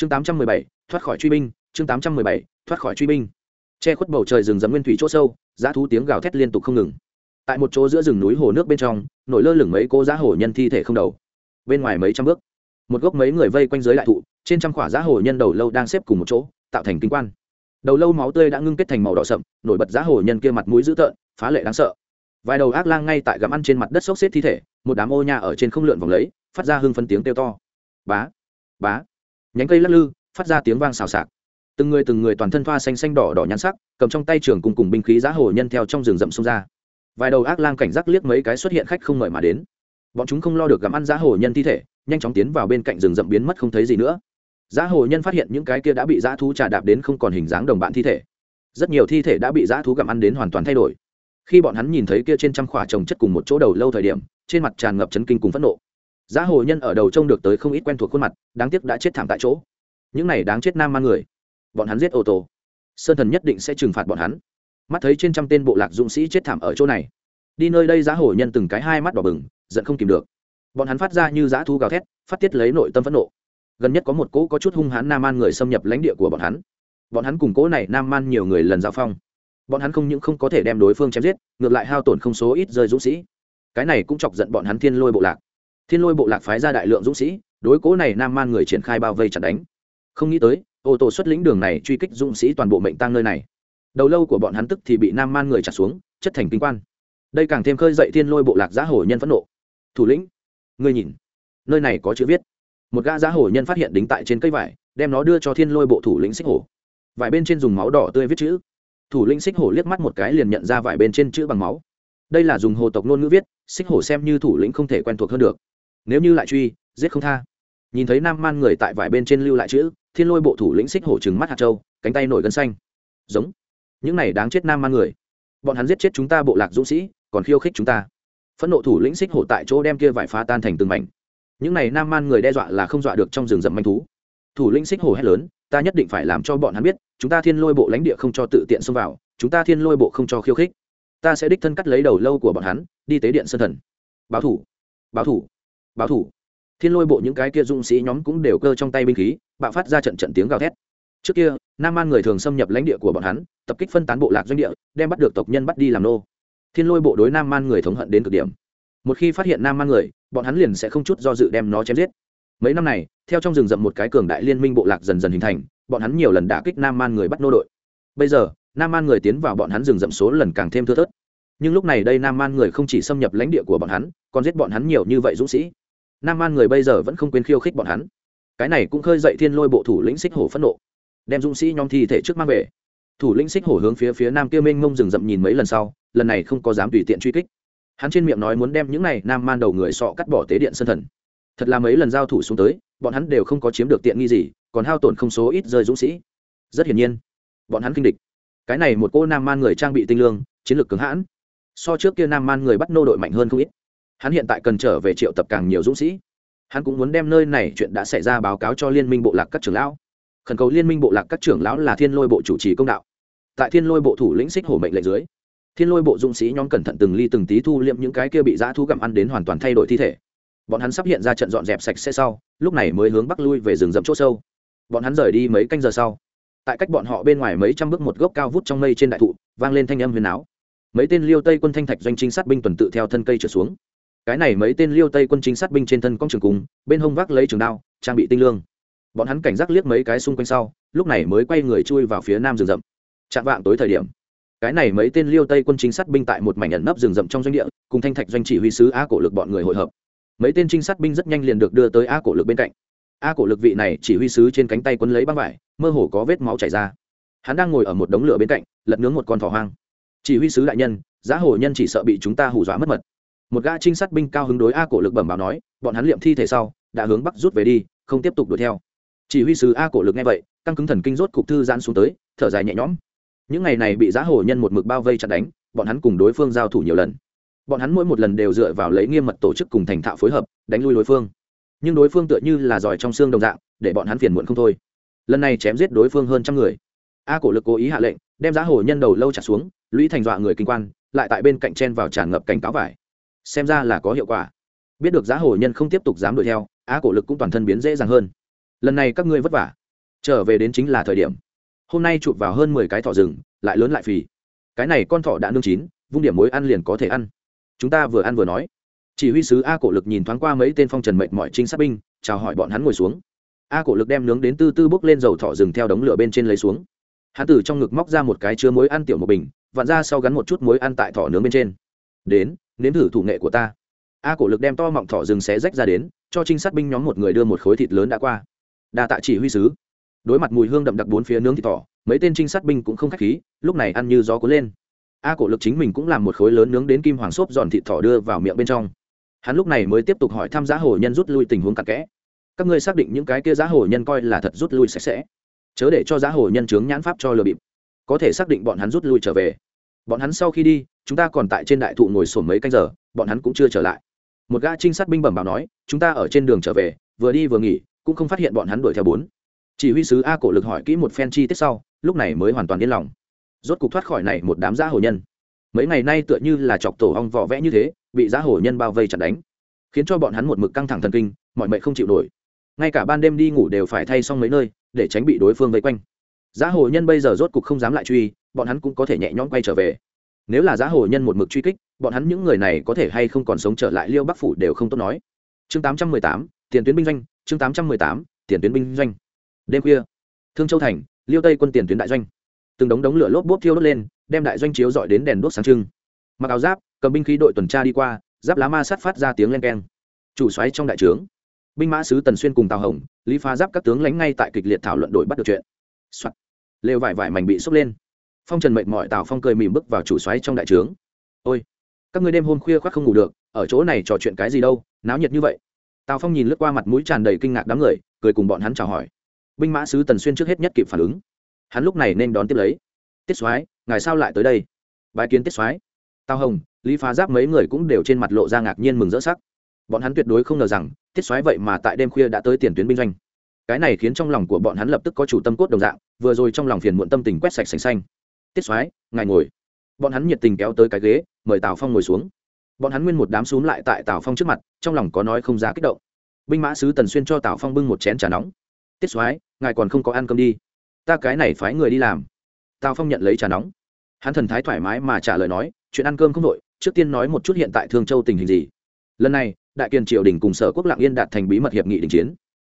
chương tám trăm mười bảy, thoát khỏi truy binh, chương tám trăm mười bảy, thoát khỏi truy binh. Che khuất bầu trời rừng rậm nguyên thủy chỗ sâu giá thú tiếng gào thét liên tục không ngừng. Tại một chỗ giữa rừng núi hồ nước bên trong, nổi lơ lửng mấy cô giá hổ nhân thi thể không đầu. Bên ngoài mấy trăm bước, một gốc mấy người vây quanh dưới đại thụ, trên trăm khỏa giá hổ nhân đầu lâu đang xếp cùng một chỗ, tạo thành kinh quan. Đầu lâu máu tươi đã ngưng kết thành màu đỏ sậm, nổi bật giá hổ nhân kia mặt mũi dữ tợn, phá lệ đáng sợ. Vài đầu ác lang ngay tại gặm ăn trên mặt đất xốc xếp thi thể, một đám ô nha ở trên không lượn vòng lấy, phát ra hưng phân tiếng kêu to. Bá bá nhánh cây lắc lư, phát ra tiếng vang xào xạc. Từng người từng người toàn thân thoa xanh xanh đỏ đỏ nhắn sắc, cầm trong tay trường cùng cùng binh khí giá hồ nhân theo trong rừng rậm xông ra. Vài đầu ác lang cảnh giác liếc mấy cái xuất hiện khách không mời mà đến. Bọn chúng không lo được gặm ăn giá hồ nhân thi thể, nhanh chóng tiến vào bên cạnh rừng rậm biến mất không thấy gì nữa. Giá hồ nhân phát hiện những cái kia đã bị giá thú trà đạp đến không còn hình dáng đồng bạn thi thể. Rất nhiều thi thể đã bị giá thú gặm ăn đến hoàn toàn thay đổi. Khi bọn hắn nhìn thấy kia trên trăm khỏa trồng chất cùng một chỗ đầu lâu thời điểm, trên mặt tràn ngập chấn kinh cùng phẫn nộ giá hồ nhân ở đầu trông được tới không ít quen thuộc khuôn mặt, đáng tiếc đã chết thảm tại chỗ. Những này đáng chết nam man người. Bọn hắn giết ô tô. Sơn thần nhất định sẽ trừng phạt bọn hắn. Mắt thấy trên trăm tên bộ lạc dũng sĩ chết thảm ở chỗ này. Đi nơi đây giá hồ nhân từng cái hai mắt đỏ bừng, giận không kìm được. Bọn hắn phát ra như giá thu gào thét, phát tiết lấy nội tâm phẫn nộ. Gần nhất có một cỗ có chút hung hãn nam man người xâm nhập lãnh địa của bọn hắn. Bọn hắn cùng cỗ này nam man nhiều người lần giao phong. Bọn hắn không những không có thể đem đối phương chém giết, ngược lại hao tổn không số ít rơi dũng sĩ. Cái này cũng chọc giận bọn hắn thiên lôi bộ lạc thiên lôi bộ lạc phái ra đại lượng dũng sĩ, đối cố này nam man người triển khai bao vây chặt đánh. Không nghĩ tới, ô tô xuất lĩnh đường này truy kích dũng sĩ toàn bộ mệnh tăng nơi này. Đầu lâu của bọn hắn tức thì bị nam man người chặt xuống, chất thành kinh quan. Đây càng thêm khơi dậy thiên lôi bộ lạc giá hổ nhân phẫn nộ. Thủ lĩnh, ngươi nhìn, nơi này có chữ viết. Một gã giá hổ nhân phát hiện đính tại trên cây vải, đem nó đưa cho thiên lôi bộ thủ lĩnh xích hổ. Vải bên trên dùng máu đỏ tươi viết chữ. Thủ lĩnh xích hổ liếc mắt một cái liền nhận ra vải bên trên chữ bằng máu. Đây là dùng hồ tộc ngôn ngữ viết, xích hổ xem như thủ lĩnh không thể quen thuộc hơn được nếu như lại truy, giết không tha. Nhìn thấy nam man người tại vải bên trên lưu lại chữ, thiên lôi bộ thủ lĩnh xích hổ trừng mắt hạt châu, cánh tay nổi gân xanh. Giống. Những này đáng chết nam man người. Bọn hắn giết chết chúng ta bộ lạc dũng sĩ, còn khiêu khích chúng ta. Phẫn nộ thủ lĩnh xích hổ tại chỗ đem kia vải phá tan thành từng mảnh. Những này nam man người đe dọa là không dọa được trong rừng rậm manh thú. Thủ lĩnh xích hổ hét lớn, ta nhất định phải làm cho bọn hắn biết, chúng ta thiên lôi bộ lãnh địa không cho tự tiện xông vào, chúng ta thiên lôi bộ không cho khiêu khích. Ta sẽ đích thân cắt lấy đầu lâu của bọn hắn, đi tế điện sân thần. Báo thủ. Báo thủ báo thủ. Thiên lôi bộ những cái kia dũng sĩ nhóm cũng đều cơ trong tay binh khí, bạo phát ra trận trận tiếng gào thét. Trước kia, nam man người thường xâm nhập lãnh địa của bọn hắn, tập kích phân tán bộ lạc doanh địa, đem bắt được tộc nhân bắt đi làm nô. Thiên lôi bộ đối nam man người thống hận đến cực điểm. Một khi phát hiện nam man người, bọn hắn liền sẽ không chút do dự đem nó chém giết. Mấy năm này, theo trong rừng rậm một cái cường đại liên minh bộ lạc dần dần hình thành, bọn hắn nhiều lần đả kích nam man người bắt nô đội. Bây giờ, nam man người tiến vào bọn hắn rừng rậm số lần càng thêm thưa thớt. Nhưng lúc này đây nam man người không chỉ xâm nhập lãnh địa của bọn hắn, còn giết bọn hắn nhiều như vậy dũng sĩ nam man người bây giờ vẫn không quên khiêu khích bọn hắn. Cái này cũng khơi dậy thiên lôi bộ thủ lĩnh xích hổ phẫn nộ. Đem dũng sĩ nhóm thi thể trước mang về. Thủ lĩnh xích hổ hướng phía phía nam kia mênh mông rừng rậm nhìn mấy lần sau, lần này không có dám tùy tiện truy kích. Hắn trên miệng nói muốn đem những này nam man đầu người sọ cắt bỏ tế điện sân thần. Thật là mấy lần giao thủ xuống tới, bọn hắn đều không có chiếm được tiện nghi gì, còn hao tổn không số ít rơi dũng sĩ. Rất hiển nhiên, bọn hắn kinh địch. Cái này một cô nam man người trang bị tinh lương, chiến lược cứng hãn. So trước kia nam man người bắt nô đội mạnh hơn không ít hắn hiện tại cần trở về triệu tập càng nhiều dũng sĩ. Hắn cũng muốn đem nơi này chuyện đã xảy ra báo cáo cho liên minh bộ lạc các trưởng lão. Khẩn cầu liên minh bộ lạc các trưởng lão là thiên lôi bộ chủ trì công đạo. Tại thiên lôi bộ thủ lĩnh xích hổ mệnh lệnh dưới, thiên lôi bộ dũng sĩ nhóm cẩn thận từng ly từng tí thu liệm những cái kia bị dã thu gặm ăn đến hoàn toàn thay đổi thi thể. Bọn hắn sắp hiện ra trận dọn dẹp sạch sẽ sau, lúc này mới hướng bắc lui về rừng rậm c h ỗ sâu. Bọn hắn rời đi mấy canh giờ sau, tại cách bọn họ bên ngoài mấy trăm bước một gốc cao vút trong mây trên đại thụ, vang lên thanh âm huyền áo. Mấy tên liêu tây quân thanh thạch doanh trinh sát binh tuần tự theo thân cây trở xuống cái này mấy tên liêu tây quân trinh sát binh trên thân con trường cung bên hông vác lấy trường đao, trang bị tinh lương. Bọn hắn cảnh giác liếc mấy cái xung quanh sau, lúc này mới quay người chui vào phía nam rừng rậm. Chạm vạng tối thời điểm, cái này mấy tên liêu tây quân chính sát binh tại một mảnh ẩn nấp rừng rậm trong doanh địa, cùng thanh thạch doanh chỉ huy sứ a cổ lực bọn người hội hợp. Mấy tên trinh sát binh rất nhanh liền được đưa tới a cổ lực bên cạnh. A cổ lực vị này chỉ huy sứ trên cánh tay quân lấy băng vải, mơ hồ có vết máu chảy ra. Hắn đang ngồi ở một đống lửa bên cạnh, lật nướng một con thỏ hoang. Chỉ huy sứ đại nhân, giá hồ nhân chỉ sợ bị chúng ta hù dọa mất mật một gã trinh sát binh cao hứng đối a cổ lực bẩm báo nói, bọn hắn liệm thi thể sau, đã hướng bắc rút về đi, không tiếp tục đuổi theo. Chỉ huy sứ a cổ lực nghe vậy, căng cứng thần kinh rốt cục thư giãn xuống tới, thở dài nhẹ nhõm. Những ngày này bị giá hồ nhân một mực bao vây chặt đánh, bọn hắn cùng đối phương giao thủ nhiều lần. Bọn hắn mỗi một lần đều dựa vào lấy nghiêm mật tổ chức cùng thành thạo phối hợp, đánh lui đối phương. Nhưng đối phương tựa như là giỏi trong xương đồng dạng, để bọn hắn phiền muộn không thôi. Lần này chém giết đối phương hơn trăm người. A cổ lực cố ý hạ lệnh, đem giá hồ nhân đầu lâu trả xuống, lũy thành dọa người kinh quan, lại tại bên cạnh chen vào tràn ngập cảnh cáo vải xem ra là có hiệu quả. Biết được giá hồ nhân không tiếp tục dám đuổi theo a cổ lực cũng toàn thân biến dễ dàng hơn. Lần này các ngươi vất vả. Trở về đến chính là thời điểm. Hôm nay chụp vào hơn mười cái thỏ rừng, lại lớn lại phì. Cái này con thỏ đã nương chín, vung điểm muối ăn liền có thể ăn. Chúng ta vừa ăn vừa nói. Chỉ huy sứ a cổ lực nhìn thoáng qua mấy tên phong trần mệnh mọi trinh sát binh, chào hỏi bọn hắn ngồi xuống. A cổ lực đem nướng đến tư tư bốc lên dầu thỏ rừng theo đống lửa bên trên lấy xuống. Hắn từ trong ngực móc ra một cái chứa muối ăn tiểu một bình, vặn ra sau gắn một chút muối ăn tại thỏ nướng bên trên. Đến nếm thử thủ nghệ của ta. A cổ lực đem to mọng thỏ rừng xé rách ra đến, cho trinh sát binh nhóm một người đưa một khối thịt lớn đã qua. Đa tạ chỉ huy sứ. Đối mặt mùi hương đậm đặc bốn phía nướng thịt thỏ, mấy tên trinh sát binh cũng không khách khí, lúc này ăn như gió cuốn lên. A cổ lực chính mình cũng làm một khối lớn nướng đến kim hoàng xốp giòn thịt thỏ đưa vào miệng bên trong. Hắn lúc này mới tiếp tục hỏi thăm giá hồ nhân rút lui tình huống cặn kẽ. Các ngươi xác định những cái kia giá hồ nhân coi là thật rút lui sạch sẽ. Chớ để cho giá hồ nhân chướng nhãn pháp cho lừa bịp. Có thể xác định bọn hắn rút lui trở về bọn hắn sau khi đi, chúng ta còn tại trên đại thụ ngồi sổm mấy canh giờ, bọn hắn cũng chưa trở lại. Một gã trinh sát binh bẩm bảo nói, chúng ta ở trên đường trở về, vừa đi vừa nghỉ, cũng không phát hiện bọn hắn đuổi theo bốn. Chỉ huy sứ a cổ lực hỏi kỹ một phen chi tiết sau, lúc này mới hoàn toàn yên lòng. Rốt cục thoát khỏi này một đám giã hồ nhân. Mấy ngày nay tựa như là chọc tổ ong vỏ vẽ như thế, bị giã hồ nhân bao vây chặt đánh, khiến cho bọn hắn một mực căng thẳng thần kinh, mọi mệnh không chịu nổi. Ngay cả ban đêm đi ngủ đều phải thay xong mấy nơi, để tránh bị đối phương vây quanh giá hồ nhân bây giờ rốt cục không dám lại truy, bọn hắn cũng có thể nhẹ nhõm quay trở về. Nếu là giá hồ nhân một mực truy kích, bọn hắn những người này có thể hay không còn sống trở lại liêu bắc phủ đều không tốt nói. Chương tám trăm mười tám, tiền tuyến binh doanh, chương tám trăm mười tám, tiền tuyến binh doanh. Đêm khuya, thương châu thành, liêu tây quân tiền tuyến đại doanh. Từng đống đống lửa lốp bốp thiêu đốt lên, đem đại doanh chiếu dọi đến đèn đốt sáng trưng. Mặc áo giáp, cầm binh khí đội tuần tra đi qua, giáp lá ma sát phát ra tiếng len keng. Chủ xoáy trong đại trướng, binh mã sứ tần xuyên cùng tào hồng, lý phá giáp các tướng lánh ngay tại kịch liệt thảo luận đội bắt được chuyện、Soạn lều vải vải mảnh bị sốc lên. Phong trần mệnh mọi tào phong cười mỉm bước vào chủ xoáy trong đại trướng. Ôi, các người đêm hôm khuya khoác không ngủ được, ở chỗ này trò chuyện cái gì đâu, náo nhiệt như vậy. Tào phong nhìn lướt qua mặt mũi tràn đầy kinh ngạc đám người, cười cùng bọn hắn chào hỏi. Binh mã sứ tần xuyên trước hết nhất kịp phản ứng. Hắn lúc này nên đón tiếp lấy. Tiết soái, ngài sao lại tới đây? Bài kiến tiết soái. Tào hồng, lý phá giáp mấy người cũng đều trên mặt lộ ra ngạc nhiên mừng rỡ sắc. Bọn hắn tuyệt đối không ngờ rằng, tiết soái vậy mà tại đêm khuya đã tới tiền tuyến binh doanh. Cái này khiến trong lòng của bọn hắn lập tức có chủ tâm cốt đồng dạng vừa rồi trong lòng phiền muộn tâm tình quét sạch sành xanh. Tiết soái, ngài ngồi. Bọn hắn nhiệt tình kéo tới cái ghế, mời tào phong ngồi xuống. Bọn hắn nguyên một đám xúm lại tại tào phong trước mặt, trong lòng có nói không ra kích động. Binh mã sứ tần xuyên cho tào phong bưng một chén trà nóng. Tiết soái, ngài còn không có ăn cơm đi. Ta cái này phái người đi làm. Tào phong nhận lấy trà nóng. Hắn thần thái thoải mái mà trả lời nói, chuyện ăn cơm không đội trước tiên nói một chút hiện tại thương châu tình hình gì. Lần này, đại kiền triều đình cùng sở quốc lạng yên đạt thành bí mật hiệp nghị đình chiến.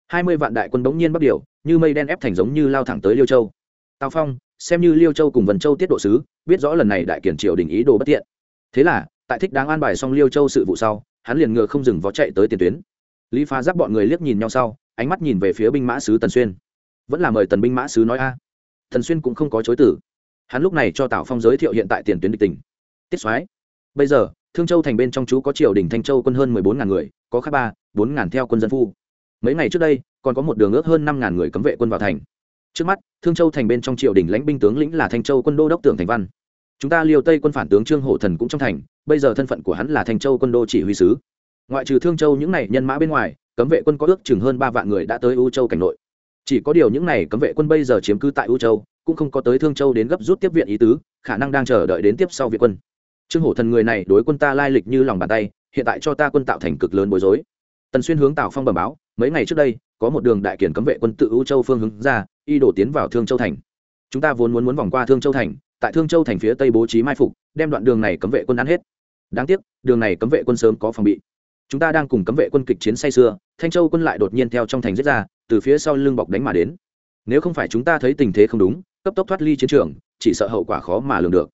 Hai mươi vạn đại quân bỗng nhiên bắt điều như mây đen ép thành giống như lao thẳng tới liêu châu tào phong xem như liêu châu cùng vân châu tiết độ sứ biết rõ lần này đại kiền triều đình ý đồ bất tiện thế là tại thích đáng an bài xong liêu châu sự vụ sau hắn liền ngựa không dừng vó chạy tới tiền tuyến lý phá giáp bọn người liếc nhìn nhau sau ánh mắt nhìn về phía binh mã sứ tần xuyên vẫn là mời tần binh mã sứ nói a thần xuyên cũng không có chối tử hắn lúc này cho tào phong giới thiệu hiện tại tiền tuyến địch tỉnh tiết soái bây giờ thương châu thành bên trong chú có triều đình thanh châu quân hơn mười bốn ngàn người có khác ba bốn ngàn theo quân dân phu mấy ngày trước đây còn có một đường ước hơn năm ngàn người cấm vệ quân vào thành. Trước mắt, thương châu thành bên trong triều đình lãnh binh tướng lĩnh là thanh châu quân đô đốc tưởng thành văn. Chúng ta liều tây quân phản tướng trương hổ thần cũng trong thành, bây giờ thân phận của hắn là thanh châu quân đô chỉ huy sứ. Ngoại trừ thương châu những này nhân mã bên ngoài, cấm vệ quân có ước chừng hơn ba vạn người đã tới u châu cảnh nội. Chỉ có điều những này cấm vệ quân bây giờ chiếm cứ tại u châu, cũng không có tới thương châu đến gấp rút tiếp viện ý tứ, khả năng đang chờ đợi đến tiếp sau viện quân. Trương hổ thần người này đối quân ta lai lịch như lòng bàn tay, hiện tại cho ta quân tạo thành cực lớn bối rối tần xuyên hướng tào phong bẩm báo, mấy ngày trước đây, có một đường đại kiển cấm vệ quân tự u châu phương hướng ra, y đổ tiến vào thương châu thành. Chúng ta vốn muốn muốn vòng qua thương châu thành, tại thương châu thành phía tây bố trí mai phục, đem đoạn đường này cấm vệ quân ăn hết. Đáng tiếc, đường này cấm vệ quân sớm có phòng bị. Chúng ta đang cùng cấm vệ quân kịch chiến say sưa, thanh châu quân lại đột nhiên theo trong thành giết ra, từ phía sau lưng bọc đánh mà đến. Nếu không phải chúng ta thấy tình thế không đúng, cấp tốc thoát ly chiến trường, chỉ sợ hậu quả khó mà lường được.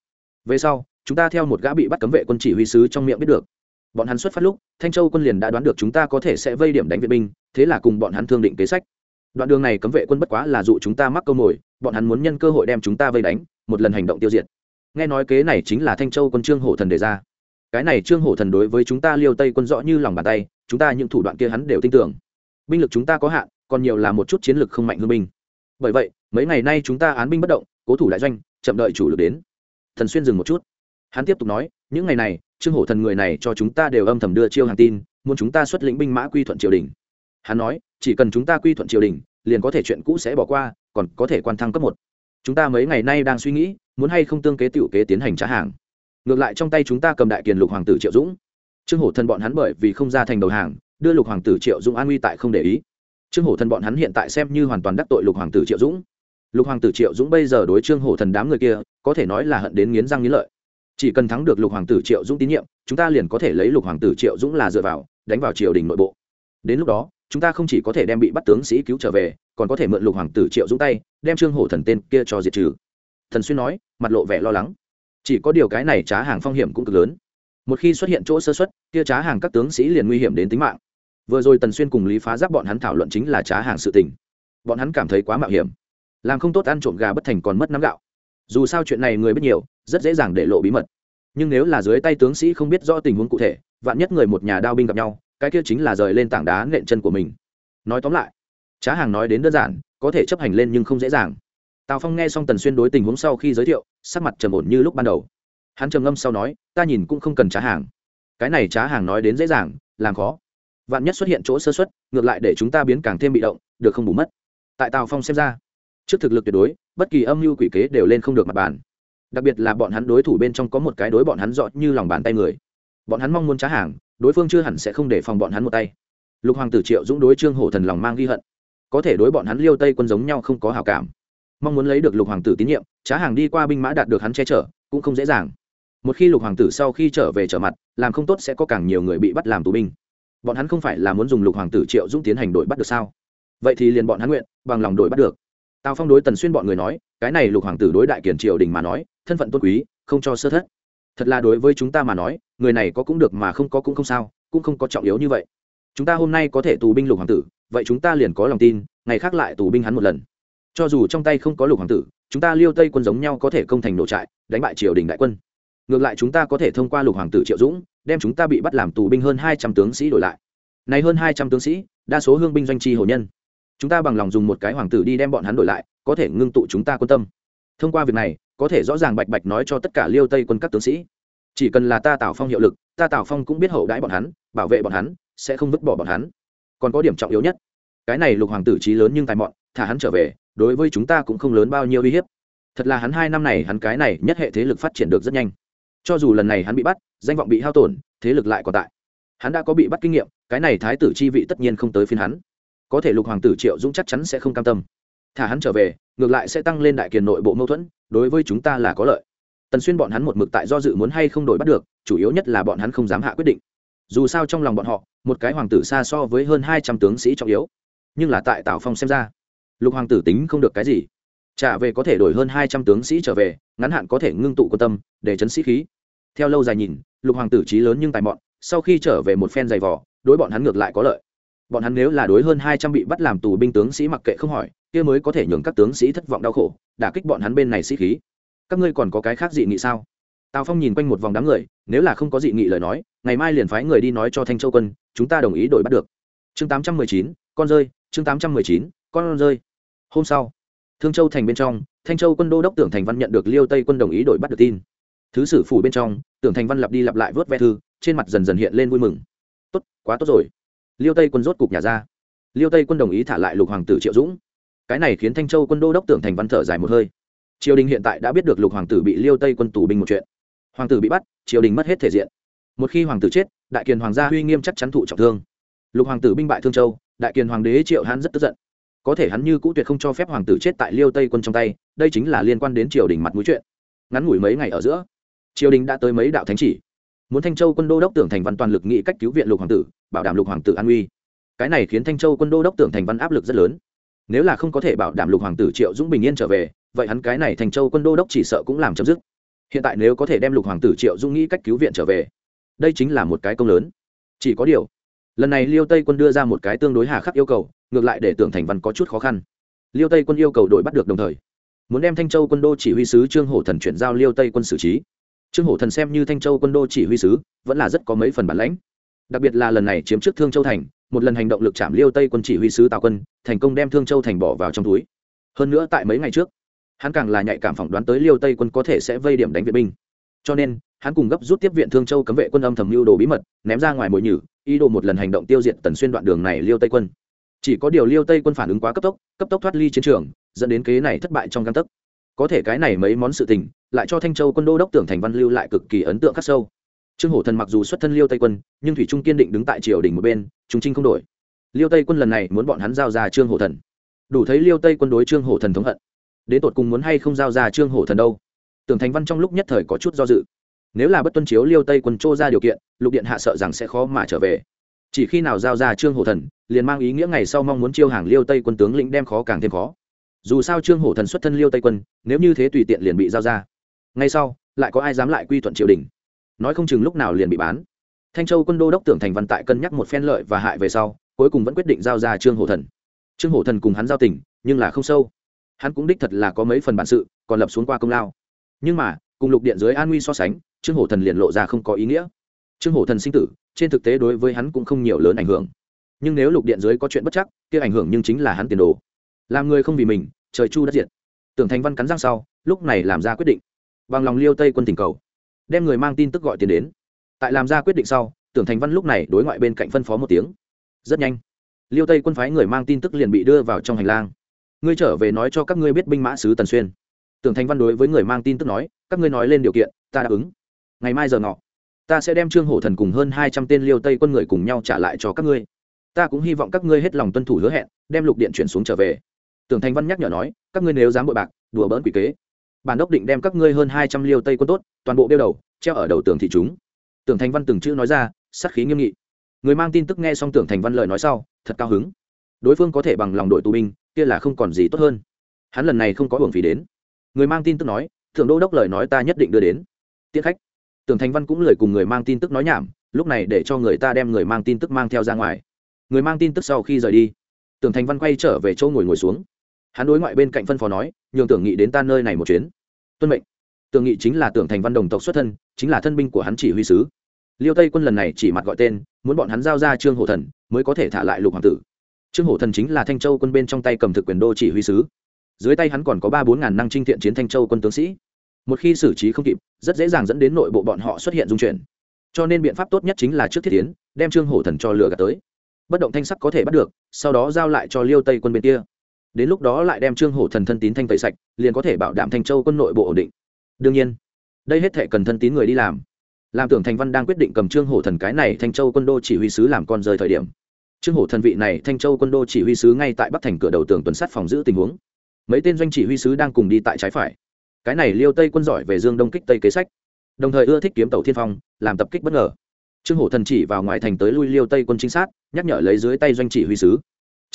Về sau, chúng ta theo một gã bị bắt cấm vệ quân chỉ huy sứ trong miệng biết được bọn hắn xuất phát lúc, thanh châu quân liền đã đoán được chúng ta có thể sẽ vây điểm đánh viện binh, thế là cùng bọn hắn thương định kế sách. Đoạn đường này cấm vệ quân bất quá là dụ chúng ta mắc câu mồi, bọn hắn muốn nhân cơ hội đem chúng ta vây đánh, một lần hành động tiêu diệt. Nghe nói kế này chính là thanh châu quân trương hổ thần đề ra. Cái này trương hổ thần đối với chúng ta liêu tây quân rõ như lòng bàn tay, chúng ta những thủ đoạn kia hắn đều tin tưởng. Binh lực chúng ta có hạn, còn nhiều là một chút chiến lược không mạnh hơn binh. Bởi vậy, mấy ngày nay chúng ta án binh bất động, cố thủ đại doanh, chậm đợi chủ lực đến. Thần xuyên dừng một chút hắn tiếp tục nói, những ngày này, trương hổ thần người này cho chúng ta đều âm thầm đưa chiêu hàng tin, muốn chúng ta xuất lĩnh binh mã quy thuận triều đình. Hắn nói, chỉ cần chúng ta quy thuận triều đình, liền có thể chuyện cũ sẽ bỏ qua, còn có thể quan thăng cấp một. Chúng ta mấy ngày nay đang suy nghĩ, muốn hay không tương kế tiểu kế tiến hành trả hàng. Ngược lại trong tay chúng ta cầm đại kiền lục hoàng tử triệu dũng. Trương hổ thần bọn hắn bởi vì không ra thành đầu hàng, đưa lục hoàng tử triệu dũng an nguy tại không để ý. Trương hổ thần bọn hắn hiện tại xem như hoàn toàn đắc tội lục hoàng tử triệu dũng. Lục hoàng tử triệu dũng bây giờ đối trương hổ thần đám người kia, có thể nói là hận đến nghiến răng nghiến lợi chỉ cần thắng được lục hoàng tử triệu dũng tín nhiệm, chúng ta liền có thể lấy lục hoàng tử triệu dũng là dựa vào, đánh vào triều đình nội bộ. Đến lúc đó, chúng ta không chỉ có thể đem bị bắt tướng sĩ cứu trở về, còn có thể mượn lục hoàng tử triệu dũng tay, đem trương hổ thần tên kia cho diệt trừ. Thần xuyên nói, mặt lộ vẻ lo lắng. Chỉ có điều cái này trá hàng phong hiểm cũng cực lớn. Một khi xuất hiện chỗ sơ xuất kia trá hàng các tướng sĩ liền nguy hiểm đến tính mạng. Vừa rồi tần xuyên cùng lý phá giáp bọn hắn thảo luận chính là trá hàng sự tình. Bọn hắn cảm thấy quá mạo hiểm. Làm không tốt ăn trộm gà bất thành còn mất nắm gạo. Dù sao chuyện này người biết nhiều rất dễ dàng để lộ bí mật. Nhưng nếu là dưới tay tướng sĩ không biết rõ tình huống cụ thể, vạn nhất người một nhà đao binh gặp nhau, cái kia chính là rời lên tảng đá nện chân của mình. Nói tóm lại, trá hàng nói đến đơn giản, có thể chấp hành lên nhưng không dễ dàng. Tào phong nghe xong tần xuyên đối tình huống sau khi giới thiệu, sắc mặt trầm ổn như lúc ban đầu. Hắn trầm ngâm sau nói, ta nhìn cũng không cần trá hàng. Cái này trá hàng nói đến dễ dàng, làm khó. Vạn nhất xuất hiện chỗ sơ xuất ngược lại để chúng ta biến càng thêm bị động, được không bù mất? Tại tào phong xem ra, trước thực lực tuyệt đối, bất kỳ âm mưu quỷ kế đều lên không được mặt bàn đặc biệt là bọn hắn đối thủ bên trong có một cái đối bọn hắn dọn như lòng bàn tay người. Bọn hắn mong muốn trá hàng, đối phương chưa hẳn sẽ không để phòng bọn hắn một tay. Lục hoàng tử triệu dũng đối trương hổ thần lòng mang ghi hận. Có thể đối bọn hắn liêu tây quân giống nhau không có hào cảm. Mong muốn lấy được lục hoàng tử tín nhiệm, trá hàng đi qua binh mã đạt được hắn che chở, cũng không dễ dàng. Một khi lục hoàng tử sau khi trở về trở mặt, làm không tốt sẽ có càng nhiều người bị bắt làm tù binh. Bọn hắn không phải là muốn dùng lục hoàng tử triệu dũng tiến hành đổi bắt được sao? Vậy thì liền bọn hắn nguyện, bằng lòng đổi bắt được. Tào phong đối tần xuyên bọn người nói cái này lục hoàng tử đối đại kiển triều đình mà nói, thân phận tôn quý, không cho sơ thất. Thật là đối với chúng ta mà nói, người này có cũng được mà không có cũng không sao, cũng không có trọng yếu như vậy. Chúng ta hôm nay có thể tù binh lục hoàng tử, vậy chúng ta liền có lòng tin, ngày khác lại tù binh hắn một lần. Cho dù trong tay không có lục hoàng tử, chúng ta liêu tây quân giống nhau có thể công thành nổ trại, đánh bại triều đình đại quân. Ngược lại chúng ta có thể thông qua lục hoàng tử triệu dũng, đem chúng ta bị bắt làm tù binh hơn hai trăm tướng sĩ đổi lại. Này hơn hai trăm tướng sĩ, đa số hương binh doanh tri hồ nhân chúng ta bằng lòng dùng một cái hoàng tử đi đem bọn hắn đổi lại, có thể ngưng tụ chúng ta quan tâm. Thông qua việc này, có thể rõ ràng bạch bạch nói cho tất cả liêu tây quân các tướng sĩ. Chỉ cần là ta tào phong hiệu lực, ta tào phong cũng biết hậu đãi bọn hắn, bảo vệ bọn hắn, sẽ không vứt bỏ bọn hắn. Còn có điểm trọng yếu nhất, cái này lục hoàng tử trí lớn nhưng tài mọn, thả hắn trở về, đối với chúng ta cũng không lớn bao nhiêu uy hiếp. Thật là hắn hai năm này, hắn cái này nhất hệ thế lực phát triển được rất nhanh. Cho dù lần này hắn bị bắt, danh vọng bị hao tổn, thế lực lại còn tại. Hắn đã có bị bắt kinh nghiệm, cái này thái tử chi vị tất nhiên không tới phiên hắn có thể lục hoàng tử triệu dũng chắc chắn sẽ không cam tâm. Thả hắn trở về, ngược lại sẽ tăng lên đại kiền nội bộ mâu thuẫn, đối với chúng ta là có lợi. Tần xuyên bọn hắn một mực tại do dự muốn hay không đổi bắt được, chủ yếu nhất là bọn hắn không dám hạ quyết định. Dù sao trong lòng bọn họ, một cái hoàng tử xa so với hơn hai trăm tướng sĩ trọng yếu. Nhưng là tại tào phong xem ra, lục hoàng tử tính không được cái gì. Trả về có thể đổi hơn hai trăm tướng sĩ trở về, ngắn hạn có thể ngưng tụ quan tâm, để chấn sĩ khí. Theo lâu dài nhìn, lục hoàng tử trí lớn nhưng tài mọn, sau khi trở về một phen dày vỏ đối bọn hắn ngược lại có lợi bọn hắn nếu là đối hơn hai trăm bị bắt làm tù binh tướng sĩ mặc kệ không hỏi, kia mới có thể nhường các tướng sĩ thất vọng đau khổ, đả kích bọn hắn bên này sĩ khí. Các ngươi còn có cái khác dị nghị sao? Tào phong nhìn quanh một vòng đám người, nếu là không có dị nghị lời nói, ngày mai liền phái người đi nói cho thanh châu quân, chúng ta đồng ý đổi bắt được. Chương tám trăm mười chín, con rơi, chương tám trăm mười chín, con rơi. Hôm sau, thương châu thành bên trong, thanh châu quân đô đốc tưởng thành văn nhận được liêu tây quân đồng ý đổi bắt được tin. Thứ sử phủ bên trong, tưởng thành văn lặp đi lặp lại vớt ve thư, trên mặt dần dần hiện lên vui mừng. Tốt, quá tốt rồi liêu tây quân rốt cục nhà ra. Liêu tây quân đồng ý thả lại lục hoàng tử triệu dũng. Cái này khiến thanh châu quân đô đốc tưởng thành văn thở dài một hơi. Triều đình hiện tại đã biết được lục hoàng tử bị liêu tây quân tù binh một chuyện. Hoàng tử bị bắt, triều đình mất hết thể diện. Một khi hoàng tử chết, đại kiền hoàng gia uy nghiêm chắc chắn thụ trọng thương. Lục hoàng tử binh bại thương châu, đại kiền hoàng đế triệu Hán rất tức giận. Có thể hắn như cũ tuyệt không cho phép hoàng tử chết tại liêu tây quân trong tay, đây chính là liên quan đến triều đình mặt mũi chuyện. Ngắn ngủi mấy ngày ở giữa, triều đình đã tới mấy đạo thánh chỉ muốn thanh châu quân đô đốc tưởng thành văn toàn lực nghĩ cách cứu viện lục hoàng tử, bảo đảm lục hoàng tử an uy. Cái này khiến thanh châu quân đô đốc tưởng thành văn áp lực rất lớn. Nếu là không có thể bảo đảm lục hoàng tử triệu dũng bình yên trở về, vậy hắn cái này thanh châu quân đô đốc chỉ sợ cũng làm chấm dứt. Hiện tại nếu có thể đem lục hoàng tử triệu dũng nghĩ cách cứu viện trở về, đây chính là một cái công lớn. Chỉ có điều, lần này liêu tây quân đưa ra một cái tương đối hà khắc yêu cầu, ngược lại để tưởng thành văn có chút khó khăn. Liêu tây quân yêu cầu đội bắt được đồng thời, muốn đem thanh châu quân đô chỉ huy sứ trương hổ thần chuyển giao liêu tây quân xử trí trương hổ thần xem như thanh châu quân đô chỉ huy sứ, vẫn là rất có mấy phần bản lãnh. Đặc biệt là lần này chiếm trước thương châu thành, một lần hành động lực chạm liêu tây quân chỉ huy sứ tào quân, thành công đem thương châu thành bỏ vào trong túi. Hơn nữa tại mấy ngày trước, hắn càng là nhạy cảm phỏng đoán tới liêu tây quân có thể sẽ vây điểm đánh viện binh. Cho nên, hắn cùng gấp rút tiếp viện thương châu cấm vệ quân âm thầm mưu đồ bí mật, ném ra ngoài mồi nhử, ý đồ một lần hành động tiêu diệt tần xuyên đoạn đường này liêu tây quân. Chỉ có điều liêu tây quân phản ứng quá cấp tốc cấp tốc thoát ly chiến trường, dẫn đến kế này thất bại trong găng tấc. Có thể cái này mấy món sự tình lại cho thanh châu quân đô đốc tưởng thành văn lưu lại cực kỳ ấn tượng khắc sâu. Trương hổ thần mặc dù xuất thân liêu tây quân, nhưng thủy trung kiên định đứng tại triều đình một bên, trung trinh không đổi. Liêu tây quân lần này muốn bọn hắn giao ra trương hổ thần. Đủ thấy liêu tây quân đối trương hổ thần thống hận. Đến tột cùng muốn hay không giao ra trương hổ thần đâu? Tưởng thành văn trong lúc nhất thời có chút do dự. Nếu là bất tuân chiếu liêu tây quân trô ra điều kiện, lục điện hạ sợ rằng sẽ khó mà trở về. Chỉ khi nào giao ra trương hổ thần, liền mang ý nghĩa ngày sau mong muốn chiêu hàng liêu tây quân tướng lĩnh đem khó càng thêm khó. Dù sao trương hổ thần xuất thân liêu tây quân, nếu như thế tùy tiện liền bị giao ra ngay sau, lại có ai dám lại quy thuận triều đình? Nói không chừng lúc nào liền bị bán. Thanh châu quân đô đốc tưởng thành văn tại cân nhắc một phen lợi và hại về sau, cuối cùng vẫn quyết định giao ra trương hổ thần. Trương hổ thần cùng hắn giao tình, nhưng là không sâu. Hắn cũng đích thật là có mấy phần bản sự, còn lập xuống qua công lao. Nhưng mà, cùng lục điện dưới an nguy so sánh, trương hổ thần liền lộ ra không có ý nghĩa. Trương hổ thần sinh tử, trên thực tế đối với hắn cũng không nhiều lớn ảnh hưởng. Nhưng nếu lục điện dưới có chuyện bất chắc, kia ảnh hưởng nhưng chính là hắn tiền đồ. Làm người không vì mình, trời chu đất diệt. Tưởng thành văn cắn răng sau, lúc này làm ra quyết định bằng lòng liêu tây quân tình cầu, đem người mang tin tức gọi tiền đến. Tại làm ra quyết định sau, tưởng thành văn lúc này đối ngoại bên cạnh phân phó một tiếng. Rất nhanh, liêu tây quân phái người mang tin tức liền bị đưa vào trong hành lang. Ngươi trở về nói cho các ngươi biết binh mã sứ tần xuyên. Tưởng thành văn đối với người mang tin tức nói, các ngươi nói lên điều kiện, ta đáp ứng. Ngày mai giờ ngọ, ta sẽ đem trương hổ thần cùng hơn hai trăm tên liêu tây quân người cùng nhau trả lại cho các ngươi. Ta cũng hy vọng các ngươi hết lòng tuân thủ hứa hẹn, đem lục điện chuyển xuống trở về. Tưởng thành văn nhắc nhở nói, các ngươi nếu dám bội bạc, đùa bỡn quỷ kế bản đốc định đem các ngươi hơn hai trăm liêu tây quân tốt, toàn bộ đeo đầu, treo ở đầu tường thị chúng. Tưởng thành văn từng chữ nói ra, sát khí nghiêm nghị. Người mang tin tức nghe xong tưởng thành văn lời nói sau, thật cao hứng. Đối phương có thể bằng lòng đội tù binh, kia là không còn gì tốt hơn. Hắn lần này không có hưởng phí đến. Người mang tin tức nói, thượng đô đốc lời nói ta nhất định đưa đến. Tiết khách. Tưởng thành văn cũng lời cùng người mang tin tức nói nhảm, lúc này để cho người ta đem người mang tin tức mang theo ra ngoài. Người mang tin tức sau khi rời đi, tưởng thành văn quay trở về chỗ ngồi ngồi xuống hắn đối ngoại bên cạnh phân phó nói, nhường tưởng nghị đến ta nơi này một chuyến. Tuân mệnh. Tưởng nghị chính là tưởng thành văn đồng tộc xuất thân, chính là thân binh của hắn chỉ huy sứ. Liêu tây quân lần này chỉ mặt gọi tên, muốn bọn hắn giao ra trương hổ thần, mới có thể thả lại lục hoàng tử. Trương hổ thần chính là thanh châu quân bên trong tay cầm thực quyền đô chỉ huy sứ. Dưới tay hắn còn có ba bốn ngàn năng trinh thiện chiến thanh châu quân tướng sĩ. Một khi xử trí không kịp, rất dễ dàng dẫn đến nội bộ bọn họ xuất hiện dung chuyển. Cho nên biện pháp tốt nhất chính là trước thiết tiến, đem trương hổ thần cho lừa gạt tới. Bất động thanh sắc có thể bắt được, sau đó giao lại cho liêu tây quân bên kia đến lúc đó lại đem trương hổ thần thân tín thanh tẩy sạch, liền có thể bảo đảm thanh châu quân nội bộ ổn định. Đương nhiên, đây hết thể cần thân tín người đi làm. Làm tưởng thành văn đang quyết định cầm trương hổ thần cái này thanh châu quân đô chỉ huy sứ làm con rơi thời điểm, trương hổ thần vị này thanh châu quân đô chỉ huy sứ ngay tại bắc thành cửa đầu tường tuần sát phòng giữ tình huống. Mấy tên doanh chỉ huy sứ đang cùng đi tại trái phải. Cái này liêu tây quân giỏi về dương đông kích tây kế sách, đồng thời ưa thích kiếm tàu thiên phong, làm tập kích bất ngờ. Trương hổ thần chỉ vào ngoài thành tới lui liêu tây quân chính sát, nhắc nhở lấy dưới tay doanh chỉ huy sứ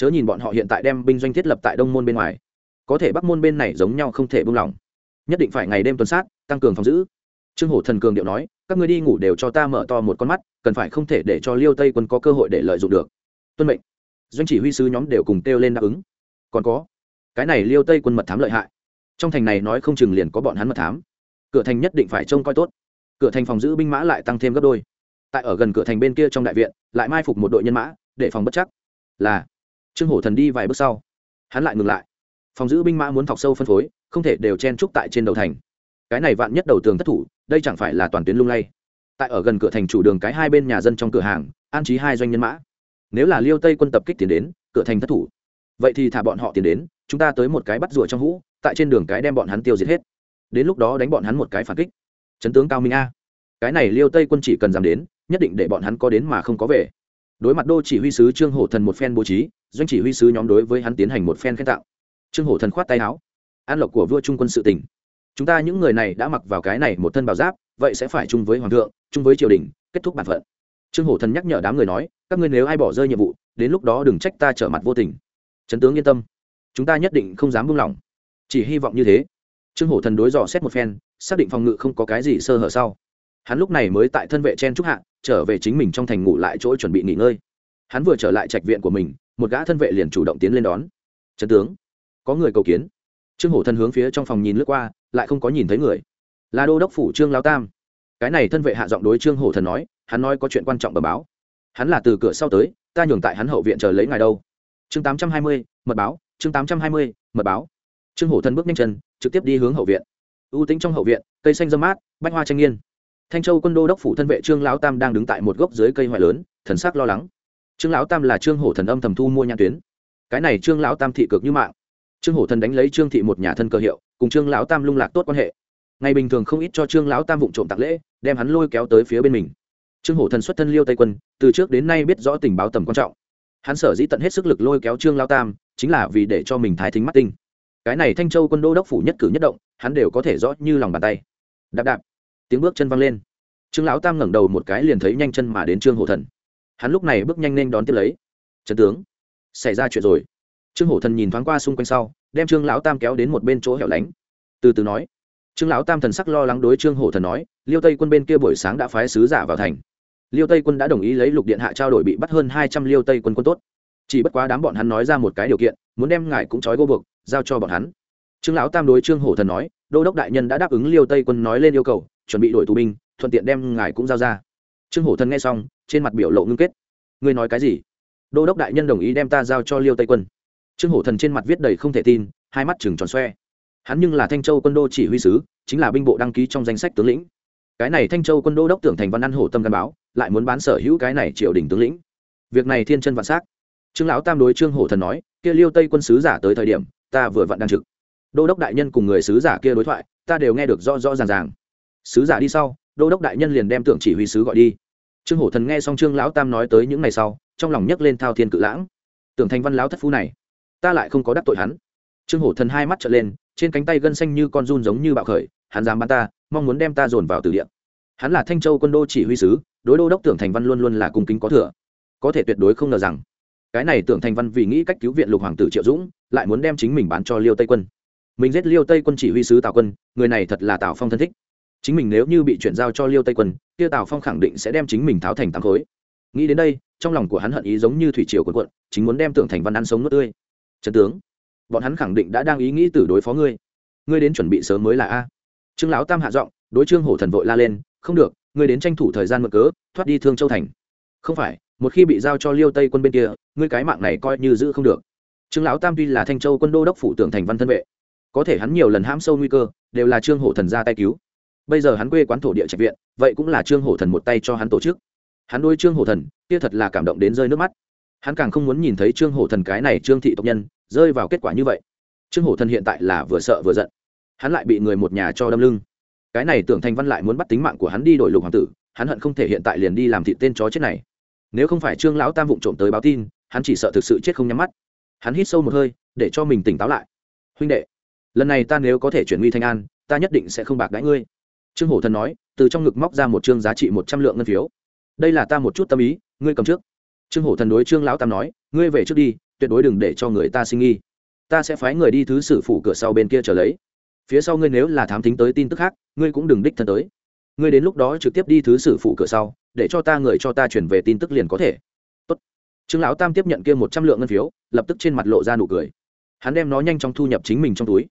chớ nhìn bọn họ hiện tại đem binh doanh thiết lập tại đông môn bên ngoài. Có thể bắc môn bên này giống nhau không thể buông lỏng. Nhất định phải ngày đêm tuần sát, tăng cường phòng giữ. Trương hổ thần cường điệu nói, các người đi ngủ đều cho ta mở to một con mắt, cần phải không thể để cho liêu tây quân có cơ hội để lợi dụng được. Tuân mệnh. Doanh chỉ huy sứ nhóm đều cùng kêu lên đáp ứng. Còn có, cái này liêu tây quân mật thám lợi hại. Trong thành này nói không chừng liền có bọn hắn mật thám. Cửa thành nhất định phải trông coi tốt. Cửa thành phòng giữ binh mã lại tăng thêm gấp đôi. Tại ở gần cửa thành bên kia trong đại viện, lại mai phục một đội nhân mã, để phòng bất chắc. Là trương hổ thần đi vài bước sau, hắn lại ngừng lại. Phòng giữ binh mã muốn thọc sâu phân phối, không thể đều chen trúc tại trên đầu thành. Cái này vạn nhất đầu tường thất thủ, đây chẳng phải là toàn tuyến lung lay. Tại ở gần cửa thành chủ đường cái hai bên nhà dân trong cửa hàng, an trí hai doanh nhân mã. Nếu là liêu tây quân tập kích tiến đến, cửa thành thất thủ. Vậy thì thả bọn họ tiến đến, chúng ta tới một cái bắt rùa trong hũ, tại trên đường cái đem bọn hắn tiêu diệt hết. Đến lúc đó đánh bọn hắn một cái phản kích. Chấn tướng cao minh a. Cái này liêu tây quân chỉ cần dám đến, nhất định để bọn hắn có đến mà không có về đối mặt đô chỉ huy sứ trương hổ thần một phen bố trí, doanh chỉ huy sứ nhóm đối với hắn tiến hành một phen khen tạo trương hổ thần khoát tay áo. An lộc của vua trung quân sự tỉnh. Chúng ta những người này đã mặc vào cái này một thân bảo giáp, vậy sẽ phải chung với hoàng thượng, chung với triều đình, kết thúc bản phận. Trương hổ thần nhắc nhở đám người nói, các ngươi nếu ai bỏ rơi nhiệm vụ, đến lúc đó đừng trách ta trở mặt vô tình. Trấn tướng yên tâm. Chúng ta nhất định không dám buông lỏng. Chỉ hy vọng như thế. Trương hổ thần đối dò xét một phen, xác định phòng ngự không có cái gì sơ hở sau hắn lúc này mới tại thân vệ chen trúc hạ, trở về chính mình trong thành ngủ lại chỗ chuẩn bị nghỉ ngơi. Hắn vừa trở lại trạch viện của mình, một gã thân vệ liền chủ động tiến lên đón. Trần tướng, có người cầu kiến. Trương hổ thần hướng phía trong phòng nhìn lướt qua, lại không có nhìn thấy người. Là đô đốc phủ trương lao tam. Cái này thân vệ hạ giọng đối trương hổ thần nói, hắn nói có chuyện quan trọng bờ báo. Hắn là từ cửa sau tới, ta nhường tại hắn hậu viện chờ lấy ngài đâu. Chương tám trăm hai mươi, mật báo, chương tám trăm hai mươi, mật báo. Trương hổ thần bước nhanh chân, trực tiếp đi hướng hậu viện. Ưu tính trong hậu viện, cây xanh dâm mát, bách hoa tranh nghiên thanh châu quân đô đốc phủ thân vệ trương lão tam đang đứng tại một gốc dưới cây hoại lớn, thần sắc lo lắng. Trương lão tam là trương hổ thần âm thầm thu mua nhãn tuyến. Cái này trương lão tam thị cực như mạng. Trương hổ thần đánh lấy trương thị một nhà thân cơ hiệu, cùng trương lão tam lung lạc tốt quan hệ. Ngày bình thường không ít cho trương lão tam vụng trộm tạc lễ, đem hắn lôi kéo tới phía bên mình. Trương hổ thần xuất thân liêu tây quân, từ trước đến nay biết rõ tình báo tầm quan trọng. Hắn sở dĩ tận hết sức lực lôi kéo trương lao tam, chính là vì để cho mình thái thính mắt tinh. Cái này thanh châu quân đô đốc phủ nhất cử nhất động, hắn đều có thể rõ như lòng bàn tay. Đạp đạp tiếng bước chân văng lên. Trương lão tam ngẩng đầu một cái liền thấy nhanh chân mà đến trương hổ thần. Hắn lúc này bước nhanh nên đón tiếp lấy. Trần tướng, xảy ra chuyện rồi. Trương hổ thần nhìn thoáng qua xung quanh sau, đem trương lão tam kéo đến một bên chỗ hẻo lánh. Từ từ nói. Trương lão tam thần sắc lo lắng đối trương hổ thần nói, liêu tây quân bên kia buổi sáng đã phái sứ giả vào thành. Liêu tây quân đã đồng ý lấy lục điện hạ trao đổi bị bắt hơn hai trăm liêu tây quân quân tốt. Chỉ bất quá đám bọn hắn nói ra một cái điều kiện, muốn đem ngài cũng trói gô buộc, giao cho bọn hắn. Trương lão tam đối trương hổ thần nói đô đốc đại nhân đã đáp ứng liêu tây quân nói lên yêu cầu, chuẩn bị đổi tù binh, thuận tiện đem ngài cũng giao ra. Trương hổ thần nghe xong, trên mặt biểu lộ ngưng kết. Ngươi nói cái gì? Đô đốc đại nhân đồng ý đem ta giao cho liêu tây quân. Trương hổ thần trên mặt viết đầy không thể tin, hai mắt chừng tròn xoe. Hắn nhưng là thanh châu quân đô chỉ huy sứ, chính là binh bộ đăng ký trong danh sách tướng lĩnh. Cái này thanh châu quân đô đốc tưởng thành văn ăn hổ tâm gắn báo, lại muốn bán sở hữu cái này triều đình tướng lĩnh. Việc này thiên chân vạn s á c trương lão tam đối trương hổ thần nói, kia liêu tây quân sứ giả tới thời điểm, ta vừa vặn đang trực đô đốc đại nhân cùng người sứ giả kia đối thoại, ta đều nghe được rõ rõ ràng ràng. Sứ giả đi sau, đô đốc đại nhân liền đem tưởng chỉ huy sứ gọi đi. Trương hổ thần nghe xong trương lão tam nói tới những ngày sau, trong lòng nhấc lên thao thiên cự lãng. Tưởng thành văn lão thất phu này, ta lại không có đắc tội hắn. Trương hổ thần hai mắt trở lên, trên cánh tay gân xanh như con run giống như bạo khởi, hắn dám bắn ta, mong muốn đem ta dồn vào tử địa. hắn là thanh châu quân đô chỉ huy sứ, đối đô đốc tưởng thành văn luôn luôn là cung kính có thừa. Có thể tuyệt đối không ngờ rằng, cái này tưởng thành văn vì nghĩ cách cứu viện lục hoàng tử triệu dũng, lại muốn đem chính mình bán cho liêu tây quân mình giết liêu tây quân chỉ huy sứ tào quân, người này thật là tào phong thân thích. Chính mình nếu như bị chuyển giao cho liêu tây quân, kia tào phong khẳng định sẽ đem chính mình tháo thành tám khối. Nghĩ đến đây, trong lòng của hắn hận ý giống như thủy triều quần quận chính muốn đem tưởng thành văn ăn sống nước tươi. Trần tướng, bọn hắn khẳng định đã đang ý nghĩ từ đối phó ngươi. Ngươi đến chuẩn bị sớm mới là a. Trương lão tam hạ giọng, đối trương hổ thần vội la lên, không được, ngươi đến tranh thủ thời gian mượn cớ, thoát đi thương châu thành. Không phải, một khi bị giao cho liêu tây quân bên kia, ngươi cái mạng này coi như giữ không được. Trương lão tam tuy là thanh châu quân đô đốc phủ tưởng thành văn thân vệ có thể hắn nhiều lần hãm sâu nguy cơ, đều là trương hổ thần ra tay cứu. Bây giờ hắn quê quán thổ địa trạch viện, vậy cũng là trương hổ thần một tay cho hắn tổ chức. Hắn đôi trương hổ thần, kia thật là cảm động đến rơi nước mắt. Hắn càng không muốn nhìn thấy trương hổ thần cái này trương thị tộc nhân, rơi vào kết quả như vậy. Trương hổ thần hiện tại là vừa sợ vừa giận. Hắn lại bị người một nhà cho đâm lưng. Cái này tưởng thành văn lại muốn bắt tính mạng của hắn đi đổi lục hoàng tử, hắn hận không thể hiện tại liền đi làm thị tên chó chết này. Nếu không phải trương lão tam vụng trộm tới báo tin, hắn chỉ sợ thực sự chết không nhắm mắt. Hắn hít sâu một hơi, để cho mình tỉnh táo lại. Huynh đệ lần này ta nếu có thể chuyển nguy thanh an, ta nhất định sẽ không bạc đãi ngươi. Trương hổ thần nói, từ trong ngực móc ra một chương giá trị một trăm lượng ngân phiếu. Đây là ta một chút tâm ý, ngươi cầm trước. Trương hổ thần đối trương lão tam nói, ngươi về trước đi, tuyệt đối đừng để cho người ta sinh nghi. Ta sẽ phái người đi thứ sử phủ cửa sau bên kia trở lấy. Phía sau ngươi nếu là thám tính tới tin tức khác, ngươi cũng đừng đích thân tới. Ngươi đến lúc đó trực tiếp đi thứ sử phủ cửa sau, để cho ta người cho ta chuyển về tin tức liền có thể. Tốt. trương lão tam tiếp nhận kia một trăm lượng ngân phiếu, lập tức trên mặt lộ ra nụ cười. Hắn đem nó nhanh chóng thu nhập chính mình trong túi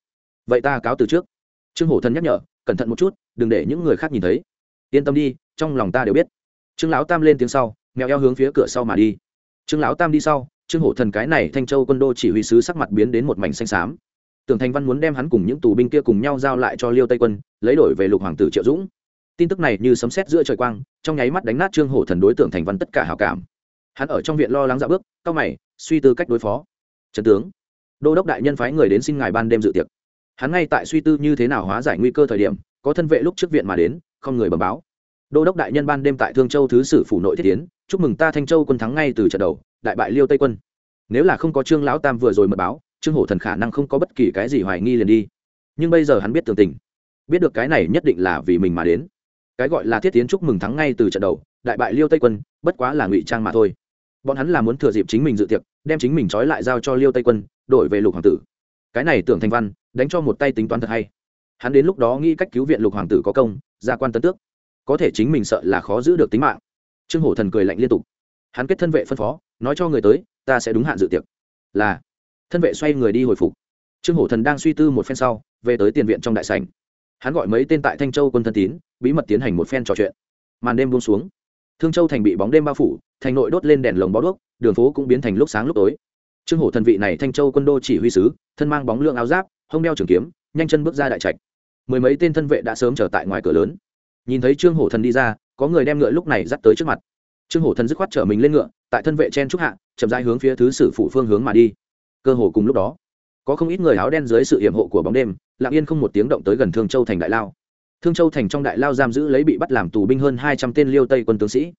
vậy ta cáo từ trước. Trương hổ thần nhắc nhở, cẩn thận một chút, đừng để những người khác nhìn thấy. Yên tâm đi, trong lòng ta đều biết. Trương lão tam lên tiếng sau, mèo eo hướng phía cửa sau mà đi. Trương lão tam đi sau, trương hổ thần cái này thanh châu quân đô chỉ huy sứ sắc mặt biến đến một mảnh xanh xám. Tưởng thành văn muốn đem hắn cùng những tù binh kia cùng nhau giao lại cho liêu tây quân, lấy đổi về lục hoàng tử triệu dũng. Tin tức này như sấm sét giữa trời quang, trong nháy mắt đánh nát trương hổ thần đối tượng thành văn tất cả hảo cảm. Hắn ở trong viện lo lắng dạo bước cao mày, suy tư cách đối phó. Trần tướng, đô đốc đại nhân phái người đến xin ngài ban đêm dự tiệc hắn ngay tại suy tư như thế nào hóa giải nguy cơ thời điểm, có thân vệ lúc trước viện mà đến, không người bẩm báo. Đô đốc đại nhân ban đêm tại thương châu thứ sử phủ nội thiết tiến, chúc mừng ta thanh châu quân thắng ngay từ trận đầu, đại bại liêu tây quân. Nếu là không có trương lão tam vừa rồi mật báo, trương hổ thần khả năng không có bất kỳ cái gì hoài nghi liền đi. Nhưng bây giờ hắn biết tường tình. Biết được cái này nhất định là vì mình mà đến. Cái gọi là thiết tiến chúc mừng thắng ngay từ trận đầu, đại bại liêu tây quân, bất quá là ngụy trang mà thôi. Bọn hắn là muốn thừa dịp chính mình dự tiệc, đem chính mình trói lại giao cho liêu tây quân, đổi về lục hoàng tử. Cái này tưởng thanh văn đánh cho một tay tính toán thật hay. Hắn đến lúc đó nghĩ cách cứu viện lục hoàng tử có công, gia quan tân tước. Có thể chính mình sợ là khó giữ được tính mạng. Trương hổ thần cười lạnh liên tục. Hắn kết thân vệ phân phó, nói cho người tới, ta sẽ đúng hạn dự tiệc. Là. Thân vệ xoay người đi hồi phục. Trương hổ thần đang suy tư một phen sau, về tới tiền viện trong đại sảnh. Hắn gọi mấy tên tại thanh châu quân thân tín, bí mật tiến hành một phen trò chuyện. Màn đêm buông xuống. Thương châu thành bị bóng đêm bao phủ, thành nội đốt lên đèn lồng bó đuốc, đường phố cũng biến thành lúc sáng lúc tối. Trương hổ thần vị này thanh châu quân đô chỉ huy sứ, thân mang bóng lượng áo giáp hông đeo trường kiếm, nhanh chân bước ra đại trạch. Mười mấy tên thân vệ đã sớm trở tại ngoài cửa lớn. Nhìn thấy trương hổ thần đi ra, có người đem ngựa lúc này dắt tới trước mặt. Trương hổ thần dứt khoát trở mình lên ngựa, tại thân vệ chen trúc hạ, chậm rãi hướng phía thứ sử phủ phương hướng mà đi. Cơ hồ cùng lúc đó, có không ít người áo đen dưới sự hiểm hộ của bóng đêm, lặng yên không một tiếng động tới gần thương châu thành đại lao. Thương châu thành trong đại lao giam giữ lấy bị bắt làm tù binh hơn hai trăm tên liêu tây quân tướng sĩ.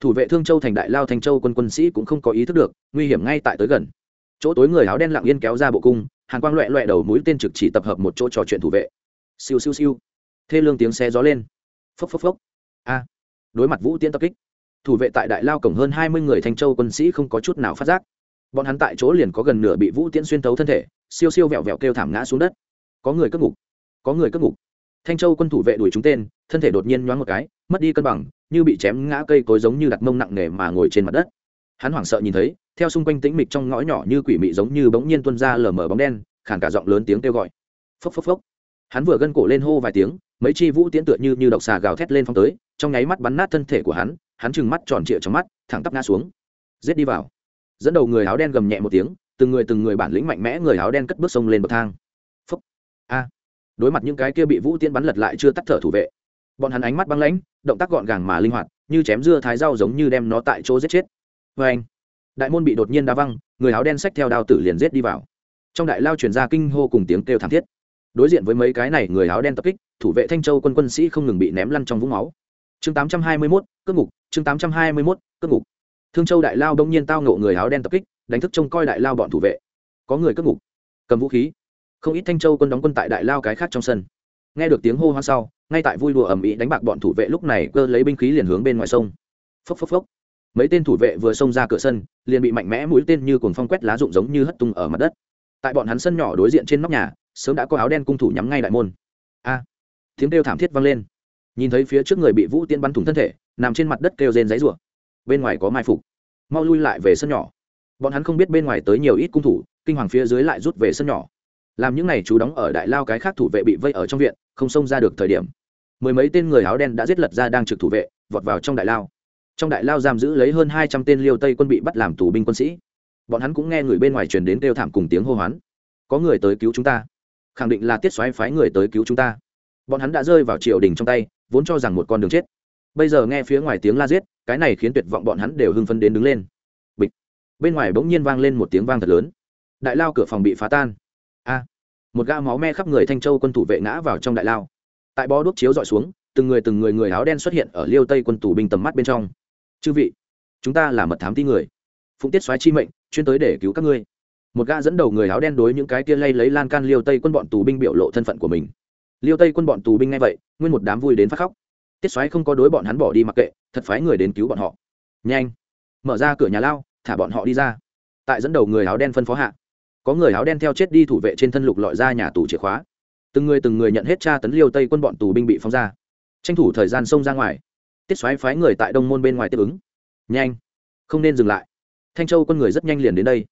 Thủ vệ thương châu thành đại lao thanh châu quân quân sĩ cũng không có ý thức được, nguy hiểm ngay tại tới gần. Chỗ tối người áo đen lặng yên kéo ra bộ cung hàng quang loẹ loẹ đầu mũi tên trực chỉ tập hợp một chỗ trò chuyện thủ vệ. Siêu siêu siêu. Thê lương tiếng xe gió lên. Phốc phốc phốc. A. Đối mặt vũ tiễn tập kích, thủ vệ tại đại lao cổng hơn hai mươi người thanh châu quân sĩ không có chút nào phát giác. Bọn hắn tại chỗ liền có gần nửa bị vũ tiễn xuyên tấu thân thể, siêu siêu vẹo vẹo kêu thảm ngã xuống đất. Có người cất ngục. Có người cất ngục. Thanh châu quân thủ vệ đuổi chúng tên, thân thể đột nhiên nhoáng một cái, mất đi cân bằng, như bị chém ngã cây cối giống như đặt mông nặng nề mà ngồi trên mặt đất. Hắn hoảng sợ nhìn thấy theo xung quanh tĩnh mịch trong ngõ nhỏ như quỷ mị giống như bỗng nhiên tuân ra lờ mờ bóng đen, khàn cả giọng lớn tiếng kêu gọi. Phốc phốc phốc. Hắn vừa gân cổ lên hô vài tiếng, mấy chi vũ tiễn tựa như như độc xà gào thét lên phong tới, trong nháy mắt bắn nát thân thể của hắn hắn trừng mắt tròn trịa trong mắt, thẳng tắp ngã xuống. Giết đi vào. Dẫn đầu người áo đen gầm nhẹ một tiếng, từng người từng người bản lĩnh mạnh mẽ người áo đen cất bước sông lên bậc thang. Phúc a. Đối mặt những cái kia bị vũ tiễn bắn lật lại chưa tắt thở thủ vệ, bọn hắn ánh mắt băng lãnh, động tác gọn gàng mà linh hoạt, như chém dưa thái rau giống như đem nó tại chỗ giết chết. Vê anh đại môn bị đột nhiên đá văng người áo đen xách theo đao tử liền giết đi vào. Trong đại lao chuyển ra kinh hô cùng tiếng kêu thảm thiết. Đối diện với mấy cái này người áo đen tập kích thủ vệ thanh châu quân quân sĩ không ngừng bị ném lăn trong vũng máu. Chương 821, cướp ngục chương 821, cướp ngục. Thương châu đại lao đông nhiên tao ngộ người áo đen tập kích đánh thức trông coi đại lao bọn thủ vệ. Có người cướp ngục. Cầm vũ khí. Không ít thanh châu quân đóng quân tại đại lao cái khác trong sân. Nghe được tiếng hô hoa sau ngay tại vui đùa ầm ĩ đánh bạc bọn thủ vệ lúc này cơ lấy binh khí liền hướng bên ngoài sông. Phốc phốc phốc mấy tên thủ vệ vừa xông ra cửa sân, liền bị mạnh mẽ mũi tên như cuồng phong quét lá rụng giống như hất tung ở mặt đất. Tại bọn hắn sân nhỏ đối diện trên nóc nhà, sớm đã có áo đen cung thủ nhắm ngay đại môn. A! Tiếng kêu thảm thiết vang lên. Nhìn thấy phía trước người bị vũ tiên bắn thủng thân thể, nằm trên mặt đất kêu rên giấy rủa. Bên ngoài có mai phục. Mau lui lại về sân nhỏ. Bọn hắn không biết bên ngoài tới nhiều ít cung thủ, kinh hoàng phía dưới lại rút về sân nhỏ. Làm những ngày chú đóng ở đại lao cái khác thủ vệ bị vây ở trong viện, không xông ra được thời điểm. Mười mấy tên người áo đen đã giết lật ra đang trực thủ vệ, vọt vào trong đại lao trong đại lao giam giữ lấy hơn hai trăm tên liêu tây quân bị bắt làm tù binh quân sĩ. Bọn hắn cũng nghe người bên ngoài truyền đến kêu thảm cùng tiếng hô hoán. Có người tới cứu chúng ta. Khẳng định là tiết xoáy phái người tới cứu chúng ta. Bọn hắn đã rơi vào triều đình trong tay, vốn cho rằng một con đường chết. Bây giờ nghe phía ngoài tiếng la giết, cái này khiến tuyệt vọng bọn hắn đều hưng phấn đến đứng lên. Bịch. Bên ngoài bỗng nhiên vang lên một tiếng vang thật lớn. Đại lao cửa phòng bị phá tan. A. Một gã máu me khắp người thanh châu quân thủ vệ ngã vào trong đại lao. Tại bó đuốc chiếu dọi xuống, từng người từng người người áo đen xuất hiện ở liêu tây quân tù binh tầm mắt bên trong chư vị, chúng ta là mật thám ti người. Phụng tiết xoáy chi mệnh, chuyên tới để cứu các ngươi. Một gã dẫn đầu người áo đen đối những cái kia lay lấy lan can liêu tây quân bọn tù binh biểu lộ thân phận của mình. Liêu tây quân bọn tù binh ngay vậy, nguyên một đám vui đến phát khóc. Tiết xoáy không có đối bọn hắn bỏ đi mặc kệ, thật phái người đến cứu bọn họ. Nhanh, mở ra cửa nhà lao, thả bọn họ đi ra. Tại dẫn đầu người áo đen phân phó hạ, có người áo đen theo chết đi thủ vệ trên thân lục lọi ra nhà tù chìa khóa. Từng người từng người nhận hết tra tấn liêu tây quân bọn tù binh bị phóng ra. Tranh thủ thời gian xông ra ngoài tiết xoáy phái người tại đông môn bên ngoài tiếp ứng. Nhanh, không nên dừng lại. Thanh châu quân người rất nhanh liền đến đây.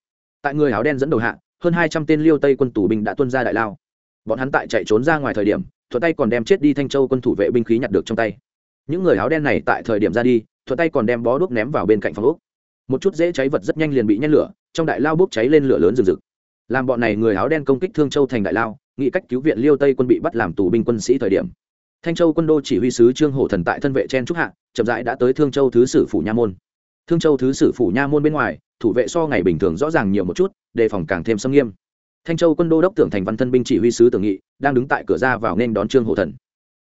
Tại người áo đen dẫn đầu hạ, hơn hai trăm tên liêu tây quân tù binh đã tuân ra đại lao. Bọn hắn tại chạy trốn ra ngoài thời điểm, thuận tay còn đem chết đi thanh châu quân thủ vệ binh khí nhặt được trong tay. Những người áo đen này tại thời điểm ra đi, thuận tay còn đem bó đuốc ném vào bên cạnh phòng úc một chút dễ cháy vật rất nhanh liền bị nhét lửa, trong đại lao bốc cháy lên lửa lớn rừng rực. Làm bọn này người áo đen công kích thương châu thành đại lao, nghĩ cách cứu viện liêu tây quân bị bắt làm tù binh quân sĩ thời điểm thanh châu quân đô chỉ huy sứ trương hổ thần tại thân vệ chen trúc hạ, chậm rãi đã tới thương châu thứ sử phủ nha môn. Thương châu thứ sử phủ nha môn bên ngoài, thủ vệ so ngày bình thường rõ ràng nhiều một chút, đề phòng càng thêm xâm nghiêm. Thanh châu quân đô đốc tưởng thành văn thân binh chỉ huy sứ tưởng nghị, đang đứng tại cửa ra vào nên đón trương hổ thần.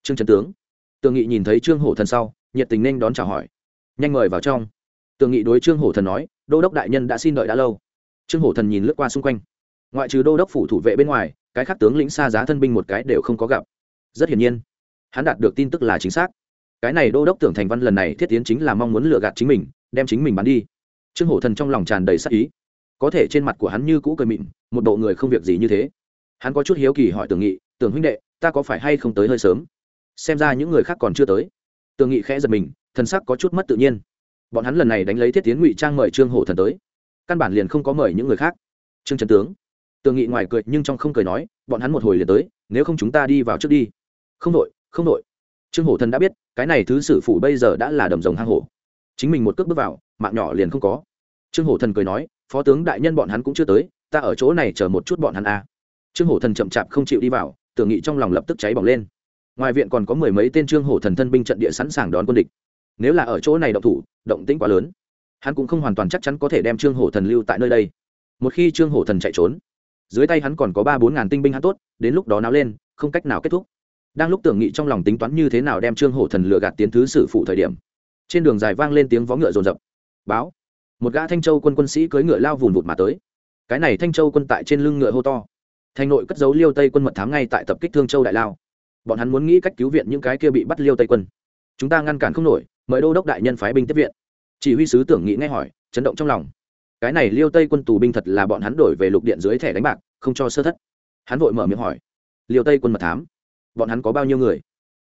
Trương trần tướng. Tưởng nghị nhìn thấy trương hổ thần sau, nhiệt tình nên đón chào hỏi. Nhanh mời vào trong. Tưởng nghị đối trương hổ thần nói, đô đốc đại nhân đã xin đợi đã lâu. Trương hổ thần nhìn lướt qua xung quanh. Ngoại trừ đô đốc phủ thủ vệ bên ngoài, cái khác tướng lĩnh xa giá thân binh một cái đều không có gặp. Rất hiển nhiên hắn đạt được tin tức là chính xác. Cái này đô đốc tưởng thành văn lần này thiết tiến chính là mong muốn lừa gạt chính mình, đem chính mình bắn đi. Trương hổ thần trong lòng tràn đầy sắc ý. Có thể trên mặt của hắn như cũ cười mịn, một bộ người không việc gì như thế. Hắn có chút hiếu kỳ hỏi tưởng nghị, tưởng huynh đệ, ta có phải hay không tới hơi sớm? Xem ra những người khác còn chưa tới. Tưởng nghị khẽ giật mình, thần sắc có chút mất tự nhiên. Bọn hắn lần này đánh lấy thiết tiến ngụy trang mời trương hổ thần tới. Căn bản liền không có mời những người khác. Trương trần tướng. Tường nghị ngoài cười nhưng trong không cười nói, bọn hắn một hồi liền tới, nếu không chúng ta đi vào trước đi. Không đội không đội. Trương hổ thần đã biết, cái này thứ sử phụ bây giờ đã là đầm rồng hang hổ. Chính mình một cước bước vào, mạng nhỏ liền không có. Trương hổ thần cười nói, phó tướng đại nhân bọn hắn cũng chưa tới, ta ở chỗ này chờ một chút bọn hắn a à. trương hổ thần chậm chạp không chịu đi vào, tưởng nghị trong lòng lập tức cháy bỏng lên. Ngoài viện còn có mười mấy tên trương hổ thần thân binh trận địa sẵn sàng đón quân địch. Nếu là ở chỗ này động thủ, động tĩnh quá lớn. Hắn cũng không hoàn toàn chắc chắn có thể đem trương hổ thần lưu tại nơi đây. Một khi trương hổ thần chạy trốn, dưới tay hắn còn có ba bốn ngàn tinh binh hắn tốt, đến lúc đó náo lên, không cách nào kết thúc đang lúc tưởng nghị trong lòng tính toán như thế nào đem trương hổ thần lừa gạt tiến thứ sử phụ thời điểm, trên đường dài vang lên tiếng vó ngựa rồn rập. Báo, một gã thanh châu quân quân sĩ cưỡi ngựa lao vùn vụt mà tới. Cái này thanh châu quân tại trên lưng ngựa hô to. Thành nội cất giấu liêu tây quân mật thám ngay tại tập kích thương châu đại lao. Bọn hắn muốn nghĩ cách cứu viện những cái kia bị bắt liêu tây quân. Chúng ta ngăn cản không nổi, mời đô đốc đại nhân phái binh tiếp viện. Chỉ huy sứ tưởng nghĩ ngay hỏi, chấn động trong lòng. Cái này liêu tây quân tù binh thật là bọn hắn đổi về lục điện dưới thẻ đánh bạc, không cho sơ thất. Hắn vội mở miệng hỏi, liêu tây quân mật thám bọn hắn có bao nhiêu người?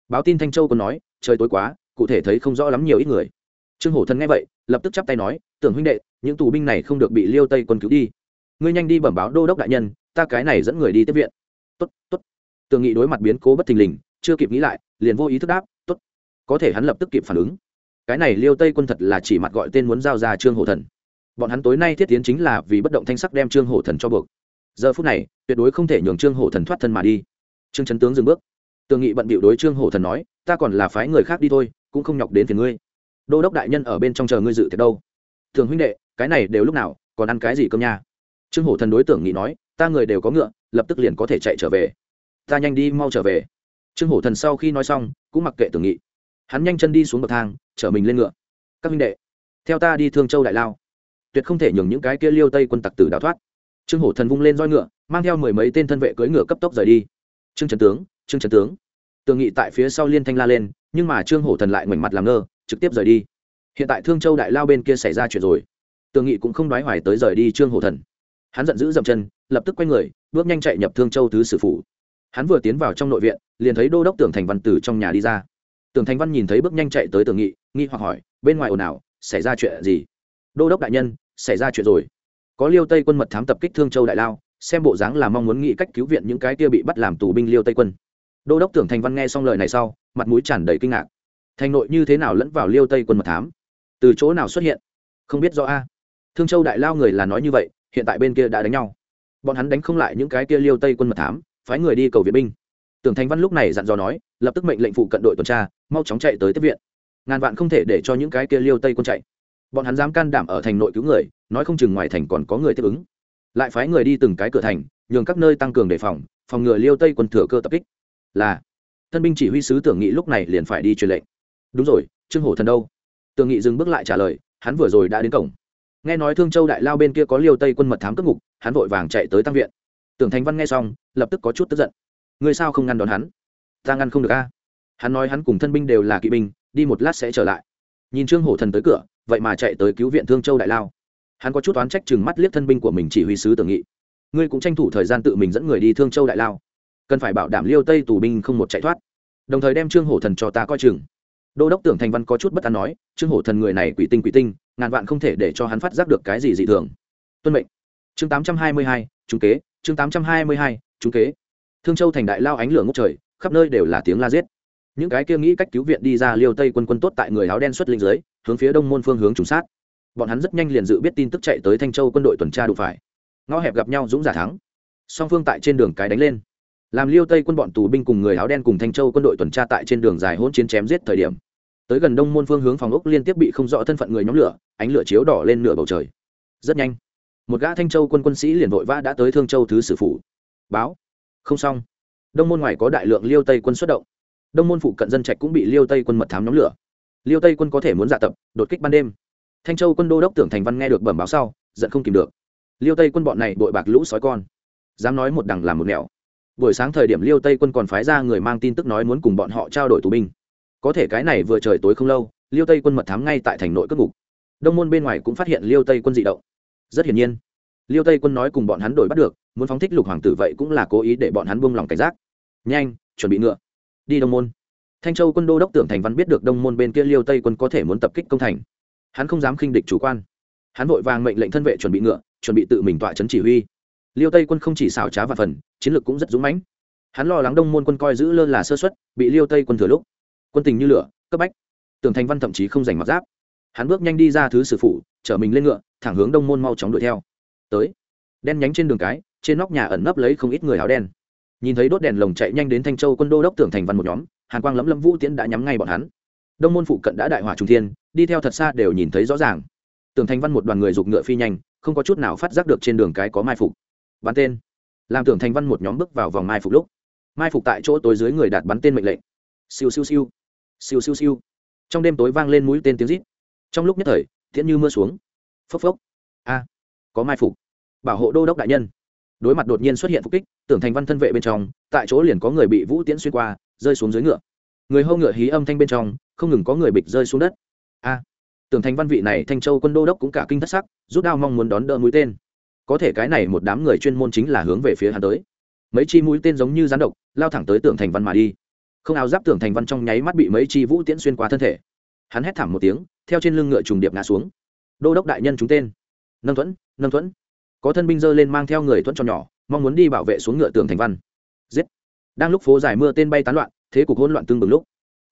Báo tin thanh châu còn nói, trời tối quá, cụ thể thấy không rõ lắm nhiều ít người. Trương hổ thần nghe vậy, lập tức chắp tay nói, tưởng huynh đệ, những tù binh này không được bị liêu tây quân cứu đi. Ngươi nhanh đi bẩm báo đô đốc đại nhân, ta cái này dẫn người đi tiếp viện. Tốt tốt. Tường nghị đối mặt biến cố bất thình lình, chưa kịp nghĩ lại, liền vô ý thức đáp, tốt. Có thể hắn lập tức kịp phản ứng. Cái này liêu tây quân thật là chỉ mặt gọi tên muốn giao ra trương hổ thần. Bọn hắn tối nay thiết tiến chính là vì bất động thanh sắc đem trương hổ thần cho buộc. Giờ phút này, tuyệt đối không thể nhường trương hổ thần thoát thân mà đi. Trương trấn tướng dừng bước tường nghị bận bịu đối trương hổ thần nói, ta còn là phái người khác đi thôi, cũng không nhọc đến phiền ngươi. Đô đốc đại nhân ở bên trong chờ ngươi dự thiệt đâu. Thường huynh đệ, cái này đều lúc nào, còn ăn cái gì cơm nha? Trương hổ thần đối tưởng nghị nói, ta người đều có ngựa, lập tức liền có thể chạy trở về. Ta nhanh đi mau trở về. Trương hổ thần sau khi nói xong, cũng mặc kệ tưởng nghị. Hắn nhanh chân đi xuống bậc thang, chở mình lên ngựa. Các huynh đệ, theo ta đi thương châu đại lao. Tuyệt không thể nhường những cái kia liêu tây quân tặc tử đào thoát. Trương hổ thần vung lên roi ngựa, mang theo mười mấy tên thân vệ cưỡi ngựa cấp tốc rời đi. Trương trần tướng trương Trấn tướng. Tường nghị tại phía sau liên thanh la lên, nhưng mà trương hổ thần lại ngoảnh mặt làm ngơ, trực tiếp rời đi. Hiện tại thương châu đại lao bên kia xảy ra chuyện rồi. Tường nghị cũng không đoái hoài tới rời đi trương hổ thần. Hắn giận dữ dậm chân, lập tức quay người, bước nhanh chạy nhập thương châu thứ sử phủ. Hắn vừa tiến vào trong nội viện, liền thấy đô đốc tưởng thành văn từ trong nhà đi ra. Tưởng thành văn nhìn thấy bước nhanh chạy tới tường nghị, nghi hoặc hỏi, bên ngoài ồn ào, xảy ra chuyện gì? Đô đốc đại nhân, xảy ra chuyện rồi. Có liêu tây quân mật thám tập kích thương châu đại lao, xem bộ dáng là mong muốn nghĩ cách cứu viện những cái kia bị bắt làm tù binh liêu tây quân đô đốc tưởng thành văn nghe xong lời này sau, mặt mũi tràn đầy kinh ngạc. Thành nội như thế nào lẫn vào liêu tây quân mật thám? Từ chỗ nào xuất hiện? Không biết do a. Thương châu đại lao người là nói như vậy, hiện tại bên kia đã đánh nhau. Bọn hắn đánh không lại những cái kia liêu tây quân mật thám, phái người đi cầu viện binh. Tưởng thành văn lúc này dặn dò nói, lập tức mệnh lệnh phụ cận đội tuần tra, mau chóng chạy tới tiếp viện. Ngàn vạn không thể để cho những cái kia liêu tây quân chạy. Bọn hắn dám can đảm ở thành nội cứu người, nói không chừng ngoài thành còn có người tiếp ứng. Lại phái người đi từng cái cửa thành, nhường các nơi tăng cường đề phòng phòng ngừa liêu tây quân thừa cơ tập kích là, thân binh chỉ huy sứ tưởng nghị lúc này liền phải đi truyền lệnh. Đúng rồi, trương hổ thần đâu? Tưởng nghị dừng bước lại trả lời, hắn vừa rồi đã đến cổng. Nghe nói thương châu đại lao bên kia có liêu tây quân mật thám cướp ngục, hắn vội vàng chạy tới tăng viện. Tưởng thành văn nghe xong, lập tức có chút tức giận. Người sao không ngăn đón hắn? Ta ngăn không được a. Hắn nói hắn cùng thân binh đều là kỵ binh, đi một lát sẽ trở lại. Nhìn trương hổ thần tới cửa, vậy mà chạy tới cứu viện thương châu đại lao. Hắn có chút oán trách chừng mắt liếc thân binh của mình chỉ huy sứ tưởng nghị. Ngươi cũng tranh thủ thời gian tự mình dẫn người đi thương châu đại lao cần phải bảo đảm liêu tây tù binh không một chạy thoát. Đồng thời đem trương hổ thần cho ta coi chừng. Đô đốc tưởng thành văn có chút bất an nói, trương hổ thần người này quỷ tinh quỷ tinh, ngàn vạn không thể để cho hắn phát giác được cái gì dị thường. Tuân mệnh. Chương tám trăm hai mươi hai trung kế. Chương tám trăm hai mươi hai trung kế. Thương châu thành đại lao ánh lửa ngốc trời, khắp nơi đều là tiếng la giết. Những cái kia nghĩ cách cứu viện đi ra liêu tây quân quân tốt tại người áo đen xuất linh giới hướng phía đông môn phương hướng trùng sát. Bọn hắn rất nhanh liền dự biết tin tức chạy tới thanh châu quân đội tuần tra đủ phải. Ngõ hẹp gặp nhau dũng giả thắng. Song phương tại trên đường cái đánh lên làm liêu tây quân bọn tù binh cùng người áo đen cùng thanh châu quân đội tuần tra tại trên đường dài hỗn chiến chém giết thời điểm. Tới gần đông môn phương hướng phòng ốc liên tiếp bị không rõ thân phận người nhóm lửa, ánh lửa chiếu đỏ lên nửa bầu trời. Rất nhanh, một gã thanh châu quân quân sĩ liền vội vã đã tới thương châu thứ sử phủ. Báo, không xong. Đông môn ngoài có đại lượng liêu tây quân xuất động. Đông môn phụ cận dân trạch cũng bị liêu tây quân mật thám nhóm lửa. Liêu tây quân có thể muốn dạ tập, đột kích ban đêm. Thanh châu quân đô đốc tưởng thành văn nghe được bẩm báo sau, giận không kìm được. Liêu tây quân bọn này bội bạc lũ sói con. Dám nói một đằng làm một nẻo buổi sáng thời điểm liêu tây quân còn phái ra người mang tin tức nói muốn cùng bọn họ trao đổi tù binh. Có thể cái này vừa trời tối không lâu, liêu tây quân mật thám ngay tại thành nội cất ngục. Đông môn bên ngoài cũng phát hiện liêu tây quân dị động. Rất hiển nhiên, liêu tây quân nói cùng bọn hắn đổi bắt được, muốn phóng thích lục hoàng tử vậy cũng là cố ý để bọn hắn buông lòng cảnh giác. Nhanh, chuẩn bị ngựa. Đi đông môn. Thanh châu quân đô đốc tưởng thành văn biết được đông môn bên kia liêu tây quân có thể muốn tập kích công thành. Hắn không dám khinh địch chủ quan. Hắn vội vàng mệnh lệnh thân vệ chuẩn bị ngựa, chuẩn bị tự mình tọa chấn chỉ huy liêu tây quân không chỉ xảo trá và phần, chiến lược cũng rất dũng mãnh. Hắn lo lắng đông môn quân coi giữ lơ là sơ xuất bị liêu tây quân thừa lúc. Quân tình như lửa, cấp bách. Tưởng thành văn thậm chí không giành mặc giáp. Hắn bước nhanh đi ra thứ sử phụ chở mình lên ngựa, thẳng hướng đông môn mau chóng đuổi theo. Tới. Đen nhánh trên đường cái, trên nóc nhà ẩn nấp lấy không ít người áo đen. Nhìn thấy đốt đèn lồng chạy nhanh đến thanh châu quân đô đốc tưởng thành văn một nhóm, hàn quang lẫm lâm vũ tiễn đã nhắm ngay bọn hắn. Đông môn phụ cận đã đại hỏa trung thiên, đi theo thật xa đều nhìn thấy rõ ràng. Tưởng thành văn một đoàn người giục ngựa phi nhanh, không có chút nào phát giác được trên đường cái có mai phục bắn tên. Làm tưởng thành văn một nhóm bước vào vòng mai phục lúc, mai phục tại chỗ tối dưới người đạt bắn tên mệnh lệnh. Siêu siêu siêu. Siêu siêu siêu. Trong đêm tối vang lên mũi tên tiếng rít. Trong lúc nhất thời thiện như mưa xuống. Phốc phốc. A, có mai phục. Bảo hộ đô đốc đại nhân. Đối mặt đột nhiên xuất hiện phục kích, tưởng thành văn thân vệ bên trong, tại chỗ liền có người bị vũ tiễn xuyên qua, rơi xuống dưới ngựa. Người hâu ngựa hí âm thanh bên trong, không ngừng có người bịch rơi xuống đất. A, tưởng thành văn vị này thanh châu quân đô đốc cũng cả kinh thất sắc, rút đao mong muốn đón đỡ mũi tên có thể cái này một đám người chuyên môn chính là hướng về phía hắn tới. Mấy chi mũi tên giống như rắn độc, lao thẳng tới tưởng thành văn mà đi. Không áo giáp tưởng thành văn trong nháy mắt bị mấy chi vũ tiễn xuyên qua thân thể. Hắn hét thảm một tiếng, theo trên lưng ngựa trùng điệp ngã xuống. Đô đốc đại nhân chúng tên. Nâng thuẫn nâng thuẫn. Có thân binh dơ lên mang theo người thuẫn cho nhỏ, mong muốn đi bảo vệ xuống ngựa tường thành văn. Giết. Đang lúc phố dài mưa tên bay tán loạn, thế cục hỗn loạn tương bừng lúc,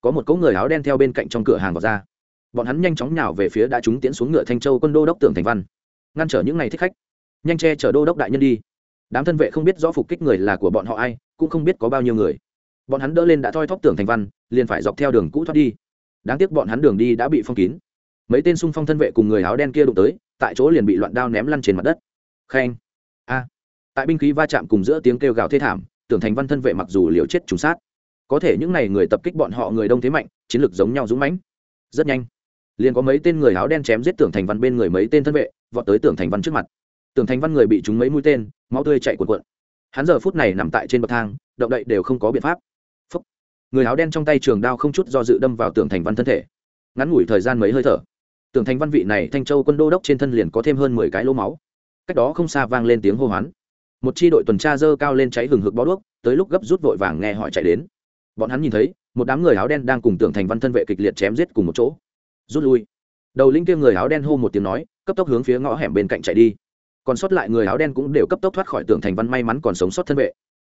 có một cỗ người áo đen theo bên cạnh trong cửa hàng vào ra. Bọn hắn nhanh chóng nhào về phía đã trúng tiễn xuống ngựa thanh châu quân đô đốc tường thành văn. Ngăn trở những ngày thích khách nhanh che chở đô đốc đại nhân đi. Đám thân vệ không biết rõ phục kích người là của bọn họ ai, cũng không biết có bao nhiêu người. Bọn hắn đỡ lên đã thoi thóp tưởng thành văn, liền phải dọc theo đường cũ thoát đi. Đáng tiếc bọn hắn đường đi đã bị phong kín. Mấy tên xung phong thân vệ cùng người áo đen kia đụng tới, tại chỗ liền bị loạn đao ném lăn trên mặt đất. Khen. A. Tại binh khí va chạm cùng giữa tiếng kêu gào thê thảm tưởng thành văn thân vệ mặc dù liều chết trùng sát, có thể những n à y người tập kích bọn họ người đông thế mạnh, chiến lược giống nhau dũng mãnh. Rất nhanh, liền có mấy tên người áo đen chém giết tưởng thành văn bên người mấy tên thân vệ, vọt tới tưởng thành văn trước mặt tưởng thành văn người bị trúng mấy mũi tên, máu tươi chạy cuộn cuộn. Hắn giờ phút này nằm tại trên bậc thang, động đậy đều không có biện pháp. Phúc. người áo đen trong tay trường đao không chút do dự đâm vào tưởng thành văn thân thể. Ngắn ngủi thời gian mấy hơi thở tưởng thành văn vị này thanh châu quân đô đốc trên thân liền có thêm hơn mười cái lỗ máu. Cách đó không xa vang lên tiếng hô hoán. Một chi đội tuần tra dơ cao lên cháy hừng hực bó đuốc, tới lúc gấp rút vội vàng nghe họ chạy đến. Bọn hắn nhìn thấy, một đám người áo đen đang cùng tưởng thành văn thân vệ kịch liệt chém giết cùng một chỗ. Rút lui. Đầu linh kia người áo đen hô một tiếng nói, cấp tốc hướng phía ngõ hẻm bên cạnh chạy đi còn sót lại người áo đen cũng đều cấp tốc thoát khỏi tưởng thành văn may mắn còn sống sót thân vệ.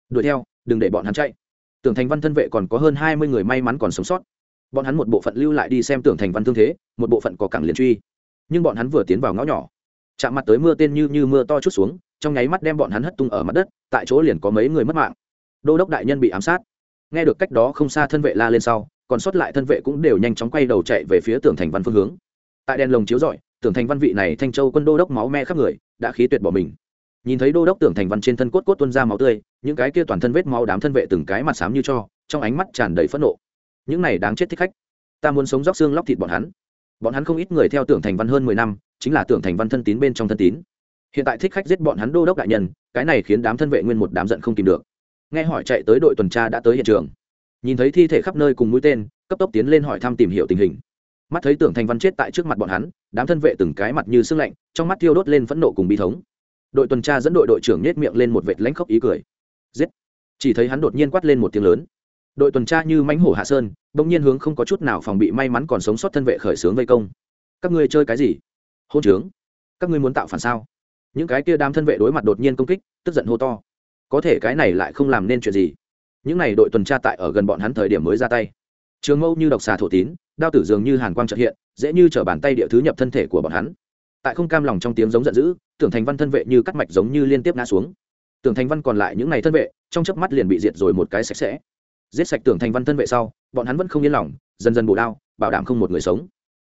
Đuổi theo, đừng để bọn hắn chạy. Tưởng thành văn thân vệ còn có hơn hai mươi người may mắn còn sống sót. Bọn hắn một bộ phận lưu lại đi xem tưởng thành văn thương thế, một bộ phận có cẳng liền truy. Nhưng bọn hắn vừa tiến vào ngõ nhỏ, chạm mặt tới mưa tên như như mưa to chút xuống, trong nháy mắt đem bọn hắn hất tung ở mặt đất, tại chỗ liền có mấy người mất mạng. Đô đốc đại nhân bị ám sát. Nghe được cách đó không xa thân vệ la lên sau, còn sót lại thân vệ cũng đều nhanh chóng quay đầu chạy về phía tưởng thành văn phương hướng. Tại đèn lồng chiếu rọi tưởng thành văn vị này thanh châu quân đô đốc máu me khắp người đã khí tuyệt bỏ mình. Nhìn thấy đô đốc tưởng thành văn trên thân cốt cốt tuôn ra máu tươi, những cái kia toàn thân vết máu đám thân vệ từng cái mặt xám như cho, trong ánh mắt tràn đầy phẫn nộ. Những này đáng chết thích khách. Ta muốn sống róc xương lóc thịt bọn hắn. Bọn hắn không ít người theo tưởng thành văn hơn mười năm, chính là tưởng thành văn thân tín bên trong thân tín. Hiện tại thích khách giết bọn hắn đô đốc đại nhân, cái này khiến đám thân vệ nguyên một đám giận không tìm được. Nghe hỏi chạy tới đội tuần tra đã tới hiện trường. Nhìn thấy thi thể khắp nơi cùng mũi tên, cấp tốc tiến lên hỏi thăm tìm hiểu tình hình mắt thấy tưởng thành văn chết tại trước mặt bọn hắn, đám thân vệ từng cái mặt như sưng lạnh, trong mắt thiêu đốt lên phẫn nộ cùng bi thống. Đội tuần tra dẫn đội đội trưởng nhét miệng lên một vệt lãnh khốc ý cười. Giết! Chỉ thấy hắn đột nhiên quát lên một tiếng lớn. Đội tuần tra như mánh hổ hạ sơn, bỗng nhiên hướng không có chút nào phòng bị may mắn còn sống sót thân vệ khởi xướng vây công. Các ngươi chơi cái gì? Hôn trướng! Các ngươi muốn tạo phản sao? Những cái kia đám thân vệ đối mặt đột nhiên công kích, tức giận hô to. Có thể cái này lại không làm nên chuyện gì. Những n à y đội tuần tra tại ở gần bọn hắn thời điểm mới ra tay trường mâu như độc xà thổ tín, đao tử dường như hàn quang trợ hiện, dễ như t bàn tay địa thứ nhập thân thể của bọn hắn. Tại không cam lòng trong tiếng giống giận dữ, tưởng thành văn thân vệ như cắt mạch giống như liên tiếp ngã xuống. Tưởng thành văn còn lại những n à y thân vệ, trong chớp mắt liền bị diệt rồi một cái sạch sẽ. Giết sạch tưởng thành văn thân vệ sau, bọn hắn vẫn không yên lòng, dần dần bổ đao, bảo đảm không một người sống.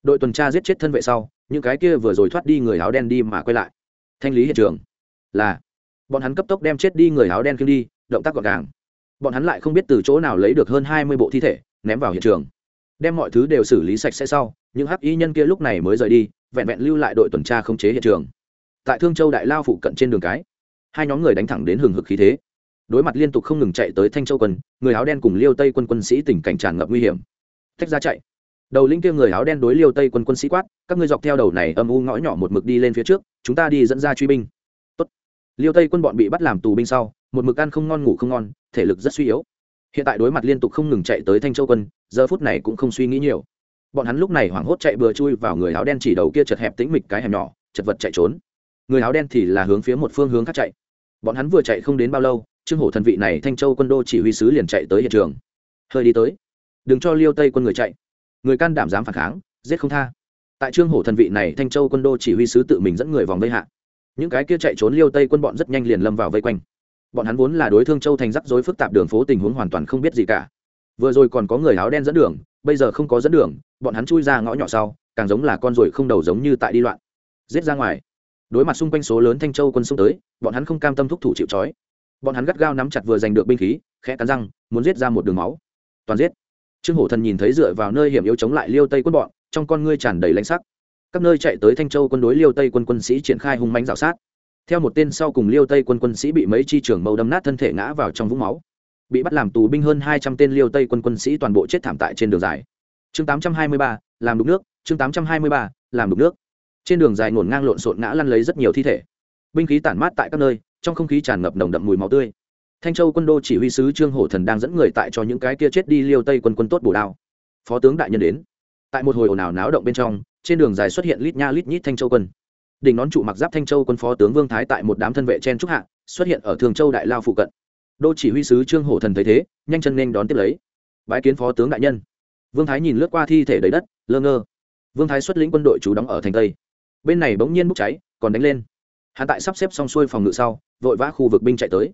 Đội tuần tra giết chết thân vệ sau, những cái kia vừa rồi thoát đi người áo đen đi mà quay lại. Thanh lý hiện trường. Là, bọn hắn cấp tốc đem chết đi người áo đen kiếm đi, động tác gọn gàng. Bọn hắn lại không biết từ chỗ nào lấy được hơn hai mươi bộ thi thể ném vào hiện trường. Đem mọi thứ đều xử lý sạch sẽ sau, những hắc y nhân kia lúc này mới rời đi, vẹn vẹn lưu lại đội tuần tra không chế hiện trường. Tại thương châu đại lao phụ cận trên đường cái, hai nhóm người đánh thẳng đến hừng hực khí thế. Đối mặt liên tục không ngừng chạy tới thanh châu quân, người áo đen cùng liêu tây quân quân sĩ tình cảnh tràn ngập nguy hiểm. Tách ra chạy. Đầu linh kia người áo đen đối liêu tây quân quân sĩ quát, các ngươi dọc theo đầu này âm u ngõ nhỏ một mực đi lên phía trước, chúng ta đi dẫn ra truy binh. Tốt. liêu tây quân bọn bị bắt làm tù binh sau, một mực ăn không ngon ngủ không ngon, thể lực rất suy yếu hiện tại đối mặt liên tục không ngừng chạy tới thanh châu quân, giờ phút này cũng không suy nghĩ nhiều. Bọn hắn lúc này hoảng hốt chạy bừa chui vào người áo đen chỉ đầu kia chật hẹp tĩnh mịch cái hẻm nhỏ, chật vật chạy trốn. Người áo đen thì là hướng phía một phương hướng khác chạy. Bọn hắn vừa chạy không đến bao lâu, trương hổ thần vị này thanh châu quân đô chỉ huy sứ liền chạy tới hiện trường. Hơi đi tới. Đừng cho liêu tây quân người chạy. Người can đảm dám phản kháng, giết không tha. Tại trương hổ thần vị này thanh châu quân đô chỉ huy sứ tự mình dẫn người vòng vây hạ. Những cái kia chạy trốn liêu tây quân bọn rất nhanh liền lâm vào vây quanh bọn hắn vốn là đối thương châu thành rắc rối phức tạp đường phố tình huống hoàn toàn không biết gì cả. Vừa rồi còn có người áo đen dẫn đường, bây giờ không có dẫn đường, bọn hắn chui ra ngõ nhỏ sau, càng giống là con ruồi không đầu giống như tại đi loạn. Giết ra ngoài. Đối mặt xung quanh số lớn thanh châu quân xung tới, bọn hắn không cam tâm thúc thủ chịu trói. Bọn hắn gắt gao nắm chặt vừa giành được binh khí, khẽ cắn răng, muốn giết ra một đường máu. Toàn giết. Trương hổ thần nhìn thấy dựa vào nơi hiểm yếu chống lại liêu tây quân bọn, trong con ngươi tràn đầy lãnh sắc. Các nơi chạy tới thanh châu quân đối liêu tây quân quân sĩ triển khai hung mánh rào sát theo một tên sau cùng liêu tây quân quân sĩ bị mấy chi trưởng mâu đâm nát thân thể ngã vào trong vũng máu. Bị bắt làm tù binh hơn hai trăm tên liêu tây quân quân sĩ toàn bộ chết thảm tại trên đường dài. Chương tám trăm hai mươi ba, làm đục nước, chương tám trăm hai mươi ba, làm đục nước. Trên đường dài ngổn ngang lộn xộn ngã lăn lấy rất nhiều thi thể. Binh khí tản mát tại các nơi, trong không khí tràn ngập nồng đậm mùi máu tươi. Thanh châu quân đô chỉ huy sứ trương hổ thần đang dẫn người tại cho những cái kia chết đi liêu tây quân quân tốt bổ đao. Phó tướng đại nhân đến. Tại một hồi ồn ào náo động bên trong, trên đường dài xuất hiện lít nha lít nhít thanh châu quân đỉnh nón trụ mặc giáp thanh châu quân phó tướng vương thái tại một đám thân vệ chen trúc hạ, xuất hiện ở thường châu đại lao phụ cận. Đô chỉ huy sứ trương hổ thần thấy thế, nhanh chân nên đón tiếp lấy. Bái kiến phó tướng đại nhân. Vương thái nhìn lướt qua thi thể đầy đất, lơ ngơ. Vương thái xuất lĩnh quân đội trú đóng ở thành tây. Bên này bỗng nhiên bốc cháy, còn đánh lên. Hắn tại sắp xếp xong xuôi phòng ngự sau, vội vã khu vực binh chạy tới.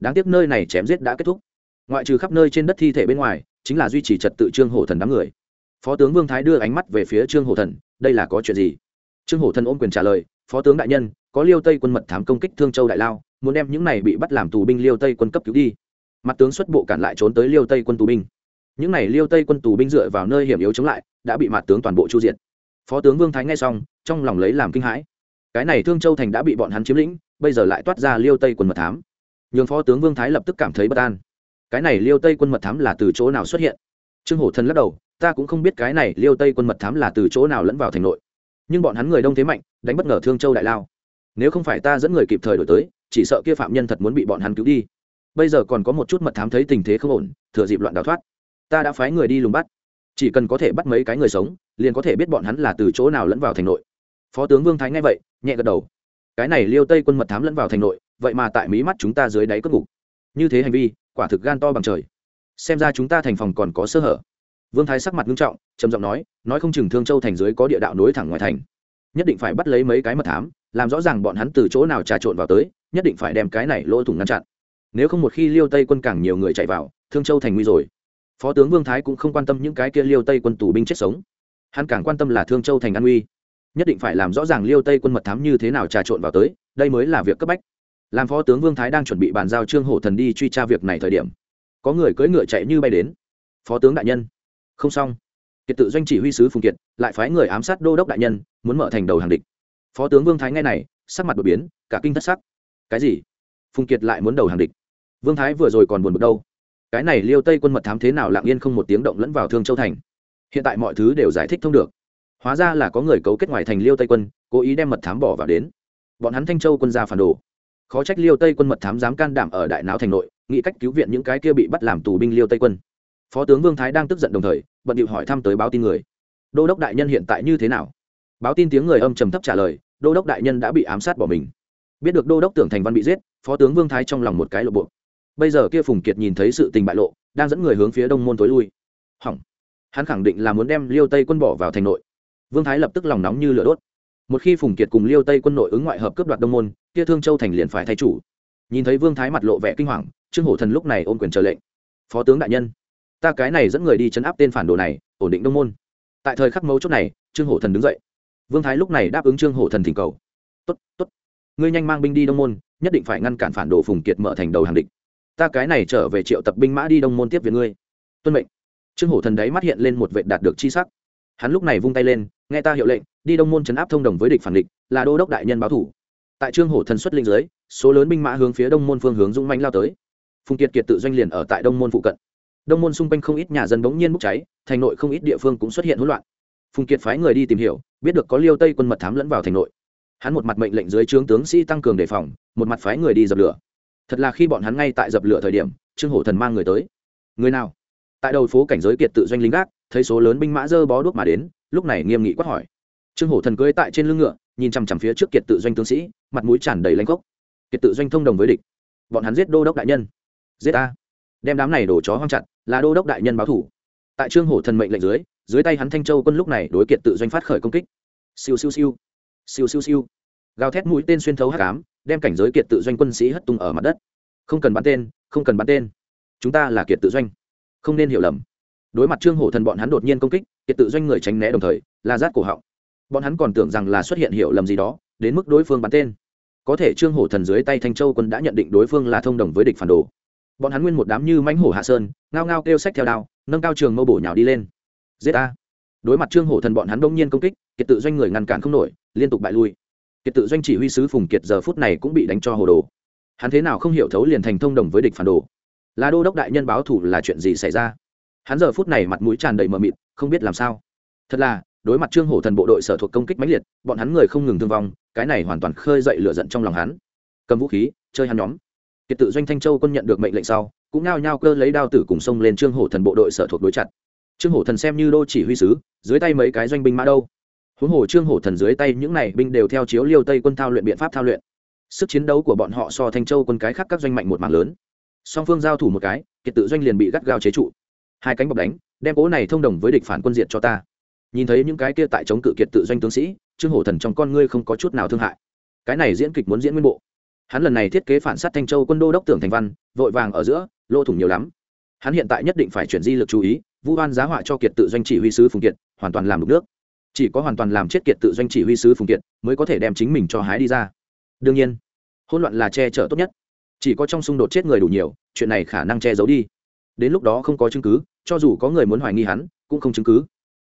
Đáng tiếc nơi này chém giết đã kết thúc. Ngoại trừ khắp nơi trên đất thi thể bên ngoài, chính là duy trì trật tự trương hổ thần đám người. Phó tướng vương thái đưa ánh mắt về phía trương hổ thần, đây là có chuyện gì? Trương hổ thần ôm quyền trả lời, phó tướng đại nhân, có liêu tây quân mật thám công kích thương châu đại lao, muốn đem những này bị bắt làm tù binh liêu tây quân cấp cứu đi. Mặt tướng xuất bộ cản lại trốn tới liêu tây quân tù binh. Những này liêu tây quân tù binh dựa vào nơi hiểm yếu chống lại, đã bị mặt tướng toàn bộ chu diện. phó tướng vương thái nghe xong, trong lòng lấy làm kinh hãi. Cái này thương châu thành đã bị bọn hắn chiếm lĩnh, bây giờ lại toát ra liêu tây quân mật thám. Nhường phó tướng vương thái lập tức cảm thấy bất an. Cái này liêu tây quân mật thám là từ chỗ nào xuất hiện? Trương hổ thần lắc đầu, ta cũng không biết cái này liêu tây quân mật thám là từ chỗ nào lẫn vào thành nội nhưng bọn hắn người đông thế mạnh, đánh bất ngờ thương châu đại lao. Nếu không phải ta dẫn người kịp thời đổi tới, chỉ sợ kia phạm nhân thật muốn bị bọn hắn cứu đi. Bây giờ còn có một chút mật thám thấy tình thế không ổn, thừa dịp loạn đào thoát. Ta đã phái người đi lùng bắt. Chỉ cần có thể bắt mấy cái người sống, liền có thể biết bọn hắn là từ chỗ nào lẫn vào thành nội. Phó tướng vương thái nghe vậy, nhẹ gật đầu. Cái này liêu tây quân mật thám lẫn vào thành nội, vậy mà tại mí mắt chúng ta dưới đáy cất ngục. Như thế hành vi, quả thực gan to bằng trời. Xem ra chúng ta thành phòng còn có sơ hở vương thái sắc mặt nghiêm trọng, trầm giọng nói nói không chừng thương châu thành dưới có địa đạo nối thẳng ngoài thành. Nhất định phải bắt lấy mấy cái mật thám, làm rõ ràng bọn hắn từ chỗ nào trà trộn vào tới, nhất định phải đem cái này lỗ thủng ngăn chặn. Nếu không một khi liêu tây quân càng nhiều người chạy vào, thương châu thành nguy rồi. Phó tướng vương thái cũng không quan tâm những cái kia liêu tây quân tù binh chết sống. Hắn càng quan tâm là thương châu thành an uy nhất định phải làm rõ ràng liêu tây quân mật thám như thế nào trà trộn vào tới, đây mới là việc cấp bách. Làm phó tướng vương thái đang chuẩn bị bàn giao trương hổ thần đi truy tra việc này thời điểm, có người cưỡi ngựa chạy như bay đến. Phó tướng đại nhân không xong. Kiệt tự doanh chỉ huy sứ phùng kiệt, lại phái người ám sát đô đốc đại nhân, muốn mở thành đầu hàng địch. Phó tướng vương thái nghe này, sắc mặt đột biến, cả kinh thất sắc. Cái gì? Phùng kiệt lại muốn đầu hàng địch. Vương thái vừa rồi còn buồn bực đâu. Cái này liêu tây quân mật thám thế nào lặng yên không một tiếng động lẫn vào thương châu thành. Hiện tại mọi thứ đều giải thích thông được. Hóa ra là có người cấu kết ngoài thành liêu tây quân, cố ý đem mật thám bỏ vào đến. Bọn hắn thanh châu quân ra phản đồ. Khó trách liêu tây quân mật thám dám can đảm ở đại não thành nội, nghĩ cách cứu viện những cái kia bị bắt làm tù binh liêu tây quân phó tướng vương thái đang tức giận đồng thời, bận điệu hỏi thăm tới báo tin người. Đô đốc đại nhân hiện tại như thế nào? Báo tin tiếng người âm trầm thấp trả lời, đô đốc đại nhân đã bị ám sát bỏ mình. Biết được đô đốc tưởng thành văn bị giết, phó tướng vương thái trong lòng một cái lộ bộ. Bây giờ kia phùng kiệt nhìn thấy sự tình bại lộ, đang dẫn người hướng phía đông môn tối lui. Hỏng. Hắn khẳng định là muốn đem liêu tây quân bỏ vào thành nội. Vương thái lập tức lòng nóng như lửa đốt. Một khi phùng kiệt cùng liêu tây quân nội ứng ngoại hợp cướp đoạt đông môn, kia thương châu thành liền phải thay chủ. Nhìn thấy vương thái mặt lộ vẻ kinh hoàng, trương hổ thần lúc này ôm quyền chờ lệnh. Phó tướng đại nhân ta cái này dẫn người đi chấn áp tên phản đồ này, ổn định đông môn. Tại thời khắc mấu chốt này, trương hổ thần đứng dậy. Vương thái lúc này đáp ứng trương hổ thần thỉnh cầu. Tốt tốt. Ngươi nhanh mang binh đi đông môn, nhất định phải ngăn cản phản đồ phùng kiệt mở thành đầu hàng địch. Ta cái này trở về triệu tập binh mã đi đông môn tiếp viện ngươi. Tuân mệnh. Trương hổ thần đấy mắt hiện lên một vệ đạt được chi sắc. Hắn lúc này vung tay lên, nghe ta hiệu lệnh, đi đông môn chấn áp thông đồng với địch phản địch, là đô đốc đại nhân báo thủ. Tại trương hổ thần xuất linh giới số lớn binh mã hướng phía đông môn phương hướng dũng manh lao tới. Phùng kiệt kiệt tự doanh liền ở tại đông môn phụ cận đông môn xung quanh không ít nhà dân bỗng nhiên bốc cháy, thành nội không ít địa phương cũng xuất hiện hỗn loạn. Phùng kiệt phái người đi tìm hiểu, biết được có liêu tây quân mật thám lẫn vào thành nội. Hắn một mặt mệnh lệnh dưới trướng tướng sĩ tăng cường đề phòng, một mặt phái người đi dập lửa. Thật là khi bọn hắn ngay tại dập lửa thời điểm, trương hổ thần mang người tới. Người nào? Tại đầu phố cảnh giới kiệt tự doanh lính gác, thấy số lớn binh mã dơ bó đuốc mà đến, lúc này nghiêm nghị quát hỏi. Trương hổ thần cưỡi tại trên lưng ngựa, nhìn chằm chằm phía trước kiệt tự doanh tướng sĩ, mặt mũi tràn đầy lanh cốc kiệt tự doanh thông đồng với địch. Bọn hắn giết đô đốc đại nhân. Giết a đem đám này đổ chó hoang chặt, là đô đốc đại nhân báo thủ. Tại trương hổ thần mệnh lệnh dưới dưới tay hắn thanh châu quân lúc này đối kiệt tự doanh phát khởi công kích. Siêu siêu siêu. Siêu siêu siêu. Gào thét mũi tên xuyên thấu hắc ám, đem cảnh giới kiệt tự doanh quân sĩ hất tung ở mặt đất. Không cần bắn tên, không cần bắn tên. Chúng ta là kiệt tự doanh. Không nên hiểu lầm. Đối mặt trương hổ thần bọn hắn đột nhiên công kích, kiệt tự doanh người tránh né đồng thời, là rát cổ họng. Bọn hắn còn tưởng rằng là xuất hiện hiểu lầm gì đó, đến mức đối phương bắn tên. Có thể trương hổ thần dưới tay thanh châu quân đã nhận định đối phương là thông đồng với địch phản đồ bọn hắn nguyên một đám như mãnh hổ hạ sơn, ngao ngao kêu sách theo đao, nâng cao trường mâu bổ nhào đi lên. Giết a đối mặt trương hổ thần bọn hắn đông nhiên công kích, kiệt tự doanh người ngăn cản không nổi, liên tục bại lui. Kiệt tự doanh chỉ huy sứ phùng kiệt giờ phút này cũng bị đánh cho hồ đồ. Hắn thế nào không hiểu thấu liền thành thông đồng với địch phản đồ. Là đô đốc đại nhân báo thủ là chuyện gì xảy ra? Hắn giờ phút này mặt mũi tràn đầy mờ mịt, không biết làm sao. Thật là, đối mặt trương hổ thần bộ đội sở thuộc công kích mãnh liệt, bọn hắn người không ngừng thương vong, cái này hoàn toàn khơi dậy lửa giận trong lòng hắn. Cầm vũ khí, chơi hắn nhóm kiệt tự doanh thanh châu quân nhận được mệnh lệnh sau, cũng nao nhao cơ lấy đao tử cùng sông lên trương hổ thần bộ đội sở thuộc đối chặt. Trương hổ thần xem như đô chỉ huy sứ, dưới tay mấy cái doanh binh mã đâu. Huống hồ trương hổ thần dưới tay những này binh đều theo chiếu liêu tây quân thao luyện biện pháp thao luyện. Sức chiến đấu của bọn họ so thanh châu quân cái khác các doanh mạnh một mảng lớn. Song phương giao thủ một cái, kiệt tự doanh liền bị gắt gao chế trụ. Hai cánh bọc đánh, đem cố này thông đồng với địch phản quân diệt cho ta. Nhìn thấy những cái kia tại chống cự kiệt tự doanh tướng sĩ, trương hổ thần trong con ngươi không có chút nào thương hại. Cái này diễn kịch muốn diễn nguyên bộ hắn lần này thiết kế phản sát thanh châu quân đô đốc tưởng thành văn, vội vàng ở giữa, lỗ thủng nhiều lắm. Hắn hiện tại nhất định phải chuyển di lực chú ý, vu oan giá họa cho kiệt tự doanh chỉ huy sứ phùng kiệt, hoàn toàn làm đục nước. Chỉ có hoàn toàn làm chết kiệt tự doanh chỉ huy sứ phùng kiệt mới có thể đem chính mình cho hái đi ra. Đương nhiên, hỗn loạn là che chở tốt nhất. Chỉ có trong xung đột chết người đủ nhiều, chuyện này khả năng che giấu đi. Đến lúc đó không có chứng cứ, cho dù có người muốn hoài nghi hắn, cũng không chứng cứ.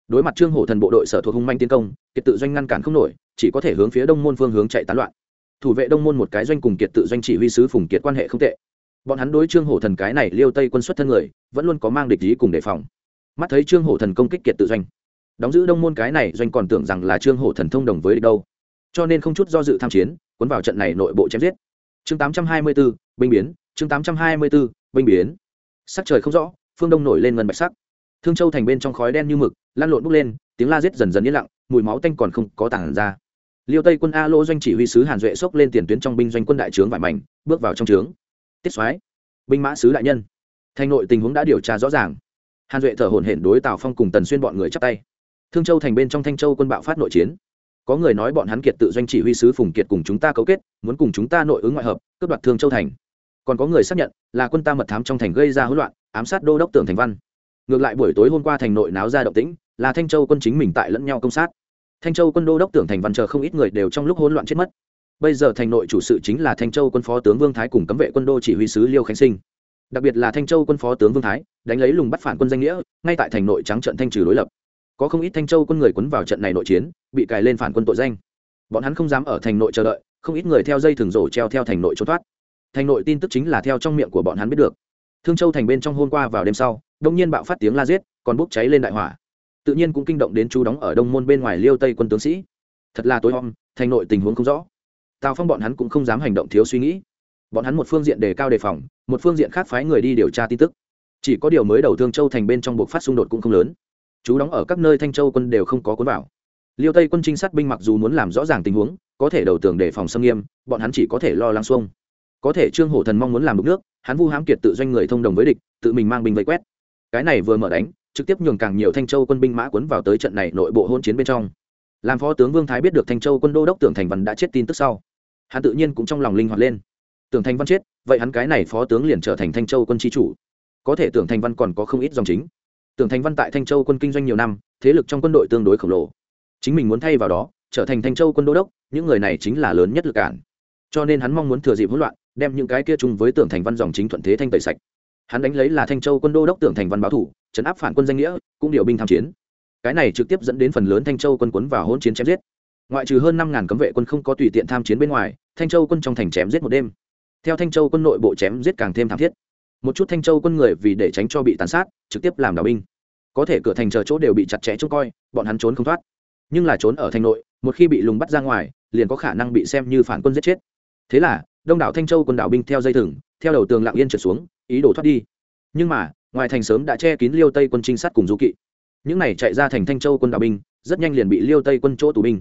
Đối mặt trương hổ thần bộ đội sở thuộc hung manh tiến công, kiệt tự doanh ngăn cản không nổi, chỉ có thể hướng phía đông môn phương hướng chạy tán loạn thủ vệ đông môn một cái doanh cùng kiệt tự doanh chỉ huy sứ phùng kiệt quan hệ không tệ. Bọn hắn đối trương hổ thần cái này liêu tây quân xuất thân người vẫn luôn có mang địch ý cùng đề phòng. Mắt thấy trương hổ thần công kích kiệt tự doanh đóng giữ đông môn cái này doanh còn tưởng rằng là trương hổ thần thông đồng với địch đâu. Cho nên không chút do dự tham chiến cuốn vào trận này nội bộ chém giết. Chương 824, binh biến. Chương 824, binh biến. Sắc trời không rõ phương đông nổi lên ngân bạch sắc. Thương châu thành bên trong khói đen như mực lan lộn bốc lên tiếng la giết dần dần yên lặng mùi máu tanh còn không có tảng ra liêu tây quân a lô doanh chỉ huy sứ hàn duệ xốc lên tiền tuyến trong binh doanh quân đại trướng vải mảnh, bước vào trong trướng. Tiết soái, binh mã sứ đại nhân. Thành nội tình huống đã điều tra rõ ràng. Hàn duệ thở hổn hển đối tào phong cùng tần xuyên bọn người chắp tay. Thương châu thành bên trong thanh châu quân bạo phát nội chiến. Có người nói bọn hắn kiệt tự doanh chỉ huy sứ phùng kiệt cùng chúng ta cấu kết, muốn cùng chúng ta nội ứng ngoại hợp, cướp đoạt thương châu thành. Còn có người xác nhận, là quân ta mật thám trong thành gây ra hỗn loạn, ám sát đô đốc tưởng thành văn. Ngược lại buổi tối hôm qua thành nội náo ra động tĩnh, là thanh châu quân chính mình tại lẫn nhau công sát thanh châu quân đô đốc tưởng thành văn chờ không ít người đều trong lúc hỗn loạn chết mất. Bây giờ thành nội chủ sự chính là thanh châu quân phó tướng vương thái cùng cấm vệ quân đô chỉ huy sứ liêu khánh sinh. Đặc biệt là thanh châu quân phó tướng vương thái, đánh lấy lùng bắt phản quân danh nghĩa, ngay tại thành nội trắng trận thanh trừ đối lập. Có không ít thanh châu quân người quấn vào trận này nội chiến, bị cài lên phản quân tội danh. Bọn hắn không dám ở thành nội chờ đợi, không ít người theo dây thường rổ treo theo thành nội trốn thoát. Thành nội tin tức chính là theo trong miệng của bọn hắn biết được. Thương châu thành bên trong hôm qua vào đêm sau đông nhiên bạo phát tiếng la giết, còn bốc cháy lên đại hỏa tự nhiên cũng kinh động đến chú đóng ở đông môn bên ngoài liêu tây quân tướng sĩ. Thật là tối om, thành nội tình huống không rõ. Tào phong bọn hắn cũng không dám hành động thiếu suy nghĩ. Bọn hắn một phương diện đề cao đề phòng, một phương diện khác phái người đi điều tra tin tức. Chỉ có điều mới đầu thương châu thành bên trong buộc phát xung đột cũng không lớn. Chú đóng ở các nơi thanh châu quân đều không có cuốn vào. Liêu tây quân trinh sát binh mặc dù muốn làm rõ ràng tình huống, có thể đầu tường đề phòng xâm nghiêm, bọn hắn chỉ có thể lo lắng xuông. Có thể trương hổ thần mong muốn làm đục nước, hắn vu hãm kiệt tự doanh người thông đồng với địch, tự mình mang binh vây quét. Cái này vừa mở đánh trực tiếp nhường càng nhiều thanh châu quân binh mã cuốn vào tới trận này nội bộ hôn chiến bên trong. Làm phó tướng vương thái biết được thanh châu quân đô đốc tưởng thành văn đã chết tin tức sau, hắn tự nhiên cũng trong lòng linh hoạt lên. Tưởng thành văn chết, vậy hắn cái này phó tướng liền trở thành thanh châu quân tri chủ. Có thể tưởng thành văn còn có không ít dòng chính. Tưởng thành văn tại thanh châu quân kinh doanh nhiều năm, thế lực trong quân đội tương đối khổng lồ. Chính mình muốn thay vào đó, trở thành thanh châu quân đô đốc, những người này chính là lớn nhất lực cản. Cho nên hắn mong muốn thừa dịp hỗn loạn, đem những cái kia chung với tưởng thành văn dòng chính thuận thế thanh tẩy sạch hắn đánh lấy là thanh châu quân đô đốc tưởng thành văn báo thủ, chấn áp phản quân danh nghĩa, cũng điều binh tham chiến. Cái này trực tiếp dẫn đến phần lớn thanh châu quân quấn vào hỗn chiến chém giết. Ngoại trừ hơn năm ngàn cấm vệ quân không có tùy tiện tham chiến bên ngoài, thanh châu quân trong thành chém giết một đêm. Theo thanh châu quân nội bộ chém giết càng thêm thảm thiết. Một chút thanh châu quân người vì để tránh cho bị tàn sát, trực tiếp làm đào binh. Có thể cửa thành chờ chỗ đều bị chặt chẽ trông coi, bọn hắn trốn không thoát. Nhưng là trốn ở thành nội, một khi bị lùng bắt ra ngoài, liền có khả năng bị xem như phản quân giết chết. Thế là, đông đảo thanh châu quân đảo binh theo dây thừng, theo đầu tường lạng yên trượt xuống ý đồ thoát đi. Nhưng mà, ngoài thành sớm đã che kín liêu tây quân trinh sát cùng du kỵ. Những này chạy ra thành thanh châu quân đạo binh, rất nhanh liền bị liêu tây quân chỗ tù binh.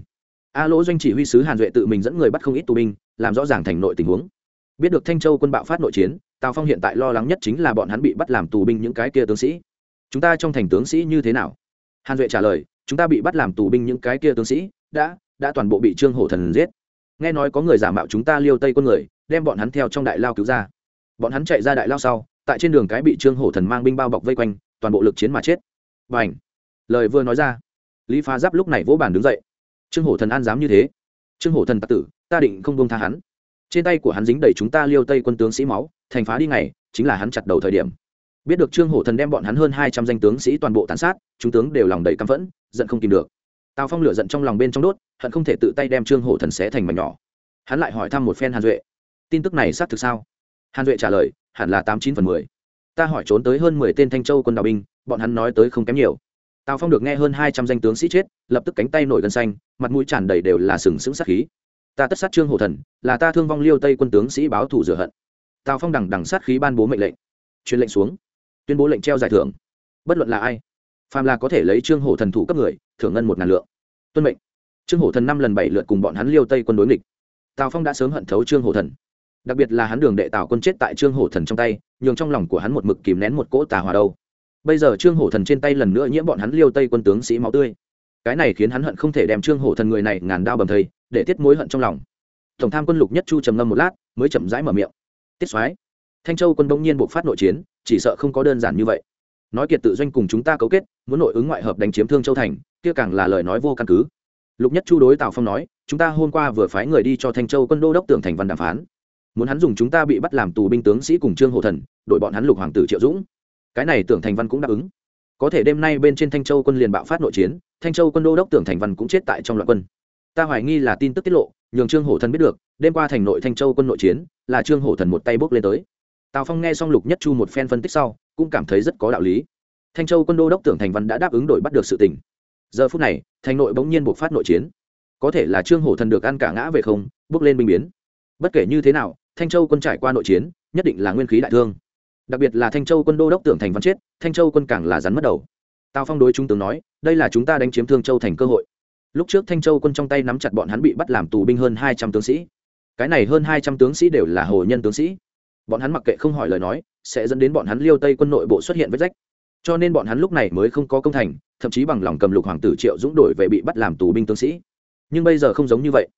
A lỗ doanh chỉ huy sứ hàn duệ tự mình dẫn người bắt không ít tù binh, làm rõ ràng thành nội tình huống. Biết được thanh châu quân bạo phát nội chiến, tào phong hiện tại lo lắng nhất chính là bọn hắn bị bắt làm tù binh những cái kia tướng sĩ. Chúng ta trong thành tướng sĩ như thế nào? Hàn duệ trả lời, chúng ta bị bắt làm tù binh những cái kia tướng sĩ, đã đã toàn bộ bị trương hổ thần giết. Nghe nói có người giả mạo chúng ta liêu tây quân người, đem bọn hắn theo trong đại lao cứu ra bọn hắn chạy ra đại lao sau, tại trên đường cái bị trương hổ thần mang binh bao bọc vây quanh, toàn bộ lực chiến mà chết. B à n h lời vừa nói ra, lý phá giáp lúc này vỗ bàn đứng dậy. Trương hổ thần an dám như thế. Trương hổ thần tặc tử, ta định không bông tha hắn. Trên tay của hắn dính đầy chúng ta liêu tây quân tướng sĩ máu, thành phá đi ngày, chính là hắn chặt đầu thời điểm. Biết được trương hổ thần đem bọn hắn hơn hai trăm danh tướng sĩ toàn bộ tàn sát, chúng tướng đều lòng đầy căm phẫn, giận không kìm được. Tào phong lửa giận trong lòng bên trong đốt, hận không thể tự tay đem trương hổ thần xé thành mảnh nhỏ. Hắn lại hỏi thăm một phen hàn duệ. Tin tức này xác thực sao? Hàn duệ trả lời, hẳn là tám chín phần mười. Ta hỏi trốn tới hơn mười tên thanh châu quân đào binh, bọn hắn nói tới không kém nhiều. Tào phong được nghe hơn hai trăm danh tướng sĩ chết, lập tức cánh tay nổi gân xanh, mặt mũi tràn đầy đều là sừng sững sát khí. Ta tất sát trương hổ thần, là ta thương vong liêu tây quân tướng sĩ báo thủ rửa hận. Tào phong đằng đằng sát khí ban bố mệnh lệnh. Truyền lệnh xuống. Tuyên bố lệnh treo giải thưởng. Bất luận là ai, phàm là có thể lấy trương hổ thần thủ cấp người, thưởng ngân một ngàn lượng. Tuân mệnh. Trương hổ thần năm lần bảy lượt cùng bọn hắn liêu tây quân đối nghịch. Tào phong đã sớm hận thấu trương hổ thần đặc biệt là hắn đường đệ tào quân chết tại trương hổ thần trong tay, nhường trong lòng của hắn một mực kìm nén một cỗ tà hòa đâu. Bây giờ trương hổ thần trên tay lần nữa nhiễm bọn hắn liêu tây quân tướng sĩ máu tươi. Cái này khiến hắn hận không thể đem trương hổ thần người này ngàn đao bầm thây, để tiết mối hận trong lòng. Tổng tham quân lục nhất chu trầm ngâm một lát, mới chậm rãi mở miệng. Tiết soái, thanh châu quân bỗng nhiên buộc phát nội chiến, chỉ sợ không có đơn giản như vậy. Nói kiệt tự doanh cùng chúng ta cấu kết, muốn nội ứng ngoại hợp đánh chiếm thương châu thành, kia càng là lời nói vô căn cứ. Lục nhất chu đối tào phong nói, chúng ta hôm qua vừa phái người đi cho thanh châu quân đô đốc tưởng thành văn đàm phán muốn hắn dùng chúng ta bị bắt làm tù binh tướng sĩ cùng trương hộ thần đội bọn hắn lục hoàng tử triệu dũng. Cái này tưởng thành văn cũng đáp ứng. Có thể đêm nay bên trên thanh châu quân liền bạo phát nội chiến, thanh châu quân đô đốc tưởng thành văn cũng chết tại trong loạn quân. Ta hoài nghi là tin tức tiết lộ, nhường trương hổ thần biết được, đêm qua thành nội thanh châu quân nội chiến, là trương hổ thần một tay bốc lên tới. Tào phong nghe xong lục nhất chu một phen phân tích sau, cũng cảm thấy rất có đạo lý. Thanh châu quân đô đốc tưởng thành văn đã đáp ứng đổi bắt được sự tình. Giờ phút này, thành nội bỗng nhiên buộc phát nội chiến. Có thể là trương hổ thần được ăn cả ngã về không, bước lên binh biến. Bất kể như thế nào thanh châu quân trải qua nội chiến, nhất định là nguyên khí đại thương. Đặc biệt là thanh châu quân đô đốc tưởng thành văn chết, thanh châu quân càng là rắn mất đầu. Tào phong đối trung tướng nói, đây là chúng ta đánh chiếm thương châu thành cơ hội. Lúc trước thanh châu quân trong tay nắm chặt bọn hắn bị bắt làm tù binh hơn hai trăm tướng sĩ. Cái này hơn hai trăm tướng sĩ đều là hồ nhân tướng sĩ. Bọn hắn mặc kệ không hỏi lời nói, sẽ dẫn đến bọn hắn liêu tây quân nội bộ xuất hiện vết rách. Cho nên bọn hắn lúc này mới không có công thành, thậm chí bằng lòng cầm lục hoàng tử triệu dũng đổi về bị bắt làm tù binh tướng sĩ. Nhưng bây giờ không giống như vậy.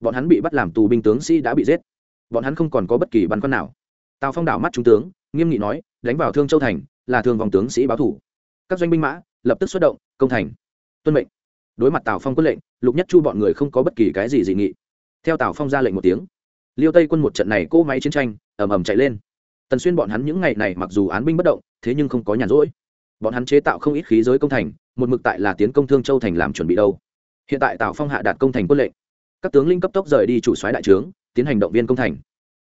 Bọn hắn bị bắt làm tù binh tướng sĩ đã bị giết bọn hắn không còn có bất kỳ băn khoăn nào. Tào phong đảo mắt trung tướng, nghiêm nghị nói, đánh vào thương châu thành, là thương vòng tướng sĩ báo thủ. Các doanh binh mã, lập tức xuất động, công thành. Tuân mệnh. Đối mặt tào phong quân lệnh, lục nhất chu bọn người không có bất kỳ cái gì dị nghị. Theo tào phong ra lệnh một tiếng, liêu tây quân một trận này cỗ máy chiến tranh, ầm ầm chạy lên. Tần xuyên bọn hắn những ngày này mặc dù án binh bất động, thế nhưng không có nhàn rỗi. Bọn hắn chế tạo không ít khí giới công thành, một mực tại là tiến công thương châu thành làm chuẩn bị đâu. Hiện tại tào phong hạ đạt công thành quân lệnh. Các tướng linh cấp tốc rời đi chủ soái đại trướng tiến hành động viên công thành.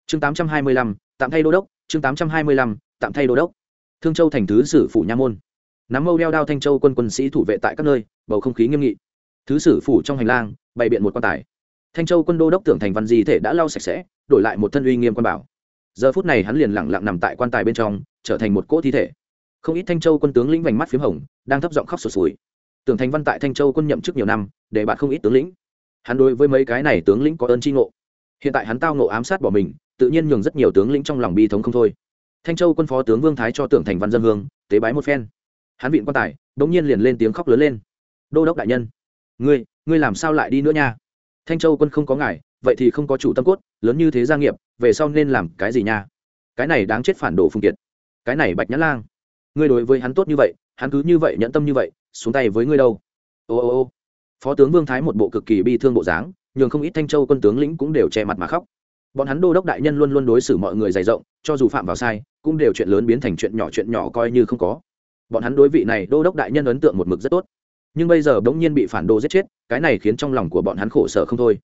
Chương tám trăm hai mươi lăm, tạm thay đô đốc, chương tám trăm hai mươi lăm, tạm thay đô đốc. Thương châu thành thứ sử phủ nha môn. Nắm mâu đeo đao thanh châu quân quân sĩ thủ vệ tại các nơi, bầu không khí nghiêm nghị. Thứ sử phủ trong hành lang, bày biện một quan tài. Thanh châu quân đô đốc tưởng thành văn di thể đã lau sạch sẽ, đổi lại một thân uy nghiêm quan bảo. Giờ phút này hắn liền lẳng lặng nằm tại quan tài bên trong, trở thành một cỗ thi thể. Không ít thanh châu quân tướng lĩnh vành mắt p h í m hồng, đang thấp giọng khóc sụt sùi. Tưởng thành văn tại thanh châu quân nhậm chức nhiều năm, để bạn không ít tướng lĩnh. Hắn đối với mấy cái này tướng lĩnh có ơn tri ngộ hiện tại hắn tao nộ ám sát bỏ mình, tự nhiên nhường rất nhiều tướng lĩnh trong lòng bi thống không thôi. Thanh châu quân phó tướng vương thái cho tưởng thành văn dân hương, tế bái một phen. Hắn vịn quan tài đ ỗ n g nhiên liền lên tiếng khóc lớn lên. Đô đốc đại nhân, ngươi ngươi làm sao lại đi nữa nha? Thanh châu quân không có ngài, vậy thì không có chủ tâm cốt, lớn như thế gia nghiệp, về sau nên làm cái gì nha? Cái này đáng chết phản đồ phương kiệt. Cái này bạch nhãn lang. Ngươi đối với hắn tốt như vậy, hắn cứ như vậy nhẫn tâm như vậy, xuống tay với ngươi đâu. Ô ô ô. Phó tướng vương thái một bộ cực kỳ bi thương bộ dáng nhường không ít thanh châu quân tướng lĩnh cũng đều che mặt mà khóc. Bọn hắn đô đốc đại nhân luôn luôn đối xử mọi người dày rộng, cho dù phạm vào sai, cũng đều chuyện lớn biến thành chuyện nhỏ chuyện nhỏ coi như không có. Bọn hắn đối vị này đô đốc đại nhân ấn tượng một mực rất tốt. Nhưng bây giờ bỗng nhiên bị phản đồ giết chết, cái này khiến trong lòng của bọn hắn khổ sở không thôi.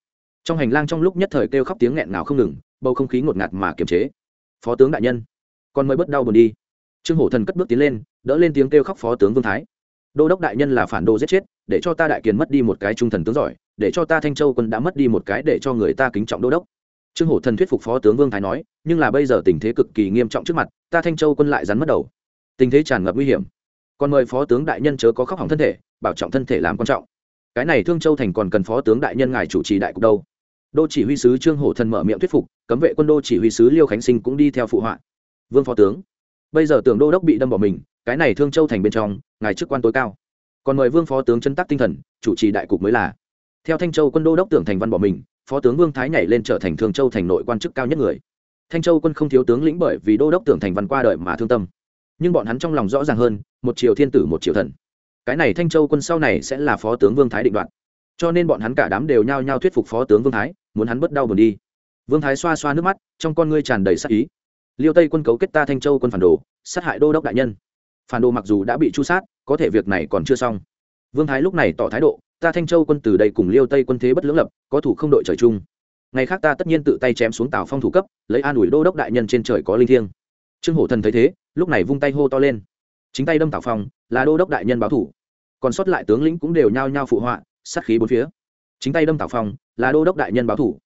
Trong hành lang trong lúc nhất thời kêu khóc tiếng nghẹn ngào không ngừng, bầu không khí ngột ngạt mà kiềm chế. Phó tướng đại nhân, con mới bớt đau buồn đi. Trương hổ thần cất bước tiến lên, đỡ lên tiếng kêu khóc phó tướng vương thái. Đô đốc đại nhân là phản đồ giết chết, để cho ta đại kiền mất đi một cái trung thần tướng giỏi để cho ta thanh châu quân đã mất đi một cái để cho người ta kính trọng đô đốc. Trương hổ thần thuyết phục phó tướng vương thái nói, nhưng là bây giờ tình thế cực kỳ nghiêm trọng trước mặt, ta thanh châu quân lại rắn mất đầu. Tình thế tràn ngập nguy hiểm. Còn mời phó tướng đại nhân chớ có khóc hỏng thân thể, bảo trọng thân thể làm quan trọng. Cái này thương châu thành còn cần phó tướng đại nhân ngài chủ trì đại cục đâu. Đô chỉ huy sứ trương hổ thần mở miệng thuyết phục, cấm vệ quân đô chỉ huy sứ liêu khánh sinh cũng đi theo phụ họa. Vương phó tướng, bây giờ tưởng đô đốc bị đâm bỏ mình, cái này thương châu thành bên trong, ngài chức quan tối cao. Còn mời vương phó tướng chân tắc tinh thần, chủ trì đại cục mới là theo thanh châu quân đô đốc tưởng thành văn bỏ mình, phó tướng vương thái nhảy lên trở thành thường châu thành nội quan chức cao nhất người. Thanh châu quân không thiếu tướng lĩnh bởi vì đô đốc tưởng thành văn qua đời mà thương tâm. Nhưng bọn hắn trong lòng rõ ràng hơn, một triều thiên tử, một triều thần. Cái này thanh châu quân sau này sẽ là phó tướng vương thái định đoạt. Cho nên bọn hắn cả đám đều nhao nhao thuyết phục phó tướng vương thái, muốn hắn bớt đau buồn đi. Vương thái xoa xoa nước mắt, trong con ngươi tràn đầy sắc ý. Liêu tây quân cấu kết ta thanh châu quân phản đồ, sát hại đô đốc đại nhân. Phản đồ mặc dù đã bị chu sát, có thể việc này còn chưa xong. Vương thái lúc này tỏ thái độ ta thanh châu quân từ đây cùng liêu tây quân thế bất lưỡng lập, có thủ không đội trời chung. Ngày khác ta tất nhiên tự tay chém xuống tào phong thủ cấp, lấy an ủi đô đốc đại nhân trên trời có linh thiêng. Trương hổ thần thấy thế, lúc này vung tay hô to lên. Chính tay đâm tào phong, là đô đốc đại nhân báo thủ. Còn sót lại tướng lĩnh cũng đều nhao nhao phụ họa, sát khí bốn phía. Chính tay đâm tào phong, là đô đốc đại nhân báo thủ.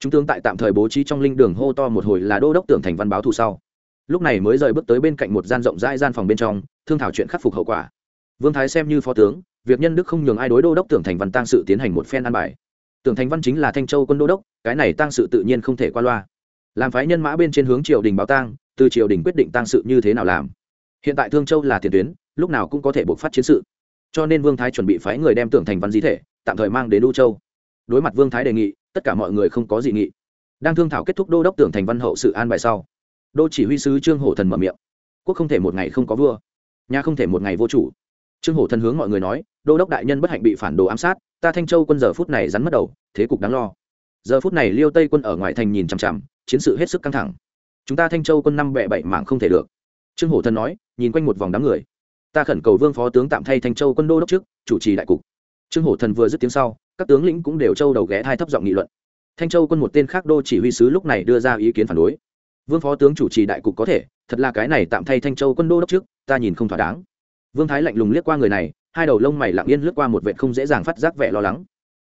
Chúng tướng tại tạm thời bố trí trong linh đường hô to một hồi là đô đốc tưởng thành văn báo thủ sau. Lúc này mới rời bước tới bên cạnh một gian rộng rãi gian phòng bên trong, thương thảo chuyện khắc phục hậu quả. Vương thái xem như phó tướng việc nhân đức không nhường ai đối đô đốc tưởng thành văn tăng sự tiến hành một phen an bài. Tưởng thành văn chính là thanh châu quân đô đốc, cái này tăng sự tự nhiên không thể qua loa. Làm phái nhân mã bên trên hướng triều đình báo tang, từ triều đình quyết định tăng sự như thế nào làm. Hiện tại thương châu là tiền tuyến, lúc nào cũng có thể buộc phát chiến sự. Cho nên vương thái chuẩn bị phái người đem tưởng thành văn di thể, tạm thời mang đến U châu. Đối mặt vương thái đề nghị, tất cả mọi người không có dị nghị. Đang thương thảo kết thúc đô đốc tưởng thành văn hậu sự an bài sau, đô chỉ huy sứ trương hổ thần mở miệng. Quốc không thể một ngày không có vua, nhà không thể một ngày vô chủ trương hổ thần hướng mọi người nói, đô đốc đại nhân bất hạnh bị phản đồ ám sát, ta thanh châu quân giờ phút này rắn mất đầu, thế cục đáng lo. Giờ phút này liêu tây quân ở ngoài thành nhìn chằm chằm, chiến sự hết sức căng thẳng. Chúng ta thanh châu quân năm bẹ bảy mạng không thể được. Trương hổ thần nói, nhìn quanh một vòng đám người. Ta khẩn cầu vương phó tướng tạm thay thanh châu quân đô đốc trước, chủ trì đại cục. Trương hổ thần vừa dứt tiếng sau, các tướng lĩnh cũng đều châu đầu ghé hai thấp giọng nghị luận. Thanh châu quân một tên khác đô chỉ huy sứ lúc này đưa ra ý kiến phản đối. Vương phó tướng chủ trì đại cục có thể, thật là cái này tạm thay thanh châu quân đô đốc trước, ta nhìn không thỏa đáng vương thái lạnh lùng liếc qua người này, hai đầu lông mày lặng yên lướt qua một vệ không dễ dàng phát giác vẻ lo lắng.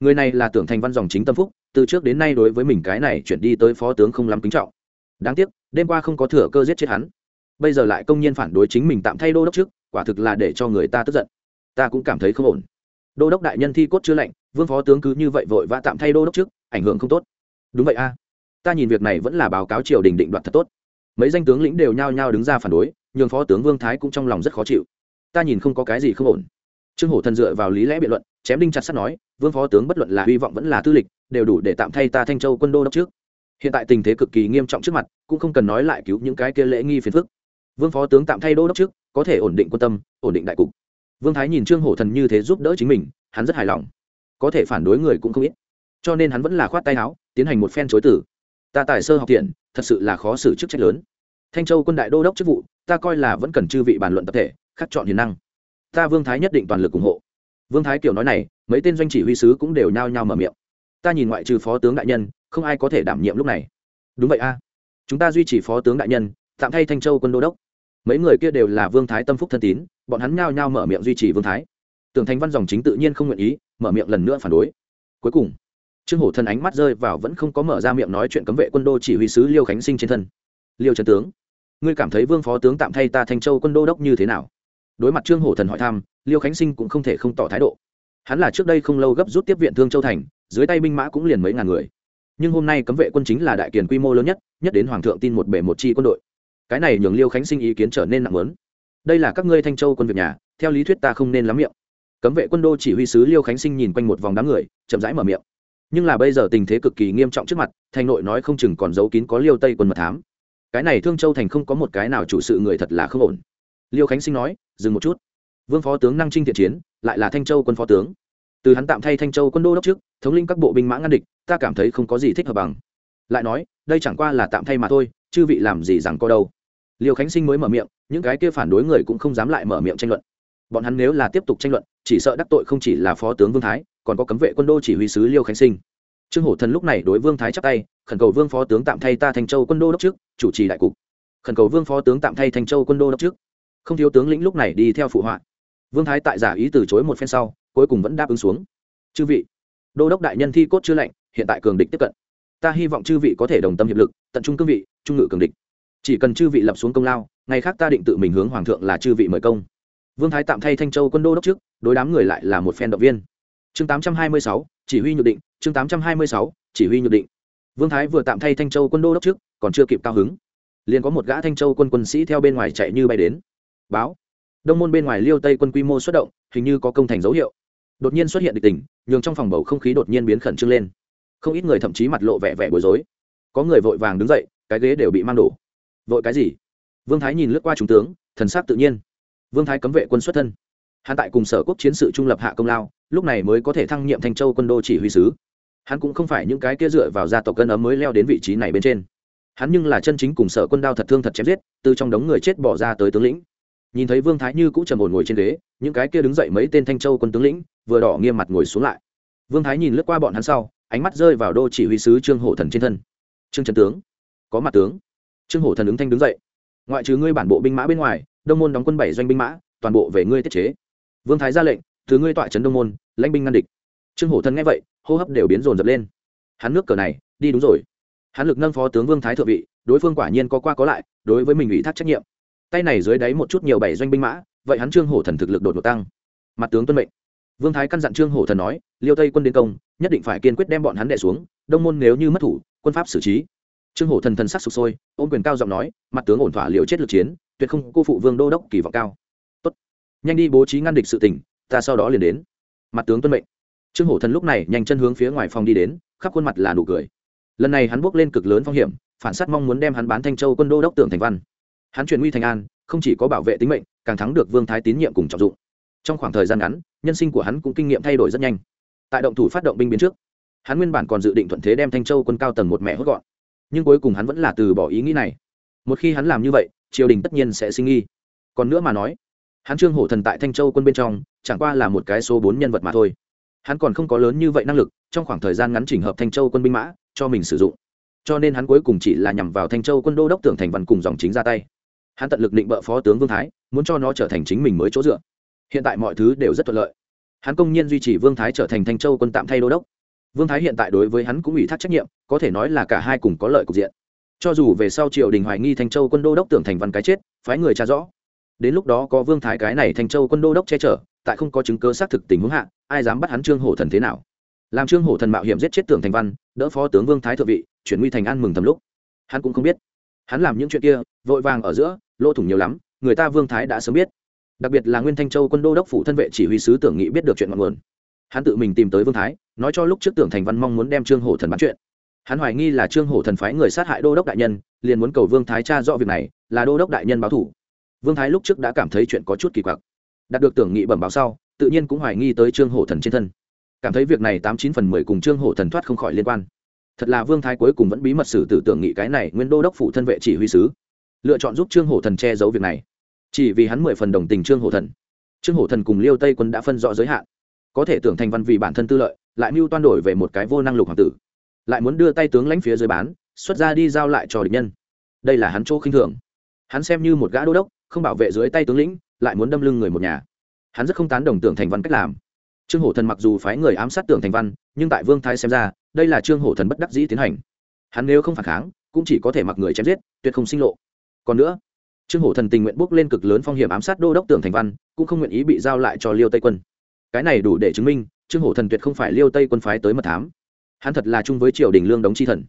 Người này là tưởng thành văn dòng chính tâm phúc, từ trước đến nay đối với mình cái này chuyển đi tới phó tướng không lắm kính trọng. Đáng tiếc, đêm qua không có thừa cơ giết chết hắn. Bây giờ lại công nhiên phản đối chính mình tạm thay đô đốc trước, quả thực là để cho người ta tức giận. Ta cũng cảm thấy không ổn. Đô đốc đại nhân thi cốt chưa lạnh, vương phó tướng cứ như vậy vội vã tạm thay đô đốc trước, ảnh hưởng không tốt. Đúng vậy a. Ta nhìn việc này vẫn là báo cáo triều đình định đoạt thật tốt. Mấy danh tướng lĩnh đều nhao nhao đứng ra phản đối, nhường phó tướng vương thái cũng trong lòng rất khó chịu ta nhìn không có cái gì không ổn. Trương hổ thần dựa vào lý lẽ biện luận, chém đinh chặt sắt nói, vương phó tướng bất luận là hy vọng vẫn là tư lịch, đều đủ để tạm thay ta thanh châu quân đô đốc trước. Hiện tại tình thế cực kỳ nghiêm trọng trước mặt, cũng không cần nói lại cứu những cái kia lễ nghi phiền phức. Vương phó tướng tạm thay đô đốc trước, có thể ổn định quân tâm, ổn định đại cục. Vương thái nhìn trương hổ thần như thế giúp đỡ chính mình, hắn rất hài lòng. Có thể phản đối người cũng không ít. Cho nên hắn vẫn là khoát tay áo, tiến hành một phen chối tử ta tài sơ học thiện, thật sự là khó xử chức trách lớn. Thanh châu quân đại đô đốc chức vụ, ta coi là vẫn cần chư vị bàn luận tập thể khắc chọn hiền năng. Ta vương thái nhất định toàn lực ủng hộ. Vương thái kiểu nói này, mấy tên doanh chỉ huy sứ cũng đều nhao nhao mở miệng. Ta nhìn ngoại trừ phó tướng đại nhân, không ai có thể đảm nhiệm lúc này. Đúng vậy a. Chúng ta duy trì phó tướng đại nhân, tạm thay thanh châu quân đô đốc. Mấy người kia đều là vương thái tâm phúc thân tín, bọn hắn nhao nhao mở miệng duy trì vương thái. Tưởng thành văn dòng chính tự nhiên không nguyện ý, mở miệng lần nữa phản đối. Cuối cùng, trương hổ thân ánh mắt rơi vào vẫn không có mở ra miệng nói chuyện cấm vệ quân đô chỉ huy sứ liêu khánh sinh trên thân. Liêu trần tướng, ngươi cảm thấy vương phó tướng tạm thay ta thanh châu quân đô đốc như thế nào? Đối mặt trương hổ thần hỏi thăm, liêu khánh sinh cũng không thể không tỏ thái độ. Hắn là trước đây không lâu gấp rút tiếp viện thương châu thành, dưới tay binh mã cũng liền mấy ngàn người. Nhưng hôm nay cấm vệ quân chính là đại kiền quy mô lớn nhất nhất đến hoàng thượng tin một bể một chi quân đội. Cái này nhường liêu khánh sinh ý kiến trở nên nặng lớn. Đây là các ngươi thanh châu quân việc nhà, theo lý thuyết ta không nên lắm miệng. Cấm vệ quân đô chỉ huy sứ liêu khánh sinh nhìn quanh một vòng đám người, chậm rãi mở miệng. Nhưng là bây giờ tình thế cực kỳ nghiêm trọng trước mặt, thành nội nói không chừng còn giấu kín có liêu tây quân mật thám. Cái này thương châu thành không có một cái nào chủ sự người thật là không ổn liêu khánh sinh nói, dừng một chút. Vương phó tướng năng trinh thiện chiến, lại là thanh châu quân phó tướng. Từ hắn tạm thay thanh châu quân đô đốc trước, thống linh các bộ binh mã ngăn địch, ta cảm thấy không có gì thích hợp bằng. Lại nói, đây chẳng qua là tạm thay mà thôi, chư vị làm gì rằng có đâu. Liêu khánh sinh mới mở miệng, những cái kia phản đối người cũng không dám lại mở miệng tranh luận. Bọn hắn nếu là tiếp tục tranh luận, chỉ sợ đắc tội không chỉ là phó tướng vương thái, còn có cấm vệ quân đô chỉ huy sứ liêu khánh sinh. Trương hổ thần lúc này đối vương thái chắp tay, khẩn cầu vương phó tướng tạm thay ta thanh châu quân đô đốc trước, chủ trì đại cục. Khẩn cầu vương phó tướng tạm thay thanh châu quân đô đốc trước không thiếu tướng lĩnh lúc này đi theo phụ họa. Vương thái tại giả ý từ chối một phen sau, cuối cùng vẫn đáp ứng xuống. Chư vị, đô đốc đại nhân thi cốt chưa lạnh hiện tại cường địch tiếp cận. Ta hy vọng chư vị có thể đồng tâm hiệp lực, tận trung cương vị, trung ngự cường địch. Chỉ cần chư vị lập xuống công lao, ngày khác ta định tự mình hướng hoàng thượng là chư vị mời công. Vương thái tạm thay thanh châu quân đô đốc trước, đối đám người lại là một phen động viên. Chương tám trăm hai mươi sáu, chỉ huy nhược định, chương tám trăm hai mươi sáu, chỉ huy nhược định. Vương thái vừa tạm thay thanh châu quân đô đốc trước, còn chưa kịp cao hứng. Liền có một gã thanh châu quân quân sĩ theo bên ngoài chạy như bay đến báo. Đông môn bên ngoài liêu tây quân quy mô xuất động, hình như có công thành dấu hiệu. Đột nhiên xuất hiện địch tình, nhường trong phòng bầu không khí đột nhiên biến khẩn trương lên. Không ít người thậm chí mặt lộ vẻ vẻ bối rối. Có người vội vàng đứng dậy, cái ghế đều bị mang đổ. Vội cái gì? Vương thái nhìn lướt qua trung tướng, thần sắc tự nhiên. Vương thái cấm vệ quân xuất thân. Hắn tại cùng sở quốc chiến sự trung lập hạ công lao, lúc này mới có thể thăng nhiệm thanh châu quân đô chỉ huy sứ. Hắn cũng không phải những cái kia dựa vào gia tộc cân ấm mới leo đến vị trí này bên trên. Hắn nhưng là chân chính cùng sở quân đao thật thương thật chém giết, từ trong đống người chết bỏ ra tới tướng lĩnh nhìn thấy vương thái như cũng trầm ổn ngồi trên ghế, những cái kia đứng dậy mấy tên thanh châu quân tướng lĩnh vừa đỏ nghiêm mặt ngồi xuống lại. Vương thái nhìn lướt qua bọn hắn sau, ánh mắt rơi vào đô chỉ huy sứ trương hổ thần trên thân. Trương trần tướng, có mặt tướng. Trương hổ thần ứng thanh đứng dậy. Ngoại trừ ngươi bản bộ binh mã bên ngoài, đông môn đóng quân bảy doanh binh mã, toàn bộ về ngươi tiết chế. Vương thái ra lệnh thứ ngươi tọa trấn đông môn, lãnh binh ngăn địch. Trương hổ thần nghe vậy, hô hấp đều biến rồn dập lên. Hắn nước cờ này, đi đúng rồi. Hắn lực nâng phó tướng vương thái thượng vị, đối phương quả nhiên có qua có lại, đối với mình ủy thác trách nhiệm tay này dưới đáy một chút nhiều bảy doanh binh mã, vậy hắn trương hổ thần thực lực đột ngột tăng. Mặt tướng tuân mệnh. Vương thái căn dặn trương hổ thần nói, liêu tây quân đến công, nhất định phải kiên quyết đem bọn hắn đẻ xuống, đông môn nếu như mất thủ, quân pháp xử trí. Trương hổ thần thần sắc sụp sôi, ôm quyền cao giọng nói, mặt tướng ổn thỏa liều chết lực chiến, tuyệt không cô phụ vương đô đốc kỳ vọng cao. Tốt. Nhanh đi bố trí ngăn địch sự tỉnh ta sau đó liền đến. Mặt tướng tuân mệnh. Trương hổ thần lúc này nhanh chân hướng phía ngoài phòng đi đến, khắp khuôn mặt là nụ cười. Lần này hắn bước lên cực lớn phong hiểm, phản s á t mong muốn đem hắn bán thanh châu quân đô đốc tưởng thành văn hắn chuyển nguy thành an, không chỉ có bảo vệ tính mệnh, càng thắng được vương thái tín nhiệm cùng trọng dụng. Trong khoảng thời gian ngắn, nhân sinh của hắn cũng kinh nghiệm thay đổi rất nhanh. Tại động thủ phát động binh biến trước, hắn nguyên bản còn dự định thuận thế đem thanh châu quân cao tầng một mẹ hốt gọn. Nhưng cuối cùng hắn vẫn là từ bỏ ý nghĩ này. Một khi hắn làm như vậy, triều đình tất nhiên sẽ sinh nghi. Còn nữa mà nói, hắn trương hổ thần tại thanh châu quân bên trong, chẳng qua là một cái số bốn nhân vật mà thôi. Hắn còn không có lớn như vậy năng lực, trong khoảng thời gian ngắn chỉnh hợp thanh châu quân binh mã, cho mình sử dụng. Cho nên hắn cuối cùng chỉ là nhằm vào thanh châu quân đô đốc tưởng thành văn cùng dòng chính ra tay hắn tận lực định bợ phó tướng vương thái, muốn cho nó trở thành chính mình mới chỗ dựa. Hiện tại mọi thứ đều rất thuận lợi. Hắn công nhiên duy trì vương thái trở thành thanh châu quân tạm thay đô đốc. Vương thái hiện tại đối với hắn cũng ủy thác trách nhiệm, có thể nói là cả hai cùng có lợi cục diện. Cho dù về sau triều đình hoài nghi thanh châu quân đô đốc tưởng thành văn cái chết, phái người tra rõ. Đến lúc đó có vương thái cái này thanh châu quân đô đốc che chở, tại không có chứng cơ xác thực tình huống hạ, ai dám bắt hắn trương hổ thần thế nào? Làm trương hổ thần mạo hiểm giết chết tưởng thành văn, đỡ phó tướng vương thái thượng vị, chuyển nguy thành an mừng thầm lúc. Hắn cũng không biết hắn làm những chuyện kia, vội vàng ở giữa, lỗ thủng nhiều lắm, người ta vương thái đã sớm biết. Đặc biệt là nguyên thanh châu quân đô đốc phủ thân vệ chỉ huy sứ tưởng nghị biết được chuyện ngọn nguồn. Hắn tự mình tìm tới vương thái, nói cho lúc trước tưởng thành văn mong muốn đem trương hổ thần bán chuyện. Hắn hoài nghi là trương hổ thần phái người sát hại đô đốc đại nhân, liền muốn cầu vương thái cha rõ việc này, là đô đốc đại nhân báo thủ. Vương thái lúc trước đã cảm thấy chuyện có chút kỳ quặc. Đạt được tưởng nghị bẩm báo sau, tự nhiên cũng hoài nghi tới trương hổ thần trên thân. Cảm thấy việc này tám chín phần mười cùng trương hổ thần thoát không khỏi liên quan thật là vương thái cuối cùng vẫn bí mật xử tử tưởng nghị cái này nguyên đô đốc phụ thân vệ chỉ huy sứ. Lựa chọn giúp trương hổ thần che giấu việc này. Chỉ vì hắn mười phần đồng tình trương hổ thần. Trương hổ thần cùng liêu tây quân đã phân rõ giới hạn. Có thể tưởng thành văn vì bản thân tư lợi, lại mưu toan đổi về một cái vô năng lục hoàng tử. Lại muốn đưa tay tướng lãnh phía dưới bán, xuất ra đi giao lại cho địch nhân. Đây là hắn chỗ khinh thường. Hắn xem như một gã đô đốc, không bảo vệ dưới tay tướng lĩnh, lại muốn đâm lưng người một nhà. Hắn rất không tán đồng tưởng thành văn cách làm trương hổ thần mặc dù phái người ám sát tưởng thành văn, nhưng tại vương thái xem ra, đây là trương hổ thần bất đắc dĩ tiến hành. Hắn nếu không phản kháng, cũng chỉ có thể mặc người chém giết, tuyệt không sinh lộ. Còn nữa, trương hổ thần tình nguyện bước lên cực lớn phong hiểm ám sát đô đốc tưởng thành văn, cũng không nguyện ý bị giao lại cho liêu tây quân. Cái này đủ để chứng minh, trương hổ thần tuyệt không phải liêu tây quân phái tới mật thám. Hắn thật là chung với triều đình lương đống chi thần.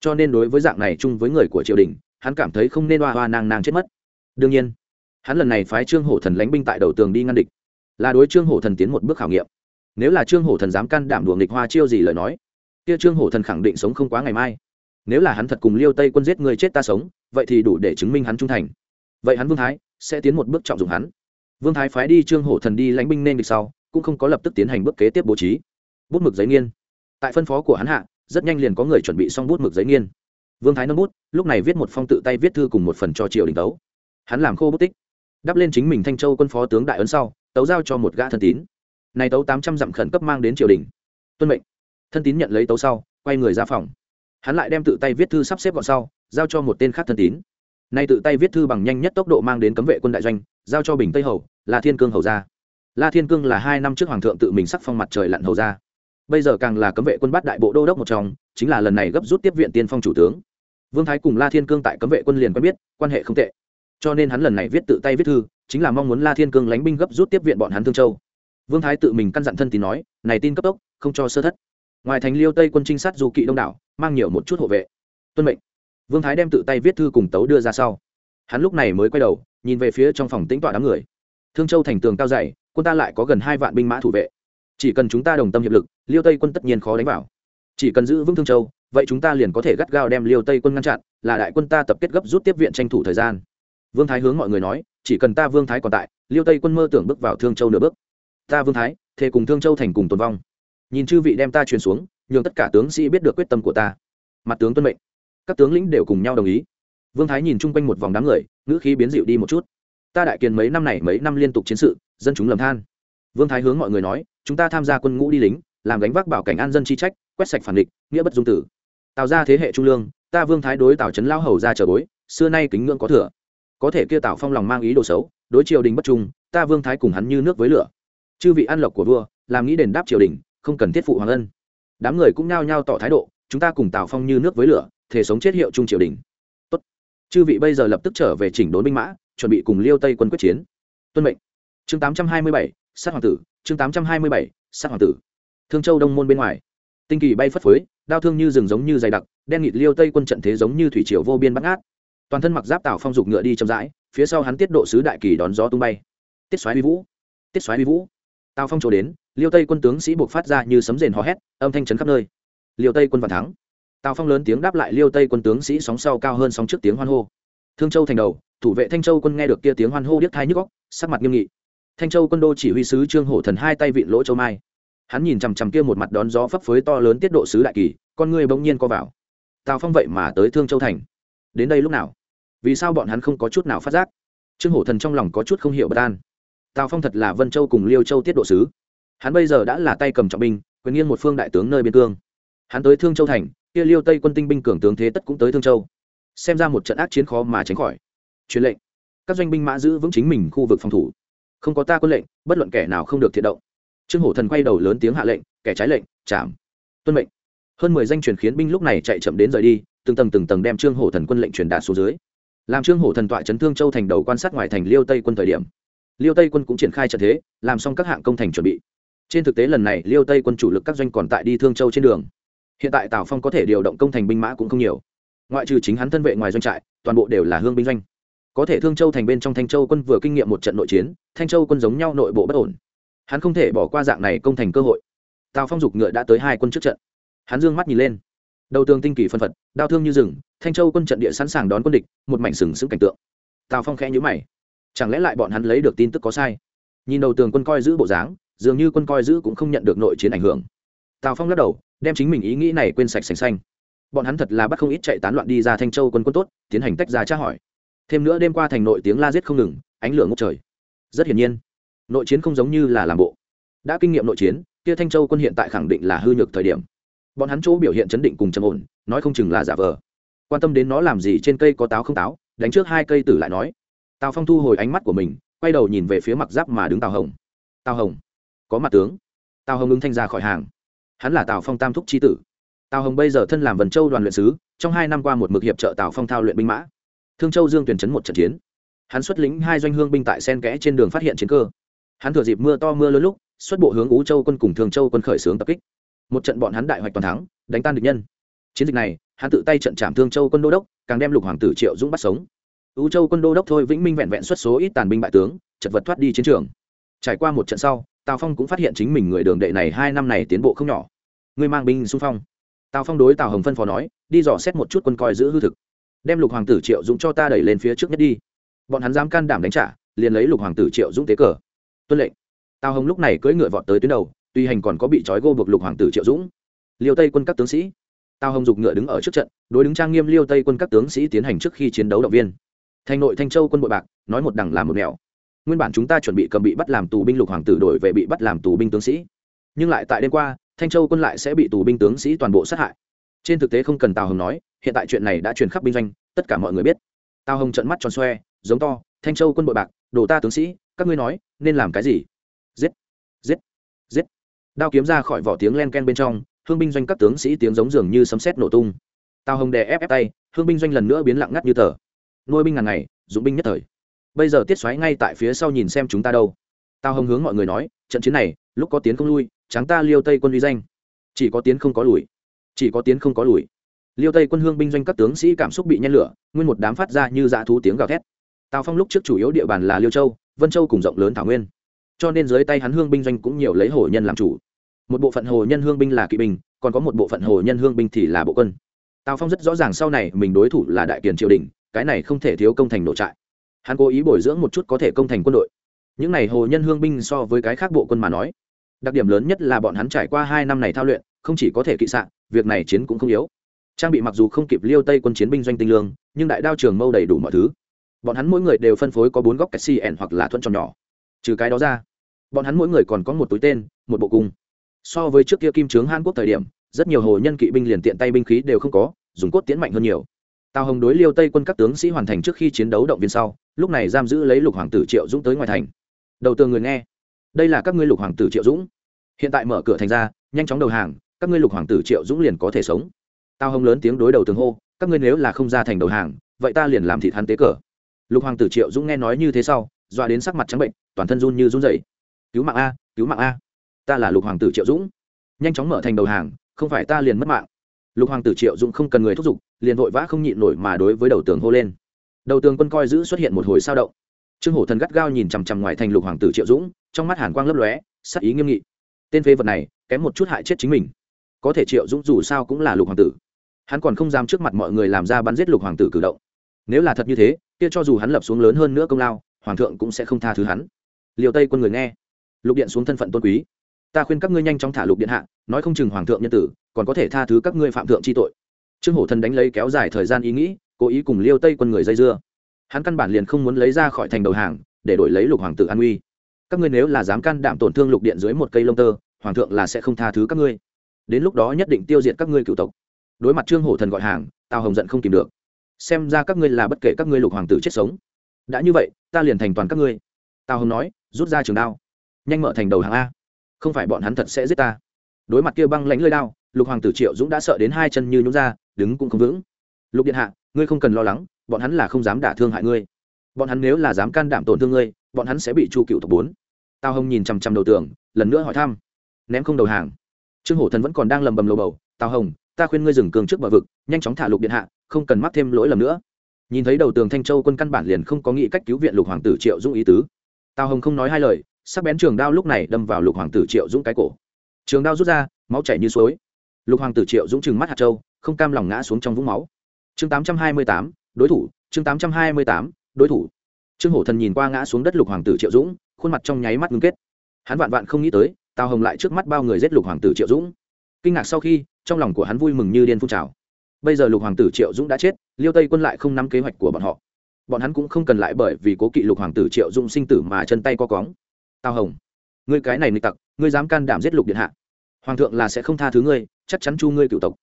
Cho nên đối với dạng này chung với người của triều đình, hắn cảm thấy không nên hoa hoa nàng nàng chết mất. Đương nhiên, hắn lần này phái trương hổ thần lánh binh tại đầu tường đi ngăn địch. Là đối trương hổ thần tiến một bước khảo nghiệm nếu là trương hổ thần dám can đảm đùa nghịch hoa chiêu gì lời nói, kia trương hổ thần khẳng định sống không quá ngày mai. Nếu là hắn thật cùng liêu tây quân giết người chết ta sống, vậy thì đủ để chứng minh hắn trung thành. Vậy hắn vương thái sẽ tiến một bước trọng dụng hắn. Vương thái phái đi trương hổ thần đi lãnh binh nên địch sau, cũng không có lập tức tiến hành bước kế tiếp bố trí. Bút mực giấy nghiên. Tại phân phó của hắn hạ, rất nhanh liền có người chuẩn bị xong bút mực giấy nghiên. Vương thái nâng bút, lúc này viết một phong tự tay viết thư cùng một phần cho triều đình tấu. Hắn làm khô bút tích, đắp lên chính mình thanh châu quân phó tướng đại ấn sau, tấu giao cho một gã thân tín này tấu tám trăm dặm khẩn cấp mang đến triều đình. Tuân mệnh. Thân tín nhận lấy tấu sau, quay người ra phòng. Hắn lại đem tự tay viết thư sắp xếp gọn sau, giao cho một tên khác thân tín. Nay tự tay viết thư bằng nhanh nhất tốc độ mang đến cấm vệ quân đại doanh, giao cho bình tây hầu là thiên cương hầu gia la thiên cương là hai năm trước hoàng thượng tự mình sắc phong mặt trời lặn hầu gia bây giờ càng là cấm vệ quân bát đại bộ đô đốc một trong, chính là lần này gấp rút tiếp viện tiên phong chủ tướng. Vương thái cùng la thiên cương tại cấm vệ quân liền quen biết, quan hệ không tệ. Cho nên hắn lần này viết tự tay viết thư, chính là mong muốn la thiên cương lánh binh gấp rút tiếp viện bọn hắn thương châu vương thái tự mình căn dặn thân tín nói, này tin cấp tốc, không cho sơ thất. Ngoài thành liêu tây quân trinh sát dù kỵ đông đảo, mang nhiều một chút hộ vệ. Tuân mệnh. Vương thái đem tự tay viết thư cùng tấu đưa ra sau. Hắn lúc này mới quay đầu, nhìn về phía trong phòng tĩnh tọa đám người. Thương châu thành tường cao dày, quân ta lại có gần hai vạn binh mã thủ vệ. Chỉ cần chúng ta đồng tâm hiệp lực, liêu tây quân tất nhiên khó đánh vào. Chỉ cần giữ vững thương châu, vậy chúng ta liền có thể gắt gao đem liêu tây quân ngăn chặn, là đại quân ta tập kết gấp rút tiếp viện tranh thủ thời gian. Vương thái hướng mọi người nói, chỉ cần ta vương thái còn tại, liêu tây quân mơ tưởng bước vào thương châu nửa bước ta vương thái, thề cùng thương châu thành cùng tồn vong. Nhìn chư vị đem ta truyền xuống, nhường tất cả tướng sĩ biết được quyết tâm của ta. Mặt tướng tuân mệnh. Các tướng lĩnh đều cùng nhau đồng ý. Vương thái nhìn chung quanh một vòng đám người, ngữ khí biến dịu đi một chút. Ta đại kiền mấy năm này mấy năm liên tục chiến sự, dân chúng lầm than. Vương thái hướng mọi người nói, chúng ta tham gia quân ngũ đi lính, làm gánh vác bảo cảnh an dân chi trách, quét sạch phản địch, nghĩa bất dung tử. Tạo ra thế hệ trung lương, ta vương thái đối tào trấn lao hầu ra trở bối, xưa nay kính ngưỡng có thừa. Có thể kia tào phong lòng mang ý đồ xấu, đối triều đình bất trung, ta vương thái cùng hắn như nước với lửa chư vị an lộc của vua, làm nghĩ đền đáp triều đình, không cần thiết phụ hoàng ân. Đám người cũng nhao nhao tỏ thái độ, chúng ta cùng tào phong như nước với lửa, thể sống chết hiệu trung triều đình. Tốt. Chư vị bây giờ lập tức trở về chỉnh đốn binh mã, chuẩn bị cùng liêu tây quân quyết chiến. Tuân mệnh. Chương tám trăm hai mươi bảy, sát hoàng tử, chương tám trăm hai mươi bảy, sát hoàng tử. Thương châu đông môn bên ngoài. Tinh kỳ bay phất phới, đao thương như rừng giống như dày đặc, đen nghịt liêu tây quân trận thế giống như thủy triều vô biên bắt ngát. Toàn thân mặc giáp tào phong dục ngựa đi chậm rãi, phía sau hắn tiết độ sứ đại kỳ đón gió tung bay. Tiết xoáy vi vũ. Tiết xoáy vi vũ tào phong trổ đến, liêu tây quân tướng sĩ buộc phát ra như sấm rền hò hét, âm thanh chấn khắp nơi. Liêu tây quân vạn thắng. Tào phong lớn tiếng đáp lại liêu tây quân tướng sĩ sóng sau cao hơn sóng trước tiếng hoan hô. Thương châu thành đầu, thủ vệ thanh châu quân nghe được kia tiếng hoan hô điếc thai nhức góc sắc mặt nghiêm nghị. Thanh châu quân đô chỉ huy sứ trương hổ thần hai tay vịn lỗ châu mai. Hắn nhìn chằm chằm kia một mặt đón gió phấp phới to lớn tiết độ sứ đại kỳ, con người bỗng nhiên co vào. Tào phong vậy mà tới thương châu thành. Đến đây lúc nào? Vì sao bọn hắn không có chút nào phát giác? Trương hổ thần trong lòng có chút không hiểu bất an tào phong thật là vân châu cùng liêu châu tiết độ sứ. Hắn bây giờ đã là tay cầm trọng binh, quyền nghiêng một phương đại tướng nơi biên cương. Hắn tới thương châu thành, kia liêu tây quân tinh binh cường tướng thế tất cũng tới thương châu. Xem ra một trận ác chiến khó mà tránh khỏi. Truyền lệnh. Các doanh binh mã giữ vững chính mình khu vực phòng thủ. Không có ta quân lệnh, bất luận kẻ nào không được thiện động. Trương hổ thần quay đầu lớn tiếng hạ lệnh, kẻ trái lệnh, chạm. Tuân mệnh. Hơn mười danh truyền khiến binh lúc này chạy chậm đến rời đi, từng tầng từng tầng đem trương hổ thần quân lệnh truyền đạt xuống dưới. Làm trương hổ thần tọa chấn thương châu thành đầu quan sát ngoài thành liêu tây quân thời điểm liêu tây quân cũng triển khai trận thế, làm xong các hạng công thành chuẩn bị. Trên thực tế lần này, liêu tây quân chủ lực các doanh còn tại đi thương châu trên đường. Hiện tại tào phong có thể điều động công thành binh mã cũng không nhiều. Ngoại trừ chính hắn thân vệ ngoài doanh trại, toàn bộ đều là hương binh doanh. Có thể thương châu thành bên trong thanh châu quân vừa kinh nghiệm một trận nội chiến, thanh châu quân giống nhau nội bộ bất ổn. Hắn không thể bỏ qua dạng này công thành cơ hội. Tào phong dục ngựa đã tới hai quân trước trận. Hắn dương mắt nhìn lên. Đầu tường tinh kỳ phân phật đao thương như rừng, thanh châu quân trận địa sẵn sàng đón quân địch, một mảnh sừng sững cảnh tượng. Tào phong khẽ nhữ mày chẳng lẽ lại bọn hắn lấy được tin tức có sai? Nhìn đầu tường quân coi giữ bộ dáng, dường như quân coi giữ cũng không nhận được nội chiến ảnh hưởng. Tào phong lắc đầu, đem chính mình ý nghĩ này quên sạch sành xanh. Bọn hắn thật là bắt không ít chạy tán loạn đi ra thanh châu quân quân tốt, tiến hành tách ra tra hỏi. Thêm nữa đêm qua thành nội tiếng la giết không ngừng, ánh lửa ngốc trời. Rất hiển nhiên, nội chiến không giống như là làm bộ. Đã kinh nghiệm nội chiến, kia thanh châu quân hiện tại khẳng định là hư nhược thời điểm. Bọn hắn chỗ biểu hiện chấn định cùng trầm ổn, nói không chừng là giả vờ. Quan tâm đến nó làm gì trên cây có táo không táo, đánh trước hai cây tử lại nói tào phong thu hồi ánh mắt của mình, quay đầu nhìn về phía mặt giáp mà đứng tào hồng. Tào hồng, có mặt tướng. Tào hồng ứng thanh ra khỏi hàng. Hắn là tào phong tam thúc tri tử. Tào hồng bây giờ thân làm vần châu đoàn luyện sứ, trong hai năm qua một mực hiệp trợ tào phong thao luyện binh mã. Thương châu dương tuyển chấn một trận chiến. Hắn xuất lĩnh hai doanh hương binh tại sen kẽ trên đường phát hiện chiến cơ. Hắn thừa dịp mưa to mưa lớn lúc, xuất bộ hướng ú châu quân cùng thường châu quân khởi xướng tập kích. Một trận bọn hắn đại hoạch toàn thắng, đánh tan địch nhân. Chiến dịch này, hắn tự tay trận trảm thương châu quân đô đốc, càng đem lục hoàng tử triệu dũng bắt sống ú châu quân đô đốc thôi vĩnh minh vẹn vẹn xuất số ít tàn binh bại tướng, chật vật thoát đi chiến trường. Trải qua một trận sau, tào phong cũng phát hiện chính mình người đường đệ này hai năm này tiến bộ không nhỏ. Người mang binh xung phong. Tào phong đối tào hồng phân phó nói, đi dò xét một chút quân coi giữ hư thực. Đem lục hoàng tử triệu dũng cho ta đẩy lên phía trước nhất đi. Bọn hắn dám can đảm đánh trả, liền lấy lục hoàng tử triệu dũng tế cờ. Tuân lệnh. Tào hồng lúc này cưỡi ngựa vọt tới tuyến đầu, tuy hành còn có bị trói gô buộc lục hoàng tử triệu dũng. Liêu tây quân các tướng sĩ. Tào hồng giục ngựa đứng ở trước trận, đối đứng trang nghiêm liêu tây quân các tướng sĩ tiến hành trước khi chiến đấu động viên thành nội thanh châu quân bội bạc, nói một đằng làm một nẻo. Nguyên bản chúng ta chuẩn bị cầm bị bắt làm tù binh lục hoàng tử đổi về bị bắt làm tù binh tướng sĩ. Nhưng lại tại đêm qua, thanh châu quân lại sẽ bị tù binh tướng sĩ toàn bộ sát hại. Trên thực tế không cần tào hồng nói, hiện tại chuyện này đã truyền khắp binh doanh, tất cả mọi người biết. Tào hồng trận mắt tròn xoe, giống to, thanh châu quân bội bạc, đồ ta tướng sĩ, các ngươi nói, nên làm cái gì? Giết giết giết. Đao kiếm ra khỏi vỏ tiếng len ken bên trong, hương binh doanh các tướng sĩ tiếng giống dường như sấm sét nổ tung. Tào hồng đè ép ép tay, hương binh doanh lần nữa biến lặng ngắt như tờ nuôi binh ngàn ngày, dụng binh nhất thời. Bây giờ tiết xoáy ngay tại phía sau nhìn xem chúng ta đâu. Tao hồng hướng mọi người nói, trận chiến này, lúc có tiến không lui tráng ta liêu tây quân uy danh. Chỉ có tiến không có lùi. Chỉ có tiến không có lùi. Liêu tây quân hương binh doanh các tướng sĩ cảm xúc bị nhen lửa, nguyên một đám phát ra như dã thú tiếng gào thét. Tào phong lúc trước chủ yếu địa bàn là liêu châu, vân châu cùng rộng lớn thảo nguyên. Cho nên dưới tay hắn hương binh doanh cũng nhiều lấy hồ nhân làm chủ. Một bộ phận hồ nhân hương binh là kỵ binh, còn có một bộ phận hồ nhân hương binh thì là bộ quân. Tào phong rất rõ ràng sau này mình đối thủ là đại kiền triều đình cái này không thể thiếu công thành nổ trại. Hắn cố ý bồi dưỡng một chút có thể công thành quân đội. Những n à y hồ nhân hương binh so với cái khác bộ quân mà nói, đặc điểm lớn nhất là bọn hắn trải qua hai năm này thao luyện, không chỉ có thể kỵ sạn việc này chiến cũng không yếu. Trang bị mặc dù không kịp liêu tây quân chiến binh doanh tinh lương, nhưng đại đao trường mâu đầy đủ mọi thứ. Bọn hắn mỗi người đều phân phối có bốn góc cách cn hoặc là thuận tròn nhỏ. Trừ cái đó ra, bọn hắn mỗi người còn có một túi tên, một bộ cung. So với trước kia kim trướng hàn quốc thời điểm, rất nhiều hồ nhân kỵ binh liền tiện tay binh khí đều không có, dùng cốt tiến mạnh hơn nhiều tào hồng đối liêu tây quân các tướng sĩ hoàn thành trước khi chiến đấu động viên sau, lúc này giam giữ lấy lục hoàng tử triệu dũng tới ngoài thành. Đầu tường người nghe. Đây là các ngươi lục hoàng tử triệu dũng. Hiện tại mở cửa thành ra, nhanh chóng đầu hàng, các ngươi lục hoàng tử triệu dũng liền có thể sống. Tào hồng lớn tiếng đối đầu tường hô, các ngươi nếu là không ra thành đầu hàng, vậy ta liền làm thịt hắn tế cờ. Lục hoàng tử triệu dũng nghe nói như thế sau doa đến sắc mặt trắng bệnh, toàn thân run như run dậy cứu mạng a, cứu mạng a. Ta là lục hoàng tử triệu dũng. Nhanh chóng mở thành đầu hàng, không phải ta liền mất mạng lục hoàng tử triệu dũng không cần người thúc giục, liền vội vã không nhịn nổi mà đối với đầu tường hô lên. Đầu tường quân coi giữ xuất hiện một hồi sao động. Trương hổ thần gắt gao nhìn chằm chằm ngoài thành lục hoàng tử triệu dũng, trong mắt hàn quang lấp lóe, sắc ý nghiêm nghị. Tên phế vật này, kém một chút hại chết chính mình. Có thể triệu dũng dù sao cũng là lục hoàng tử. Hắn còn không dám trước mặt mọi người làm ra bắn giết lục hoàng tử cử động. Nếu là thật như thế, kia cho dù hắn lập xuống lớn hơn nữa công lao, hoàng thượng cũng sẽ không tha thứ hắn. Liều tây quân người nghe. Lục điện xuống thân phận tôn quý. Ta khuyên các ngươi nhanh chóng thả lục điện hạ, nói không chừng hoàng thượng nhân tử còn có thể tha thứ các ngươi phạm thượng chi tội. Trương hổ thần đánh lấy kéo dài thời gian ý nghĩ, cố ý cùng liêu tây quân người dây dưa. Hắn căn bản liền không muốn lấy ra khỏi thành đầu hàng, để đổi lấy lục hoàng tử an uy. Các ngươi nếu là dám can đảm tổn thương lục điện dưới một cây lông tơ, hoàng thượng là sẽ không tha thứ các ngươi. Đến lúc đó nhất định tiêu diệt các ngươi cựu tộc. Đối mặt trương hổ thần gọi hàng, tào hồng giận không tìm được. Xem ra các ngươi là bất kể các ngươi lục hoàng tử chết sống. Đã như vậy, ta liền thành toàn các ngươi. Tào hồng nói, rút ra trường đao. Nhanh mở thành đầu hàng a. Không phải bọn hắn thật sẽ giết ta. Đối mặt kia băng lãnh lơi đao lục hoàng tử triệu dũng đã sợ đến hai chân như nhún ra, đứng cũng không vững. Lục điện hạ, ngươi không cần lo lắng, bọn hắn là không dám đả thương hại ngươi. Bọn hắn nếu là dám can đảm tổn thương ngươi, bọn hắn sẽ bị chu cựu tộc bốn. Tào hồng nhìn chằm chằm đầu tường, lần nữa hỏi thăm. Ném không đầu hàng. Trương hổ thần vẫn còn đang lầm bầm lầu bầu, tào hồng, ta khuyên ngươi dừng cường trước bờ vực, nhanh chóng thả lục điện hạ, không cần mắc thêm lỗi lầm nữa. Nhìn thấy đầu tường thanh châu quân căn bản liền không có nghĩ cách cứu viện lục hoàng tử triệu dũng ý tứ. Tào hồng không nói hai lời, sắc bén trường đao lúc này đâm vào lục hoàng tử triệu dũng cái cổ. Trường đao rút ra, máu chảy như suối lục hoàng tử triệu dũng chừng mắt hạt châu, không cam lòng ngã xuống trong vũng máu. Chương tám trăm hai mươi tám, đối thủ, chương tám trăm hai mươi tám, đối thủ. Trương hổ thần nhìn qua ngã xuống đất lục hoàng tử triệu dũng, khuôn mặt trong nháy mắt ngưng kết. Hắn vạn vạn không nghĩ tới, tào hồng lại trước mắt bao người giết lục hoàng tử triệu dũng. Kinh ngạc sau khi, trong lòng của hắn vui mừng như điên phun trào. Bây giờ lục hoàng tử triệu dũng đã chết, liêu tây quân lại không nắm kế hoạch của bọn họ. Bọn hắn cũng không cần lại bởi vì cố kỵ lục hoàng tử triệu dũng sinh tử mà chân tay co cóng. Tào hồng, ngươi cái này nghịch tặc, ngươi dám can đảm giết lục điện hạ. Hoàng thượng là sẽ không tha thứ ngươi chắc chắn chu ngươi cựu tộc.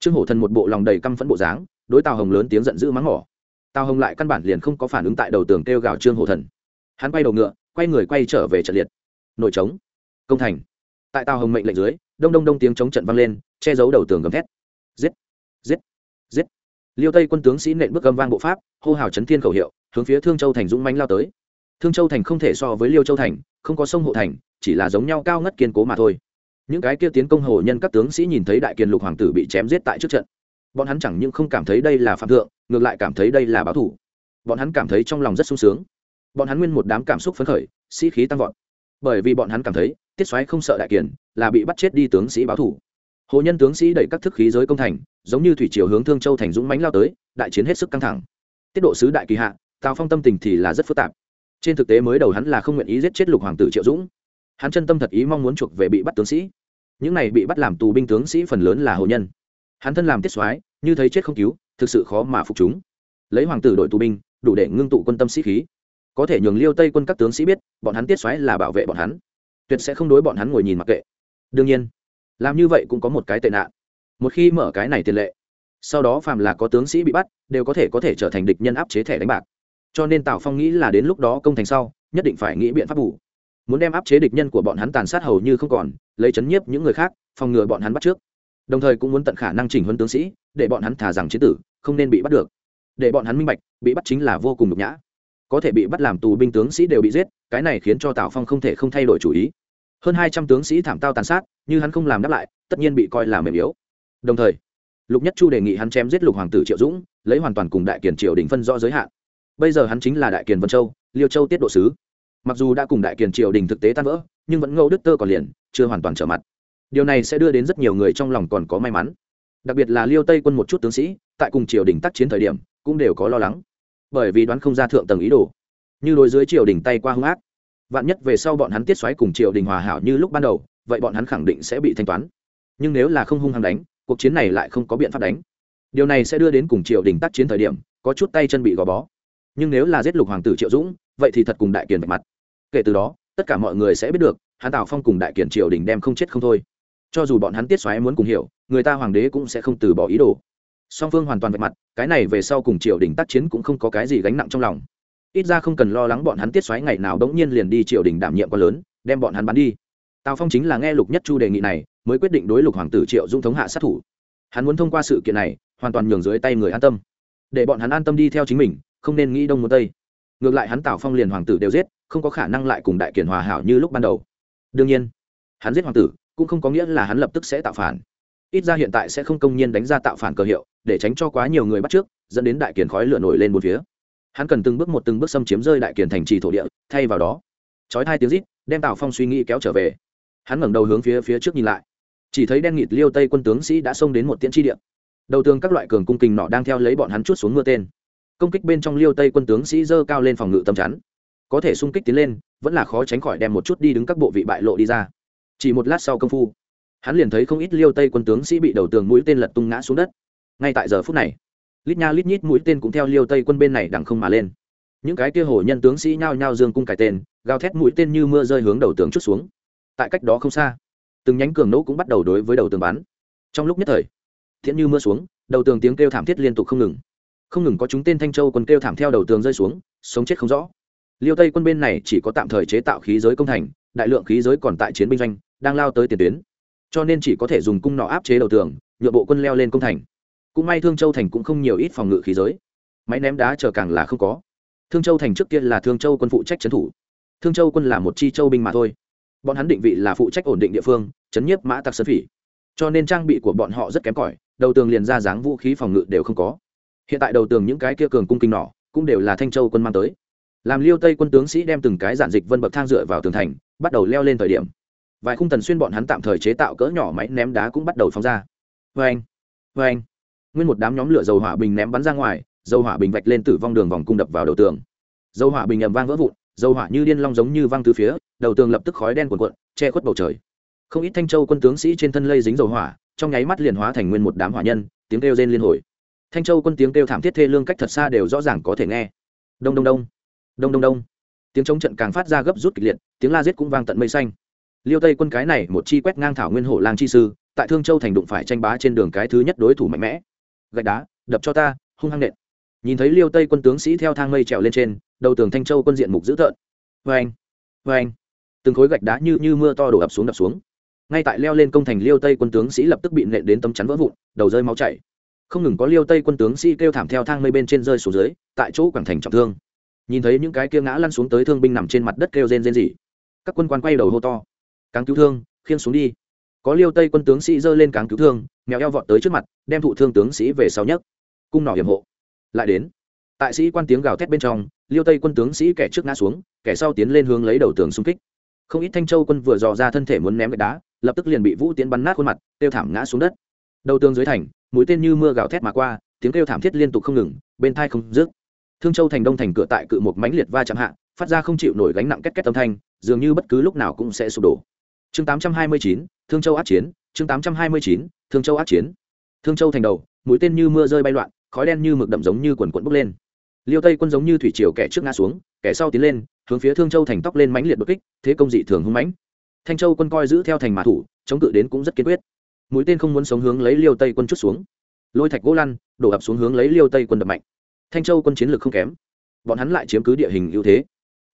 Trương hổ thần một bộ lòng đầy căm phẫn bộ dáng, đối tào hồng lớn tiếng giận dữ mắng mỏ. Tào hồng lại căn bản liền không có phản ứng tại đầu tường kêu gào trương hổ thần. Hắn quay đầu ngựa, quay người quay trở về trận liệt. Nội trống. Công thành. Tại tào hồng mệnh lệnh dưới, đông đông đông tiếng chống trận vang lên, che giấu đầu tường gầm thét. Giết! Giết! Giết! Liêu tây quân tướng sĩ nện bước gầm vang bộ pháp, hô hào chấn thiên khẩu hiệu, hướng phía thương châu thành dũng mánh lao tới. Thương châu thành không thể so với liêu châu thành, không có sông hộ thành, chỉ là giống nhau cao ngất kiên cố mà thôi những cái kia tiến công hồ nhân các tướng sĩ nhìn thấy đại kiền lục hoàng tử bị chém giết tại trước trận. Bọn hắn chẳng những không cảm thấy đây là phạm thượng, ngược lại cảm thấy đây là báo thủ. Bọn hắn cảm thấy trong lòng rất sung sướng. Bọn hắn nguyên một đám cảm xúc phấn khởi, sĩ khí tăng vọt. Bởi vì bọn hắn cảm thấy, tiết xoáy không sợ đại kiền, là bị bắt chết đi tướng sĩ báo thủ. Hồ nhân tướng sĩ đẩy các thức khí giới công thành, giống như thủy triều hướng thương châu thành dũng mánh lao tới, đại chiến hết sức căng thẳng. Tiết độ sứ đại kỳ hạ, tào phong tâm tình thì là rất phức tạp. Trên thực tế mới đầu hắn là không nguyện ý giết chết lục hoàng tử triệu dũng hắn chân tâm thật ý mong muốn chuộc về bị bắt tướng sĩ. Những này bị bắt làm tù binh tướng sĩ phần lớn là hồ nhân. Hắn thân làm tiết soái, như thấy chết không cứu, thực sự khó mà phục chúng. Lấy hoàng tử đội tù binh, đủ để ngưng tụ quân tâm sĩ khí. Có thể nhường liêu tây quân các tướng sĩ biết, bọn hắn tiết xoáy là bảo vệ bọn hắn. Tuyệt sẽ không đối bọn hắn ngồi nhìn mặc kệ. Đương nhiên, làm như vậy cũng có một cái tệ nạn. Một khi mở cái này tiền lệ, sau đó phàm là có tướng sĩ bị bắt, đều có thể có thể trở thành địch nhân áp chế thẻ đánh bạc. Cho nên tào phong nghĩ là đến lúc đó công thành sau, nhất định phải nghĩ biện pháp bù muốn đem áp chế địch nhân của bọn hắn tàn sát hầu như không còn, lấy chấn nhiếp những người khác, phòng ngừa bọn hắn bắt trước. Đồng thời cũng muốn tận khả năng chỉnh huấn tướng sĩ, để bọn hắn thả rằng chế tử, không nên bị bắt được. Để bọn hắn minh bạch, bị bắt chính là vô cùng nhục nhã. Có thể bị bắt làm tù binh tướng sĩ đều bị giết, cái này khiến cho tào phong không thể không thay đổi chủ ý. Hơn hai trăm tướng sĩ thảm tao tàn sát, như hắn không làm đáp lại, tất nhiên bị coi là mềm yếu. Đồng thời, lục nhất chu đề nghị hắn chém giết lục hoàng tử triệu dũng, lấy hoàn toàn cùng đại Kiền triều đình phân rõ giới hạn. Bây giờ hắn chính là đại kiền vân châu, liêu châu tiết độ sứ mặc dù đã cùng đại kiền triều đình thực tế tan vỡ, nhưng vẫn ngâu đức tơ còn liền, chưa hoàn toàn trở mặt. Điều này sẽ đưa đến rất nhiều người trong lòng còn có may mắn. Đặc biệt là liêu tây quân một chút tướng sĩ, tại cùng triều đình tác chiến thời điểm, cũng đều có lo lắng. Bởi vì đoán không ra thượng tầng ý đồ. Như đối dưới triều đình tay qua hung ác. Vạn nhất về sau bọn hắn tiết xoáy cùng triều đình hòa hảo như lúc ban đầu, vậy bọn hắn khẳng định sẽ bị thanh toán. Nhưng nếu là không hung hăng đánh, cuộc chiến này lại không có biện pháp đánh. Điều này sẽ đưa đến cùng triều đình tác chiến thời điểm, có chút tay chân bị gò bó nhưng nếu là giết lục hoàng tử triệu dũng, vậy thì thật cùng đại kiền vạch mặt. Kể từ đó, tất cả mọi người sẽ biết được, hắn tào phong cùng đại kiền triều đình đem không chết không thôi. Cho dù bọn hắn tiết xoáy muốn cùng hiểu, người ta hoàng đế cũng sẽ không từ bỏ ý đồ. Song phương hoàn toàn vạch mặt, cái này về sau cùng triều đình tác chiến cũng không có cái gì gánh nặng trong lòng. Ít ra không cần lo lắng bọn hắn tiết xoáy ngày nào đống nhiên liền đi triều đình đảm nhiệm quá lớn, đem bọn hắn bắn đi. Tào phong chính là nghe lục nhất chu đề nghị này, mới quyết định đối lục hoàng tử triệu dung thống hạ sát thủ. Hắn muốn thông qua sự kiện này, hoàn toàn nhường dưới tay người an tâm. Để bọn hắn an tâm đi theo chính mình không nên nghĩ đông muốn tây. Ngược lại hắn tào phong liền hoàng tử đều giết, không có khả năng lại cùng đại kiển hòa hảo như lúc ban đầu. Đương nhiên, hắn giết hoàng tử cũng không có nghĩa là hắn lập tức sẽ tạo phản. Ít ra hiện tại sẽ không công nhiên đánh ra tạo phản cờ hiệu, để tránh cho quá nhiều người bắt trước, dẫn đến đại kiển khói lửa nổi lên một phía. Hắn cần từng bước một từng bước xâm chiếm rơi đại kiển thành trì thổ địa, thay vào đó, chói hai tiếng rít, đem tào phong suy nghĩ kéo trở về. Hắn ngẩng đầu hướng phía phía trước nhìn lại. Chỉ thấy đen nghịt liêu tây quân tướng sĩ đã xông đến một tiễn tri địa. Đầu tường các loại cường cung kình nọ đang theo lấy bọn hắn chút xuống mưa tên công kích bên trong liêu tây quân tướng sĩ dơ cao lên phòng ngự tâm chắn. Có thể xung kích tiến lên, vẫn là khó tránh khỏi đem một chút đi đứng các bộ vị bại lộ đi ra. Chỉ một lát sau công phu, hắn liền thấy không ít liêu tây quân tướng sĩ bị đầu tường mũi tên lật tung ngã xuống đất. Ngay tại giờ phút này, lít nha lít nhít mũi tên cũng theo liêu tây quân bên này đằng không mà lên. Những cái kia hổ nhân tướng sĩ nhao nhao dương cung cải tên, gào thét mũi tên như mưa rơi hướng đầu tường chút xuống. Tại cách đó không xa, từng nhánh cường nỗ cũng bắt đầu đối với đầu tường bắn. Trong lúc nhất thời thiện như mưa xuống, đầu tường tiếng kêu thảm thiết liên tục không ngừng không ngừng có chúng tên thanh châu quân kêu thảm theo đầu tường rơi xuống, sống chết không rõ. Liêu tây quân bên này chỉ có tạm thời chế tạo khí giới công thành, đại lượng khí giới còn tại chiến binh doanh, đang lao tới tiền tuyến. Cho nên chỉ có thể dùng cung nọ áp chế đầu tường nhượng bộ quân leo lên công thành. Cũng may thương châu thành cũng không nhiều ít phòng ngự khí giới. Máy ném đá chờ càng là không có. Thương châu thành trước kia là thương châu quân phụ trách trấn thủ. Thương châu quân là một chi châu binh mà thôi. Bọn hắn định vị là phụ trách ổn định địa phương, chấn nhiếp mã tặc sơn phỉ. Cho nên trang bị của bọn họ rất kém cỏi, đầu tường liền ra dáng vũ khí phòng ngự đều không có hiện tại đầu tường những cái kia cường cung kinh nỏ cũng đều là thanh châu quân mang tới. Làm liêu tây quân tướng sĩ đem từng cái giản dịch vân bậc thang dựa vào tường thành, bắt đầu leo lên thời điểm. Vài khung tần xuyên bọn hắn tạm thời chế tạo cỡ nhỏ máy ném đá cũng bắt đầu phóng ra. Vê anh vê anh nguyên một đám nhóm lửa dầu hỏa bình ném bắn ra ngoài, dầu hỏa bình vạch lên tử vong đường vòng cung đập vào đầu tường. Dầu hỏa bình ầm vang vỡ vụn, dầu hỏa như điên long giống như văng từ phía, đầu tường lập tức khói đen cuồn cuộn, che khuất bầu trời. Không ít thanh châu quân tướng sĩ trên thân lây dính dầu hỏa, trong nháy mắt liền hóa thành nguyên một đám hỏa nhân, tiếng kêu rên liên hồi thanh châu quân tiếng kêu thảm thiết thê lương cách thật xa đều rõ ràng có thể nghe. Đông đông đông. Đông đông đông. Tiếng chống trận càng phát ra gấp rút kịch liệt, tiếng la giết cũng vang tận mây xanh. Liêu tây quân cái này một chi quét ngang thảo nguyên hổ lang chi sư, tại thương châu thành đụng phải tranh bá trên đường cái thứ nhất đối thủ mạnh mẽ. Gạch đá, đập cho ta, hung hăng nện. Nhìn thấy liêu tây quân tướng sĩ theo thang mây trèo lên trên, đầu tường thanh châu quân diện mục dữ tợn. Vê anh vê anh từng khối gạch đá như như mưa to đổ ập xuống đập xuống. Ngay tại leo lên công thành liêu tây quân tướng sĩ lập tức bị nện đến tấm chắn vỡ vụn, đầu rơi máu chảy không ngừng có liêu tây quân tướng sĩ kêu thảm theo thang mây bên trên rơi xuống dưới, tại chỗ quảng thành trọng thương. Nhìn thấy những cái kia ngã lăn xuống tới thương binh nằm trên mặt đất kêu rên rên rỉ. Các quân quan quay đầu hô to. Cáng cứu thương, khiêng xuống đi. Có liêu tây quân tướng sĩ giơ lên cáng cứu thương, mèo eo vọt tới trước mặt, đem thụ thương tướng sĩ về sau nhất cung nỏ hiểm hộ. Lại đến. Tại sĩ quan tiếng gào thét bên trong, liêu tây quân tướng sĩ kẻ trước ngã xuống, kẻ sau tiến lên hướng lấy đầu tường xung kích. Không ít thanh châu quân vừa dò ra thân thể muốn ném gạch đá, lập tức liền bị vũ tiến bắn nát khuôn mặt tiêu thảm ngã xuống đất. Đầu tường dưới thành mũi tên như mưa gào thét mà qua tiếng kêu thảm thiết liên tục không ngừng bên thai không dứt. Thương châu thành đông thành cửa tại cự một mánh liệt va chạm hạ phát ra không chịu nổi gánh nặng két két âm thanh dường như bất cứ lúc nào cũng sẽ sụp đổ. Chương 829, thương châu át chiến chương 829, thương châu át chiến. Thương châu thành đầu mũi tên như mưa rơi bay loạn khói đen như mực đậm giống như quần quần bốc lên. Liêu tây quân giống như thủy triều kẻ trước ngã xuống kẻ sau tiến lên hướng phía thương châu thành tóc lên mãnh liệt đột kích thế công dị thường hung mãnh. Thanh châu quân coi giữ theo thành mã thủ chống cự đến cũng rất kiên quyết mũi tên không muốn sống hướng lấy liêu tây quân chút xuống. Lôi thạch gỗ lăn, đổ ập xuống hướng lấy liêu tây quân đập mạnh. Thanh châu quân chiến lược không kém. Bọn hắn lại chiếm cứ địa hình ưu thế.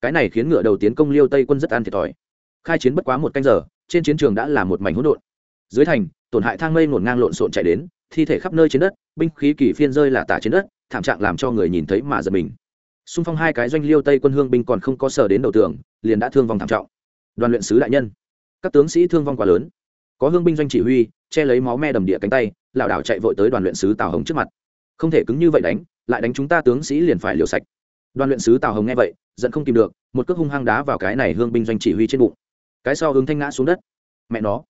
Cái này khiến ngựa đầu tiến công liêu tây quân rất an thiệt thòi. Khai chiến bất quá một canh giờ, trên chiến trường đã là một mảnh hỗn độn. Dưới thành, tổn hại thang mây ngổn ngang lộn xộn chạy đến, thi thể khắp nơi trên đất, binh khí kỳ phiên rơi là tả trên đất, thảm trạng làm cho người nhìn thấy mà giật mình. Xung phong hai cái doanh liêu tây quân hương binh còn không có sở đến đầu tường, liền đã thương vong thảm trọng. Đoàn luyện sứ đại nhân, các tướng sĩ thương vong quá lớn có hương binh doanh chỉ huy, che lấy máu me đầm địa cánh tay, lảo đảo chạy vội tới đoàn luyện sứ tào hồng trước mặt. Không thể cứng như vậy đánh, lại đánh chúng ta tướng sĩ liền phải liều sạch. Đoàn luyện sứ tào hồng nghe vậy, giận không tìm được, một cước hung hăng đá vào cái này hương binh doanh chỉ huy trên bụng. Cái sau hướng thanh ngã xuống đất. Mẹ nó,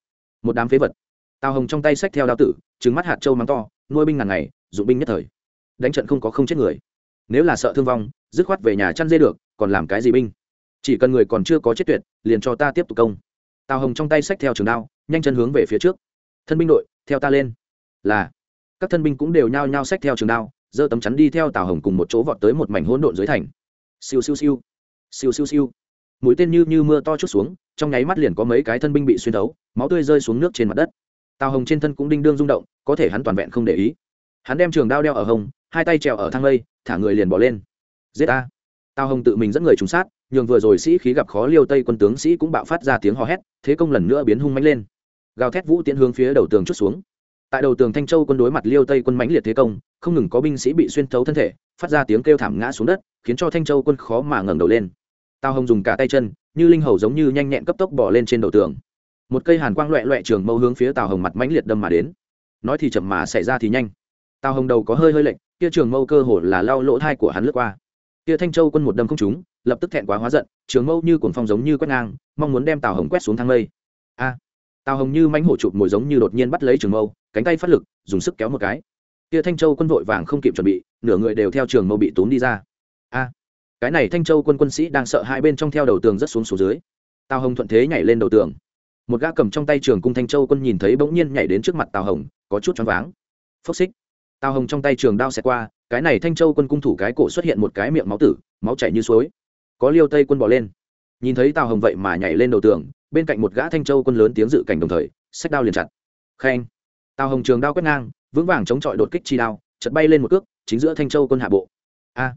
một đám phế vật. Tào hồng trong tay xách theo đao tử trứng mắt hạt trâu mắng to, nuôi binh ngàn ngày, dụng binh nhất thời. Đánh trận không có không chết người. Nếu là sợ thương vong, dứt khoát về nhà chăn dê được, còn làm cái gì binh? Chỉ cần người còn chưa có chết tuyệt, liền cho ta tiếp tục công. Tào hồng trong tay xách theo trường đao nhanh chân hướng về phía trước. Thân binh đội, theo ta lên. Là, các thân binh cũng đều nhao nhao xách theo trường đao, giơ tấm chắn đi theo tào hồng cùng một chỗ vọt tới một mảnh hỗn độn dưới thành. Siêu siêu siêu. Siêu siêu siêu. Mũi tên như như mưa to chút xuống, trong nháy mắt liền có mấy cái thân binh bị xuyên thấu, máu tươi rơi xuống nước trên mặt đất. Tào hồng trên thân cũng đinh đương rung động, có thể hắn toàn vẹn không để ý. Hắn đem trường đao đeo ở hông, hai tay trèo ở thang lây, thả người liền bỏ lên. Giết ta. Tào hồng tự mình dẫn người trúng sát, nhường vừa rồi sĩ khí gặp khó liêu tây quân tướng sĩ cũng bạo phát ra tiếng hò hét, thế công lần nữa biến hung mãnh lên gào thét vũ tiến hướng phía đầu tường chút xuống. Tại đầu tường thanh châu quân đối mặt liêu tây quân mãnh liệt thế công, không ngừng có binh sĩ bị xuyên thấu thân thể, phát ra tiếng kêu thảm ngã xuống đất, khiến cho thanh châu quân khó mà ngẩng đầu lên. Tào hồng dùng cả tay chân, như linh hầu giống như nhanh nhẹn cấp tốc bỏ lên trên đầu tường. Một cây hàn quang loẹ loẹ trường mâu hướng phía tào hồng mặt mãnh liệt đâm mà đến. Nói thì chậm mà xảy ra thì nhanh. Tào hồng đầu có hơi hơi lệnh kia trường mâu cơ hồ là lao lỗ thai của hắn lướt qua. Kia thanh châu quân một đâm không trúng, lập tức thẹn quá hóa giận, trường mâu như cuồng phong giống như quét ngang, mong muốn đem tào hồng quét xuống thang lây a! Tào hồng như mánh hổ chụp mồi giống như đột nhiên bắt lấy trường mâu, cánh tay phát lực, dùng sức kéo một cái. Kia thanh châu quân vội vàng không kịp chuẩn bị, nửa người đều theo trường mâu bị tốn đi ra. A, cái này thanh châu quân quân sĩ đang sợ hai bên trong theo đầu tường rất xuống xuống dưới. Tào hồng thuận thế nhảy lên đầu tường. Một gã cầm trong tay trường cung thanh châu quân nhìn thấy bỗng nhiên nhảy đến trước mặt tào hồng, có chút choáng váng. Phốc xích. Tào hồng trong tay trường đao xẹt qua, cái này thanh châu quân cung thủ cái cổ xuất hiện một cái miệng máu tử, máu chảy như suối. Có liêu tây quân bỏ lên. Nhìn thấy tào hồng vậy mà nhảy lên đầu tường bên cạnh một gã thanh châu quân lớn tiếng dự cảnh đồng thời sách đao liền chặt. Khen. Tào hồng trường đao quét ngang, vững vàng chống chọi đột kích chi đao chật bay lên một cước, chính giữa thanh châu quân hạ bộ. A.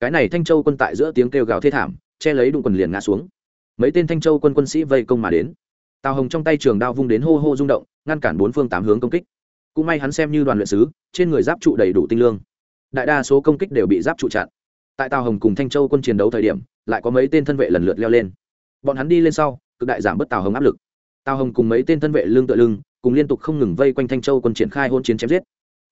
Cái này thanh châu quân tại giữa tiếng kêu gào thê thảm, che lấy đụng quần liền ngã xuống. Mấy tên thanh châu quân quân sĩ vây công mà đến. Tào hồng trong tay trường đao vung đến hô hô rung động, ngăn cản bốn phương tám hướng công kích. Cũng may hắn xem như đoàn luyện sứ, trên người giáp trụ đầy đủ tinh lương. Đại đa số công kích đều bị giáp trụ chặn. Tại tào hồng cùng thanh châu quân chiến đấu thời điểm, lại có mấy tên thân vệ lần lượt leo lên. Bọn hắn đi lên sau cực đại giảm bớt tào hồng áp lực tào hồng cùng mấy tên thân vệ lương tựa lưng cùng liên tục không ngừng vây quanh thanh châu quân triển khai hôn chiến chém giết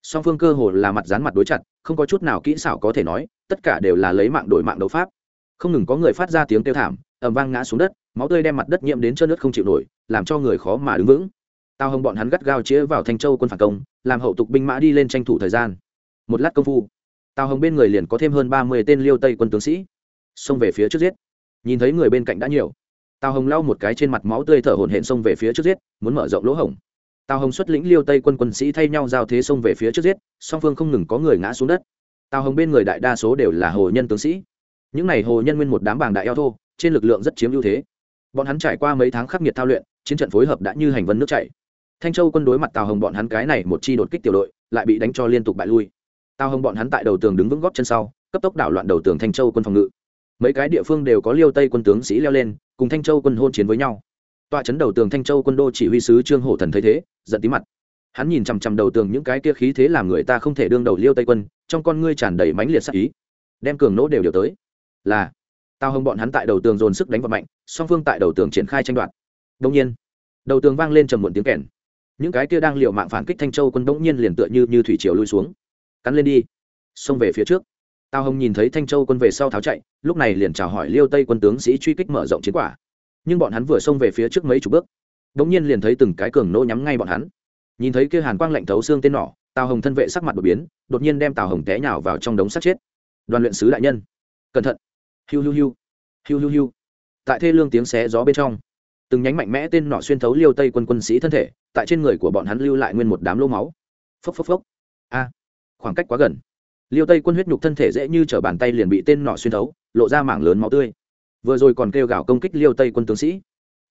song phương cơ hồ là mặt dán mặt đối chặt không có chút nào kỹ xảo có thể nói tất cả đều là lấy mạng đổi mạng đấu pháp không ngừng có người phát ra tiếng kêu thảm ẩm vang ngã xuống đất máu tươi đem mặt đất nhiễm đến trơn nước không chịu nổi làm cho người khó mà đứng vững tào hồng bọn hắn gắt gao chĩa vào thanh châu quân phản công làm hậu tục binh mã đi lên tranh thủ thời gian một lát công phu tào hồng bên người liền có thêm hơn ba mươi tên liêu tây quân tướng sĩ xông về phía trước giết nhìn thấy người bên cạnh đã nhiều tào hồng lau một cái trên mặt máu tươi thở hổn hển xông về phía trước giết, muốn mở rộng lỗ hổng. tào hồng xuất lĩnh liêu tây quân quân sĩ thay nhau giao thế xông về phía trước giết, song phương không ngừng có người ngã xuống đất. tào hồng bên người đại đa số đều là hồ nhân tướng sĩ. những n à y hồ nhân nguyên một đám bàng đại eo thô, trên lực lượng rất chiếm ưu thế. bọn hắn trải qua mấy tháng khắc nghiệt thao luyện, chiến trận phối hợp đã như hành vân nước chảy. thanh châu quân đối mặt tào hồng bọn hắn cái này một chi đột kích tiểu đội, lại bị đánh cho liên tục bại lui. tào hồng bọn hắn tại đầu tường đứng vững góp chân sau, cấp tốc đảo loạn đầu tường thanh châu quân phòng ngự mấy cái địa phương đều có liêu tây quân tướng sĩ leo lên, cùng thanh châu quân hôn chiến với nhau. Tọa chấn đầu tường thanh châu quân đô chỉ huy sứ trương hổ thần thấy thế, giận tí mặt. Hắn nhìn chằm chằm đầu tường những cái kia khí thế làm người ta không thể đương đầu liêu tây quân, trong con ngươi tràn đầy mãnh liệt sắc ý. Đem cường nỗ đều điều tới. Là tao hông bọn hắn tại đầu tường dồn sức đánh vào mạnh, song phương tại đầu tường triển khai tranh đoạt. Đông nhiên, đầu tường vang lên trầm muộn tiếng kèn. Những cái kia đang liệu mạng phản kích thanh châu quân đông nhiên liền tựa như như thủy triều lui xuống. Cắn lên đi, xông về phía trước. Tào Hồng nhìn thấy thanh châu quân về sau tháo chạy, lúc này liền chào hỏi liêu tây quân tướng sĩ truy kích mở rộng chiến quả. Nhưng bọn hắn vừa xông về phía trước mấy chục bước đông nhiên liền thấy từng cái cường nô nhắm ngay bọn hắn. Nhìn thấy kia hàn quang lạnh thấu xương tên nỏ tào hồng thân vệ sắc mặt đột biến, đột nhiên đem tào hồng té nhào vào trong đống sát chết. Đoàn luyện sứ đại nhân, cẩn thận. Hiu hiu hiu hiu hiu hiu. Tại thê lương tiếng xé gió bên trong, từng nhánh mạnh mẽ tên nọ xuyên thấu liêu tây quân quân sĩ thân thể, tại trên người của bọn hắn lưu lại nguyên một đám lô máu. Phốc phốc phốc. A, khoảng cách quá gần liêu tây quân huyết nhục thân thể dễ như t bàn tay liền bị tên nọ xuyên thấu, lộ ra mảng lớn máu tươi. Vừa rồi còn kêu gào công kích liêu tây quân tướng sĩ.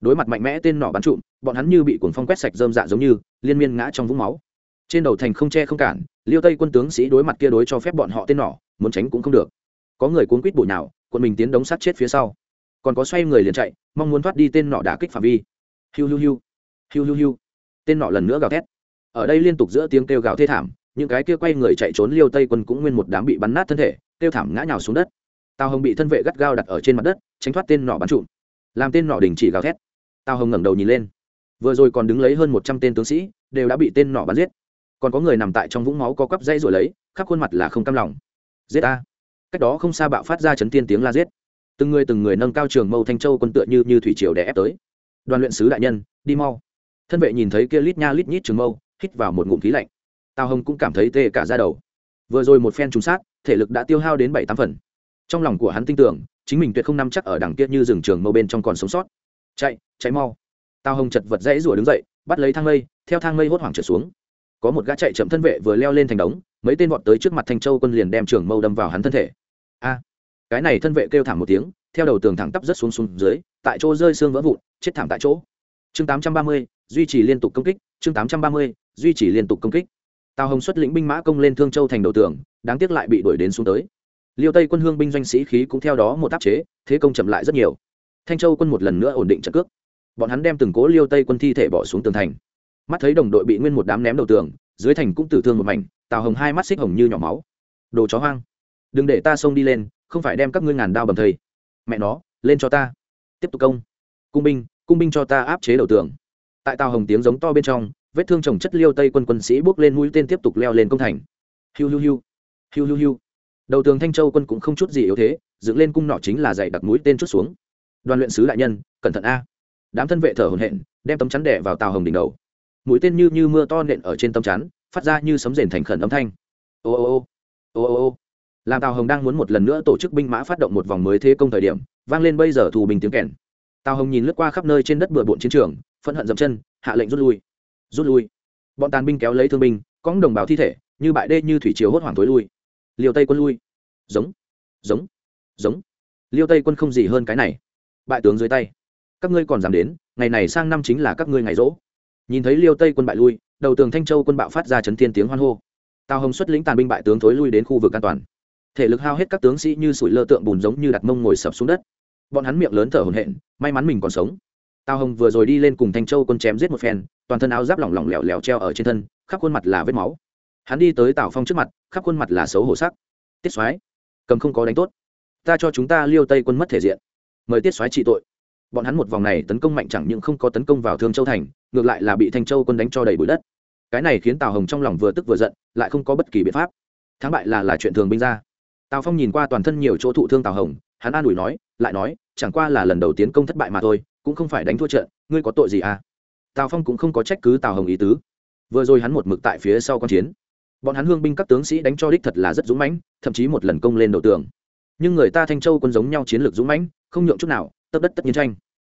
Đối mặt mạnh mẽ tên nọ bắn trụm, bọn hắn như bị cuồng phong quét sạch dơm dạ giống như, liên miên ngã trong vũng máu. Trên đầu thành không che không cản, liêu tây quân tướng sĩ đối mặt kia đối cho phép bọn họ tên nọ, muốn tránh cũng không được. Có người cuốn quýt bụi nào quân mình tiến đống sát chết phía sau. Còn có xoay người liền chạy, mong muốn thoát đi tên nọ đả kích phạm vi. Hiu hiu hiu hiu hiu hiu. Tên nọ lần nữa gào thét. Ở đây liên tục giữa tiếng kêu gào thê thảm những cái kia quay người chạy trốn liêu tây quân cũng nguyên một đám bị bắn nát thân thể, kêu thảm ngã nhào xuống đất. Tào hồng bị thân vệ gắt gao đặt ở trên mặt đất, tránh thoát tên nọ bắn trụm. Làm tên nọ đình chỉ gào thét. Tào hồng ngẩng đầu nhìn lên. Vừa rồi còn đứng lấy hơn một trăm tên tướng sĩ, đều đã bị tên nọ bắn giết. Còn có người nằm tại trong vũng máu có quắp dây rồi lấy, khắp khuôn mặt là không cam lòng. Giết ta. Cách đó không xa bạo phát ra chấn tiên tiếng la giết. Từng người từng người nâng cao trường mâu thanh châu quân tựa như như thủy triều đè ép tới. Đoàn luyện sứ đại nhân, đi mau. Thân vệ nhìn thấy kia lít nha lít nhít trường mâu, hít vào một ngụm khí lạnh tào hồng cũng cảm thấy tê cả ra đầu. Vừa rồi một phen trúng sát thể lực đã tiêu hao đến bảy tám phần. Trong lòng của hắn tin tưởng chính mình tuyệt không nắm chắc ở đằng kia như rừng trường mâu bên trong còn sống sót. Chạy chạy mau. Tào hồng chật vật dãy rủa đứng dậy bắt lấy thang mây theo thang mây hốt hoảng trượt xuống. Có một gã chạy chậm thân vệ vừa leo lên thành đống mấy tên vọt tới trước mặt thanh châu quân liền đem trường mâu đâm vào hắn thân thể. A! Cái này thân vệ kêu thảm một tiếng theo đầu tường thẳng tắp rất xuống xuống dưới tại chỗ rơi xương vỡ vụn chết thảm tại chỗ. Chương 830, duy trì liên tục công kích chương 830, duy trì liên tục công kích tào hồng xuất lĩnh binh mã công lên thương châu thành đầu tường, đáng tiếc lại bị đuổi đến xuống tới. Liêu tây quân hương binh doanh sĩ khí cũng theo đó một áp chế, thế công chậm lại rất nhiều. Thanh châu quân một lần nữa ổn định trận cước. Bọn hắn đem từng cố liêu tây quân thi thể bỏ xuống tường thành. Mắt thấy đồng đội bị nguyên một đám ném đầu tường, dưới thành cũng tử thương một mảnh, tào hồng hai mắt xích hồng như nhỏ máu. Đồ chó hoang. Đừng để ta xông đi lên, không phải đem các ngươi ngàn đao bầm thầy. mẹ nó, lên cho ta. Tiếp tục công. Cung binh cung binh cho ta áp chế đầu tường. Tại tào hồng tiếng giống to bên trong vết thương trồng chất liêu tây quân quân sĩ bước lên mũi tên tiếp tục leo lên công thành. Hiu hiu hiu. Hiu hiu hiu. Đầu tường thanh châu quân cũng không chút gì yếu thế, dựng lên cung nỏ chính là dạy đặt mũi tên chút xuống. Đoàn luyện sứ đại nhân, cẩn thận a. Đám thân vệ thở hổn hển, đem tấm chắn đẻ vào tàu hồng đỉnh đầu. Mũi tên như như mưa to nện ở trên tấm chắn, phát ra như sấm rền thành khẩn âm thanh. Ô ô ô. Ô ô ô. Làm tàu hồng đang muốn một lần nữa tổ chức binh mã phát động một vòng mới thế công thời điểm, vang lên bây giờ thù bình tiếng kèn. Tàu hồng nhìn lướt qua khắp nơi trên đất bừa bộn chiến trường, phẫn hận dậm chân, hạ lệnh rút lui rút lui. Bọn tàn binh kéo lấy thương binh cóng đồng bào thi thể, như bại đê như thủy chiều hốt hoảng tối lui. Liêu tây quân lui. Giống giống giống. Liêu tây quân không gì hơn cái này. Bại tướng dưới tay. Các ngươi còn dám đến, ngày này sang năm chính là các ngươi ngày rỗ. Nhìn thấy liêu tây quân bại lui, đầu tường thanh châu quân bạo phát ra chấn thiên tiếng hoan hô. Tào hồng xuất lĩnh tàn binh bại tướng thối lui đến khu vực an toàn. Thể lực hao hết các tướng sĩ như sủi lơ tượng bùn giống như đặt mông ngồi sập xuống đất. Bọn hắn miệng lớn thở hổn hển, may mắn mình còn sống tào hồng vừa rồi đi lên cùng thanh châu quân chém giết một phen, toàn thân áo giáp lỏng lỏng lẻo lẻo treo ở trên thân, khắp khuôn mặt là vết máu. Hắn đi tới tào phong trước mặt, khắp khuôn mặt là xấu hổ sắc. Tiết soái, cầm không có đánh tốt. Ta cho chúng ta liêu tây quân mất thể diện. Mời tiết soái trị tội. Bọn hắn một vòng này tấn công mạnh chẳng những không có tấn công vào thương châu thành, ngược lại là bị thanh châu quân đánh cho đầy bụi đất. Cái này khiến tào hồng trong lòng vừa tức vừa giận, lại không có bất kỳ biện pháp. Thắng bại là là chuyện thường binh ra. Tào phong nhìn qua toàn thân nhiều chỗ thụ thương tào hồng, hắn an ủi nói, lại nói, chẳng qua là lần đầu tiến công thất bại mà thôi cũng không phải đánh thua trận, ngươi có tội gì à? Tào phong cũng không có trách cứ tào hồng ý tứ. Vừa rồi hắn một mực tại phía sau q chiến. Bọn hắn hương binh các tướng sĩ đánh cho đích thật là rất dũng mãnh, thậm chí một lần công lên đầu tường. Nhưng người ta thanh châu quân giống nhau chiến lược dũng mãnh, không nhượng chút nào, tấp đất tất nhiên tranh.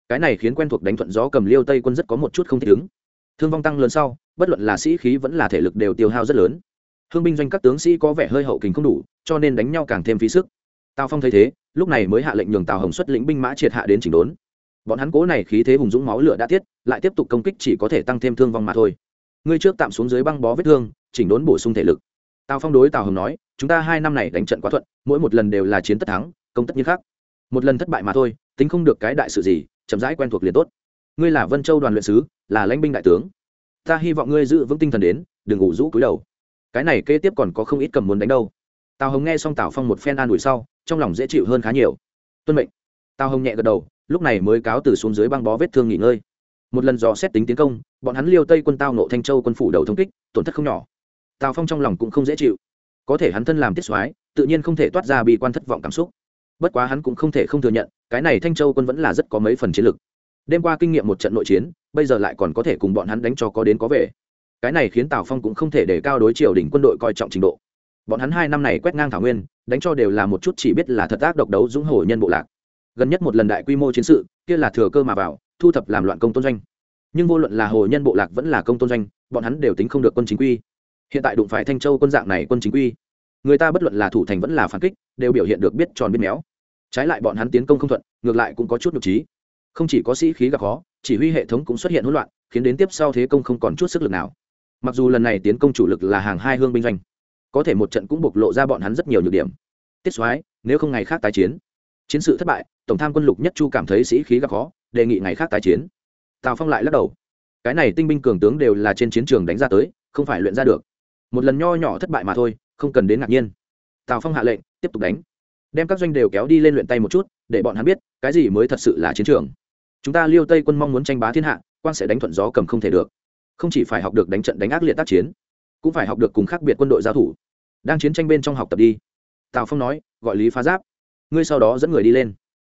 Cái này khiến quen thuộc đánh thuận gió cầm liêu tây quân rất có một chút không thích ứng. Thương vong tăng lớn sau, bất luận là sĩ khí vẫn là thể lực đều tiêu hao rất lớn. Hương binh doanh các tướng sĩ có vẻ hơi hậu kình không đủ, cho nên đánh nhau càng thêm phí sức. Tào phong thấy thế, lúc này mới hạ lệnh nhường tào hồng xuất lĩnh binh mã triệt hạ đến chỉnh đốn bọn hắn cố này khí thế hùng dũng máu lửa đã tiết lại tiếp tục công kích chỉ có thể tăng thêm thương vong mà thôi. Ngươi trước tạm xuống dưới băng bó vết thương, chỉnh đốn bổ sung thể lực. Tào phong đối tào hồng nói, chúng ta hai năm này đánh trận quá thuận, mỗi một lần đều là chiến tất thắng, công tất như khác. Một lần thất bại mà thôi, tính không được cái đại sự gì, chậm rãi quen thuộc liền tốt. Ngươi là vân châu đoàn luyện sứ, là lãnh binh đại tướng. Ta hy vọng ngươi giữ vững tinh thần đến, đừng ngủ rũ cúi đầu. Cái này kế tiếp còn có không ít cầm muốn đánh đâu. Tào hồng nghe xong tào phong một phen an ủi sau, trong lòng dễ chịu hơn khá nhiều. Tuân mệnh. Tào hồng nhẹ gật đầu lúc này mới cáo từ xuống dưới băng bó vết thương nghỉ ngơi. Một lần dò xét tính tiến công, bọn hắn liêu tây quân tao nộ thanh châu quân phủ đầu thông kích, tổn thất không nhỏ. Tào phong trong lòng cũng không dễ chịu. Có thể hắn thân làm tiết soái, tự nhiên không thể toát ra bị quan thất vọng cảm xúc. Bất quá hắn cũng không thể không thừa nhận, cái này thanh châu quân vẫn là rất có mấy phần chiến lực. Đêm qua kinh nghiệm một trận nội chiến, bây giờ lại còn có thể cùng bọn hắn đánh cho có đến có về. Cái này khiến tào phong cũng không thể để cao đối triều đình quân đội coi trọng trình độ. Bọn hắn hai năm này quét ngang thảo nguyên, đánh cho đều là một chút chỉ biết là thật ác độc đấu dũng hổ nhân bộ lạc gần nhất một lần đại quy mô chiến sự, kia là thừa cơ mà vào, thu thập làm loạn công tôn doanh. Nhưng vô luận là hồ nhân bộ lạc vẫn là công tôn doanh, bọn hắn đều tính không được quân chính quy. Hiện tại đụng phải thanh châu quân dạng này quân chính quy, người ta bất luận là thủ thành vẫn là phản kích, đều biểu hiện được biết tròn biết méo. Trái lại bọn hắn tiến công không thuận, ngược lại cũng có chút nhục trí. Không chỉ có sĩ khí gặp khó, chỉ huy hệ thống cũng xuất hiện hỗn loạn, khiến đến tiếp sau thế công không còn chút sức lực nào. Mặc dù lần này tiến công chủ lực là hàng hai hương binh doanh, có thể một trận cũng bộc lộ ra bọn hắn rất nhiều nhược điểm. Tiết soái, nếu không ngày khác tái chiến chiến sự thất bại tổng tham quân lục nhất chu cảm thấy sĩ khí gặp khó, đề nghị ngày khác tái chiến. Tào phong lại lắc đầu. Cái này tinh binh cường tướng đều là trên chiến trường đánh ra tới, không phải luyện ra được. Một lần nho nhỏ thất bại mà thôi, không cần đến ngạc nhiên. Tào phong hạ lệnh, tiếp tục đánh. Đem các doanh đều kéo đi lên luyện tay một chút, để bọn hắn biết, cái gì mới thật sự là chiến trường. Chúng ta liêu tây quân mong muốn tranh bá thiên hạ quan sẽ đánh thuận gió cầm không thể được. Không chỉ phải học được đánh trận đánh ác liệt tác chiến, cũng phải học được cùng khác biệt quân đội giao thủ. Đang chiến tranh bên trong học tập đi. Tào phong nói, gọi lý phá giáp. Ngươi sau đó dẫn người đi lên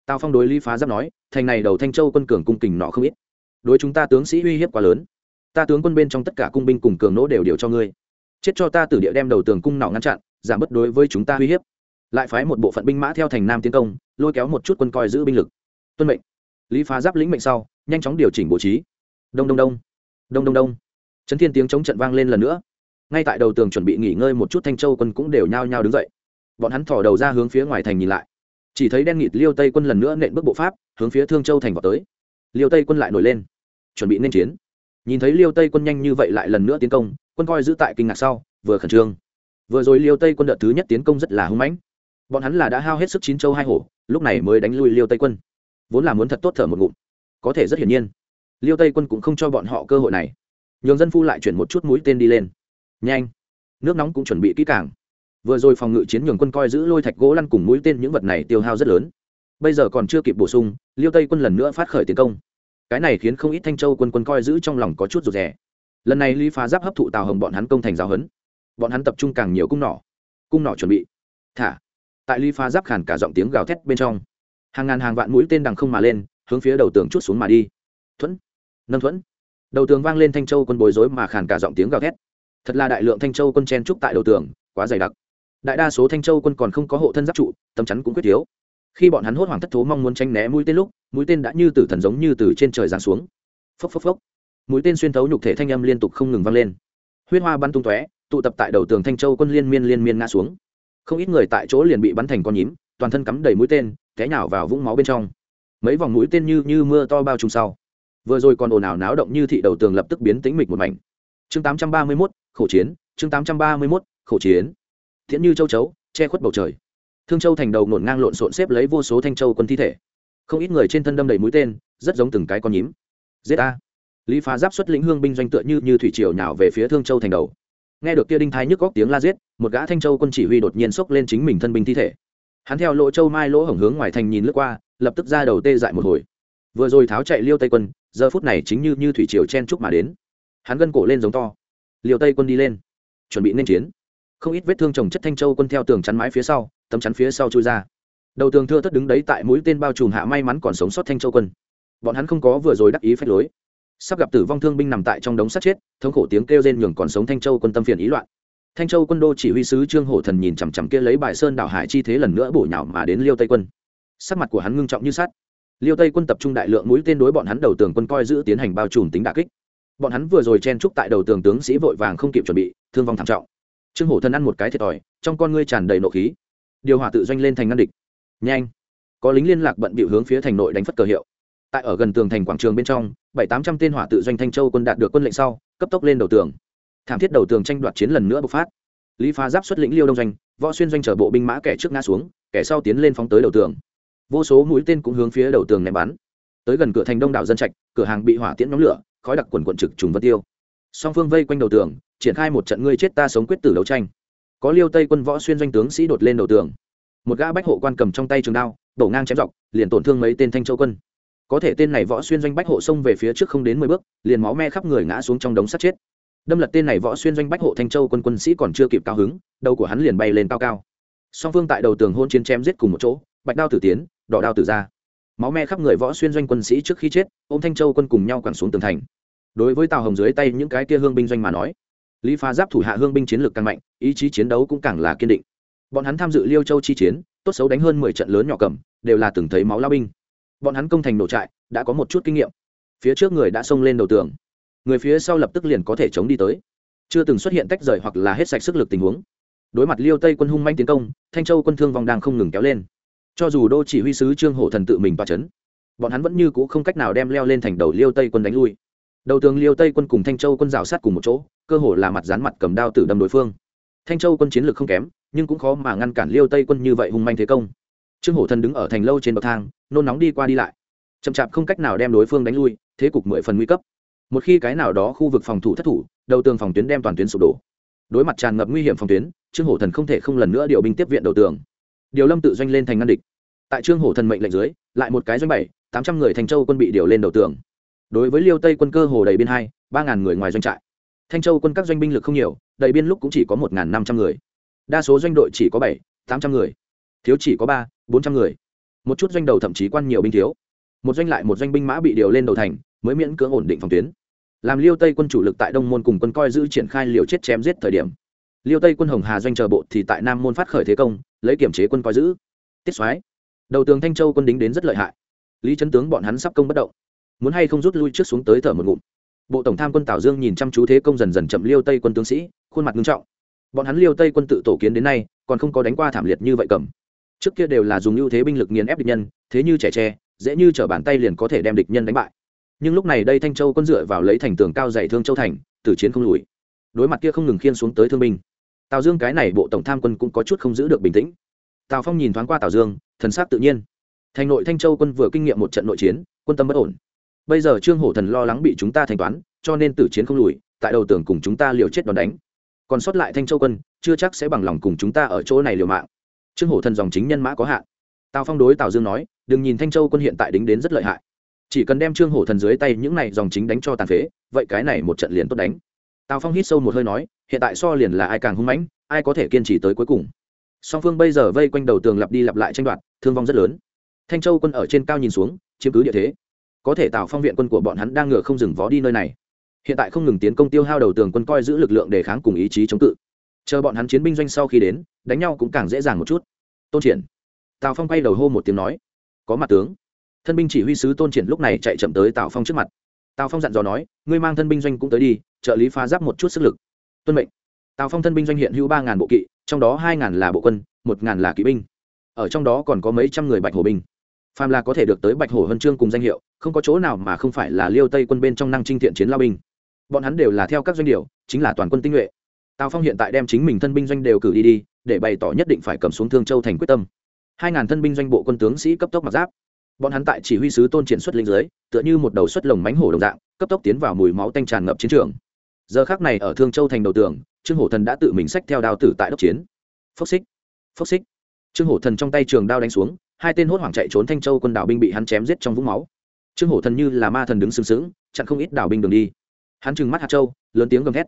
tào phong đối lý phá giáp nói, thành này đầu thanh châu quân cường cung kình nọ không ít. Đối chúng ta tướng sĩ uy hiếp quá lớn. Ta tướng quân bên trong tất cả cung binh cùng cường nỗ đều điều cho ngươi. Chết cho ta tử địa đem đầu tường cung nọ ngăn chặn, giảm bớt đối với chúng ta uy hiếp. Lại phái một bộ phận binh mã theo thành nam tiến công, lôi kéo một chút quân coi giữ binh lực. Tuân mệnh. Lý phá giáp lĩnh mệnh sau, nhanh chóng điều chỉnh bố trí. Đông đông đông. Đông đông đông. Trấn thiên tiếng chống trận vang lên lần nữa. Ngay tại đầu tường chuẩn bị nghỉ ngơi một chút, thanh châu quân cũng đều nhao nhao đứng dậy. Bọn hắn thỏ đầu ra hướng phía ngoài thành nhìn lại chỉ thấy đen nghịt liêu tây quân lần nữa nện bước bộ pháp, hướng phía thương châu thành vào tới. Liêu tây quân lại nổi lên, chuẩn bị nên chiến. Nhìn thấy liêu tây quân nhanh như vậy lại lần nữa tiến công, quân coi giữ tại kinh ngạc sau, vừa khẩn trương. Vừa rồi liêu tây quân đợt thứ nhất tiến công rất là hung mãnh. Bọn hắn là đã hao hết sức chín châu hai hổ, lúc này mới đánh lui liêu tây quân. Vốn là muốn thật tốt thở một ngụm. Có thể rất hiển nhiên, liêu tây quân cũng không cho bọn họ cơ hội này. Nhường dân phu lại chuyển một chút mũi tên đi lên. Nhanh, nước nóng cũng chuẩn bị kỹ càng vừa rồi phòng ngự chiến nhường quân coi giữ lôi thạch gỗ lăn cùng mũi tên những vật này tiêu hao rất lớn. Bây giờ còn chưa kịp bổ sung, liêu tây quân lần nữa phát khởi tiến công. Cái này khiến không ít thanh châu quân quân coi giữ trong lòng có chút rụt rè. Lần này lý phá giáp hấp thụ tào hồng bọn hắn công thành giáo hấn bọn hắn tập trung càng nhiều cung nỏ. Cung nỏ chuẩn bị. Thả. Tại lý phá giáp khàn cả giọng tiếng gào thét bên trong. Hàng ngàn hàng vạn mũi tên đằng không mà lên, hướng phía đầu tường chút xuống mà đi. Thuẫn. Nâng thuẫn. Đầu tường vang lên thanh châu quân bối rối mà khàn cả giọng tiếng gào thét. Thật là đại lượng thanh châu quân chen trúc tại đầu tường, quá dày đặc đại đa số thanh châu quân còn không có hộ thân giáp trụ tấm chắn cũng quyết yếu. khi bọn hắn hốt hoảng thất thố mong muốn tranh né mũi tên lúc mũi tên đã như từ thần giống như từ trên trời giáng xuống. Phốc phốc phốc. Mũi tên xuyên thấu nhục thể thanh âm liên tục không ngừng vang lên. Huyết hoa bắn tung tóe tụ tập tại đầu tường thanh châu quân liên miên liên miên ngã xuống. Không ít người tại chỗ liền bị bắn thành con nhím toàn thân cắm đầy mũi tên té nhào vào vũng máu bên trong. Mấy vòng mũi tên như như mưa to bao trùm sau. Vừa rồi còn ồn ào náo động như thị đầu tường lập tức biến tĩnh mịch một mảnh. Chương 831, khẩu chiến chương 831, khẩu chiến thiện như châu chấu, che khuất bầu trời. Thương châu thành đầu ngổn ngang lộn xộn xếp lấy vô số thanh châu quân thi thể. Không ít người trên thân đâm đầy mũi tên, rất giống từng cái con nhím. Giết a lý phá giáp xuất lĩnh hương binh doanh tựa như như thủy triều nhào về phía thương châu thành đầu. Nghe được kia đinh thái nhức góc tiếng la giết, một gã thanh châu quân chỉ huy đột nhiên xốc lên chính mình thân binh thi thể. Hắn theo lỗ châu mai lỗ hổng hướng ngoài thành nhìn lướt qua, lập tức ra đầu tê dại một hồi. Vừa rồi tháo chạy liêu tây quân, giờ phút này chính như như thủy triều chen chúc mà đến. Hắn gân cổ lên giống to. Liêu tây quân đi lên, chuẩn bị nên chiến không ít vết thương trồng chất thanh châu quân theo tường chắn mái phía sau, tấm chắn phía sau chui ra. Đầu tường thưa thất đứng đấy tại mũi tên bao trùm hạ may mắn còn sống sót thanh châu quân. Bọn hắn không có vừa rồi đắc ý phép lối. Sắp gặp tử vong thương binh nằm tại trong đống sát chết, thống khổ tiếng kêu rên nhường còn sống thanh châu quân tâm phiền ý loạn. Thanh châu quân đô chỉ huy sứ trương hổ thần nhìn chằm chằm kia lấy bài sơn đảo hải chi thế lần nữa bổ nhào mà đến liêu tây quân. Sắc mặt của hắn ngưng trọng như sắt. Liêu tây quân tập trung đại lượng mũi tên đối bọn hắn đầu tường quân coi giữ tiến hành bao trùm tính đà kích. Bọn hắn vừa rồi chen trúc tại đầu tường tướng sĩ vội vàng không kịp chuẩn bị, thương vong thảm trọng trương hổ thần ăn một cái thiệt thòi, trong con ngươi tràn đầy nộ khí. Điều hỏa tự doanh lên thành ngăn địch. Nhanh. Có lính liên lạc bận bịu hướng phía thành nội đánh phất cờ hiệu. Tại ở gần tường thành quảng trường bên trong, bảy tám trăm tên hỏa tự doanh thanh châu quân đạt được quân lệnh sau, cấp tốc lên đầu tường. Thảm thiết đầu tường tranh đoạt chiến lần nữa bộc phát. Lý phá giáp xuất lĩnh liêu đông doanh, võ xuyên doanh chở bộ binh mã kẻ trước ngã xuống, kẻ sau tiến lên phóng tới đầu tường. Vô số mũi tên cũng hướng phía đầu tường ném bắn. Tới gần cửa thành đông đảo dân trạch, cửa hàng bị hỏa tiễn nhóm lửa, khói đặc quần quận trực trùng vân tiêu song phương vây quanh đầu tường, triển khai một trận ngươi chết ta sống quyết tử đấu tranh. Có liêu tây quân võ xuyên doanh tướng sĩ đột lên đầu tường. Một gã bách hộ quan cầm trong tay trường đao, đổ ngang chém dọc, liền tổn thương mấy tên thanh châu quân. Có thể tên này võ xuyên doanh bách hộ xông về phía trước không đến mười bước, liền máu me khắp người ngã xuống trong đống sắt chết. Đâm lật tên này võ xuyên doanh bách hộ thanh châu quân quân sĩ còn chưa kịp cao hứng, đầu của hắn liền bay lên cao cao. Song phương tại đầu tường hôn chiến chém giết cùng một chỗ, bạch đao tử tiến, đỏ đao tử ra. Máu me khắp người võ xuyên doanh quân sĩ trước khi chết ô m thanh châu quân cùng nhau quẳng xuống tường thành đối với tàu hồng dưới tay những cái kia hương binh doanh mà nói, lý phá giáp thủ hạ hương binh chiến lược càng mạnh, ý chí chiến đấu cũng càng là kiên định. Bọn hắn tham dự liêu châu chi chiến, tốt xấu đánh hơn mười trận lớn nhỏ cầm, đều là từng thấy máu lao binh. Bọn hắn công thành nổ trại, đã có một chút kinh nghiệm. Phía trước người đã xông lên đầu tường. Người phía sau lập tức liền có thể chống đi tới. Chưa từng xuất hiện tách rời hoặc là hết sạch sức lực tình huống. Đối mặt liêu tây quân hung manh tiến công, thanh châu quân thương vong đang không ngừng kéo lên. Cho dù đô chỉ huy sứ trương hổ thần tự mình và c bọn hắn vẫn như c ũ không cách nào đem leo lên thành đầu liêu tây quân đánh lui đầu tường liêu tây quân cùng thanh châu quân rào sát cùng một chỗ, cơ hồ là mặt dán mặt cầm đao tử đâm đối phương. Thanh châu quân chiến lược không kém, nhưng cũng khó mà ngăn cản liêu tây quân như vậy hung manh thế công. Trương hổ thần đứng ở thành lâu trên bậc thang, nôn nóng đi qua đi lại. Chậm chạp không cách nào đem đối phương đánh lui, thế cục mười phần nguy cấp. Một khi cái nào đó khu vực phòng thủ thất thủ, đầu tường phòng tuyến đem toàn tuyến sụp đổ. Đối mặt tràn ngập nguy hiểm phòng tuyến, trương hổ thần không thể không lần nữa điều binh tiếp viện đầu tường. Điều lâm tự doanh lên thành ngăn địch. Tại trương hổ thần mệnh lệnh dưới, lại một cái doanh bảy, tám trăm người thành châu quân bị điều lên đầu tường đối với liêu tây quân cơ hồ đầy biên hai, ba ngàn người ngoài doanh trại. Thanh châu quân các doanh binh lực không nhiều, đầy biên lúc cũng chỉ có một ngàn năm trăm người. Đa số doanh đội chỉ có bảy, tám trăm người. Thiếu chỉ có ba, bốn trăm người. Một chút doanh đầu thậm chí quan nhiều binh thiếu. Một doanh lại một doanh binh mã bị điều lên đầu thành, mới miễn cưỡng ổn định phòng tuyến. Làm liêu tây quân chủ lực tại đông môn cùng quân coi giữ triển khai liều chết chém giết thời điểm. Liêu tây quân hồng hà doanh chờ bộ thì tại nam môn phát khởi thế công, lấy kiểm chế quân coi giữ. Tiết soái. Đầu tường thanh châu quân đính đến rất lợi hại. Lý trấn tướng bọn hắn sắp công bất động muốn hay không rút lui trước xuống tới thở một ngụm. Bộ tổng tham quân tào dương nhìn chăm chú thế công dần dần chậm liêu tây quân tướng sĩ, khuôn mặt nghiêm trọng. Bọn hắn liêu tây quân tự tổ kiến đến nay, còn không có đánh qua thảm liệt như vậy cầm. Trước kia đều là dùng ưu thế binh lực nghiền ép địch nhân, thế như trẻ tre, dễ như t bàn tay liền có thể đem địch nhân đánh bại. Nhưng lúc này đây thanh châu quân dựa vào lấy thành tường cao dày thương châu thành từ chiến không lùi. Đối mặt kia không ngừng khiên xuống tới thương binh, tào dương cái này bộ tổng tham quân cũng có chút không giữ được bình tĩnh. Tào phong nhìn thoáng qua tào dương, thần s á c tự nhiên. Thành nội thanh châu quân vừa kinh nghiệm một trận nội chiến, quân tâm bất ổn bây giờ trương hổ thần lo lắng bị chúng ta thanh toán, cho nên tử chiến không lùi, tại đầu tưởng cùng chúng ta liều chết đòn đánh. Còn sót lại thanh châu quân, chưa chắc sẽ bằng lòng cùng chúng ta ở chỗ này liều mạng. Trương hổ thần dòng chính nhân mã có hạn. Tào phong đối tào dương nói, đừng nhìn thanh châu quân hiện tại đính đến rất lợi hại. Chỉ cần đem trương hổ thần dưới tay những này dòng chính đánh cho tàn phế, vậy cái này một trận liền tốt đánh. Tào phong hít sâu một hơi nói, hiện tại so liền là ai càng hung mãnh, ai có thể kiên trì tới cuối cùng. Song phương bây giờ vây quanh đầu tường lặp đi lặp lại tranh đoạt, thương vong rất lớn. Thanh châu quân ở trên cao nhìn xuống, chiếm cứ địa thế có thể tạo phong viện quân của bọn hắn đang ngựa không dừng vó đi nơi này. Hiện tại không ngừng tiến công tiêu hao đầu tường quân coi giữ lực lượng để kháng cùng ý chí chống cự. Chờ bọn hắn chiến binh doanh sau khi đến, đánh nhau cũng càng dễ dàng một chút. Tôn triển. Tào phong quay đầu hô một tiếng nói, có mặt tướng. Thân binh chỉ huy sứ tôn triển lúc này chạy chậm tới tào phong trước mặt. Tào phong dặn dò nói, ngươi mang thân binh doanh cũng tới đi, trợ lý phá giáp một chút sức lực. Tuân mệnh. Tào phong thân binh doanh hiện hữu ba ngàn bộ kỵ, trong đó hai ngàn là bộ quân, một ngàn là kỵ binh. Ở trong đó còn có mấy trăm người bạch hổ binh phàm là có thể được tới bạch hổ huân chương cùng danh hiệu, không có chỗ nào mà không phải là liêu tây quân bên trong năng trinh thiện chiến lao binh. Bọn hắn đều là theo các doanh điều, chính là toàn quân tinh nhuệ. Tào phong hiện tại đem chính mình thân binh doanh đều cử đi đi, để bày tỏ nhất định phải cầm xuống thương châu thành quyết tâm. Hai ngàn thân binh doanh bộ quân tướng sĩ cấp tốc mặc giáp. Bọn hắn tại chỉ huy sứ tôn triển xuất linh giới tựa như một đầu xuất lồng mánh hổ đồng dạng, cấp tốc tiến vào mùi máu tanh tràn ngập chiến trường. Giờ khác này ở thương châu thành đầu tường, trương hổ thần đã tự mình xách theo đao tử tại đốc chiến. Phốc xích phốc xích. Trương hổ thần trong tay trường đao đánh xuống hai tên hốt hoảng chạy trốn thanh châu quân đảo binh bị hắn chém giết trong vũng máu trương hổ thần như là ma thần đứng sừng sững chặn không ít đảo binh đường đi hắn trừng mắt hạt châu lớn tiếng gầm thét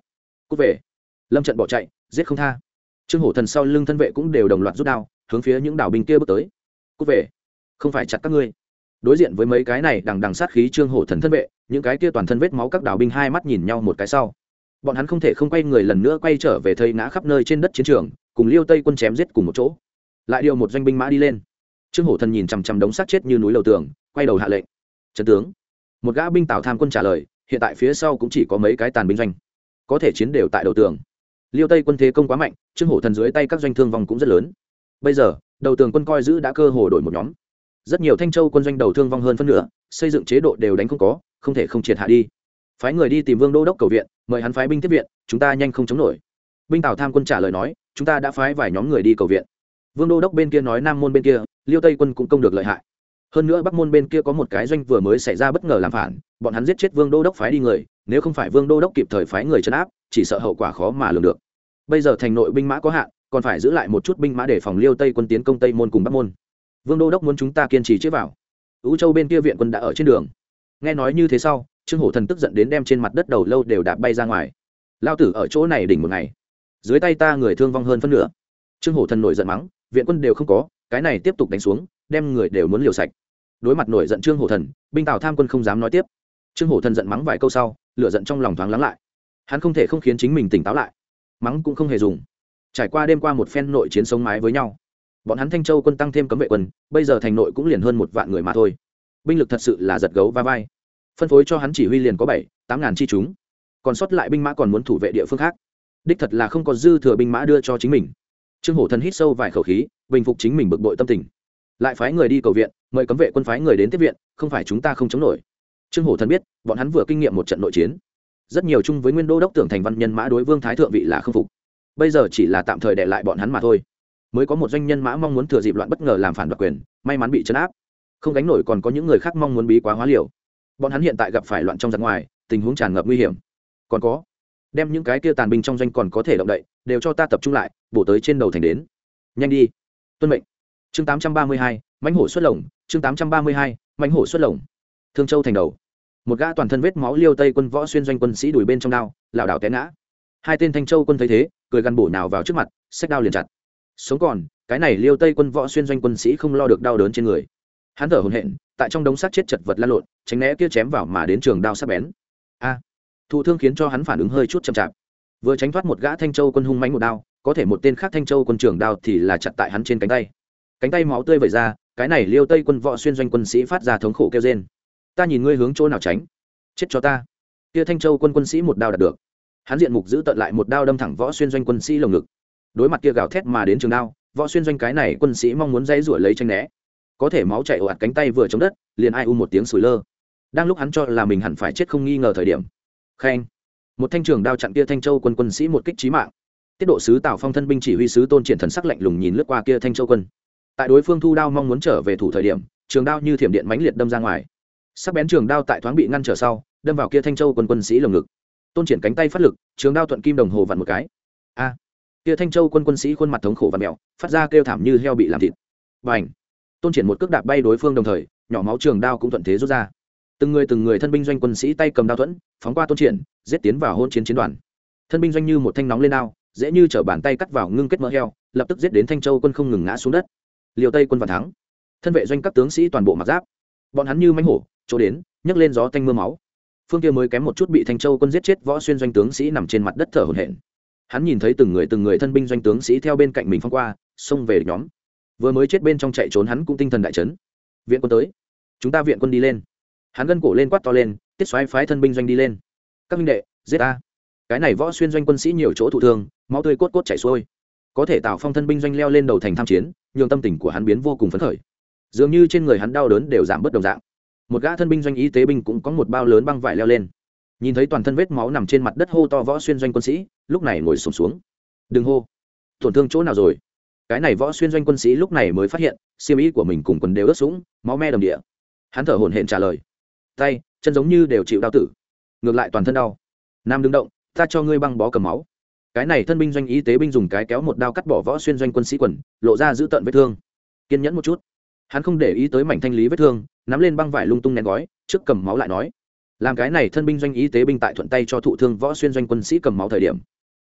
cút về lâm trận bỏ chạy giết không tha trương hổ thần sau lưng thân vệ cũng đều đồng loạt rút đao hướng phía những đảo binh kia bước tới cút về không phải chặt các ngươi đối diện với mấy cái này đằng đằng sát khí trương hổ thần thân vệ những cái kia toàn thân vết máu các đảo binh hai mắt nhìn nhau một cái sau bọn hắn không thể không quay người lần nữa quay trở về thây ngã khắp nơi trên đất chiến trường cùng liêu tây quân chém giết cùng một chỗ lại điều một doanh binh mã đi lên trương hổ thần nhìn chằm chằm đống xác chết như núi lầu tường, quay đầu hạ lệnh. Trần tướng. Một gã binh tào tham quân trả lời, hiện tại phía sau cũng chỉ có mấy cái tàn binh doanh. Có thể chiến đều tại đầu tường. Liêu tây quân thế công quá mạnh, trương hổ thần dưới tay các doanh thương vong cũng rất lớn. Bây giờ, đầu tường quân coi giữ đã cơ hồ đổi một nhóm. Rất nhiều thanh châu quân doanh đầu thương vong hơn phân nửa, xây dựng chế độ đều đánh không có, không thể không triệt hạ đi. Phái người đi tìm vương đô đốc cầu viện, mời hắn phái binh tiếp viện, chúng ta nhanh không chống nổi. Binh tào tham quân trả lời nói, chúng ta đã phái vài nhóm người đi cầu viện. Vương đô đốc bên kia nói nam môn bên kia liêu tây quân cũng công được lợi hại. Hơn nữa bắc môn bên kia có một cái doanh vừa mới xảy ra bất ngờ làm phản, bọn hắn giết chết vương đô đốc phái đi người, nếu không phải vương đô đốc kịp thời phái người chấn áp, chỉ sợ hậu quả khó mà lường được. Bây giờ thành nội binh mã có hạn, còn phải giữ lại một chút binh mã để phòng liêu tây quân tiến công tây môn cùng bắc môn. Vương đô đốc muốn chúng ta kiên trì chế vào. Ứ châu bên kia viện quân đã ở trên đường. Nghe nói như thế sau, trương hổ thần tức giận đến đem trên mặt đất đầu lâu đều đạp bay ra ngoài. Lao tử ở chỗ này đỉnh một ngày. Dưới tay ta người thương vong hơn phân nửa. Trương hổ thần nổi giận mắng, viện quân đều không có cái này tiếp tục đánh xuống, đem người đều muốn liều sạch. Đối mặt nổi giận trương hổ thần, binh tào tham quân không dám nói tiếp. Trương hổ thần giận mắng vài câu sau lựa giận trong lòng thoáng lắng lại. Hắn không thể không khiến chính mình tỉnh táo lại. Mắng cũng không hề dùng. Trải qua đêm qua một phen nội chiến sống mái với nhau. Bọn hắn thanh châu quân tăng thêm cấm vệ quân, bây giờ thành nội cũng liền hơn một vạn người mà thôi. Binh lực thật sự là giật gấu va vai. Phân phối cho hắn chỉ huy liền có bảy, tám ngàn chi chúng. Còn sót lại binh mã còn muốn thủ vệ địa phương khác. Đích thật là không có dư thừa binh mã đưa cho chính mình. Trương hổ thần hít sâu vài khẩu khí bình phục chính mình bực bội tâm tình. Lại phái người đi cầu viện, mời cấm vệ quân phái người đến tiếp viện, không phải chúng ta không chống nổi. Trương hổ thần biết, bọn hắn vừa kinh nghiệm một trận nội chiến. Rất nhiều chung với nguyên đô đốc tưởng thành văn nhân mã đối vương thái thượng vị là không phục. Bây giờ chỉ là tạm thời để lại bọn hắn mà thôi. Mới có một doanh nhân mã mong muốn thừa dịp loạn bất ngờ làm phản đoạt quyền, may mắn bị chấn áp. Không gánh nổi còn có những người khác mong muốn bí quá hóa liều. Bọn hắn hiện tại gặp phải loạn trong giặc ngoài, tình huống tràn ngập nguy hiểm. Còn có, đem những cái kia tàn binh trong doanh còn có thể động đậy, đều cho ta tập trung lại, bổ tới trên đầu thành đến. Nhanh đi tuân mệnh. Chương tám trăm ba mươi hai, mãnh hổ xuất lồng. Chương tám trăm ba mươi hai, mãnh hổ xuất lồng. Thương châu thành đầu. Một gã toàn thân vết máu liêu tây quân võ xuyên doanh quân sĩ đuổi bên trong đao, lảo đảo té ngã. Hai tên thanh châu quân thấy thế, cười gằn bổ nào vào trước mặt sách đao liền chặt. Sống còn, cái này liêu tây quân võ xuyên doanh quân sĩ không lo được đau đớn trên người. Hắn thở hổn hển, tại trong đống xác chết chật vật lan lộn, tránh né kia chém vào mà đến trường đao sắc bén. A! Thụ thương khiến cho hắn phản ứng hơi chút chậm chạp. Vừa tránh thoát một gã thanh châu quân hung mánh một đao có thể một tên khác thanh châu quân trưởng đao thì là chặt tại hắn trên cánh tay. Cánh tay máu tươi vẩy ra, cái này liêu tây quân võ xuyên doanh quân sĩ phát ra thống khổ kêu trên ta nhìn ngươi hướng chỗ nào tránh? Chết cho ta. Kia thanh châu quân quân sĩ một đao đạt được. Hắn diện mục giữ tận lại một đao đâm thẳng võ xuyên doanh quân sĩ lồng ngực. Đối mặt kia gào thét mà đến trường đao, võ xuyên doanh cái này quân sĩ mong muốn dây rủi lấy tranh né. Có thể máu chảy ồ ạt cánh tay vừa chống đất, liền ai u một tiếng sủi lơ. Đang lúc hắn cho là mình hẳn phải chết không nghi ngờ thời điểm. Khen. Một thanh trường đao chặn kia thanh châu quân quân sĩ một kích trí mạng tiết độ sứ tào phong thân binh chỉ huy sứ tôn triển thần sắc lạnh lùng nhìn lướt qua kia thanh châu quân. Tại đối phương thu đao mong muốn trở về thủ thời điểm, trường đao như thiểm điện mãnh liệt đâm ra ngoài. Sắc bén trường đao tại thoáng bị ngăn trở sau, đâm vào kia thanh châu quân quân sĩ lồng ngực. Tôn triển cánh tay phát lực, trường đao thuận kim đồng hồ vặn một cái. A! Kia thanh châu quân quân sĩ khuôn mặt thống khổ và mẹo, phát ra kêu thảm như heo bị làm thịt. Và ảnh tôn triển một cước đạp bay đối phương đồng thời, nhỏ máu trường đao cũng thuận thế rút ra. Từng người từng người thân binh doanh quân sĩ tay cầm đao thuẫn, phóng qua tôn triển, giết tiến vào hôn chiến chiến đoàn. Thân binh doanh như một thanh nóng lên đao dễ như chở bàn tay cắt vào ngưng kết mỡ heo, lập tức giết đến thanh châu quân không ngừng ngã xuống đất. Liều tây quân vạn thắng. Thân vệ doanh các tướng sĩ toàn bộ mặc giáp. Bọn hắn như mánh hổ, chỗ đến, nhấc lên gió thanh mưa máu. Phương kia mới kém một chút bị thanh châu quân giết chết, võ xuyên doanh tướng sĩ nằm trên mặt đất thở hổn hển. Hắn nhìn thấy từng người từng người thân binh doanh tướng sĩ theo bên cạnh mình phong qua, xông về nhóm. Vừa mới chết bên trong chạy trốn hắn cũng tinh thần đại chấn. Viện quân tới. Chúng ta viện quân đi lên. Hắn gân cổ lên quát to lên, tiết xoáy phái thân binh doanh đi lên. Các minh đệ, giết ta. Cái này võ xuyên doanh quân sĩ nhiều chỗ thụ thương máu tươi cốt cốt chảy xuôi. Có thể tạo phong thân binh doanh leo lên đầu thành tham chiến nhường tâm tình của hắn biến vô cùng phấn khởi. Dường như trên người hắn đau đớn đều giảm bớt đồng dạng. Một gã thân binh doanh y tế binh cũng có một bao lớn băng vải leo lên. Nhìn thấy toàn thân vết máu nằm trên mặt đất hô to võ xuyên doanh quân sĩ lúc này ngồi sùng xuống, xuống đừng hô. Tổn thương chỗ nào rồi? Cái này võ xuyên doanh quân sĩ lúc này mới phát hiện xiêm ý của mình cùng quần đều ướt sũng máu me đầm địa. Hắn thở hổn hển trả lời. Tay chân giống như đều chịu đau tử. Ngược lại toàn thân đau. Nam đứng động ta cho ngươi băng bó cầm máu cái này thân binh doanh y tế binh dùng cái kéo một đao cắt bỏ võ xuyên doanh quân sĩ quần, lộ ra giữ tận vết thương. Kiên nhẫn một chút. Hắn không để ý tới mảnh thanh lý vết thương, nắm lên băng vải lung tung nén gói, trước cầm máu lại nói. Làm cái này thân binh doanh y tế binh tại thuận tay cho thụ thương võ xuyên doanh quân sĩ cầm máu thời điểm.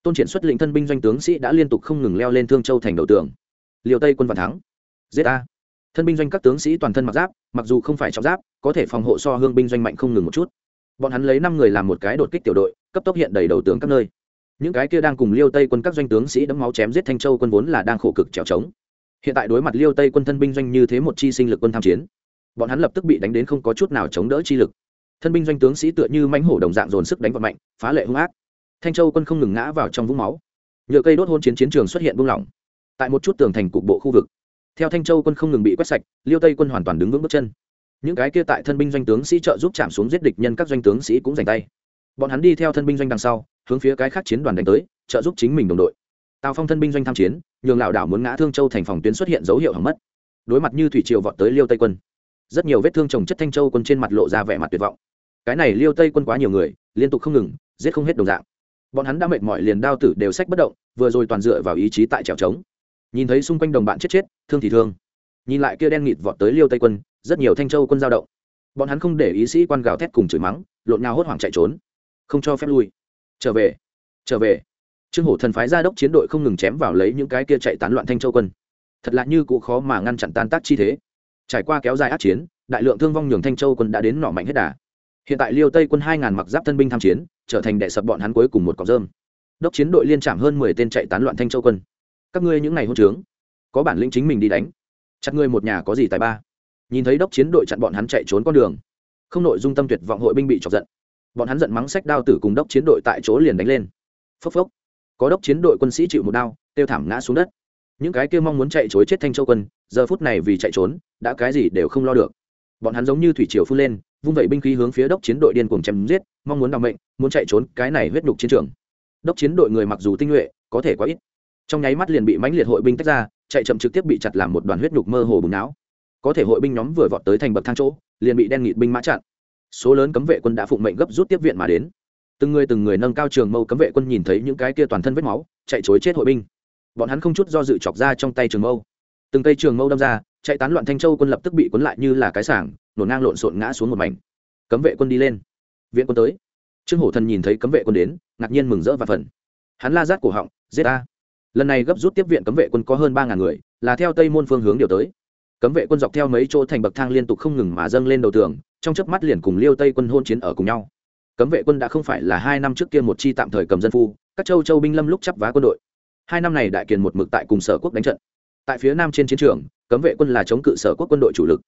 Tôn triển xuất lĩnh thân binh doanh tướng sĩ đã liên tục không ngừng leo lên thương châu thành đầu tường. Liều tây quân vạn thắng. Giết a thân binh doanh các tướng sĩ toàn thân mặc giáp, mặc dù không phải trọng giáp, có thể phòng hộ so hương binh doanh mạnh không ngừng một chút. Bọn hắn lấy năm người làm một cái đột kích tiểu đội, cấp tốc hiện đầy đầu tướng các nơi những cái kia đang cùng liêu tây quân các doanh tướng sĩ đấm máu chém giết thanh châu quân vốn là đang khổ cực trèo trống. Hiện tại đối mặt liêu tây quân thân binh doanh như thế một chi sinh lực quân tham chiến, bọn hắn lập tức bị đánh đến không có chút nào chống đỡ chi lực. Thân binh doanh tướng sĩ tựa như mãnh hổ đồng dạng dồn sức đánh vào mạnh phá lệ hung ác. Thanh châu quân không ngừng ngã vào trong vũng máu. Nhựa cây đốt hôn chiến chiến trường xuất hiện buông lỏng. Tại một chút tường thành cục bộ khu vực, theo thanh châu quân không ngừng bị quét sạch, liêu tây quân hoàn toàn đứng vững bước chân. Những cái kia tại thân binh doanh tướng sĩ trợ giúp chạm xuống giết địch nhân các doanh tướng sĩ cũng giành tay bọn hắn đi theo thân binh doanh đằng sau, hướng phía cái khác chiến đoàn đánh tới, trợ giúp chính mình đồng đội. Tào phong thân binh doanh tham chiến, nhường lảo đảo muốn ngã thương châu thành phòng tuyến xuất hiện dấu hiệu hỏng mất. Đối mặt như thủy triều vọt tới liêu tây quân, rất nhiều vết thương trồng chất thanh châu quân trên mặt lộ ra vẻ mặt tuyệt vọng. Cái này liêu tây quân quá nhiều người, liên tục không ngừng, giết không hết đồng dạng. Bọn hắn đã mệt mỏi liền đao tử đều sách bất động, vừa rồi toàn dựa vào ý chí tại trèo trống. Nhìn thấy xung quanh đồng bạn chết chết, thương thì thương. Nhìn lại kia đen nghịt vọt tới liêu tây quân, rất nhiều thanh châu quân giao động. Bọn hắn không để ý sĩ quan gào thét cùng chửi mắng, lộn nhau hốt hoảng chạy trốn không cho phép lui. Trở về trở về. Trương hổ thần phái gia đốc chiến đội không ngừng chém vào lấy những cái kia chạy tán loạn thanh châu quân. Thật lạ như cụ khó mà ngăn chặn tan tác chi thế. Trải qua kéo dài át chiến, đại lượng thương vong nhường thanh châu quân đã đến nọ mạnh hết đà. Hiện tại liêu tây quân hai ngàn mặc giáp thân binh tham chiến, trở thành đệ sập bọn hắn cuối cùng một cọc dơm. đốc chiến đội liên trảm hơn mười tên chạy tán loạn thanh châu quân. Các ngươi những ngày hôn trướng, có bản lĩnh chính mình đi đánh. Chặt ngươi một nhà có gì tài ba. Nhìn thấy đốc chiến đội chặn bọn hắn chạy trốn con đường, không nội dung tâm tuyệt vọng hội binh bị chọc giận bọn hắn giận mắng sách đao tử cùng đốc chiến đội tại chỗ liền đánh lên. Phốc phốc. Có đốc chiến đội quân sĩ chịu một đao tiêu thảm ngã xuống đất. Những cái kia mong muốn chạy chối chết thanh châu quân, giờ phút này vì chạy trốn, đã cái gì đều không lo được. Bọn hắn giống như thủy triều phun lên, vung vẩy binh khí hướng phía đốc chiến đội điên cuồng chém giết, mong muốn đ mệnh, muốn chạy trốn cái này huyết nhục chiến trường. Đốc chiến đội người mặc dù tinh nhuệ, có thể quá ít. Trong nháy mắt liền bị mãnh liệt hội binh tách ra, chạy chậm trực tiếp bị chặt làm một đoàn huyết nhục mơ hồ bùn não có thể hội binh nhóm vừa vọt tới thành bậc thang chỗ, liền bị đen nghịt binh mã chặn số lớn cấm vệ quân đã phụng mệnh gấp rút tiếp viện mà đến. Từng người từng người nâng cao trường mâu cấm vệ quân nhìn thấy những cái kia toàn thân vết máu, chạy chối chết hội binh. Bọn hắn không chút do dự chọc ra trong tay trường mâu. Từng cây trường mâu đâm ra, chạy tán loạn thanh châu quân lập tức bị cuốn lại như là cái sảng, nổ ngang lộn xộn ngã xuống một mảnh. Cấm vệ quân đi lên. Viện quân tới. Trương hổ thần nhìn thấy cấm vệ quân đến, ngạc nhiên mừng rỡ và phần hắn la rát cổ họng, giết ta. lần này gấp rút tiếp viện cấm vệ quân có hơn ba ngàn người, là theo tây môn phương hướng điều tới cấm vệ quân dọc theo mấy chỗ thành bậc thang liên tục không ngừng mà dâng lên đầu tường, trong chớp mắt liền cùng liêu tây quân hôn chiến ở cùng nhau. Cấm vệ quân đã không phải là hai năm trước kia một chi tạm thời cầm dân phu, các châu châu binh lâm lúc chấp vá quân đội. Hai năm này đại kiền một mực tại cùng sở quốc đánh trận. Tại phía nam trên chiến trường, cấm vệ quân là chống cự sở quốc quân đội chủ lực.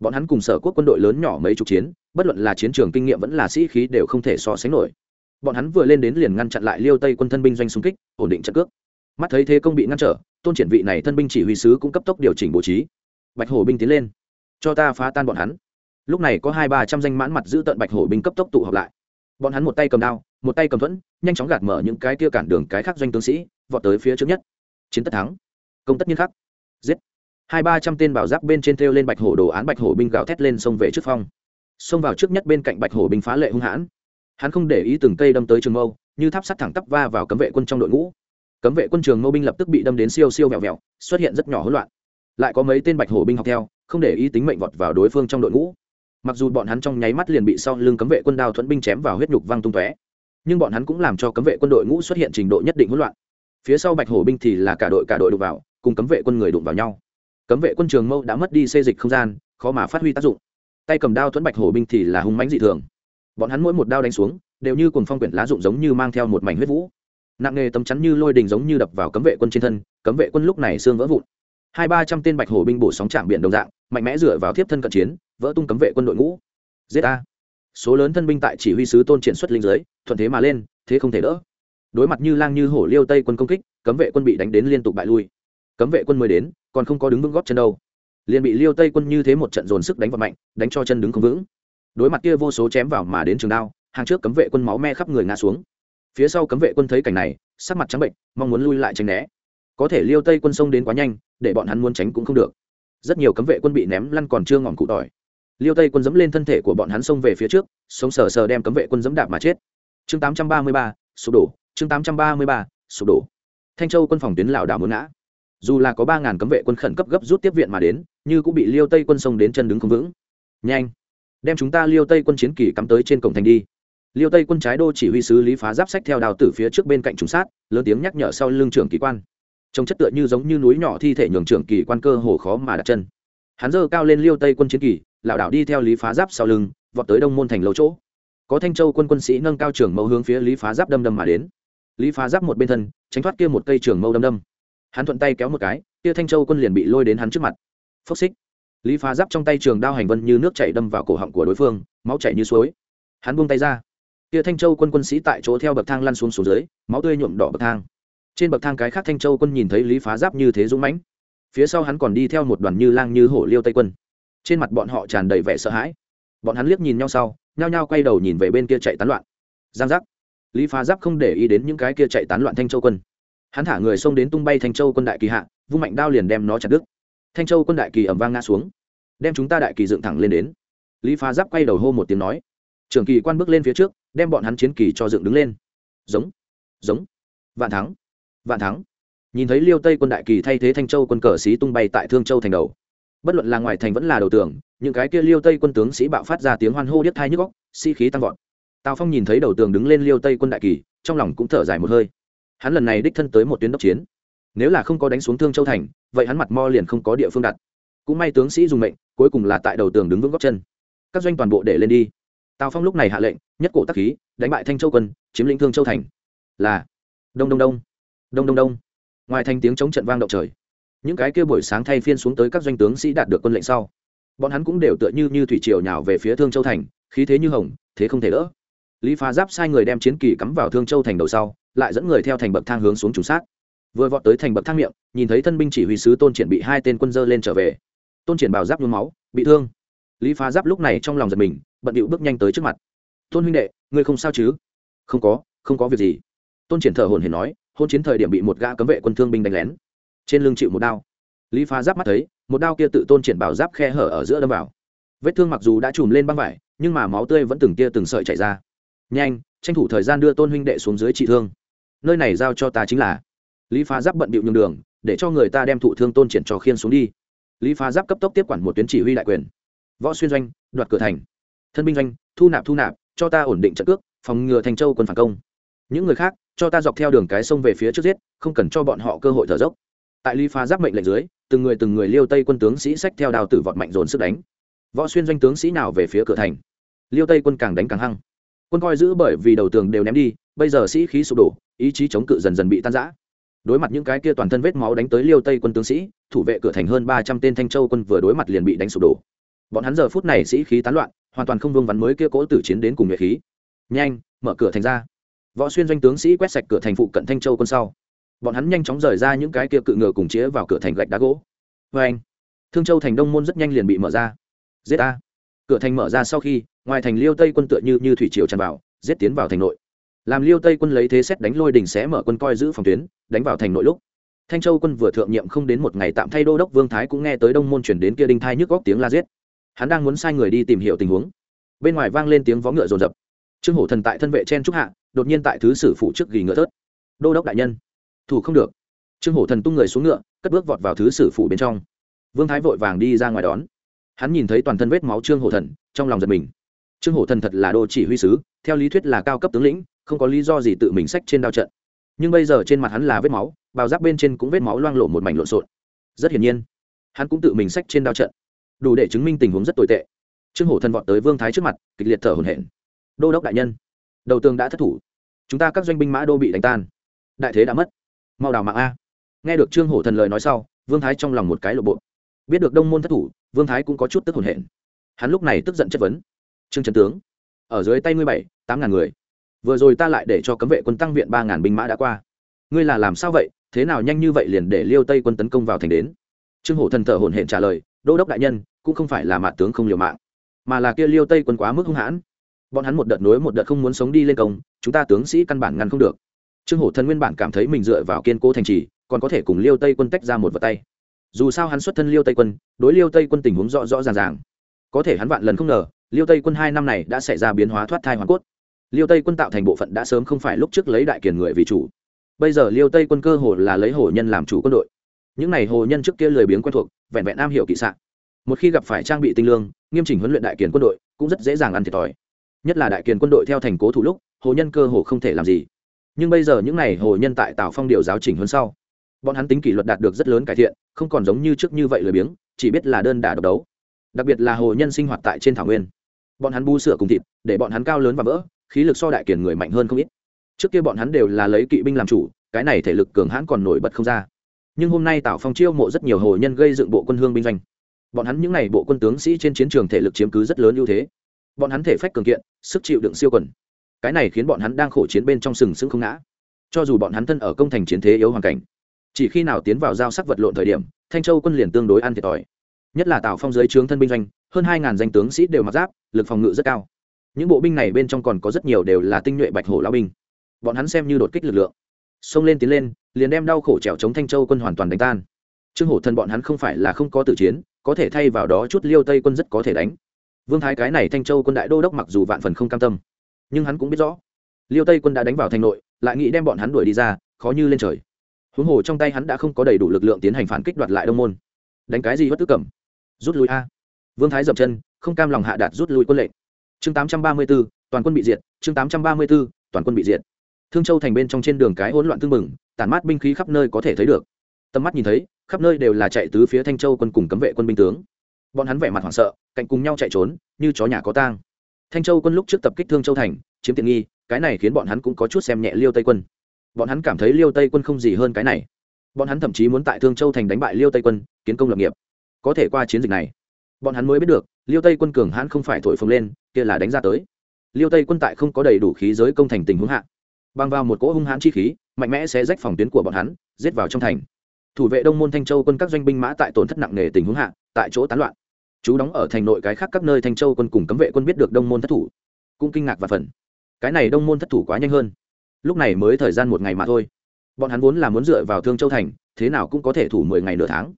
Bọn hắn cùng sở quốc quân đội lớn nhỏ mấy chục chiến, bất luận là chiến trường kinh nghiệm vẫn là sĩ khí đều không thể so sánh nổi. Bọn hắn vừa lên đến liền ngăn chặn lại liêu tây quân thân binh doanh xung kích, ổn định trận cước. Mắt thấy thế công bị ngăn trở, tôn triển vị này thân binh chỉ huy sứ cũng cấp tốc điều chỉnh bố trí bạch hổ binh tiến lên. Cho ta phá tan bọn hắn. Lúc này có hai ba trăm danh mãn mặt giữ tận bạch hổ binh cấp tốc tụ họp lại. Bọn hắn một tay cầm đao, một tay cầm thuẫn, nhanh chóng gạt mở những cái kia cản đường cái khác doanh tướng sĩ, vọt tới phía trước nhất. Chiến tất thắng. Công tất nhiên khắc. Giết. Hai ba trăm tên bảo giáp bên trên thêu lên bạch hổ đồ án, bạch hổ binh gào thét lên xông về trước phong. Xông vào trước nhất bên cạnh bạch hổ binh phá lệ hung hãn. Hắn không để ý từng cây đâm tới trường mâu, như tháp sắt thẳng tắp va vào cấm vệ quân trong đội ngũ. Cấm vệ quân trường mâu binh lập tức bị đâm đến siêu siêu vẹo vẹo, xuất hiện rất nhỏ hỗn loạn lại có mấy tên bạch hổ binh học theo, không để ý tính mệnh vọt vào đối phương trong đội ngũ. Mặc dù bọn hắn trong nháy mắt liền bị sau lưng cấm vệ quân đao thuẫn binh chém vào huyết nhục văng tung tóe, nhưng bọn hắn cũng làm cho cấm vệ quân đội ngũ xuất hiện trình độ nhất định hỗn loạn. Phía sau bạch hổ binh thì là cả đội cả đội đụng vào, cùng cấm vệ quân người đụng vào nhau. Cấm vệ quân trường mâu đã mất đi xê dịch không gian, khó mà phát huy tác dụng. Tay cầm đao thuẫn bạch hổ binh thì là hung mãnh dị thường. Bọn hắn mỗi một đao đánh xuống, đều như cùng phong quyển lá rụng giống như mang theo một mảnh huyết vũ. Nặng nghề tấm chắn như lôi đình giống như đập vào cấm vệ quân trên thân, cấm vệ quân lúc này xương vỡ vụn hai ba trăm tên bạch hổ binh bổ sóng chạm biển đồng dạng, mạnh mẽ dựa vào thiếp thân cận chiến, vỡ tung cấm vệ quân đội ngũ. Giết a. Số lớn thân binh tại chỉ huy sứ tôn triển xuất linh giới thuận thế mà lên, thế không thể đỡ. Đối mặt như lang như hổ liêu tây quân công kích, cấm vệ quân bị đánh đến liên tục bại lui. Cấm vệ quân mới đến, còn không có đứng vững góp chân đâu. Liền bị liêu tây quân như thế một trận dồn sức đánh vào mạnh, đánh cho chân đứng không vững. Đối mặt kia vô số chém vào mà đến trường đao, hàng trước cấm vệ quân máu me khắp người ngã xuống. Phía sau cấm vệ quân thấy cảnh này, sắc mặt trắng bệnh, mong muốn lui lại tránh né có thể liêu tây quân sông đến quá nhanh để bọn hắn muốn tránh cũng không được. Rất nhiều cấm vệ quân bị ném lăn còn chưa ngỏm cụ tỏi liêu tây quân dẫm lên thân thể của bọn hắn xông về phía trước sống sờ sờ đem cấm vệ quân dẫm đạp mà chết. Chương 833, sụp đổ. Chương 833, sụp đổ. Thanh châu quân phòng tuyến lảo đảo muốn ngã. Dù là có ba ngàn cấm vệ quân khẩn cấp gấp rút tiếp viện mà đến như cũng bị liêu tây quân sông đến chân đứng không vững. Nhanh đem chúng ta liêu tây quân chiến kỳ cắm tới trên cổng thành đi. Liêu tây quân trái đô chỉ huy sứ lý phá giáp sách theo đào tử phía trước bên cạnh trùng sát lớn tiếng nhắc nhở sau lưng trưởng kỳ quan trông chất tựa như giống như núi nhỏ thi thể nhường trưởng kỳ quan cơ hồ khó mà đặt chân. Hắn dơ cao lên liêu tây quân chiến kỳ, lảo đảo đi theo lý phá giáp sau lưng, vọt tới đông môn thành lâu chỗ. Có thanh châu quân quân sĩ nâng cao trường mâu hướng phía lý phá giáp đâm đâm mà đến. Lý phá giáp một bên thân, tránh thoát kia một cây trường mâu đâm đâm. Hắn thuận tay kéo một cái, kia thanh châu quân liền bị lôi đến hắn trước mặt. Phốc xích. Lý phá giáp trong tay trường đao hành vân như nước chảy đâm vào cổ họng của đối phương, máu chảy như suối. Hắn buông tay ra. Kia thanh châu quân quân sĩ tại chỗ theo bậc thang lăn xuống xuống dưới, máu tươi nhuộm đỏ bậc thang trên bậc thang cái khác thanh châu quân nhìn thấy lý phá giáp như thế dũng mãnh. Phía sau hắn còn đi theo một đoàn như lang như hổ liêu tây quân. Trên mặt bọn họ tràn đầy vẻ sợ hãi. Bọn hắn liếc nhìn nhau sau, nhao nhao quay đầu nhìn về bên kia chạy tán loạn. Giang giác. Lý phá giáp không để ý đến những cái kia chạy tán loạn thanh châu quân. Hắn thả người xông đến tung bay thanh châu quân đại kỳ hạ, vung mạnh đao liền đem nó chặt đứt. Thanh châu quân đại kỳ ẩm vang ngã xuống, đem chúng ta đại kỳ dựng thẳng lên đến. Lý phá giáp quay đầu hô một tiếng nói, trưởng kỳ quan bước lên phía trước, đem bọn hắn chiến kỳ cho dựng đứng lên. Giống. Giống. Vạn thắng vạn thắng. Nhìn thấy liêu tây quân đại kỳ thay thế thanh châu quân cờ sĩ tung bay tại thương châu thành đầu. Bất luận là ngoài thành vẫn là đầu tường, những cái kia liêu tây quân tướng sĩ bạo phát ra tiếng hoan hô điếc thai nhức góc sĩ、si、khí tăng vọt. Tào phong nhìn thấy đầu tường đứng lên liêu tây quân đại kỳ, trong lòng cũng thở dài một hơi. Hắn lần này đích thân tới một tuyến đốc chiến. Nếu là không có đánh xuống thương châu thành, vậy hắn mặt mo liền không có địa phương đặt. Cũng may tướng sĩ dùng mệnh, cuối cùng là tại đầu tường đứng vững góc chân. Các doanh toàn bộ để lên đi. Tào phong lúc này hạ lệnh, nhất cổ tắc khí, đánh bại thanh châu quân, chiếm lĩnh thương châu thành. Là, đông đông đông đông đông đông. Ngoài thành tiếng chống trận vang động trời, những cái kia buổi sáng thay phiên xuống tới các doanh tướng sĩ đạt được quân lệnh sau, bọn hắn cũng đều tựa như như thủy triều nhào về phía thương châu thành, khí thế như hồng, thế không thể đỡ. Lý phá giáp sai người đem chiến kỳ cắm vào thương châu thành đầu sau, lại dẫn người theo thành bậc thang hướng xuống trùng sát. Vừa vọt tới thành bậc thang miệng, nhìn thấy thân binh chỉ huy sứ tôn triển bị hai tên quân dơ lên trở về. Tôn triển bảo giáp nhuốm máu, bị thương. Lý phá giáp lúc này trong lòng giật mình, bận điệu bước nhanh tới trước mặt. Tôn huynh đệ, ngươi không sao chứ? Không có không có việc gì. Tôn triển thở hồn hển nói hôn chiến thời điểm bị một gã cấm vệ quân thương binh đánh lén. Trên lưng chịu một đao. Lý phá giáp mắt thấy, một đao kia tự tôn triển bảo giáp khe hở ở giữa đâm vào. Vết thương mặc dù đã chùm lên băng vải, nhưng mà máu tươi vẫn từng tia từng sợi chảy ra. Nhanh, tranh thủ thời gian đưa tôn huynh đệ xuống dưới trị thương. Nơi này giao cho ta chính là. Lý phá giáp bận bịu nhường đường, để cho người ta đem thụ thương tôn triển trò khiên xuống đi. Lý phá giáp cấp tốc tiếp quản một tuyến chỉ huy đại quyền. Võ xuyên doanh, đoạt cửa thành. Thân binh doanh, thu nạp thu nạp, cho ta ổn định trận cước, phòng ngừa thành châu quân phản công. Những người khác cho ta dọc theo đường cái sông về phía trước giết, không cần cho bọn họ cơ hội thở dốc. Tại ly phá giáp mệnh lệnh dưới, từng người từng người liêu tây quân tướng sĩ sách theo đào tử vọt mạnh dồn sức đánh. Võ xuyên doanh tướng sĩ nào về phía cửa thành? Liêu tây quân càng đánh càng hăng. Quân coi giữ bởi vì đầu tường đều ném đi, bây giờ sĩ khí sụp đổ, ý chí chống cự dần dần bị tan rã. Đối mặt những cái kia toàn thân vết máu đánh tới liêu tây quân tướng sĩ, thủ vệ cửa thành hơn ba trăm tên thanh châu quân vừa đối mặt liền bị đánh sụp đổ. Bọn hắn giờ phút này sĩ khí tán loạn, hoàn toàn không vương vắn mới kia cỗ tử chiến đến cùng nhuệ khí. Nhanh, mở cửa thành ra võ xuyên doanh tướng sĩ quét sạch cửa thành phụ cận thanh châu quân sau. Bọn hắn nhanh chóng rời ra những cái kia cự ngựa cùng chĩa vào cửa thành gạch đá gỗ. Vê anh, thương châu thành đông môn rất nhanh liền bị mở ra. Giết a. Cửa thành mở ra sau khi, ngoài thành liêu tây quân tựa như như thủy triều tràn vào, giết tiến vào thành nội. Làm liêu tây quân lấy thế xét đánh lôi đình sẽ mở quân coi giữ phòng tuyến, đánh vào thành nội lúc. Thanh châu quân vừa thượng nhiệm không đến một ngày tạm thay đô đốc vương thái cũng nghe tới đông môn chuyển đến kia đinh thai nhức góc tiếng la giết. Hắn đang muốn sai người đi tìm hiểu tình huống. Bên ngoài vang lên tiếng vó ngựa rồn rập trương hổ thần tại thân vệ chen trúc hạ, đột nhiên tại thứ sử phụ trước ghi ngựa thớt. Đô đốc đại nhân, thủ không được. Trương hổ thần tung người xuống ngựa, cất bước vọt vào thứ sử phụ bên trong. Vương thái vội vàng đi ra ngoài đón. Hắn nhìn thấy toàn thân vết máu trương hổ thần, trong lòng giật mình. Trương hổ thần thật là đô chỉ huy sứ, theo lý thuyết là cao cấp tướng lĩnh, không có lý do gì tự mình sách trên đao trận. Nhưng bây giờ trên mặt hắn là vết máu, bào giáp bên trên cũng vết máu loang lộ một mảnh lộn xộn. Rất hiển nhiên, hắn cũng tự mình sách trên đao trận. Đủ để chứng minh tình huống rất tồi tệ. Trương hổ thần vọt tới vương thái trước mặt, kịch liệt thở hổn hển đô đốc đại nhân. Đầu tường đã thất thủ. Chúng ta các doanh binh mã đô bị đánh tan. Đại thế đã mất. Mau đào mạng a. Nghe được trương hổ thần lời nói sau, vương thái trong lòng một cái lộ bộ. Biết được đông môn thất thủ, vương thái cũng có chút tức hồn hển. Hắn lúc này tức giận chất vấn. Trương trần tướng, ở dưới tay ngươi bảy, tám ngàn người. Vừa rồi ta lại để cho cấm vệ quân tăng viện ba ngàn binh mã đã qua. Ngươi là làm sao vậy? Thế nào nhanh như vậy liền để liêu tây quân tấn công vào thành đến? Trương hổ thần thở hổn hển trả lời, đô đốc đại nhân, cũng không phải là mạ tướng không liều mạng, mà là kia liêu tây quân quá mức hung hãn bọn hắn một đợt nối một đợt không muốn sống đi lên công, chúng ta tướng sĩ căn bản ngăn không được. Trương hổ thần nguyên bản cảm thấy mình dựa vào kiên cố thành trì, còn có thể cùng liêu tây quân tách ra một vật tay. Dù sao hắn xuất thân liêu tây quân, đối liêu tây quân tình huống rõ rõ ràng ràng. Có thể hắn vạn lần không ngờ, liêu tây quân hai năm này đã xảy ra biến hóa thoát thai hoàn cốt. Liêu tây quân tạo thành bộ phận đã sớm không phải lúc trước lấy đại kiền người vì chủ. Bây giờ liêu tây quân cơ hồ là lấy hồ nhân làm chủ quân đội. Những n à y hồ nhân trước kia lười biếng quen thuộc, vẹn vẹn am hiểu kỵ sạn một khi gặp phải trang bị tinh lương, nghiêm chỉnh huấn luyện đại kiền quân đội, cũng rất dễ dàng ăn thiệt thòi nhất là đại kiền quân đội theo thành cố thủ lúc, hồ nhân cơ hồ không thể làm gì. Nhưng bây giờ những n à y hồ nhân tại tào phong điều giáo chỉnh hơn sau. Bọn hắn tính kỷ luật đạt được rất lớn cải thiện, không còn giống như trước như vậy lười biếng, chỉ biết là đơn đả độc đấu. Đặc biệt là hồ nhân sinh hoạt tại trên thảo nguyên. Bọn hắn bu sửa cùng thịt, để bọn hắn cao lớn và vỡ, khí lực so đại kiền người mạnh hơn không ít. Trước kia bọn hắn đều là lấy kỵ binh làm chủ, cái này thể lực cường hãn còn nổi bật không ra. Nhưng hôm nay tào phong chiêu mộ rất nhiều hồ nhân gây dựng bộ quân hương binh doanh. Bọn hắn những n à y bộ quân tướng sĩ trên chiến trường thể lực chiếm cứ rất lớn ưu thế bọn hắn thể phách cường kiện, sức chịu đựng siêu quần. Cái này khiến bọn hắn đang khổ chiến bên trong sừng sững không ngã. Cho dù bọn hắn thân ở công thành chiến thế yếu hoàn cảnh, chỉ khi nào tiến vào giao sắc vật lộn thời điểm, thanh châu quân liền tương đối ăn thiệt thòi. Nhất là tào phong dưới trướng thân binh doanh, hơn hai ngàn danh tướng sĩ đều mặc giáp, lực phòng ngự rất cao. Những bộ binh này bên trong còn có rất nhiều đều là tinh nhuệ bạch hổ lao binh. Bọn hắn xem như đột kích lực lượng. Xông lên tiến lên, liền đem đau khổ trèo chống thanh châu quân hoàn toàn đánh tan. Trương hổ thân bọn hắn không phải là không có tự chiến, có thể thay vào đó chút liêu tây quân rất có thể đánh vương thái cái này thanh châu quân đại đô đốc mặc dù vạn phần không cam tâm, nhưng hắn cũng biết rõ. Liêu tây quân đã đánh vào thành nội, lại nghĩ đem bọn hắn đuổi đi ra, khó như lên trời. Huống hồ trong tay hắn đã không có đầy đủ lực lượng tiến hành phản kích đoạt lại đông môn. Đánh cái gì bất tức cẩm rút lui a. Vương thái dậm chân, không cam lòng hạ đạt rút lui quân lệnh. Chương tám trăm ba mươi b ố toàn quân bị diệt, chương tám trăm ba mươi b ố toàn quân bị diệt. Thương châu thành bên trong trên đường cái hỗn loạn tương mừng tản mát binh khí khắp nơi có thể thấy được. Tầm mắt nhìn thấy, khắp nơi đều là chạy tứ phía thanh châu quân cùng cấm vệ quân binh tướng bọn hắn vẻ mặt hoảng sợ, cạnh cùng nhau chạy trốn, như chó nhà có tang. Thanh châu quân lúc trước tập kích thương châu thành, chiếm tiện nghi, cái này khiến bọn hắn cũng có chút xem nhẹ liêu tây quân. Bọn hắn cảm thấy liêu tây quân không gì hơn cái này. Bọn hắn thậm chí muốn tại thương châu thành đánh bại liêu tây quân, kiến công lập nghiệp. Có thể qua chiến dịch này, bọn hắn mới biết được, liêu tây quân cường hãn không phải thổi phồng lên, kia là đánh ra tới. Liêu tây quân tại không có đầy đủ khí giới công thành tình huống hạ, bằng vào một cỗ hung hãn chi khí, mạnh mẽ sẽ rách phòng tuyến của bọn hắn, giết vào trong thành. Thủ vệ đông môn thanh châu quân các doanh binh mã tại tổn thất nặng nề tình huống hạ tại chỗ tán loạn. Chú đóng ở thành nội cái khác các nơi thanh châu quân cùng cấm vệ quân biết được đông môn thất thủ, cũng kinh ngạc và phần cái này đông môn thất thủ quá nhanh hơn. Lúc này mới thời gian một ngày mà thôi. Bọn hắn vốn là muốn dựa vào thương châu thành, thế nào cũng có thể thủ mười ngày nửa tháng.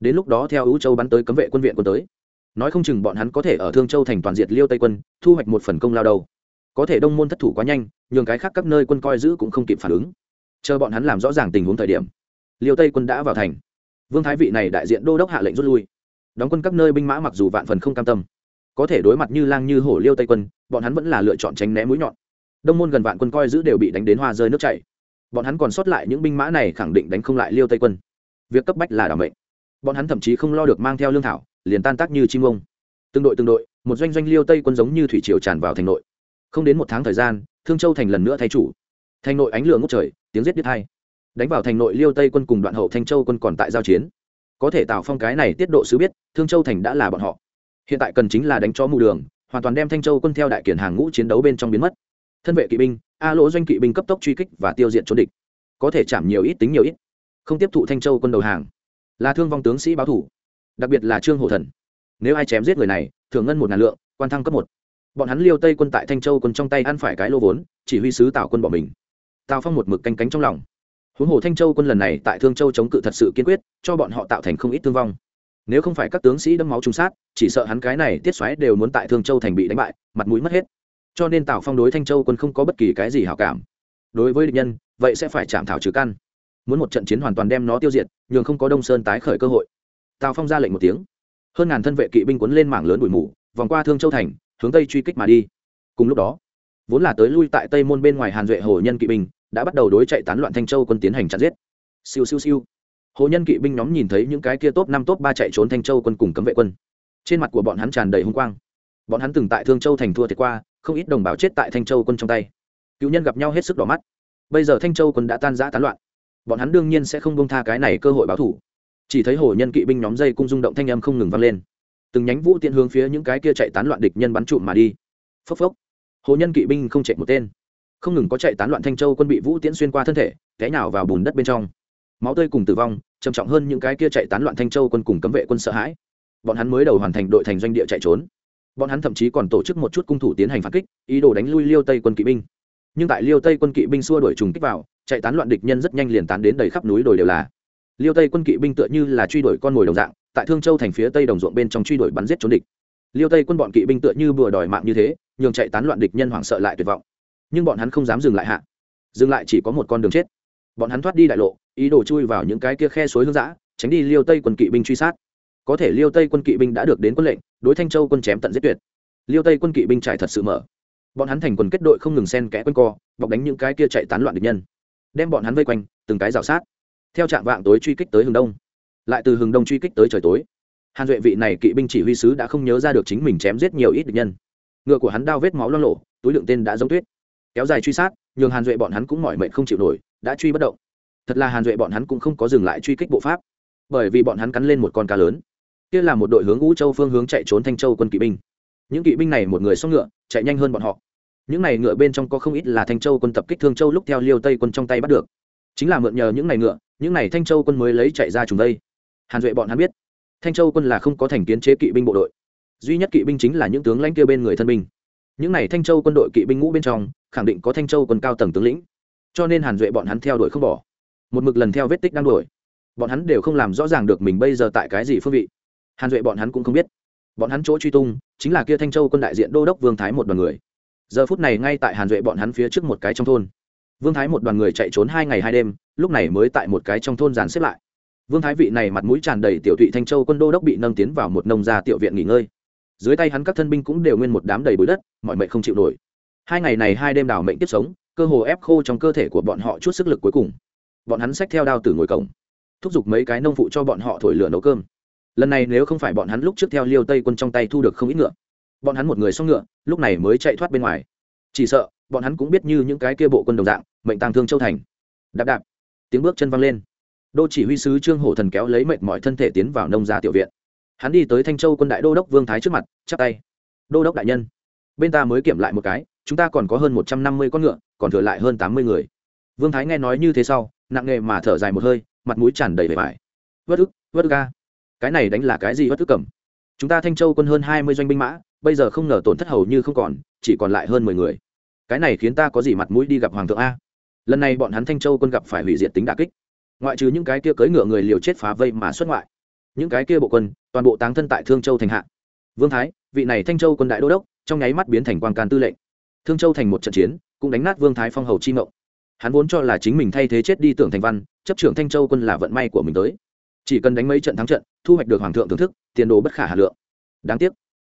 Đến lúc đó theo ưu châu bắn tới cấm vệ quân viện quân tới. Nói không chừng bọn hắn có thể ở thương châu thành toàn diệt liêu tây quân, thu hoạch một phần công lao đâu. Có thể đông môn thất thủ quá nhanh, nhường cái khác các nơi quân coi giữ cũng không kịp phản ứng. Chờ bọn hắn làm rõ ràng tình huống thời điểm, liêu tây quân đã vào thành. Vương thái vị này đại diện đô đốc hạ lệnh rút lui đóng quân các nơi binh mã mặc dù vạn phần không cam tâm, có thể đối mặt như lang như hổ liêu tây quân, bọn hắn vẫn là lựa chọn tránh né mũi nhọn. Đông môn gần vạn quân coi giữ đều bị đánh đến hoa rơi nước chảy. Bọn hắn còn sót lại những binh mã này khẳng định đánh không lại liêu tây quân. Việc cấp bách là đảm mệnh. Bọn hắn thậm chí không lo được mang theo lương thảo, liền tan tác như chim ông. Từng đội từng đội, một doanh doanh liêu tây quân giống như thủy triều tràn vào thành nội. Không đến một tháng thời gian, thương châu thành lần nữa thay chủ. Thành nội ánh lửa ngốc trời, tiếng giết đứt hai. Đánh vào thành nội liêu tây quân cùng đoạn hậu thanh châu quân còn tại giao chiến có thể tạo phong cái này tiết độ sứ biết, thương châu thành đã là bọn họ. Hiện tại cần chính là đánh cho mù đường, hoàn toàn đem thanh châu quân theo đại kiển hàng ngũ chiến đấu bên trong biến mất. Thân vệ kỵ binh, a lỗ doanh kỵ binh cấp tốc truy kích và tiêu diệt trốn địch. Có thể chạm nhiều ít tính nhiều ít, không tiếp thụ thanh châu quân đầu hàng. Là thương vong tướng sĩ báo thủ, đặc biệt là trương hổ thần. Nếu ai chém giết người này thường ngân một ngàn lượng, quan thăng cấp một. Bọn hắn liêu tây quân tại thanh châu quân trong tay ăn phải cái lô vốn, chỉ huy sứ tào quân bỏ mình. Tào phong một mực canh cánh trong lòng huống hồ thanh châu quân lần này tại thương châu chống cự thật sự kiên quyết, cho bọn họ tạo thành không ít thương vong. Nếu không phải các tướng sĩ đâm máu trùng sát, chỉ sợ hắn cái này tiết xoáy đều muốn tại thương châu thành bị đánh bại, mặt mũi mất hết. Cho nên tào phong đối thanh châu quân không có bất kỳ cái gì hảo cảm. Đối với địch nhân, vậy sẽ phải chạm thảo trừ căn. Muốn một trận chiến hoàn toàn đem nó tiêu diệt, nhường không có đông sơn tái khởi cơ hội. Tào phong ra lệnh một tiếng. Hơn ngàn thân vệ kỵ binh quấn lên mảng lớn bụi mù, vòng qua thương châu thành, hướng tây truy kích mà đi. Cùng lúc đó, vốn là tới lui tại tây môn bên ngoài hàn duệ hồ nhân kỵ binh đã bắt đầu đối chạy tán loạn thanh châu quân tiến hành chặn giết. Siêu siêu siêu. Hồ nhân kỵ binh nhóm nhìn thấy những cái kia top năm top ba chạy trốn thanh châu quân cùng cấm vệ quân. Trên mặt của bọn hắn tràn đầy hung quang. Bọn hắn từng tại thương châu thành thua thiệt qua, không ít đồng bào chết tại thanh châu quân trong tay. Cựu nhân gặp nhau hết sức đỏ mắt. Bây giờ thanh châu quân đã tan rã tán loạn. Bọn hắn đương nhiên sẽ không bông tha cái này cơ hội báo thủ. Chỉ thấy hồ nhân kỵ binh nhóm dây cung rung động thanh âm không ngừng vang lên. Từng nhánh vũ tiện hướng phía những cái kia chạy tán loạn địch nhân bắn trụm mà đi. Phốc phốc. Hồ nhân kỵ binh không chạy một tên không ngừng có chạy tán loạn thanh châu quân bị vũ tiễn xuyên qua thân thể, té nhào vào bùn đất bên trong. Máu tươi cùng tử vong, trầm trọng hơn những cái kia chạy tán loạn thanh châu quân cùng cấm vệ quân sợ hãi. Bọn hắn mới đầu hoàn thành đội thành doanh địa chạy trốn. Bọn hắn thậm chí còn tổ chức một chút cung thủ tiến hành phản kích, ý đồ đánh lui liêu tây quân kỵ binh. Nhưng tại liêu tây quân kỵ binh xua đuổi trùng kích vào, chạy tán loạn địch nhân rất nhanh liền tán đến đầy khắp núi đồi đều là. Liêu tây quân kỵ binh tựa như là truy đuổi con mồi đồng dạng, tại thương châu thành phía tây đồng ruộng bên trong truy đuổi bắn giết trốn địch. Liêu tây quân bọn kỵ binh tựa như bừa đòi mạng như thế, nhường chạy tán loạn địch nhân hoảng sợ lại tuyệt vọng nhưng bọn hắn không dám dừng lại hạ. Dừng lại chỉ có một con đường chết. Bọn hắn thoát đi đại lộ, ý đồ chui vào những cái kia khe suối hướng dã, tránh đi liêu tây quân kỵ binh truy sát. Có thể liêu tây quân kỵ binh đã được đến quân lệnh, đối thanh châu quân chém tận giết tuyệt. Liêu tây quân kỵ binh trải thật sự mở. Bọn hắn thành quần kết đội không ngừng xen kẽ quanh co, bọc đánh những cái kia chạy tán loạn địch nhân. Đem bọn hắn vây quanh, từng cái rào sát. Theo trạng vạng tối truy kích tới hướng đông. Lại từ hướng đông truy kích tới trời tối. Hàn duệ vị này kỵ binh chỉ huy sứ đã không nhớ ra được chính mình chém giết nhiều ít địch nhân. Ngựa của hắn đao vết máu lo lộ, túi lượng tên đã giống tuyết kéo dài truy sát, nhường hàn duệ bọn hắn cũng mỏi mệt không chịu nổi, đã truy bất động. Thật là hàn duệ bọn hắn cũng không có dừng lại truy kích bộ pháp. Bởi vì bọn hắn cắn lên một con cá lớn. Kia là một đội hướng ngũ châu phương hướng chạy trốn thanh châu quân kỵ binh. Những kỵ binh này một người xong ngựa, chạy nhanh hơn bọn họ. Những này ngựa bên trong có không ít là thanh châu quân tập kích thương châu lúc theo liêu tây quân trong tay bắt được. Chính là mượn nhờ những này ngựa, những này thanh châu quân mới lấy chạy ra trùng đây. Hàn duệ bọn hắn biết, thanh châu quân là không có thành kiến chế kỵ binh bộ đội. Duy nhất kỵ binh chính là những tướng lãnh kia bên người thân binh những này thanh châu quân đội kỵ binh ngũ bên trong, khẳng định có thanh châu quân cao tầng tướng lĩnh. Cho nên hàn duệ bọn hắn theo đuổi không bỏ. Một mực lần theo vết tích đang đuổi. Bọn hắn đều không làm rõ ràng được mình bây giờ tại cái gì phương vị. Hàn duệ bọn hắn cũng không biết. Bọn hắn chỗ truy tung, chính là kia thanh châu quân đại diện đô đốc vương thái một đoàn người. Giờ phút này ngay tại hàn duệ bọn hắn phía trước một cái trong thôn. Vương thái một đoàn người chạy trốn hai ngày hai đêm, lúc này mới tại một cái trong thôn dàn xếp lại. Vương thái vị này mặt mũi tràn đầy tiểu thụy thanh châu quân đô đốc bị nâng tiến vào một nông gia tiểu viện nghỉ ngơi dưới tay hắn các thân binh cũng đều nguyên một đám đầy bụi đất, mọi mệnh không chịu nổi. Hai ngày này hai đêm đảo mệnh tiếp sống, cơ hồ ép khô trong cơ thể của bọn họ chút sức lực cuối cùng. Bọn hắn xách theo đao từ ngồi cổng, thúc giục mấy cái nông phụ cho bọn họ thổi lửa nấu cơm. Lần này nếu không phải bọn hắn lúc trước theo liêu tây quân trong tay thu được không ít ngựa, bọn hắn một người xong ngựa, lúc này mới chạy thoát bên ngoài. Chỉ sợ, bọn hắn cũng biết như những cái kia bộ quân đồng dạng, mệnh tàng thương châu thành. Đạp đạp, tiếng bước chân văng lên. Đô chỉ huy sứ trương hổ thần kéo lấy mệnh mọi thân thể tiến vào nông gia tiểu viện hắn đi tới thanh châu quân đại đô đốc vương thái trước mặt, chắp tay. Đô đốc đại nhân, bên ta mới kiểm lại một cái, chúng ta còn có hơn một trăm năm mươi con ngựa, còn thừa lại hơn tám mươi người. Vương thái nghe nói như thế sau, nặng nề mà thở dài một hơi, mặt mũi tràn đầy vẻ vải. Vất ức vất ức ca cái này đánh là cái gì vất ức cầm? Chúng ta thanh châu quân hơn hai mươi doanh binh mã, bây giờ không ngờ tổn thất hầu như không còn, chỉ còn lại hơn mười người. Cái này khiến ta có gì mặt mũi đi gặp hoàng thượng a? Lần này bọn hắn thanh châu quân gặp phải hủy diệt tính đà kích. Ngoại trừ những cái kia cưỡi ngựa người liều chết phá vây mà xuất ngoại, những cái kia bộ quân toàn bộ táng thân tại thương châu thành hạ vương thái vị này thanh châu quân đại đô đốc trong nháy mắt biến thành quan can tư lệnh thương châu thành một trận chiến cũng đánh nát vương thái phong hầu chi mộng hắn vốn cho là chính mình thay thế chết đi tưởng thành văn chấp trưởng thanh châu quân là vận may của mình tới chỉ cần đánh mấy trận thắng trận thu hoạch được hoàng thượng thưởng thức tiền đồ bất khả hà lượng đáng tiếc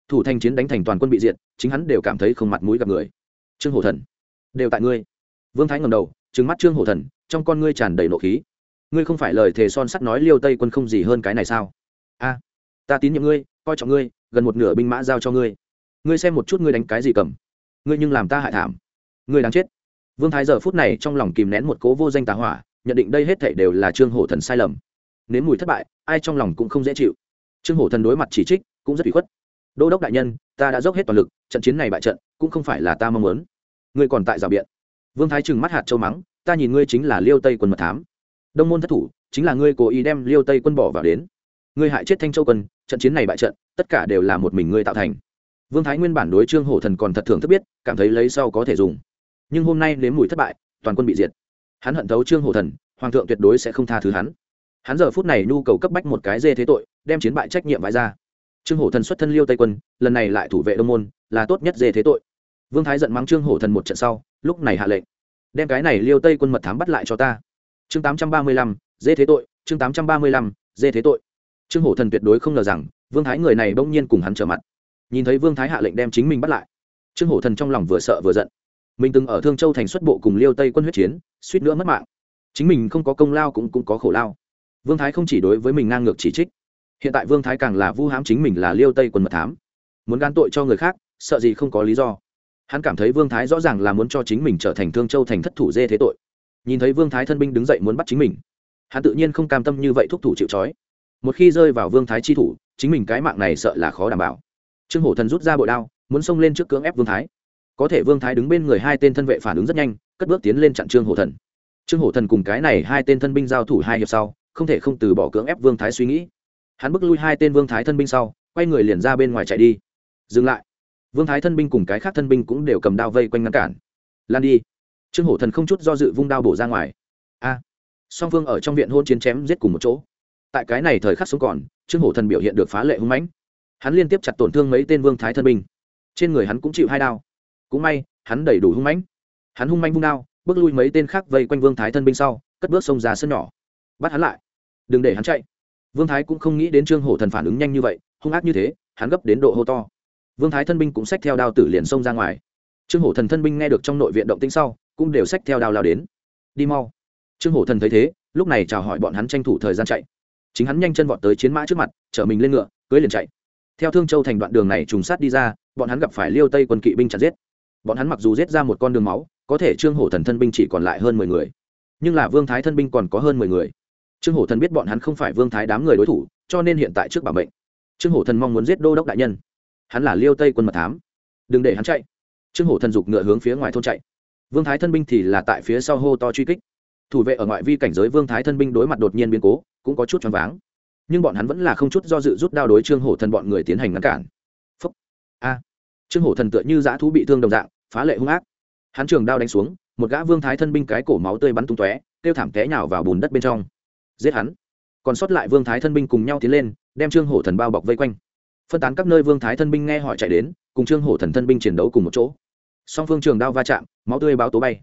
thủ thanh chiến đánh thành toàn quân bị diệt chính hắn đều cảm thấy không mặt mũi gặp người trương hổ thần đều tại ngươi vương thái ngầm đầu trừng mắt trương hổ thần trong con ngươi tràn đầy nộ khí ngươi không phải lời thề son sắt nói liêu tây quân không gì hơn cái này sao a ta tín nhiệm ngươi, coi trọng ngươi, gần một nửa binh mã giao cho ngươi. Ngươi xem một chút ngươi đánh cái gì cầm. Ngươi nhưng làm ta hại thảm. Ngươi đáng chết. Vương thái giờ phút này trong lòng kìm nén một cố vô danh tá hỏa, nhận định đây hết thảy đều là trương hổ thần sai lầm. Nếu mùi thất bại, ai trong lòng cũng không dễ chịu. Trương hổ thần đối mặt chỉ trích, cũng rất bị khuất. Đô đốc đại nhân, ta đã dốc hết toàn lực, trận chiến này bại trận, cũng không phải là ta mong muốn. Ngươi còn tại rào biện. Vương thái trừng mắt hạt châu mắng, ta nhìn ngươi chính là liêu tây quân mật thám. Đông môn thất thủ, chính là ngươi cố ý đem liêu tây quân bỏ vào đến. Ngươi hại chết thanh châu quân trận chiến này bại trận, tất cả đều là một mình ngươi tạo thành. Vương thái nguyên bản đối trương hổ thần còn thật thường thức biết, cảm thấy lấy sau có thể dùng. Nhưng hôm nay nếm mùi thất bại, toàn quân bị diệt. Hắn hận thấu trương hổ thần, hoàng thượng tuyệt đối sẽ không tha thứ hắn. Hắn giờ phút này nhu cầu cấp bách một cái dê thế tội, đem chiến bại trách nhiệm vãi ra. Trương hổ thần xuất thân liêu tây quân, lần này lại thủ vệ đông môn, là tốt nhất dê thế tội. Vương thái giận mắng trương hổ thần một trận sau, lúc này hạ lệnh. Đem cái này liêu tây quân mật thám bắt lại cho ta. Chương tám trăm ba mươi lăm, dê thế tội, chương tám trăm ba mươi lăm, dê thế tội trương hổ thần tuyệt đối không ngờ rằng, vương thái người này bỗng nhiên cùng hắn trở mặt. Nhìn thấy vương thái hạ lệnh đem chính mình bắt lại, trương hổ thần trong lòng vừa sợ vừa giận. Mình từng ở thương châu thành xuất bộ cùng liêu tây quân huyết chiến, suýt nữa mất mạng. Chính mình không có công lao cũng cũng có khổ lao. Vương thái không chỉ đối với mình ngang ngược chỉ trích, hiện tại vương thái càng là vu hãm chính mình là liêu tây quân mật thám. Muốn gan tội cho người khác, sợ gì không có lý do. Hắn cảm thấy vương thái rõ ràng là muốn cho chính mình trở thành thương châu thành thất thủ dê thế tội. Nhìn thấy vương thái thân binh đứng dậy muốn bắt chính mình, hắn tự nhiên không cam tâm như vậy thúc thủ chịu c một khi rơi vào vương thái chi thủ, chính mình cái mạng này sợ là khó đảm bảo. Trương hổ thần rút ra bội đao, muốn xông lên trước cưỡng ép vương thái. Có thể vương thái đứng bên người hai tên thân vệ phản ứng rất nhanh, cất bước tiến lên chặn trương hổ thần. Trương hổ thần cùng cái này hai tên thân binh giao thủ hai hiệp sau, không thể không từ bỏ cưỡng ép vương thái suy nghĩ. Hắn bước lui hai tên vương thái thân binh sau, quay người liền ra bên ngoài chạy đi. Dừng lại. Vương thái thân binh cùng cái khác thân binh cũng đều cầm đao vây quanh ngăn cản. Lan đi. Trương hổ thần không chút do dự vung đao bổ ra ngoài. A. Song phương ở trong viện hôn chiến chém giết cùng một chỗ tại cái này thời khắc sống còn, trương hổ thần biểu hiện được phá lệ hung mãnh. Hắn liên tiếp chặt tổn thương mấy tên vương thái thân binh. Trên người hắn cũng chịu hai đao. Cũng may, hắn đầy đủ hung mãnh. Hắn hung manh vung đao, bước lui mấy tên khác vây quanh vương thái thân binh sau, cất bước xông ra sân nhỏ. Bắt hắn lại. Đừng để hắn chạy. Vương thái cũng không nghĩ đến trương hổ thần phản ứng nhanh như vậy, hung ác như thế, hắn gấp đến độ hô to. Vương thái thân binh cũng xách theo đao tử liền xông ra ngoài. Trương hổ thần thân binh nghe được trong nội viện động tĩnh sau, cũng đều xách theo đao lao đến. Đi mau. Trương hổ thần thấy thế, lúc này chào hỏi bọn hắn tranh thủ thời gian chạy chính hắn nhanh chân vọt tới chiến mã trước mặt, chở mình lên ngựa, cưới liền chạy. Theo thương châu thành đoạn đường này trùng sát đi ra, bọn hắn gặp phải liêu tây quân kỵ binh chặt giết. Bọn hắn mặc dù giết ra một con đường máu, có thể trương hổ thần thân binh chỉ còn lại hơn mười người. Nhưng là vương thái thân binh còn có hơn mười người. Trương hổ thần biết bọn hắn không phải vương thái đám người đối thủ, cho nên hiện tại trước bảo mệnh. Trương hổ thần mong muốn giết đô đốc đại nhân. Hắn là liêu tây quân mật thám. Đừng để hắn chạy. Trương hổ thần giục ngựa hướng phía ngoài thôn chạy. Vương thái thân binh thì là tại phía sau hô to truy kích thủ vệ ở ngoại vi cảnh giới vương thái thân binh đối mặt đột nhiên biến cố, cũng có chút choáng váng. Nhưng bọn hắn vẫn là không chút do dự rút đao đối trương hổ thần bọn người tiến hành ngăn cản. Phúc. A. Trương hổ thần tựa như dã thú bị thương đồng dạng, phá lệ hung ác. Hắn trường đao đánh xuống, một gã vương thái thân binh cái cổ máu tươi bắn tung tóe, kêu thảm té nhào vào bùn đất bên trong. Giết hắn. Còn sót lại vương thái thân binh cùng nhau tiến lên, đem trương hổ thần bao bọc vây quanh. Phân tán các nơi vương thái thân binh nghe hỏi chạy đến, cùng trương hổ thần thân binh chiến đấu cùng một chỗ. Song phương trường đao va chạm, máu tươi báo tố bay.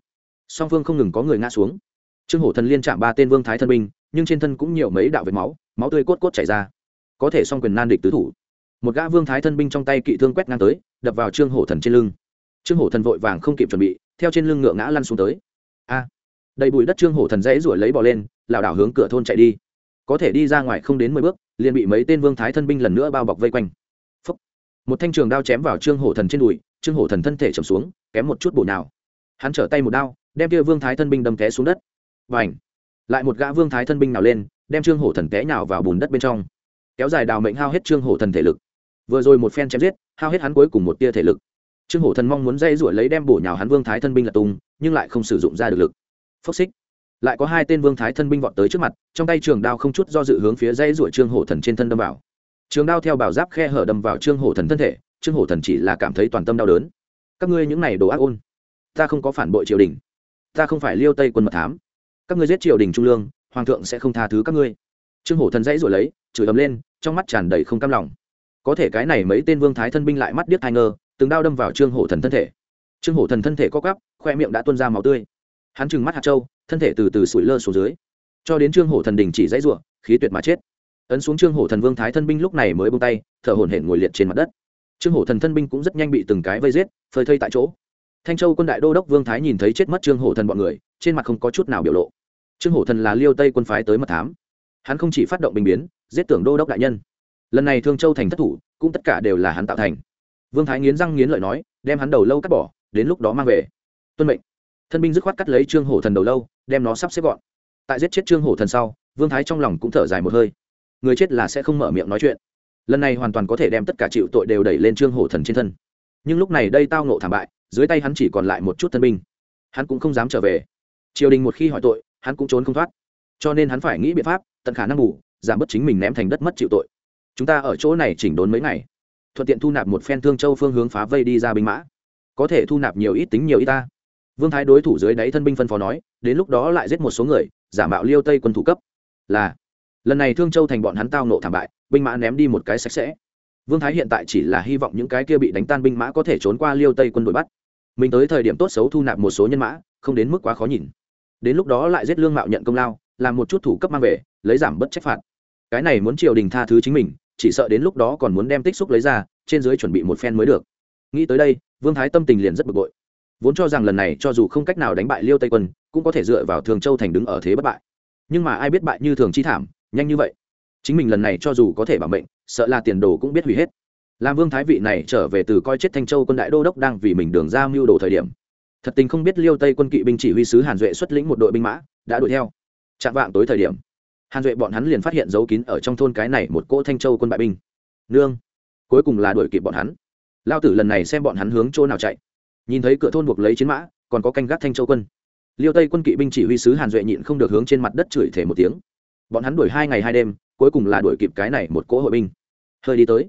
Song phương không ngừng có người ngã xuống trương hổ thần liên chạm ba tên vương thái thân binh, nhưng trên thân cũng nhiều mấy đạo vết máu máu tươi cốt cốt chảy ra. Có thể song quyền nan địch tứ thủ. Một gã vương thái thân binh trong tay kỵ thương quét ngang tới, đập vào trương hổ thần trên lưng. Trương hổ thần vội vàng không kịp chuẩn bị, theo trên lưng ngựa ngã lăn xuống tới. A! Đầy bụi đất trương hổ thần dãy ruổi lấy bỏ lên, lảo đảo hướng cửa thôn chạy đi. Có thể đi ra ngoài không đến mười bước, liền bị mấy tên vương thái thân binh lần nữa bao bọc vây quanh. Phúc. một thanh trường đao chém vào trương hổ thần trên đùi, trương hổ thần thân thể trầm xuống, kém một chút bổ nào hắn trở tay một đao, đem kia vương thái thân binh đâm té xuống đất và ảnh. Lại một gã vương thái thân binh nào lên, đem trương hổ thần té nhào vào bùn đất bên trong. Kéo dài đào mệnh hao hết trương hổ thần thể lực. Vừa rồi một phen chém giết, hao hết hắn cuối cùng một tia thể lực. Trương hổ thần mong muốn dây ruổi lấy đem bổ nhào hắn vương thái thân binh là tung, nhưng lại không sử dụng ra được lực. Phốc xích. Lại có hai tên vương thái thân binh vọt tới trước mặt, trong tay trường đao không chút do dự hướng phía dây ruổi trương hổ thần trên thân đâm vào. Trường đao theo bảo giáp khe hở đâm vào trương hổ thần thân thể, trương hổ thần chỉ là cảm thấy toàn tâm đau đớn. Các ngươi những này đồ ác ôn, ta không có phản bội triều đình. Ta không phải liêu tây quân mật thám các ngươi giết triều đình trung lương, hoàng thượng sẽ không tha thứ các ngươi. Trương hổ thần dãy rồi lấy, chửi ấm lên, trong mắt tràn đầy không cam lòng. Có thể cái này mấy tên vương thái thân binh lại mắt điếc thai ngơ, từng đao đâm vào trương hổ thần thân thể. Trương hổ thần thân thể co cắp khoe miệng đã tuôn ra máu tươi. Hắn trừng mắt hạt trâu thân thể từ từ sủi lơ xuống dưới. Cho đến trương hổ thần đình chỉ dãy ruộng khí tuyệt mà chết. Ấn xuống trương hổ thần vương thái thân binh lúc này mới bông tay, thở hổn hển ngồi liệt trên mặt đất. Trương hổ thần thân binh cũng rất nhanh bị từng cái vây giết, phơi thây tại chỗ thanh châu quân đại đô đốc vương thái nhìn thấy chết mất trương hổ thần bọn người, trên mặt không có chút nào biểu lộ. Trương hổ thần là liêu tây quân phái tới mật thám. Hắn không chỉ phát động bình biến, giết tưởng đô đốc đại nhân. Lần này thương châu thành thất thủ, cũng tất cả đều là hắn tạo thành. Vương thái nghiến răng nghiến lợi nói, đem hắn đầu lâu cắt bỏ, đến lúc đó mang về. Tuân mệnh. Thân binh dứt khoát cắt lấy trương hổ thần đầu lâu, đem nó sắp xếp gọn. Tại giết chết trương hổ thần sau, vương thái trong lòng cũng thở dài một hơi. Người chết là sẽ không mở miệng nói chuyện. Lần này hoàn toàn có thể đem tất cả chịu tội đều đẩy lên trương hổ thần trên thân. Nhưng lúc này đây tao nộ thảm bại dưới tay hắn chỉ còn lại một chút thân binh. Hắn cũng không dám trở về. Triều đình một khi hỏi tội, hắn cũng trốn không thoát. Cho nên hắn phải nghĩ biện pháp, tận khả năng ngủ giảm bớt chính mình ném thành đất mất chịu tội. Chúng ta ở chỗ này chỉnh đốn mấy ngày. Thuận tiện thu nạp một phen thương châu phương hướng phá vây đi ra binh mã. Có thể thu nạp nhiều ít tính nhiều ít ta. Vương thái đối thủ dưới đáy thân binh phân phó nói, đến lúc đó lại giết một số người, giả mạo liêu tây quân thủ cấp. Là, lần này thương châu thành bọn hắn tao nộ thảm bại, binh mã ném đi một cái sạch sẽ vương thái hiện tại chỉ là hy vọng những cái kia bị đánh tan binh mã có thể trốn qua liêu tây quân đội bắt. Mình tới thời điểm tốt xấu thu nạp một số nhân mã, không đến mức quá khó nhìn. Đến lúc đó lại giết lương mạo nhận công lao, làm một chút thủ cấp mang về, lấy giảm bất trách phạt. Cái này muốn triều đình tha thứ chính mình, chỉ sợ đến lúc đó còn muốn đem tích xúc lấy ra, trên dưới chuẩn bị một phen mới được. Nghĩ tới đây, vương thái tâm tình liền rất bực bội. Vốn cho rằng lần này cho dù không cách nào đánh bại liêu tây quân, cũng có thể dựa vào thường châu thành đứng ở thế bất bại. Nhưng mà ai biết bại như thường chi thảm, nhanh như vậy chính mình lần này cho dù có thể bảo mệnh, sợ là tiền đồ cũng biết hủy hết. Làm vương thái vị này trở về từ coi chết thanh châu quân đại đô đốc đang vì mình đường ra mưu đồ thời điểm. Thật tình không biết liêu tây quân kỵ binh chỉ huy sứ hàn duệ xuất lĩnh một đội binh mã, đã đuổi theo. Chạm vạng tối thời điểm, hàn duệ bọn hắn liền phát hiện dấu kín ở trong thôn cái này một cỗ thanh châu quân bại binh. Nương, cuối cùng là đuổi kịp bọn hắn. Lao tử lần này xem bọn hắn hướng chỗ nào chạy. Nhìn thấy cửa thôn buộc lấy chiến mã, còn có canh gác thanh châu quân. Liêu tây quân kỵ binh chỉ huy sứ hàn duệ nhịn không được hướng trên mặt đất chửi thể một tiếng. Bọn hắn đuổi hai ngày hai đêm cuối cùng là đuổi kịp cái này một cỗ hội binh. Hơi đi tới.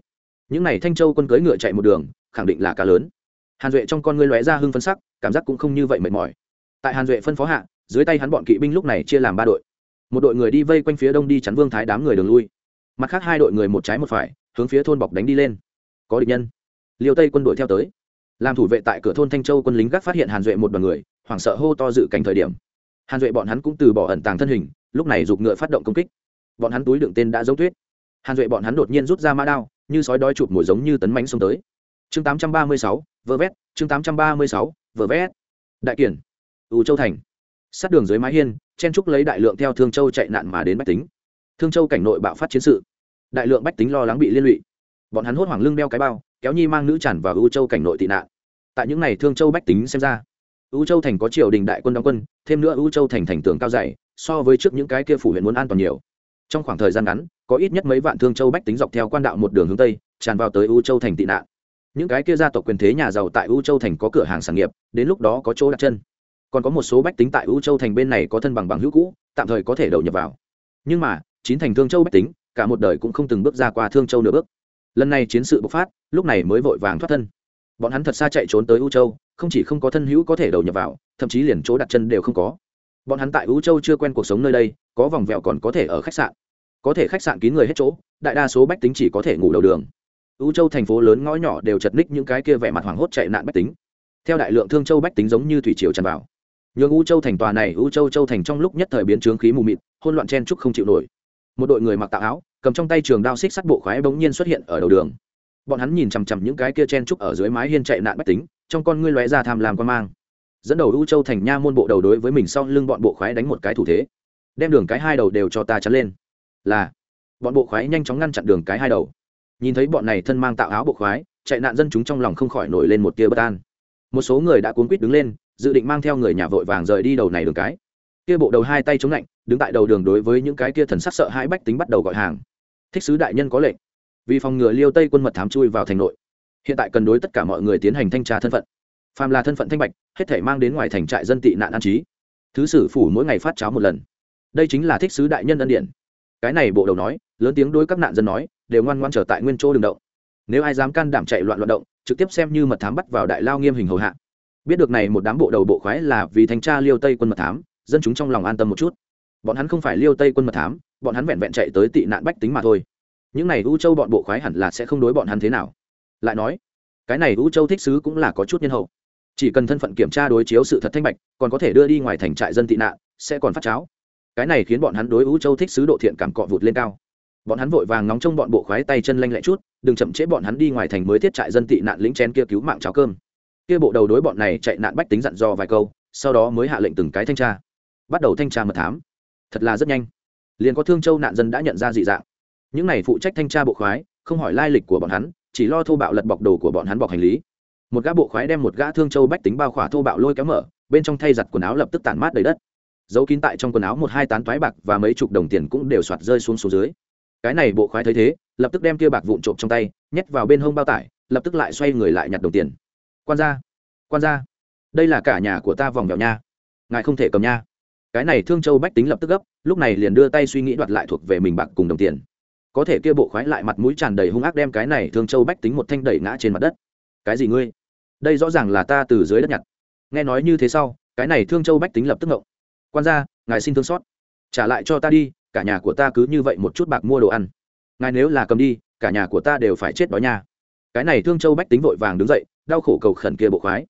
Những n à y thanh châu quân cưỡi ngựa chạy một đường, khẳng định là cá lớn. Hàn duệ trong con ngươi lóe ra hưng phân sắc, cảm giác cũng không như vậy mệt mỏi. Tại hàn duệ phân phó hạ, dưới tay hắn bọn kỵ binh lúc này chia làm ba đội. Một đội người đi vây quanh phía đông đi chắn vương thái đám người đường lui. Mặt khác hai đội người một trái một phải, hướng phía thôn bọc đánh đi lên. Có địch nhân. Liều tây quân đội theo tới. Làm thủ vệ tại cửa thôn thanh châu quân lính gác phát hiện hàn duệ một đoàn người, hoảng sợ hô to dự cảnh thời điểm. Hàn duệ bọn hắn cũng từ bỏ ẩn tàng thân hình, lúc này giục ngựa phát động công kích bọn hắn túi đựng tên đã giống tuyết. Hàn duệ bọn hắn đột nhiên rút ra mã đao, như sói đói chụp mồi giống như tấn mánh xông tới. Chương tám trăm ba mươi sáu, vơ vét. Chương tám trăm ba mươi sáu, vơ vét. Đại kiển ủ châu thành. Sát đường dưới mái hiên, chen trúc lấy đại lượng theo thương châu chạy nạn mà đến bách tính. Thương châu cảnh nội bạo phát chiến sự. Đại lượng bách tính lo lắng bị liên lụy. Bọn hắn hốt hoảng lưng đeo cái bao, kéo nhi mang nữ tràn vào ưu châu cảnh nội tị nạn. Tại những n à y thương châu bách tính xem ra ưu châu thành có triều đình đại quân đóng quân, thêm nữa ưu châu thành thành tường cao dày, so với trước những cái kia phủ huyện muốn an toàn nhiều trong khoảng thời gian ngắn, có ít nhất mấy vạn thương châu bách tính dọc theo quan đạo một đường hướng tây, tràn vào tới U châu thành tị nạn. Những cái kia gia tộc quyền thế nhà giàu tại U châu thành có cửa hàng sản nghiệp, đến lúc đó có chỗ đặt chân. Còn có một số bách tính tại U châu thành bên này có thân bằng bằng hữu cũ, tạm thời có thể đầu nhập vào. Nhưng mà, chín thành thương châu bách tính, cả một đời cũng không từng bước ra qua thương châu nửa bước. Lần này chiến sự bộc phát, lúc này mới vội vàng thoát thân. Bọn hắn thật xa chạy trốn tới U châu, không chỉ không có thân hữu có thể đầu nhập vào, thậm chí liền chỗ đặt chân đều không có bọn hắn tại ưu châu chưa quen cuộc sống nơi đây, có vòng vẹo còn có thể ở khách sạn. Có thể khách sạn kín người hết chỗ, đại đa số bách tính chỉ có thể ngủ đầu đường. Ưu châu thành phố lớn ngõ nhỏ đều chật ních những cái kia vẻ mặt hoảng hốt chạy nạn bách tính. Theo đại lượng thương châu bách tính giống như thủy triều tràn vào. Nhường ưu châu thành tòa này ưu châu châu thành trong lúc nhất thời biến trướng khí mù mịt hôn loạn chen trúc không chịu nổi. Một đội người mặc tạo áo, cầm trong tay trường đao xích sắt bộ khoái bỗng nhiên xuất hiện ở đầu đường. Bọn hắn nhìn chằm chằm những cái kia chen trúc ở dưới mái hiên chạy nạn bách tính, trong con ngươi lóe ra tham làm quan mang dẫn đầu u châu thành nha môn bộ đầu đối với mình sau lưng bọn bộ khoái đánh một cái thủ thế. Đem đường cái hai đầu đều cho ta chắn lên. Là, bọn bộ khoái nhanh chóng ngăn chặn đường cái hai đầu. Nhìn thấy bọn này thân mang tạo áo bộ khoái, chạy nạn dân chúng trong lòng không khỏi nổi lên một tia bất an. Một số người đã cuốn quýt đứng lên, dự định mang theo người nhà vội vàng rời đi đầu này đường cái. Kia bộ đầu hai tay chống lạnh, đứng tại đầu đường đối với những cái kia thần sắc sợ hãi bách tính bắt đầu gọi hàng. Thích sứ đại nhân có lệnh. Vì phòng ngừa liêu tây quân mật thám chui vào thành nội. Hiện tại cần đối tất cả mọi người tiến hành thanh tra thân phận. Phàm là thân phận thanh bạch hết thể mang đến ngoài thành trại dân tị nạn an trí. Thứ sử phủ mỗi ngày phát cháo một lần. Đây chính là thích sứ đại nhân ân điển. Cái này bộ đầu nói, lớn tiếng đối các nạn dân nói, đều ngoan ngoan trở tại nguyên chỗ đường động. Nếu ai dám can đảm chạy loạn loạn động, trực tiếp xem như mật thám bắt vào đại lao nghiêm hình hầu hạ. Biết được này một đám bộ đầu bộ khoái là vì thanh tra liêu tây quân mật thám, dân chúng trong lòng an tâm một chút. Bọn hắn không phải liêu tây quân mật thám, bọn hắn vẹn vẹn chạy tới tị nạn bách tính mà thôi. Những này u châu bọn bộ khoái hẳn là sẽ không đối bọn hắn thế nào. Lại nói, cái này u châu thích sứ cũng là có chút nhân hậu chỉ cần thân phận kiểm tra đối chiếu sự thật thanh bạch, còn có thể đưa đi ngoài thành trại dân tị nạn, sẽ còn phát cháo. Cái này khiến bọn hắn đối ưu châu thích sứ độ thiện cảm cọ vụt lên cao. Bọn hắn vội vàng ngóng trông bọn bộ khoái tay chân lanh lẹ chút, đừng chậm trễ bọn hắn đi ngoài thành mới thiết trại dân tị nạn lính chén kia cứu mạng cháo cơm. Kia bộ đầu đối bọn này chạy nạn bách tính dặn dò vài câu, sau đó mới hạ lệnh từng cái thanh tra. Bắt đầu thanh tra mật thám. Thật là rất nhanh. Liền có thương châu nạn dân đã nhận ra dị dạng. Những này phụ trách thanh tra bộ khoái, không hỏi lai lịch của bọn hắn, chỉ lo thô bạo lật bọc đồ của bọn hắn bọc hành lý một gã bộ khoái đem một gã thương châu bách tính bao khỏa thô bạo lôi kéo mở, bên trong thay giặt quần áo lập tức tản mát đầy đất. Giấu kín tại trong quần áo một hai tán toái bạc và mấy chục đồng tiền cũng đều soạt rơi xuống xuống dưới. Cái này bộ khoái thấy thế, lập tức đem kia bạc vụn trộm trong tay, nhét vào bên hông bao tải, lập tức lại xoay người lại nhặt đồng tiền. Quan ra quan gia, đây là cả nhà của ta vòng nhỏ nha. Ngài không thể cầm nha. Cái này thương châu bách tính lập tức gấp, lúc này liền đưa tay suy nghĩ đoạt lại thuộc về mình bạc cùng đồng tiền. Có thể kia bộ khoái lại mặt mũi tràn đầy hung ác đem cái này thương châu bách tính một thanh đẩy ngã trên mặt đất. Cái gì ngươi? Đây rõ ràng là ta từ dưới đất nhặt. Nghe nói như thế sau, cái này thương châu bách tính lập tức ngộng. Quan gia, ngài xin thương xót. Trả lại cho ta đi, cả nhà của ta cứ như vậy một chút bạc mua đồ ăn. Ngài nếu là cầm đi, cả nhà của ta đều phải chết đói nha. Cái này thương châu bách tính vội vàng đứng dậy, đau khổ cầu khẩn kia bộ khoái.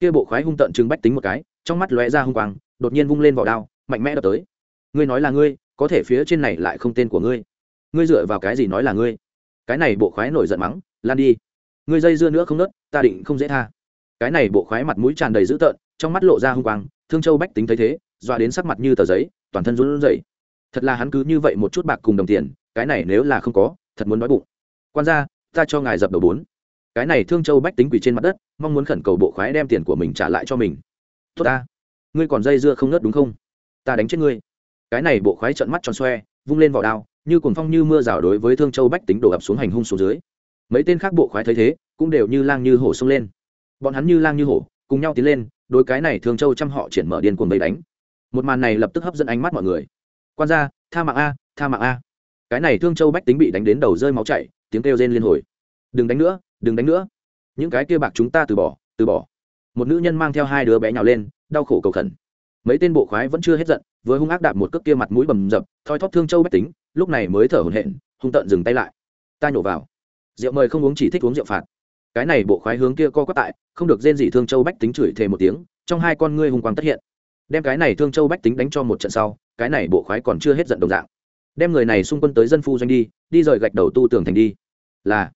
Kia bộ khoái hung tận chừng bách tính một cái, trong mắt lóe ra hung quang, đột nhiên vung lên vỏ đao, mạnh mẽ đập tới. Ngươi nói là ngươi, có thể phía trên này lại không tên của ngươi. Ngươi dựa vào cái gì nói là ngươi? Cái này bộ khoái nổi giận mắng, lan đi ngươi dây dưa nữa không nớt, ta định không dễ tha. Cái này bộ khoái mặt mũi tràn đầy dữ tợn, trong mắt lộ ra hung quang, thương châu bách tính thấy thế, dọa đến sắc mặt như tờ giấy, toàn thân run rẩy. Thật là hắn cứ như vậy một chút bạc cùng đồng tiền, cái này nếu là không có, thật muốn nói bụng. Quan ra ta cho ngài dập đầu bốn. Cái này thương châu bách tính quỳ trên mặt đất, mong muốn khẩn cầu bộ khoái đem tiền của mình trả lại cho mình. Tốt ta. Ngươi còn dây dưa không nớt đúng không? Ta đánh chết ngươi. Cái này bộ khoái trợn mắt tròn xoe, vung lên vỏ đao, như cuồng phong như mưa rào đối với thương châu bách tính đổ ập xuống hành hung xuống dưới mấy tên khác bộ khoái thấy thế, cũng đều như lang như hổ xông lên. Bọn hắn như lang như hổ, cùng nhau tiến lên đôi cái này thương châu chăm họ triển mở điên cuồng vây đánh. Một màn này lập tức hấp dẫn ánh mắt mọi người. Quan ra tha mạng a, tha mạng a. Cái này thương châu bách tính bị đánh đến đầu rơi máu chảy, tiếng kêu rên liên hồi. Đừng đánh nữa, đừng đánh nữa. Những cái kia bạc chúng ta từ bỏ từ bỏ. Một nữ nhân mang theo hai đứa bé nhào lên, đau khổ cầu khẩn. Mấy tên bộ khoái vẫn chưa hết giận với hung ác đạp một cước kia mặt mũi bầm dập, thoi thóp thương châu bách tính, lúc này mới thở hổn hển, hung tợn dừng tay lại. Ta nhổ vào rượu mời không uống chỉ thích uống rượu phạt. Cái này bộ khoái hướng kia co quắp tại, không được rên gì thương châu bách tính chửi thề một tiếng, trong hai con ngươi hung quang tất hiện. Đem cái này thương châu bách tính đánh cho một trận sau, cái này bộ khoái còn chưa hết giận đồng dạng. Đem người này xung quân tới dân phu doanh đi đi rời gạch đầu tu tường thành đi. Là,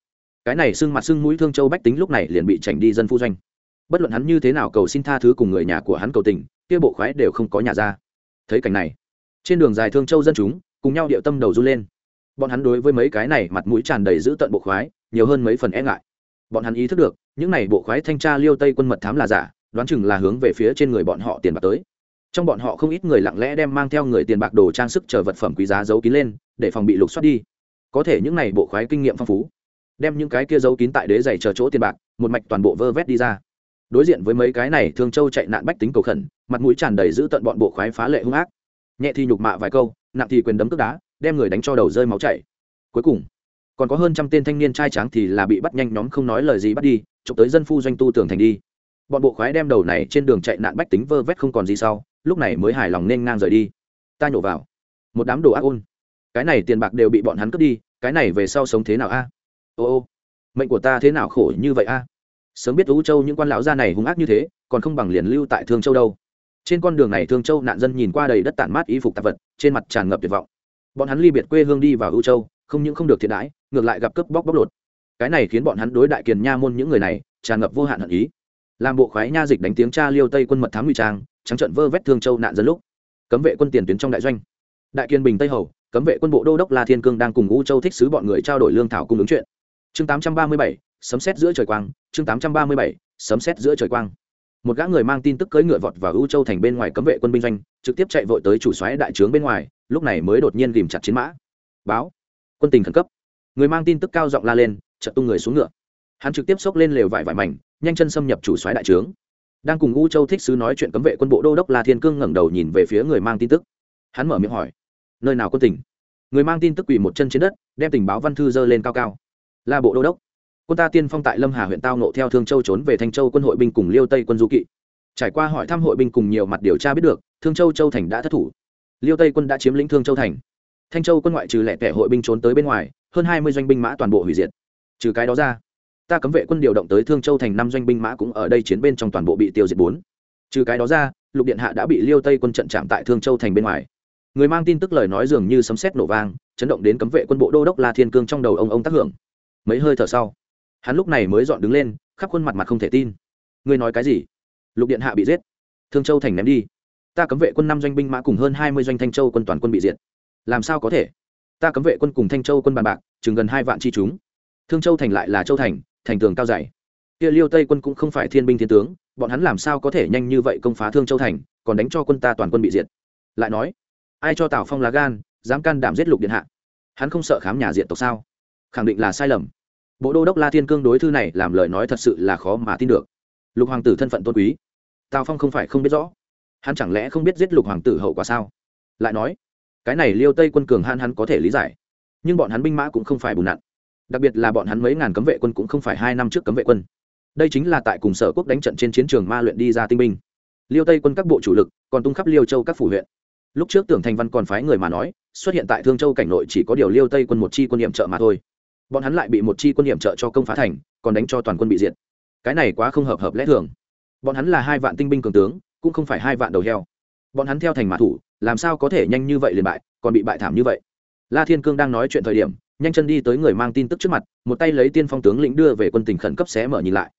cái này xưng mặt xưng mũi thương châu bách tính lúc này liền bị chảnh đi dân phu doanh. Bất luận hắn như thế nào cầu xin tha thứ cùng người nhà của hắn cầu tình, kia bộ khoái đều không có nhà ra. Thấy cảnh này, trên đường dài thương châu dân chúng, cùng nhau điệu tâm đầu run lên bọn hắn đối với mấy cái này mặt mũi tràn đầy giữ tận bộ khoái, nhiều hơn mấy phần e ngại. Bọn hắn ý thức được, những này bộ khoái thanh tra liêu tây quân mật thám là giả, đoán chừng là hướng về phía trên người bọn họ tiền bạc tới. Trong bọn họ không ít người lặng lẽ đem mang theo người tiền bạc đồ trang sức chờ vật phẩm quý giá giấu kín lên, để phòng bị lục soát đi. Có thể những này bộ khoái kinh nghiệm phong phú, đem những cái kia giấu kín tại đế giày chờ chỗ tiền bạc, một mạch toàn bộ vơ vét đi ra. Đối diện với mấy cái này thương châu chạy nạn bách tính cầu khẩn, mặt mũi tràn đầy giữ tận bọn bộ khoái phá lệ hung ác. Nhẹ thì nhục mạ vài câu, nặng thì quyền đấm tức đá đem người đánh cho đầu rơi máu chảy. Cuối cùng, còn có hơn trăm tên thanh niên trai tráng thì là bị bắt nhanh nhóm không nói lời gì bắt đi, chụp tới dân phu doanh tu tường thành đi. Bọn bộ khoái đem đầu này trên đường chạy nạn bách tính vơ vét không còn gì sau, lúc này mới hài lòng nên ngang rời đi. Ta nhổ vào. Một đám đồ ác ôn. Cái này tiền bạc đều bị bọn hắn cướp đi, cái này về sau sống thế nào a? Ô ô, mệnh của ta thế nào khổ như vậy a? Sớm biết ú châu những quan lão gia này hung ác như thế, còn không bằng liền lưu tại thương châu đâu. Trên con đường này thương châu nạn dân nhìn qua đầy đất tản mát y phục tạp vật, trên mặt tràn ngập tuyệt vọng bọn hắn ly biệt quê hương đi vào ưu châu, không những không được thiện đãi, ngược lại gặp cướp bóc bóc lột. Cái này khiến bọn hắn đối đại kiền nha môn những người này tràn ngập vô hạn hận ý. Làm bộ khoái nha dịch đánh tiếng cha liêu tây quân mật thám ngụy trang, trắng trận vơ vét thương châu nạn dân lúc. Cấm vệ quân tiền tuyến trong đại doanh. Đại kiên bình tây hầu, cấm vệ quân bộ đô đốc la thiên cương đang cùng u châu thích sứ bọn người trao đổi lương thảo cung ứng chuyện. Chương tám trăm ba mươi bảy, sấm xét giữa trời quang. Chương tám trăm ba mươi bảy, sấm xét giữa trời quang một gã người mang tin tức cưỡi ngựa vọt vào ưu châu thành bên ngoài cấm vệ quân binh doanh, trực tiếp chạy vội tới chủ xoáy đại trướng bên ngoài, lúc này mới đột nhiên ghìm chặt chiến mã. Báo, quân tình khẩn cấp. Người mang tin tức cao giọng la lên, chợt tung người xuống ngựa. Hắn trực tiếp xốc lên lều vải vải mảnh, nhanh chân xâm nhập chủ xoáy đại trướng. Đang cùng u châu thích sứ nói chuyện cấm vệ quân bộ đô đốc la thiên cương ngẩng đầu nhìn về phía người mang tin tức. Hắn mở miệng hỏi, nơi nào quân tình? Người mang tin tức quỳ một chân trên đất, đem tình báo văn thư dơ lên cao cao. Là bộ đô đốc quân ta tiên phong tại lâm hà huyện tao nộ theo thương châu trốn về thanh châu quân hội binh cùng liêu tây quân du kỵ. Trải qua hỏi thăm hội binh cùng nhiều mặt điều tra biết được, thương châu châu thành đã thất thủ. Liêu tây quân đã chiếm lĩnh thương châu thành. Thanh châu quân ngoại trừ lẻ tẻ hội binh trốn tới bên ngoài, hơn hai mươi doanh binh mã toàn bộ hủy diệt. Trừ cái đó ra, ta cấm vệ quân điều động tới thương châu thành năm doanh binh mã cũng ở đây chiến bên trong toàn bộ bị tiêu diệt bốn. Trừ cái đó ra, lục điện hạ đã bị liêu tây quân trận chạm tại thương châu thành bên ngoài. Người mang tin tức lời nói dường như sấm sét nổ vang, chấn động đến cấm vệ quân bộ đô đốc la thiên cương trong đầu ông ông tác hưởng. Mấy hơi thở sau hắn lúc này mới dọn đứng lên, khắp khuôn mặt mặt không thể tin. Ngươi nói cái gì? Lục điện hạ bị giết. Thương châu thành ném đi. Ta cấm vệ quân năm doanh binh mã cùng hơn hai mươi doanh thanh châu quân toàn quân bị diệt. Làm sao có thể? Ta cấm vệ quân cùng thanh châu quân bàn bạc, chừng gần hai vạn chi chúng. Thương châu thành lại là châu thành thành tường cao dày. Kia liêu tây quân cũng không phải thiên binh thiên tướng, bọn hắn làm sao có thể nhanh như vậy công phá thương châu thành, còn đánh cho quân ta toàn quân bị diệt? Lại nói, ai cho tào phong lá gan, dám can đảm giết lục điện hạ? Hắn không sợ khám nhà diện tộc sao? Khẳng định là sai lầm bộ đô đốc la thiên cương đối thư này làm lời nói thật sự là khó mà tin được. Lục hoàng tử thân phận tôn quý. Tào phong không phải không biết rõ. Hắn chẳng lẽ không biết giết lục hoàng tử hậu quả sao? Lại nói, cái này liêu tây quân cường han hắn có thể lý giải. Nhưng bọn hắn binh mã cũng không phải bùn nặn. Đặc biệt là bọn hắn mấy ngàn cấm vệ quân cũng không phải hai năm trước cấm vệ quân. Đây chính là tại cùng sở quốc đánh trận trên chiến trường ma luyện đi ra tinh binh. Liêu tây quân các bộ chủ lực còn tung khắp liêu châu các phủ huyện. Lúc trước tưởng thành văn còn phái người mà nói, xuất hiện tại thương châu cảnh nội chỉ có điều liêu tây quân một chi quân n i ệ m trợ mà thôi bọn hắn lại bị một chi quân hiểm trợ cho công phá thành, còn đánh cho toàn quân bị diệt. Cái này quá không hợp hợp lẽ thường. Bọn hắn là hai vạn tinh binh cường tướng, cũng không phải hai vạn đầu heo. Bọn hắn theo thành mã thủ, làm sao có thể nhanh như vậy liền bại, còn bị bại thảm như vậy? La thiên cương đang nói chuyện thời điểm, nhanh chân đi tới người mang tin tức trước mặt, một tay lấy tiên phong tướng lĩnh đưa về quân tình khẩn cấp xé mở nhìn lại.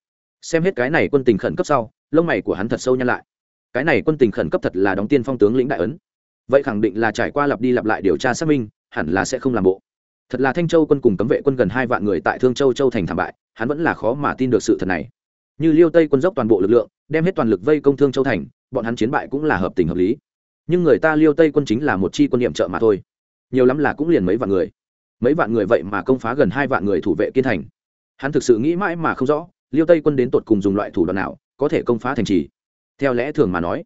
Xem hết cái này quân tình khẩn cấp sau, lông mày của hắn thật sâu nhăn lại. Cái này quân tình khẩn cấp thật là đóng tiên phong tướng lĩnh đại ấn. Vậy khẳng định là trải qua lặp đi lặp lại điều tra xác minh, hẳn là sẽ không làm bộ thật là thanh châu quân cùng cấm vệ quân gần hai vạn người tại thương châu châu thành thảm bại, hắn vẫn là khó mà tin được sự thật này. Như liêu tây quân dốc toàn bộ lực lượng, đem hết toàn lực vây công thương châu thành, bọn hắn chiến bại cũng là hợp tình hợp lý. Nhưng người ta liêu tây quân chính là một chi quân niệm trợ mà thôi. Nhiều lắm là cũng liền mấy vạn người. Mấy vạn người vậy mà công phá gần hai vạn người thủ vệ kiên thành. Hắn thực sự nghĩ mãi mà không rõ, liêu tây quân đến tột cùng dùng loại thủ đoạn nào, có thể công phá thành trì. Theo lẽ thường mà nói,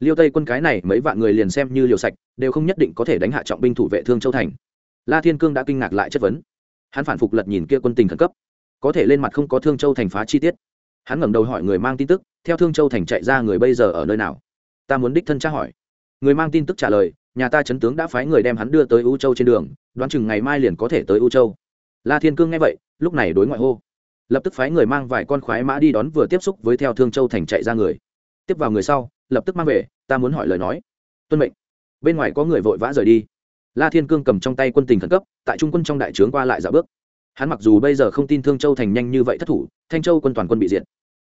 liêu tây quân cái này mấy vạn người liền xem như liều sạch, đều không nhất định có thể đánh hạ trọng binh thủ vệ thương châu thành la thiên cương đã kinh ngạc lại chất vấn. Hắn phản phục lật nhìn kia quân tình khẩn cấp. Có thể lên mặt không có thương châu thành phá chi tiết. Hắn ngẩng đầu hỏi người mang tin tức, theo thương châu thành chạy ra người bây giờ ở nơi nào? Ta muốn đích thân tra hỏi. Người mang tin tức trả lời, nhà ta chấn tướng đã phái người đem hắn đưa tới u châu trên đường, đoán chừng ngày mai liền có thể tới u châu. La thiên cương nghe vậy, lúc này đối ngoại hô. Lập tức phái người mang vài con khoái mã đi đón vừa tiếp xúc với theo thương châu thành chạy ra người. Tiếp vào người sau, lập tức mang về, ta muốn hỏi lời nói. Tuân mệnh. Bên ngoài có người vội vã rời đi la thiên cương cầm trong tay quân tình khẩn cấp, tại trung quân trong đại trướng qua lại dạo bước. Hắn mặc dù bây giờ không tin thương châu thành nhanh như vậy thất thủ, thanh châu quân toàn quân bị diệt.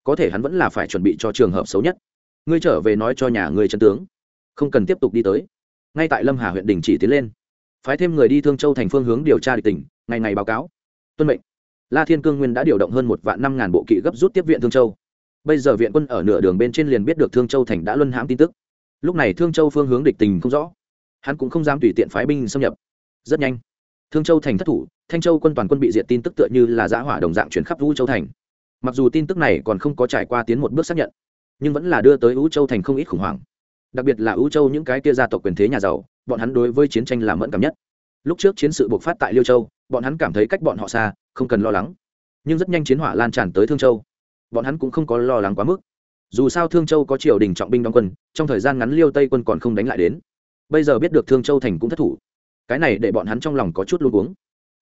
Có thể hắn vẫn là phải chuẩn bị cho trường hợp xấu nhất. Ngươi trở về nói cho nhà ngươi chân tướng. Không cần tiếp tục đi tới. Ngay tại lâm hà huyện đình chỉ tiến lên. Phái thêm người đi thương châu thành phương hướng điều tra địch tỉnh ngày ngày báo cáo. Tuân mệnh. La thiên cương nguyên đã điều động hơn một vạn năm ngàn bộ kỵ gấp rút tiếp viện thương châu. Bây giờ viện quân ở nửa đường bên trên liền biết được thương châu thành đã luân hãm tin tức. Lúc này thương châu phương hướng địch tình không rõ hắn cũng không dám tùy tiện phái binh xâm nhập. Rất nhanh, thương châu thành thất thủ, thanh châu quân toàn quân bị diệt tin tức tựa như là giã hỏa đồng dạng chuyển khắp vũ châu thành. Mặc dù tin tức này còn không có trải qua tiến một bước xác nhận, nhưng vẫn là đưa tới vũ châu thành không ít khủng hoảng. Đặc biệt là vũ châu những cái kia gia tộc quyền thế nhà giàu, bọn hắn đối với chiến tranh là mẫn cảm nhất. Lúc trước chiến sự bộc phát tại liêu châu, bọn hắn cảm thấy cách bọn họ xa, không cần lo lắng. Nhưng rất nhanh chiến hỏa lan tràn tới thương châu. Bọn hắn cũng không có lo lắng quá mức. Dù sao thương châu có triều đình trọng binh đóng quân, trong thời gian ngắn liêu tây quân còn không đánh lại đến bây giờ biết được thương châu thành cũng thất thủ. Cái này để bọn hắn trong lòng có chút luôn uống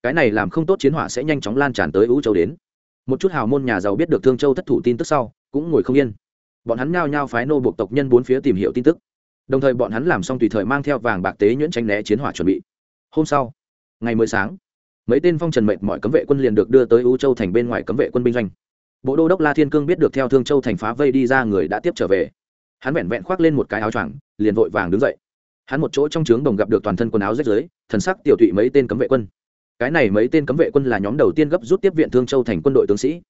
cái này làm không tốt chiến hỏa sẽ nhanh chóng lan tràn tới ưu châu đến. Một chút hào môn nhà giàu biết được thương châu thất thủ tin tức sau, cũng ngồi không yên. Bọn hắn nhao nhao phái nô buộc tộc nhân bốn phía tìm hiểu tin tức. Đồng thời bọn hắn làm xong tùy thời mang theo vàng bạc tế nhuyễn tranh né chiến hỏa chuẩn bị. Hôm sau, ngày mới sáng, mấy tên phong trần mệnh mọi cấm vệ quân liền được đưa tới ưu châu thành bên ngoài cấm vệ quân binh doanh. Bộ đô đốc la thiên cương biết được theo thương châu thành phá vây đi ra người đã tiếp trở về. Hắn vẹn vẹn khoác lên một cái áo choàng, liền vội vàng đứng dậy hắn một chỗ trong trướng đồng gặp được toàn thân quần áo rách rưới, thần sắc tiểu thụy mấy tên cấm vệ quân. Cái này mấy tên cấm vệ quân là nhóm đầu tiên gấp rút tiếp viện thương châu thành quân đội tướng sĩ.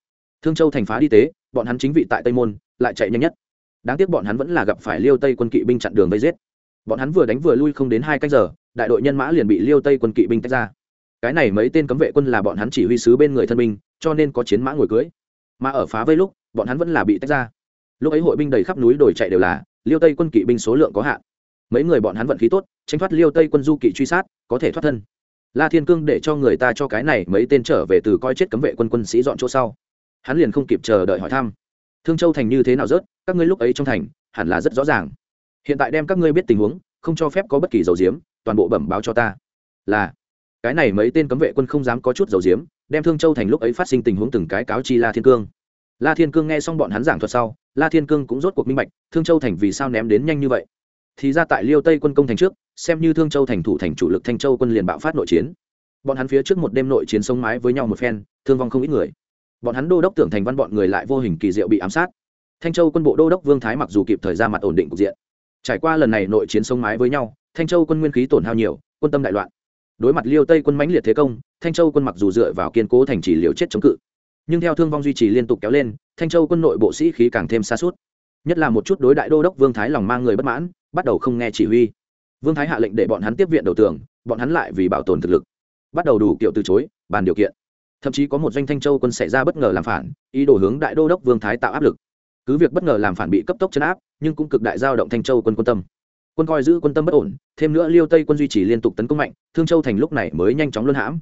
Thương châu thành phá đi tế, bọn hắn chính vị tại tây môn, lại chạy nhanh nhất. Đáng tiếc bọn hắn vẫn là gặp phải liêu tây quân kỵ binh chặn đường vây giết. Bọn hắn vừa đánh vừa lui không đến hai cách giờ, đại đội nhân mã liền bị liêu tây quân kỵ binh tách ra. Cái này mấy tên cấm vệ quân là bọn hắn chỉ huy sứ bên người thân binh, cho nên có chiến mã ngồi cưới. Mà ở phá vây lúc, bọn hắn vẫn là bị tách ra. Lúc ấy hội binh đầy khắp núi đồi chạy đều là, liêu tây quân kỵ binh số lượng có hạn mấy người bọn hắn vận khí tốt tranh thoát liêu tây quân du kỵ truy sát, có thể thoát thân. La thiên cương để cho người ta cho cái này mấy tên trở về từ coi chết cấm vệ quân quân sĩ dọn chỗ sau. Hắn liền không kịp chờ đợi hỏi thăm. Thương châu thành như thế nào rớt, các ngươi lúc ấy trong thành, hẳn là rất rõ ràng. Hiện tại đem các ngươi biết tình huống, không cho phép có bất kỳ dầu diếm, toàn bộ bẩm báo cho ta. Là, cái này mấy tên cấm vệ quân không dám có chút dầu diếm, đem thương châu thành lúc ấy phát sinh tình huống từng cái cáo chi la thiên cương. La thiên cương nghe xong bọn hắn giảng thuật sau, la thiên cương cũng rốt cuộc minh bạch, thương châu thành vì sao ném đến nhanh như vậy? Thì ra tại liêu tây quân công thành trước, xem như thương châu thành thủ thành chủ lực thanh châu quân liền bạo phát nội chiến. Bọn hắn phía trước một đêm nội chiến sông mái với nhau một phen, thương vong không ít người. Bọn hắn đô đốc tưởng thành văn bọn người lại vô hình kỳ diệu bị ám sát. Thanh châu quân bộ đô đốc vương thái mặc dù kịp thời ra mặt ổn định cục diện, trải qua lần này nội chiến sông mái với nhau, thanh châu quân nguyên khí tổn hao nhiều, quân tâm đại loạn. Đối mặt liêu tây quân mãnh liệt thế công, thanh châu quân mặc dù dựa vào kiên cố thành trì liều chết chống cự, nhưng theo thương vong duy trì liên tục kéo lên, thanh châu quân nội bộ sĩ khí càng thêm xa suốt. Nhất là một chút đối đại đô đốc vương thái lòng mang người bất mãn bắt đầu không nghe chỉ huy. Vương thái hạ lệnh để bọn hắn tiếp viện đầu tường, bọn hắn lại vì bảo tồn thực lực. Bắt đầu đủ kiểu từ chối, bàn điều kiện. Thậm chí có một doanh thanh châu quân xảy ra bất ngờ làm phản, ý đồ hướng đại đô đốc vương thái tạo áp lực. Cứ việc bất ngờ làm phản bị cấp tốc chấn áp, nhưng cũng cực đại giao động thanh châu quân quân tâm. Quân coi giữ quân tâm bất ổn, thêm nữa liêu tây quân duy trì liên tục tấn công mạnh, thương châu thành lúc này mới nhanh chóng luân hãm.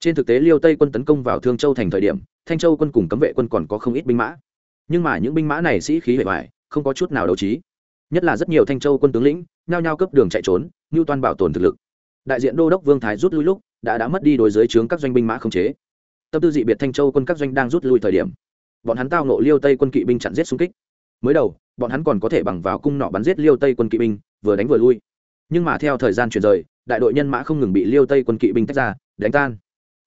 Trên thực tế liêu tây quân tấn công vào thương châu thành thời điểm, thanh châu quân cùng cấm vệ quân còn có không ít binh mã. Nhưng mà những binh mã này sĩ khí hệ vải không có chút nào đấu trí nhất là rất nhiều thanh châu quân tướng lĩnh nhao nhao cấp đường chạy trốn như toan bảo tồn thực lực. Đại diện đô đốc vương thái rút lui lúc đã đã mất đi đối giới trướng các doanh binh mã không chế. Tâm tư dị biệt thanh châu quân các doanh đang rút lui thời điểm bọn hắn tao nộ liêu tây quân kỵ binh chặn giết xung kích. Mới đầu bọn hắn còn có thể bằng vào cung nọ bắn giết liêu tây quân kỵ binh vừa đánh vừa lui. Nhưng mà theo thời gian chuyển rời đại đội nhân mã không ngừng bị liêu tây quân kỵ binh tách ra đánh tan.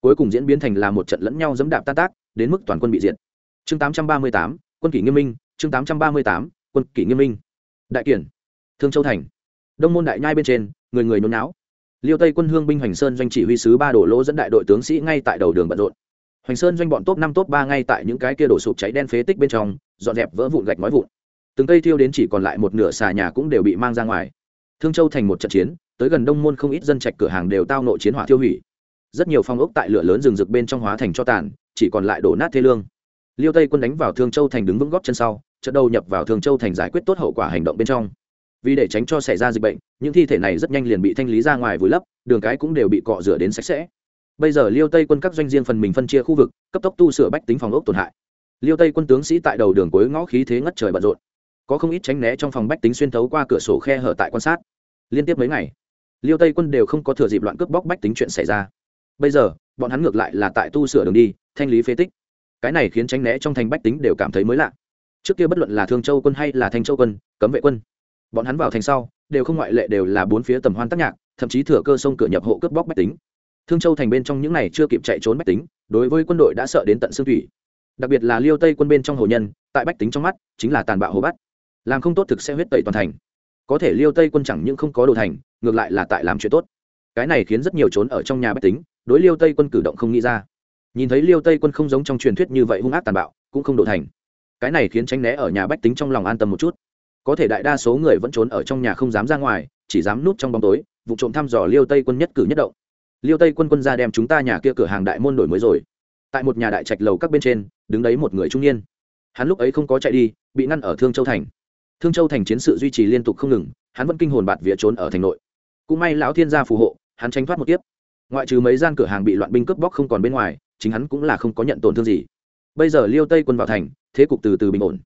Cuối cùng diễn biến thành là một trận lẫn nhau dẫm đạp tan tác đến mức toàn quân bị diệt. Chương 838, quân kỷ nghiêm minh chương 838, quân kỷ nghiêm minh đại kiển, thương châu thành. Đông môn đại nhai bên trên, người người nôn náo. Liêu tây quân hương binh hoành sơn doanh chỉ huy sứ ba đổ lỗ dẫn đại đội tướng sĩ ngay tại đầu đường bận rộn. Hoành sơn doanh bọn top năm, top ba ngay tại những cái kia đổ sụp cháy đen phế tích bên trong, dọn dẹp vỡ vụn gạch nói vụn. Từng cây thiêu đến chỉ còn lại một nửa xà nhà cũng đều bị mang ra ngoài. Thương châu thành một trận chiến, tới gần đông môn không ít dân trạch cửa hàng đều tao nộ chiến hỏa thiêu hủy. Rất nhiều phong ốc tại lửa lớn rừng rực bên trong hóa thành cho tàn, chỉ còn lại đổ nát thê lương. Liêu tây quân đánh vào thương châu thành đứng vững góp chân sau trận đầu nhập vào Thường châu thành giải quyết tốt hậu quả hành động bên trong. Vì để tránh cho xảy ra dịch bệnh, những thi thể này rất nhanh liền bị thanh lý ra ngoài vùi lấp, đường cái cũng đều bị cọ rửa đến sạch sẽ. Bây giờ liêu tây quân các doanh riêng phần mình phân chia khu vực, cấp tốc tu sửa bách tính phòng ốc tổn hại. Liêu tây quân tướng sĩ tại đầu đường cuối ngõ khí thế ngất trời bận rộn. Có không ít tránh né trong phòng bách tính xuyên thấu qua cửa sổ khe hở tại quan sát. Liên tiếp mấy ngày, liêu tây quân đều không có thừa dịp loạn cướp bóc bách tính chuyện xảy ra. Bây giờ, bọn hắn ngược lại là tại tu sửa đường đi, thanh lý phế tích. Cái này khiến tránh né trong thành bách tính đều cảm thấy mới lạ trước kia bất luận là thương châu quân hay là thanh châu quân, cấm vệ quân, bọn hắn vào thành sau, đều không ngoại lệ đều là bốn phía tầm hoan tác nhạc, thậm chí thừa cơ sông cửa nhập hộ cướp bóc bách tính. Thương châu thành bên trong những này chưa kịp chạy trốn bách tính, đối với quân đội đã sợ đến tận xương thủy. Đặc biệt là liêu tây quân bên trong hồ nhân, tại bách tính trong mắt, chính là tàn bạo hồ bắt. Làm không tốt thực sẽ huyết tẩy toàn thành. Có thể liêu tây quân chẳng những không có đồ thành, ngược lại là tại làm chuyện tốt. Cái này khiến rất nhiều trốn ở trong nhà bách tính, đối liêu tây quân cử động không nghĩ ra. Nhìn thấy liêu tây quân không giống trong truyền thuyết như vậy hung ác tàn bạo, cũng không đổ thành cái này khiến tránh né ở nhà bách tính trong lòng an tâm một chút. Có thể đại đa số người vẫn trốn ở trong nhà không dám ra ngoài, chỉ dám núp trong bóng tối, vụ trộm thăm dò liêu tây quân nhất cử nhất động. Liêu tây quân quân ra đem chúng ta nhà kia cửa hàng đại môn đổi mới rồi. Tại một nhà đại trạch lầu các bên trên, đứng đấy một người trung niên. Hắn lúc ấy không có chạy đi, bị ngăn ở thương châu thành. Thương châu thành chiến sự duy trì liên tục không ngừng, hắn vẫn kinh hồn bạt vía trốn ở thành nội. Cũng may lão thiên gia phù hộ, hắn tránh thoát một tiếp ngoại trừ mấy gian cửa hàng bị loạn binh cướp bóc không còn bên ngoài, chính hắn cũng là không có nhận tổn thương gì bây giờ liêu tây quân vào thành, thế cục từ từ bình ổn.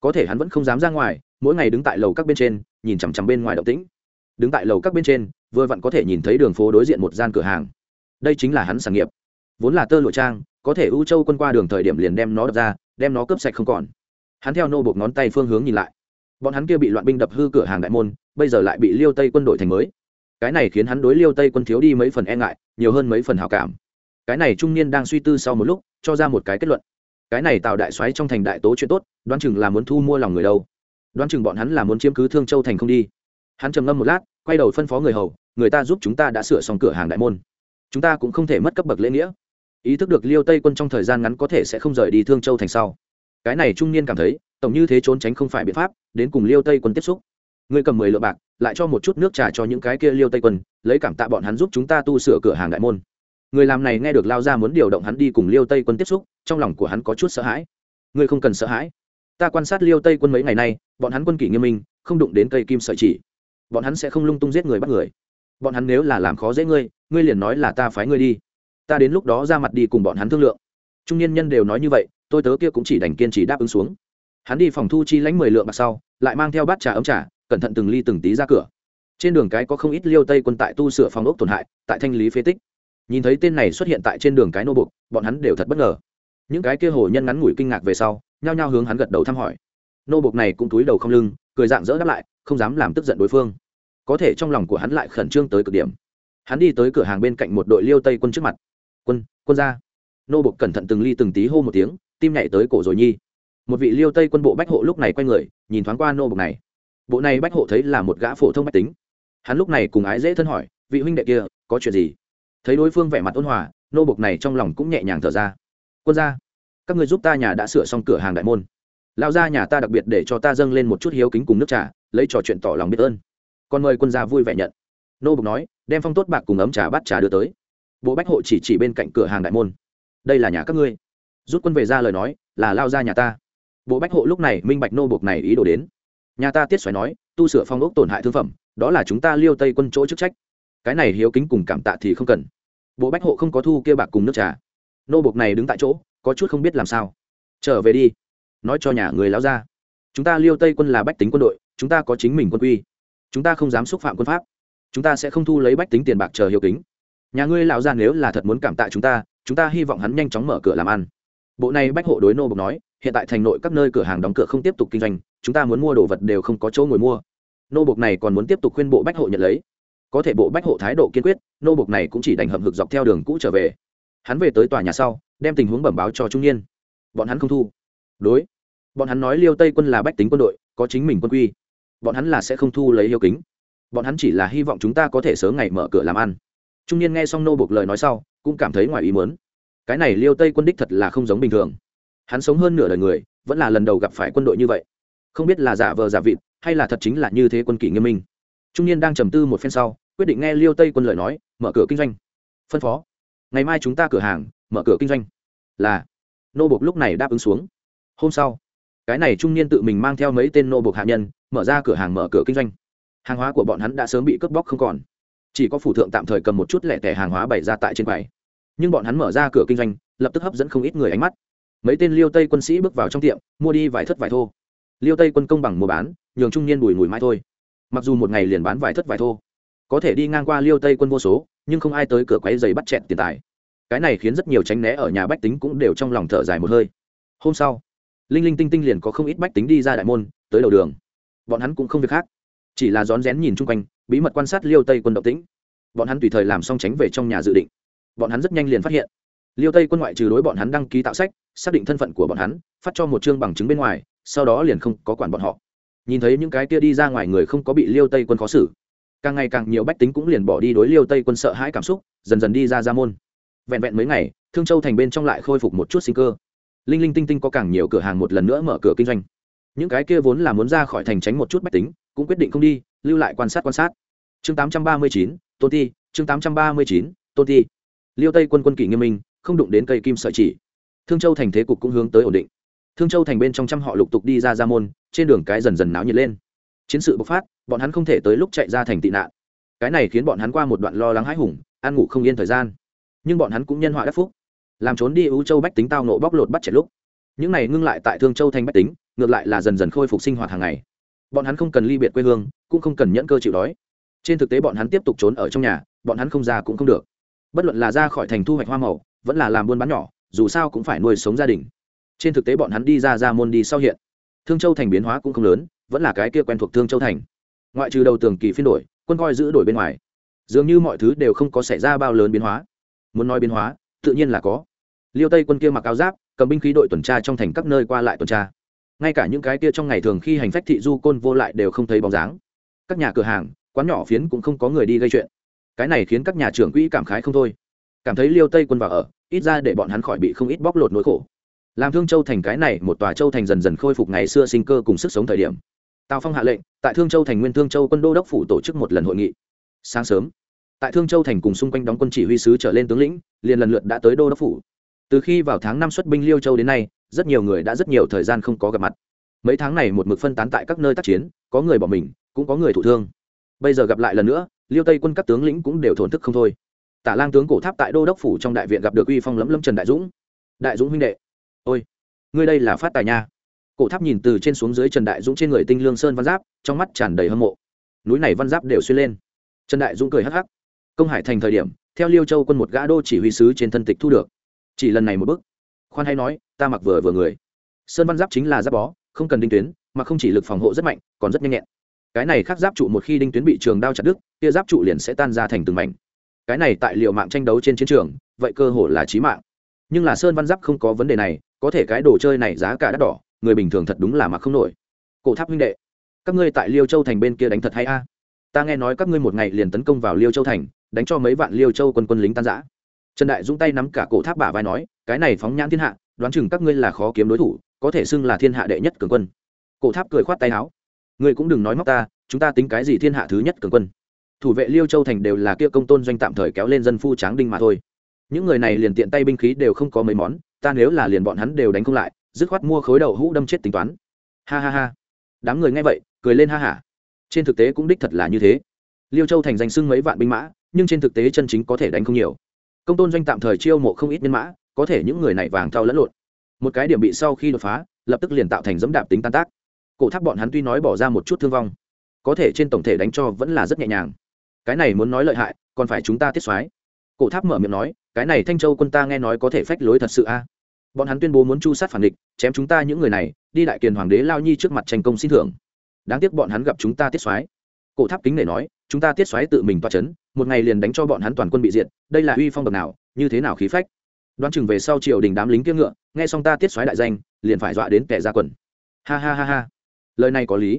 Có thể hắn vẫn không dám ra ngoài, mỗi ngày đứng tại lầu các bên trên, nhìn chằm chằm bên ngoài động tĩnh. Đứng tại lầu các bên trên, vừa vặn có thể nhìn thấy đường phố đối diện một gian cửa hàng. Đây chính là hắn sản nghiệp. Vốn là tơ lụa trang, có thể ưu châu quân qua đường thời điểm liền đem nó đập ra, đem nó cướp sạch không còn. Hắn theo nô buộc ngón tay phương hướng nhìn lại. Bọn hắn kia bị loạn binh đập hư cửa hàng đại môn, bây giờ lại bị liêu tây quân đội thành mới. Cái này khiến hắn đối liêu tây quân thiếu đi mấy phần e ngại, nhiều hơn mấy phần hào cảm. Cái này trung niên đang suy tư sau một lúc, cho ra một cái kết luận cái này tạo đại xoáy trong thành đại tố chuyện tốt, đoán chừng là muốn thu mua lòng người đâu. Đoán chừng bọn hắn là muốn chiếm cứ thương châu thành không đi. Hắn trầm ngâm một lát, quay đầu phân phó người hầu, người ta giúp chúng ta đã sửa xong cửa hàng đại môn. Chúng ta cũng không thể mất cấp bậc lễ nghĩa. Ý thức được liêu tây quân trong thời gian ngắn có thể sẽ không rời đi thương châu thành sau. Cái này trung niên cảm thấy, tổng như thế trốn tránh không phải biện pháp, đến cùng liêu tây quân tiếp xúc. Người cầm mười lượng bạc, lại cho một chút nước trà cho những cái kia liêu tây quân, lấy cảm tạ bọn hắn giúp chúng ta tu sửa cửa hàng đại môn người làm này nghe được lao ra muốn điều động hắn đi cùng liêu tây quân tiếp xúc, trong lòng của hắn có chút sợ hãi. Ngươi không cần sợ hãi. Ta quan sát liêu tây quân mấy ngày nay, bọn hắn quân kỷ nghiêm minh, không đụng đến cây kim sợi chỉ. Bọn hắn sẽ không lung tung giết người bắt người. Bọn hắn nếu là làm khó dễ ngươi ngươi liền nói là ta phái ngươi đi. Ta đến lúc đó ra mặt đi cùng bọn hắn thương lượng. Trung niên nhân đều nói như vậy, tôi tớ kia cũng chỉ đành kiên trì đáp ứng xuống. Hắn đi phòng thu chi lãnh mười lượng bạc sau, lại mang theo bát trà ấm trà, cẩn thận từng ly từng tí ra cửa. Trên đường cái có không ít liêu tây quân tại tu sửa phòng ốc tổn hại, tại thanh lý phế tích nhìn thấy tên này xuất hiện tại trên đường cái nô bục bọn hắn đều thật bất ngờ. Những cái kia hồ nhân ngắn ngủi kinh ngạc về sau, nhao nhao hướng hắn gật đầu thăm hỏi. Nô bục này cũng túi đầu không lưng, cười dạng dỡ đáp lại, không dám làm tức giận đối phương. Có thể trong lòng của hắn lại khẩn trương tới cực điểm. Hắn đi tới cửa hàng bên cạnh một đội liêu tây quân trước mặt. Quân quân ra. Nô bục cẩn thận từng ly từng tí hô một tiếng, tim nhảy tới cổ rồi nhi. Một vị liêu tây quân bộ bách hộ lúc này quay người, nhìn thoáng qua nô bục này. Bộ này bách hộ thấy là một gã phổ thông bách tính. Hắn lúc này cùng ái dễ thân hỏi, vị huynh đệ kia, có chuyện gì? Thấy đối phương vẻ mặt ôn hòa, nô bục này trong lòng cũng nhẹ nhàng thở ra. Quân gia, các người giúp ta nhà đã sửa xong cửa hàng đại môn. Lao ra nhà ta đặc biệt để cho ta dâng lên một chút hiếu kính cùng nước trà, lấy trò chuyện tỏ lòng biết ơn. Còn mời quân gia vui vẻ nhận. Nô bục nói, đem phong tốt bạc cùng ấm trà bát trà đưa tới. Bộ bách hộ chỉ chỉ bên cạnh cửa hàng đại môn. Đây là nhà các ngươi. Rút quân về ra lời nói, là lao ra nhà ta. Bộ bách hộ lúc này minh bạch nô bộc này ý đồ đến. Nhà ta tiết xoáy nói, tu sửa phong ốc tổn hại thương phẩm, đó là chúng ta liêu tây quân chỗ chức trách cái này hiếu kính cùng cảm tạ thì không cần. Bộ bách hộ không có thu kia bạc cùng nước trà. Nô bộc này đứng tại chỗ, có chút không biết làm sao. Trở về đi. Nói cho nhà người láo ra chúng ta liêu tây quân là bách tính quân đội, chúng ta có chính mình quân quy. Chúng ta không dám xúc phạm quân pháp. Chúng ta sẽ không thu lấy bách tính tiền bạc chờ hiếu kính. Nhà ngươi lão ra nếu là thật muốn cảm tạ chúng ta chúng ta hy vọng hắn nhanh chóng mở cửa làm ăn. Bộ này bách hộ đối nô bộc nói, hiện tại thành nội các nơi cửa hàng đóng cửa không tiếp tục kinh doanh, chúng ta muốn mua đồ vật đều không có chỗ ngồi mua. Nô bộc này còn muốn tiếp tục khuyên bộ bách hộ nhận lấy có thể bộ bách hộ thái độ kiên quyết, nô buộc này cũng chỉ đành hầm hực dọc theo đường cũ trở về. Hắn về tới tòa nhà sau, đem tình huống bẩm báo cho trung niên. Bọn hắn không thu. Đối. Bọn hắn nói liêu tây quân là bách tính quân đội, có chính mình quân quy. Bọn hắn là sẽ không thu lấy hiếu kính. Bọn hắn chỉ là hy vọng chúng ta có thể sớm ngày mở cửa làm ăn. Trung niên nghe xong nô buộc lời nói sau, cũng cảm thấy ngoài ý muốn. Cái này liêu tây quân đích thật là không giống bình thường. Hắn sống hơn nửa đời người, vẫn là lần đầu gặp phải quân đội như vậy. Không biết là giả vờ giả vịt, hay là thật chính là như thế quân kỷ nghiêm minh. Trung niên đang trầm tư một phen sau quyết định nghe liêu tây quân lời nói, mở cửa kinh doanh. Phân phó. Ngày mai chúng ta cửa hàng, mở cửa kinh doanh. Là. Nô bộc lúc này đáp ứng xuống. Hôm sau, cái này trung niên tự mình mang theo mấy tên nô bộc hạ nhân, mở ra cửa hàng mở cửa kinh doanh. Hàng hóa của bọn hắn đã sớm bị cướp bóc không còn. Chỉ có phủ thượng tạm thời cầm một chút lẻ tẻ hàng hóa bày ra tại trên quầy. Nhưng bọn hắn mở ra cửa kinh doanh, lập tức hấp dẫn không ít người ánh mắt. Mấy tên liêu tây quân sĩ bước vào trong tiệm, mua đi vài thất vải thô. Liêu tây quân công bằng mua bán, nhường trung niên bùi mùi mai thôi. Mặc dù một ngày liền bán vài thất vải thô có thể đi ngang qua liêu tây quân vô số, nhưng không ai tới cửa quấy giày bắt chẹn tiền tài. Cái này khiến rất nhiều tránh né ở nhà bách tính cũng đều trong lòng thở dài một hơi. Hôm sau, linh linh tinh tinh liền có không ít bách tính đi ra đại môn, tới đầu đường. Bọn hắn cũng không việc khác, chỉ là rón rén nhìn chung quanh, bí mật quan sát liêu tây quân động tĩnh. Bọn hắn tùy thời làm xong tránh về trong nhà dự định. Bọn hắn rất nhanh liền phát hiện, liêu tây quân ngoại trừ đối bọn hắn đăng ký tạo sách, xác định thân phận của bọn hắn, phát cho một chương bằng chứng bên ngoài, sau đó liền không có quản bọn họ. Nhìn thấy những cái kia đi ra ngoài người không có bị liêu tây quân khó xử càng ngày càng nhiều bách tính cũng liền bỏ đi đối liêu tây quân sợ hãi cảm xúc dần dần đi ra ra môn. Vẹn vẹn mấy ngày thương châu thành bên trong lại khôi phục một chút sinh cơ. Linh linh tinh tinh có càng nhiều cửa hàng một lần nữa mở cửa kinh doanh. Những cái kia vốn là muốn ra khỏi thành tránh một chút bách tính cũng quyết định không đi lưu lại quan sát quan sát. Chương 839, tôn ti chương 839, tôn ti liêu tây quân quân kỷ nghiêm minh không đụng đến cây kim sợi chỉ. Thương châu thành thế cục cũng hướng tới ổn định. Thương châu thành bên trong trăm họ lục tục đi ra ra môn trên đường cái dần dần náo nhiệt lên. Chiến sự bộc phát bọn hắn không thể tới lúc chạy ra thành tị nạn. Cái này khiến bọn hắn qua một đoạn lo lắng hãi hùng ăn ngủ không yên thời gian. Nhưng bọn hắn cũng nhân họa đắc phúc. Làm trốn đi ưu châu bách tính tao nộ bóc lột bắt trẻ lúc. Những này ngưng lại tại thương châu Thanh bách tính, ngược lại là dần dần khôi phục sinh hoạt hàng ngày. Bọn hắn không cần ly biệt quê hương, cũng không cần nhẫn cơ chịu đói. Trên thực tế bọn hắn tiếp tục trốn ở trong nhà, bọn hắn không ra cũng không được. Bất luận là ra khỏi thành thu hoạch hoa màu, vẫn là làm buôn bán nhỏ, dù sao cũng phải nuôi sống gia đình. Trên thực tế bọn hắn đi ra ra môn đi sau hiện. Thương châu thành biến hóa cũng không lớn, vẫn là cái kia quen thuộc thương châu thành ngoại trừ đầu tường kỳ phiên đổi, quân coi giữ đổi bên ngoài, dường như mọi thứ đều không có xảy ra bao lớn biến hóa. Muốn nói biến hóa, tự nhiên là có. Liêu tây quân kia mặc áo giáp, cầm binh khí đội tuần tra trong thành các nơi qua lại tuần tra. Ngay cả những cái kia trong ngày thường khi hành phách thị du côn vô lại đều không thấy bóng dáng. Các nhà cửa hàng, quán nhỏ phiến cũng không có người đi gây chuyện. Cái này khiến các nhà trưởng quỹ cảm khái không thôi. Cảm thấy liêu tây quân vào ở, ít ra để bọn hắn khỏi bị không ít bóc lột nỗi khổ. Làm thương châu thành cái này một tòa châu thành dần dần khôi phục ngày xưa sinh cơ cùng sức sống thời điểm tào phong hạ lệnh, tại thương châu thành nguyên thương châu quân đô đốc phủ tổ chức một lần hội nghị. Sáng sớm, tại thương châu thành cùng xung quanh đóng quân chỉ huy sứ trở lên tướng lĩnh, liền lần lượt đã tới đô đốc phủ. Từ khi vào tháng năm xuất binh liêu châu đến nay, rất nhiều người đã rất nhiều thời gian không có gặp mặt. Mấy tháng này một mực phân tán tại các nơi tác chiến, có người bỏ mình, cũng có người thụ thương. Bây giờ gặp lại lần nữa, liêu tây quân các tướng lĩnh cũng đều thổn thức không thôi. Tả lang tướng cổ tháp tại đô đốc phủ trong đại viện gặp được uy phong lẫm lâm trần đại dũng. Đại dũng huynh đệ, ôi, ngươi đây là phát tài nha cổ tháp nhìn từ trên xuống dưới trần đại dũng trên người tinh lương sơn văn giáp, trong mắt tràn đầy hâm mộ. Núi này văn giáp đều xuyên lên. Trần đại dũng cười hắc hắc. Công hải thành thời điểm, theo liêu châu quân một gã đô chỉ huy sứ trên thân tịch thu được. Chỉ lần này một bức khoan hay nói, ta mặc vừa vừa người. Sơn văn giáp chính là giáp bó, không cần đinh tuyến, mà không chỉ lực phòng hộ rất mạnh, còn rất nhanh nhẹn. Cái này khác giáp trụ một khi đinh tuyến bị trường đao chặt đứt, kia giáp trụ liền sẽ tan ra thành từng mảnh. Cái này tại liệu mạng tranh đấu trên chiến trường, vậy cơ hội là chí mạng. Nhưng là sơn văn giáp không có vấn đề này, có thể cái đồ chơi này giá cả đắt đỏ người bình thường thật đúng là mặc không nổi. Cổ tháp huynh đệ, các ngươi tại liêu châu thành bên kia đánh thật hay a? Ta nghe nói các ngươi một ngày liền tấn công vào liêu châu thành, đánh cho mấy vạn liêu châu quân quân lính tan giã trần đại dũng tay nắm cả cổ tháp bả vai nói, cái này phóng nhãn thiên hạ, đoán chừng các ngươi là khó kiếm đối thủ, có thể xưng là thiên hạ đệ nhất cường quân. Cổ tháp cười khoát tay áo, ngươi cũng đừng nói móc ta, chúng ta tính cái gì thiên hạ thứ nhất cường quân? Thủ vệ liêu châu thành đều là kia công tôn doanh tạm thời kéo lên dân phu tráng đinh mà thôi. Những người này liền tiện tay binh khí đều không có mấy món, ta nếu là liền bọn hắn đều đánh không lại dứt khoát mua khối đầu hũ đâm chết tính toán. Ha ha ha. Đám người nghe vậy, cười lên ha hả trên thực tế cũng đích thật là như thế. Liêu châu thành danh sưng mấy vạn binh mã, nhưng trên thực tế chân chính có thể đánh không nhiều. Công tôn doanh tạm thời chiêu mộ không ít nhân mã, có thể những người này vàng thao lẫn lộn. Một cái điểm bị sau khi đột phá, lập tức liền tạo thành dẫm đạp tính tan tác. Cổ tháp bọn hắn tuy nói bỏ ra một chút thương vong, có thể trên tổng thể đánh cho vẫn là rất nhẹ nhàng. Cái này muốn nói lợi hại, còn phải chúng ta tiết xoái cổ tháp mở miệng nói, cái này thanh châu quân ta nghe nói có thể phách lối thật sự a bọn hắn tuyên bố muốn chu sát phản địch, chém chúng ta những người này, đi đại kiền hoàng đế lao nhi trước mặt tranh công xin thưởng. Đáng tiếc bọn hắn gặp chúng ta tiết xoái cổ tháp kính này nói, chúng ta tiết xoái tự mình toa c h ấ n một ngày liền đánh cho bọn hắn toàn quân bị diệt, đây là uy phong bậc nào, như thế nào khí phách? Đoán chừng về sau triều đình đám lính kia ngựa, nghe xong ta tiết xoái đại danh, liền phải dọa đến kẻ ra quần. Ha ha ha ha. Lời này có lý.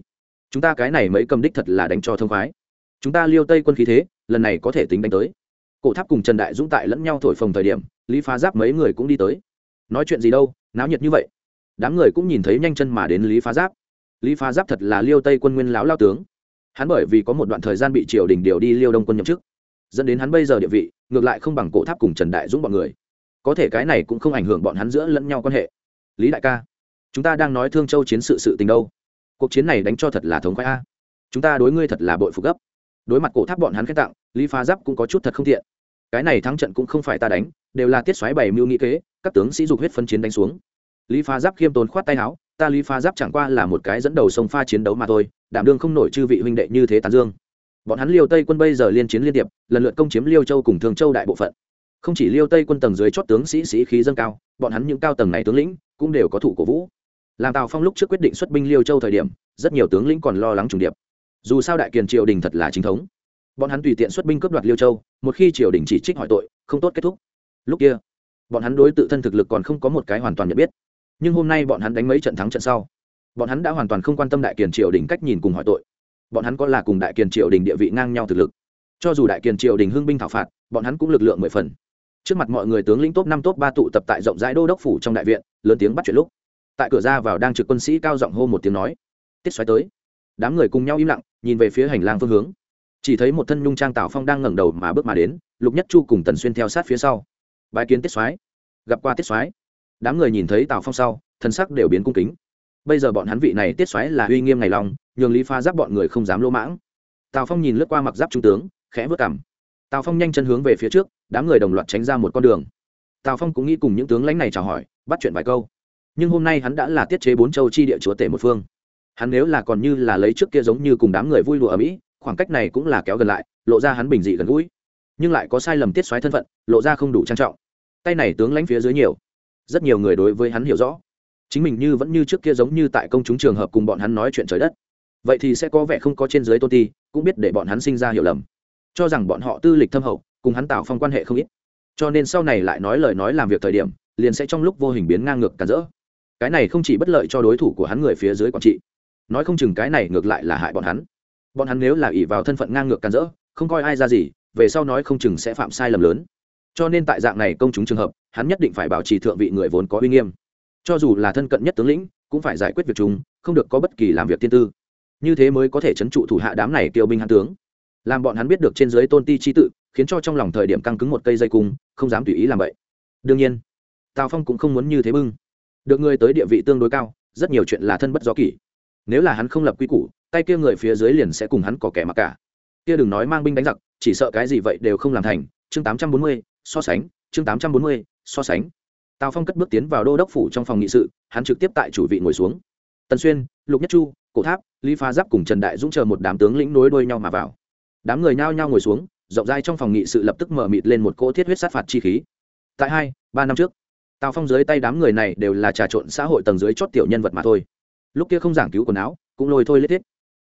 Chúng ta cái này mấy cầm đích thật là đánh cho thông khoái. Chúng ta liêu tây quân khí thế, lần này có thể tính đánh tới. Cổ tháp cùng trần đại dũng tại lẫn nhau thổi phồng thời điểm, lý phá giáp mấy người cũng đi tới nói chuyện gì đâu, náo nhiệt như vậy. Đám người cũng nhìn thấy nhanh chân mà đến lý phá giáp. Lý phá giáp thật là liêu tây quân nguyên lão lao tướng. Hắn bởi vì có một đoạn thời gian bị triều đình điều đi liêu đông quân nhậm chức, dẫn đến hắn bây giờ địa vị, ngược lại không bằng cổ tháp cùng trần đại dũng bọn người. Có thể cái này cũng không ảnh hưởng bọn hắn giữa lẫn nhau quan hệ. Lý đại ca, chúng ta đang nói thương châu chiến sự sự tình đâu? Cuộc chiến này đánh cho thật là thống khoái a. Chúng ta đối ngươi thật là bội phục gấp. Đối mặt cổ tháp bọn hắn khen tặng, lý phá giáp cũng có chút thật không thiện cái này thắng trận cũng không phải ta đánh, đều là tiết xoáy bảy mưu nghĩ kế, các tướng sĩ dục huyết phân chiến đánh xuống. Lý Pha giáp khiêm tốn khoát tay áo, ta lý Pha giáp chẳng qua là một cái dẫn đầu sông pha chiến đấu mà thôi, đảm đương không nổi chư vị huynh đệ như thế tàn dương. Bọn hắn liêu tây quân bây giờ liên chiến liên tiệp lần lượt công chiếm liêu châu cùng thường châu đại bộ phận. Không chỉ liêu tây quân tầng dưới chót tướng sĩ sĩ khí dâng cao, bọn hắn những cao tầng này tướng lĩnh cũng đều có thủ cổ vũ. Làm tào phong lúc trước quyết định xuất binh liêu châu thời điểm, rất nhiều tướng lĩnh còn lo lắng trùng điệp. Dù sao đại kiền triều đình thật là chính thống bọn hắn tùy tiện xuất binh cướp đoạt liêu châu, một khi triều đình chỉ trích hỏi tội, không tốt kết thúc. Lúc kia, bọn hắn đối tự thân thực lực còn không có một cái hoàn toàn nhận biết. Nhưng hôm nay bọn hắn đánh mấy trận thắng trận sau, bọn hắn đã hoàn toàn không quan tâm đại kiền triều đình cách nhìn cùng hỏi tội. Bọn hắn có là cùng đại kiền triều đình địa vị ngang nhau thực lực. Cho dù đại kiền triều đình hưng binh thảo phạt, bọn hắn cũng lực lượng mười phần. Trước mặt mọi người tướng lĩnh top năm, top ba tụ tập tại rộng rãi đô đốc phủ trong đại viện, lớn tiếng bắt chuyện lúc. Tại cửa ra vào đang trực quân sĩ cao giọng hô một tiếng nói, tiết xoáy tới. Đám người cùng nhau im lặng, nhìn về phía hành lang phương hướng chỉ thấy một thân nhung trang tào phong đang ngẩng đầu mà bước mà đến, lục nhất chu cùng tần xuyên theo sát phía sau. Bái kiến tiết soái. Gặp qua tiết soái. Đám người nhìn thấy tào phong sau thân sắc đều biến cung kính. Bây giờ bọn hắn vị này tiết xoáy là uy nghiêm ngày lòng, nhường lý pha giáp bọn người không dám lỗ mãng. Tào phong nhìn lướt qua mặc giáp trung tướng, khẽ vớt cảm tào phong nhanh chân hướng về phía trước, đám người đồng loạt tránh ra một con đường. Tào phong cũng nghĩ cùng những tướng lãnh này chào hỏi, bắt chuyện vài câu. Nhưng hôm nay hắn đã là tiết chế bốn châu chi địa chúa tể một phương. Hắn nếu là còn như là lấy trước kia giống như cùng đám người vui lụa ở mỹ khoảng cách này cũng là kéo gần lại, lộ ra hắn bình dị gần gũi. Nhưng lại có sai lầm tiết xoáy thân phận, lộ ra không đủ trang trọng. Tay này tướng lãnh phía dưới nhiều. Rất nhiều người đối với hắn hiểu rõ. Chính mình như vẫn như trước kia giống như tại công chúng trường hợp cùng bọn hắn nói chuyện trời đất. Vậy thì sẽ có vẻ không có trên dưới tôn ti, cũng biết để bọn hắn sinh ra hiểu lầm. Cho rằng bọn họ tư lịch thâm hậu, cùng hắn tạo phong quan hệ không ít. Cho nên sau này lại nói lời nói làm việc thời điểm, liền sẽ trong lúc vô hình biến ngang ngược cản rỡ. Cái này không chỉ bất lợi cho đối thủ của hắn người phía dưới quản trị. Nói không chừng cái này ngược lại là hại bọn hắn bọn hắn nếu là ỷ vào thân phận ngang ngược càn rỡ, không coi ai ra gì, về sau nói không chừng sẽ phạm sai lầm lớn. Cho nên tại dạng này công chúng trường hợp, hắn nhất định phải bảo trì thượng vị người vốn có uy nghiêm. Cho dù là thân cận nhất tướng lĩnh, cũng phải giải quyết việc chúng, không được có bất kỳ làm việc tiên tư. Như thế mới có thể chấn trụ thủ hạ đám này tiêu binh hạ tướng. Làm bọn hắn biết được trên dưới tôn ti chi tự, khiến cho trong lòng thời điểm căng cứng một cây dây cung, không dám tùy ý làm vậy. Đương nhiên, tào phong cũng không muốn như thế bưng. Được người tới địa vị tương đối cao, rất nhiều chuyện là thân bất do kỷ. Nếu là hắn không lập quy củ tay kia người phía dưới liền sẽ cùng hắn có kẻ mặc cả. Kia đừng nói mang binh đánh giặc, chỉ sợ cái gì vậy đều không làm thành. Chương tám trăm bốn mươi, so sánh. Chương tám trăm bốn mươi, so sánh. Tào phong cất bước tiến vào đô đốc phủ trong phòng nghị sự, hắn trực tiếp tại chủ vị ngồi xuống. Tần xuyên, lục nhất chu, cổ tháp, lý pha giáp cùng trần đại dũng chờ một đám tướng lĩnh nối đuôi nhau mà vào. Đám người nhao nhao ngồi xuống, rộng rãi trong phòng nghị sự lập tức mở mịt lên một cỗ thiết huyết sát phạt chi khí. Tại hai, ba năm trước, tào phong dưới tay đám người này đều là trà trộn xã hội tầng dưới chót tiểu nhân vật mà thôi. Lúc kia không giảng cứu quần áo, cũng lôi thôi lết thiết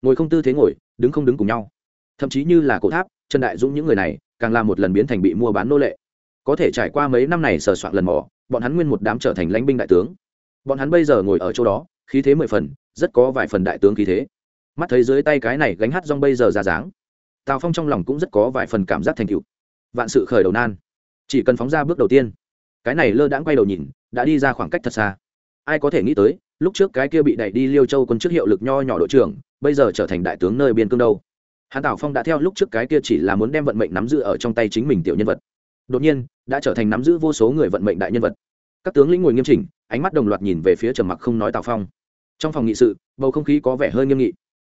ngồi không tư thế ngồi, đứng không đứng cùng nhau. Thậm chí như là cổ tháp, trần đại dũng những người này, càng là một lần biến thành bị mua bán nô lệ. Có thể trải qua mấy năm này sờ soạn lần mò, bọn hắn nguyên một đám trở thành lãnh binh đại tướng. Bọn hắn bây giờ ngồi ở chỗ đó, khí thế mười phần, rất có vài phần đại tướng khí thế. Mắt thấy dưới tay cái này gánh hát rong bây giờ ra dáng, tào phong trong lòng cũng rất có vài phần cảm giác thành cựu vạn sự khởi đầu nan. Chỉ cần phóng ra bước đầu tiên. Cái này lơ đãng quay đầu nhìn, đã đi ra khoảng cách thật xa. Ai có thể nghĩ tới lúc trước cái kia bị đẩy đi liêu châu quân chức hiệu lực nho nhỏ đội trưởng, bây giờ trở thành đại tướng nơi biên cương đâu. Hàn tảo phong đã theo lúc trước cái kia chỉ là muốn đem vận mệnh nắm giữ ở trong tay chính mình tiểu nhân vật. Đột nhiên, đã trở thành nắm giữ vô số người vận mệnh đại nhân vật. Các tướng lĩnh ngồi nghiêm chỉnh, ánh mắt đồng loạt nhìn về phía trầm mặc không nói tào phong. Trong phòng nghị sự, bầu không khí có vẻ hơi nghiêm nghị.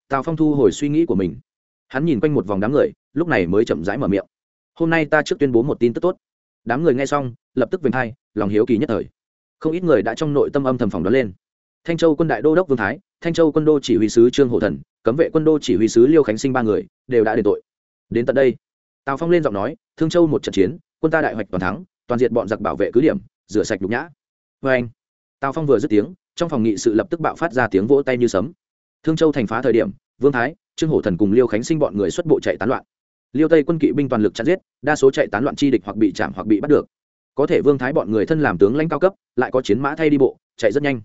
Tào phong thu hồi suy nghĩ của mình. Hắn nhìn quanh một vòng đám người, lúc này mới chậm rãi mở miệng. Hôm nay ta trước tuyên bố một tin tức tốt. Đám người nghe xong, lập tức vinh thai lòng hiếu kỳ nhất thời. Không ít người đã trong nội tâm âm thầm phòng đó lên thanh châu quân đại đô đốc vương thái, thanh châu quân đô chỉ huy sứ trương hổ thần, cấm vệ quân đô chỉ huy sứ liêu khánh sinh ba người, đều đã đền tội. Đến tận đây, tào phong lên giọng nói, thương châu một trận chiến, quân ta đại hoạch toàn thắng, toàn diện bọn giặc bảo vệ cứ điểm, rửa sạch nhục nhã. Vê anh, tào phong vừa dứt tiếng, trong phòng nghị sự lập tức bạo phát ra tiếng vỗ tay như sấm. Thương châu thành phá thời điểm, vương thái, trương hổ thần cùng liêu khánh sinh bọn người xuất bộ chạy tán loạn. Liêu tây quân kỵ binh toàn lực chặn giết, đa số chạy tán loạn chi địch hoặc bị chạm hoặc bị bắt được. Có thể vương thái bọn người thân làm tướng lãnh cao cấp, lại có chiến mã thay đi bộ, chạy rất nhanh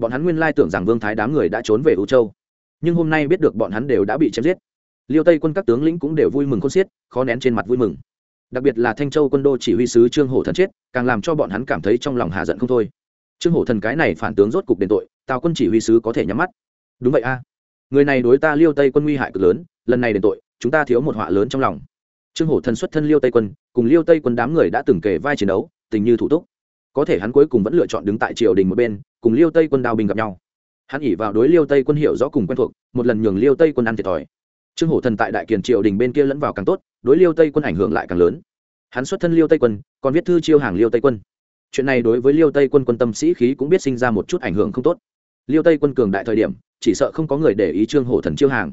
bọn hắn nguyên lai tưởng rằng vương thái đám người đã trốn về U châu nhưng hôm nay biết được bọn hắn đều đã bị chém giết liêu tây quân các tướng lĩnh cũng đều vui mừng khôn xiết khó nén trên mặt vui mừng đặc biệt là thanh châu quân đô chỉ huy sứ trương hổ thần chết càng làm cho bọn hắn cảm thấy trong lòng hà giận không thôi trương hổ thần cái này phản tướng rốt cục đền tội tào quân chỉ huy sứ có thể nhắm mắt đúng vậy a người này đối ta liêu tây quân nguy hại cực lớn lần này đền tội chúng ta thiếu một họa lớn trong lòng trương hổ thần xuất thân liêu tây quân cùng liêu tây quân đám người đã từng kể vai chiến đấu tình như thủ túc có thể hắn cuối cùng vẫn lựa chọn đứng tại triều đình một bên cùng liêu tây quân đào binh gặp nhau hắn ỉ vào đối liêu tây quân hiểu rõ cùng quen thuộc một lần nhường liêu tây quân ăn thiệt thòi trương hổ thần tại đại kiền triều đình bên kia lẫn vào càng tốt đối liêu tây quân ảnh hưởng lại càng lớn hắn xuất thân liêu tây quân còn viết thư chiêu hàng liêu tây quân chuyện này đối với liêu tây quân quân tâm sĩ khí cũng biết sinh ra một chút ảnh hưởng không tốt liêu tây quân cường đại thời điểm chỉ sợ không có người để ý trương hổ thần chiêu hàng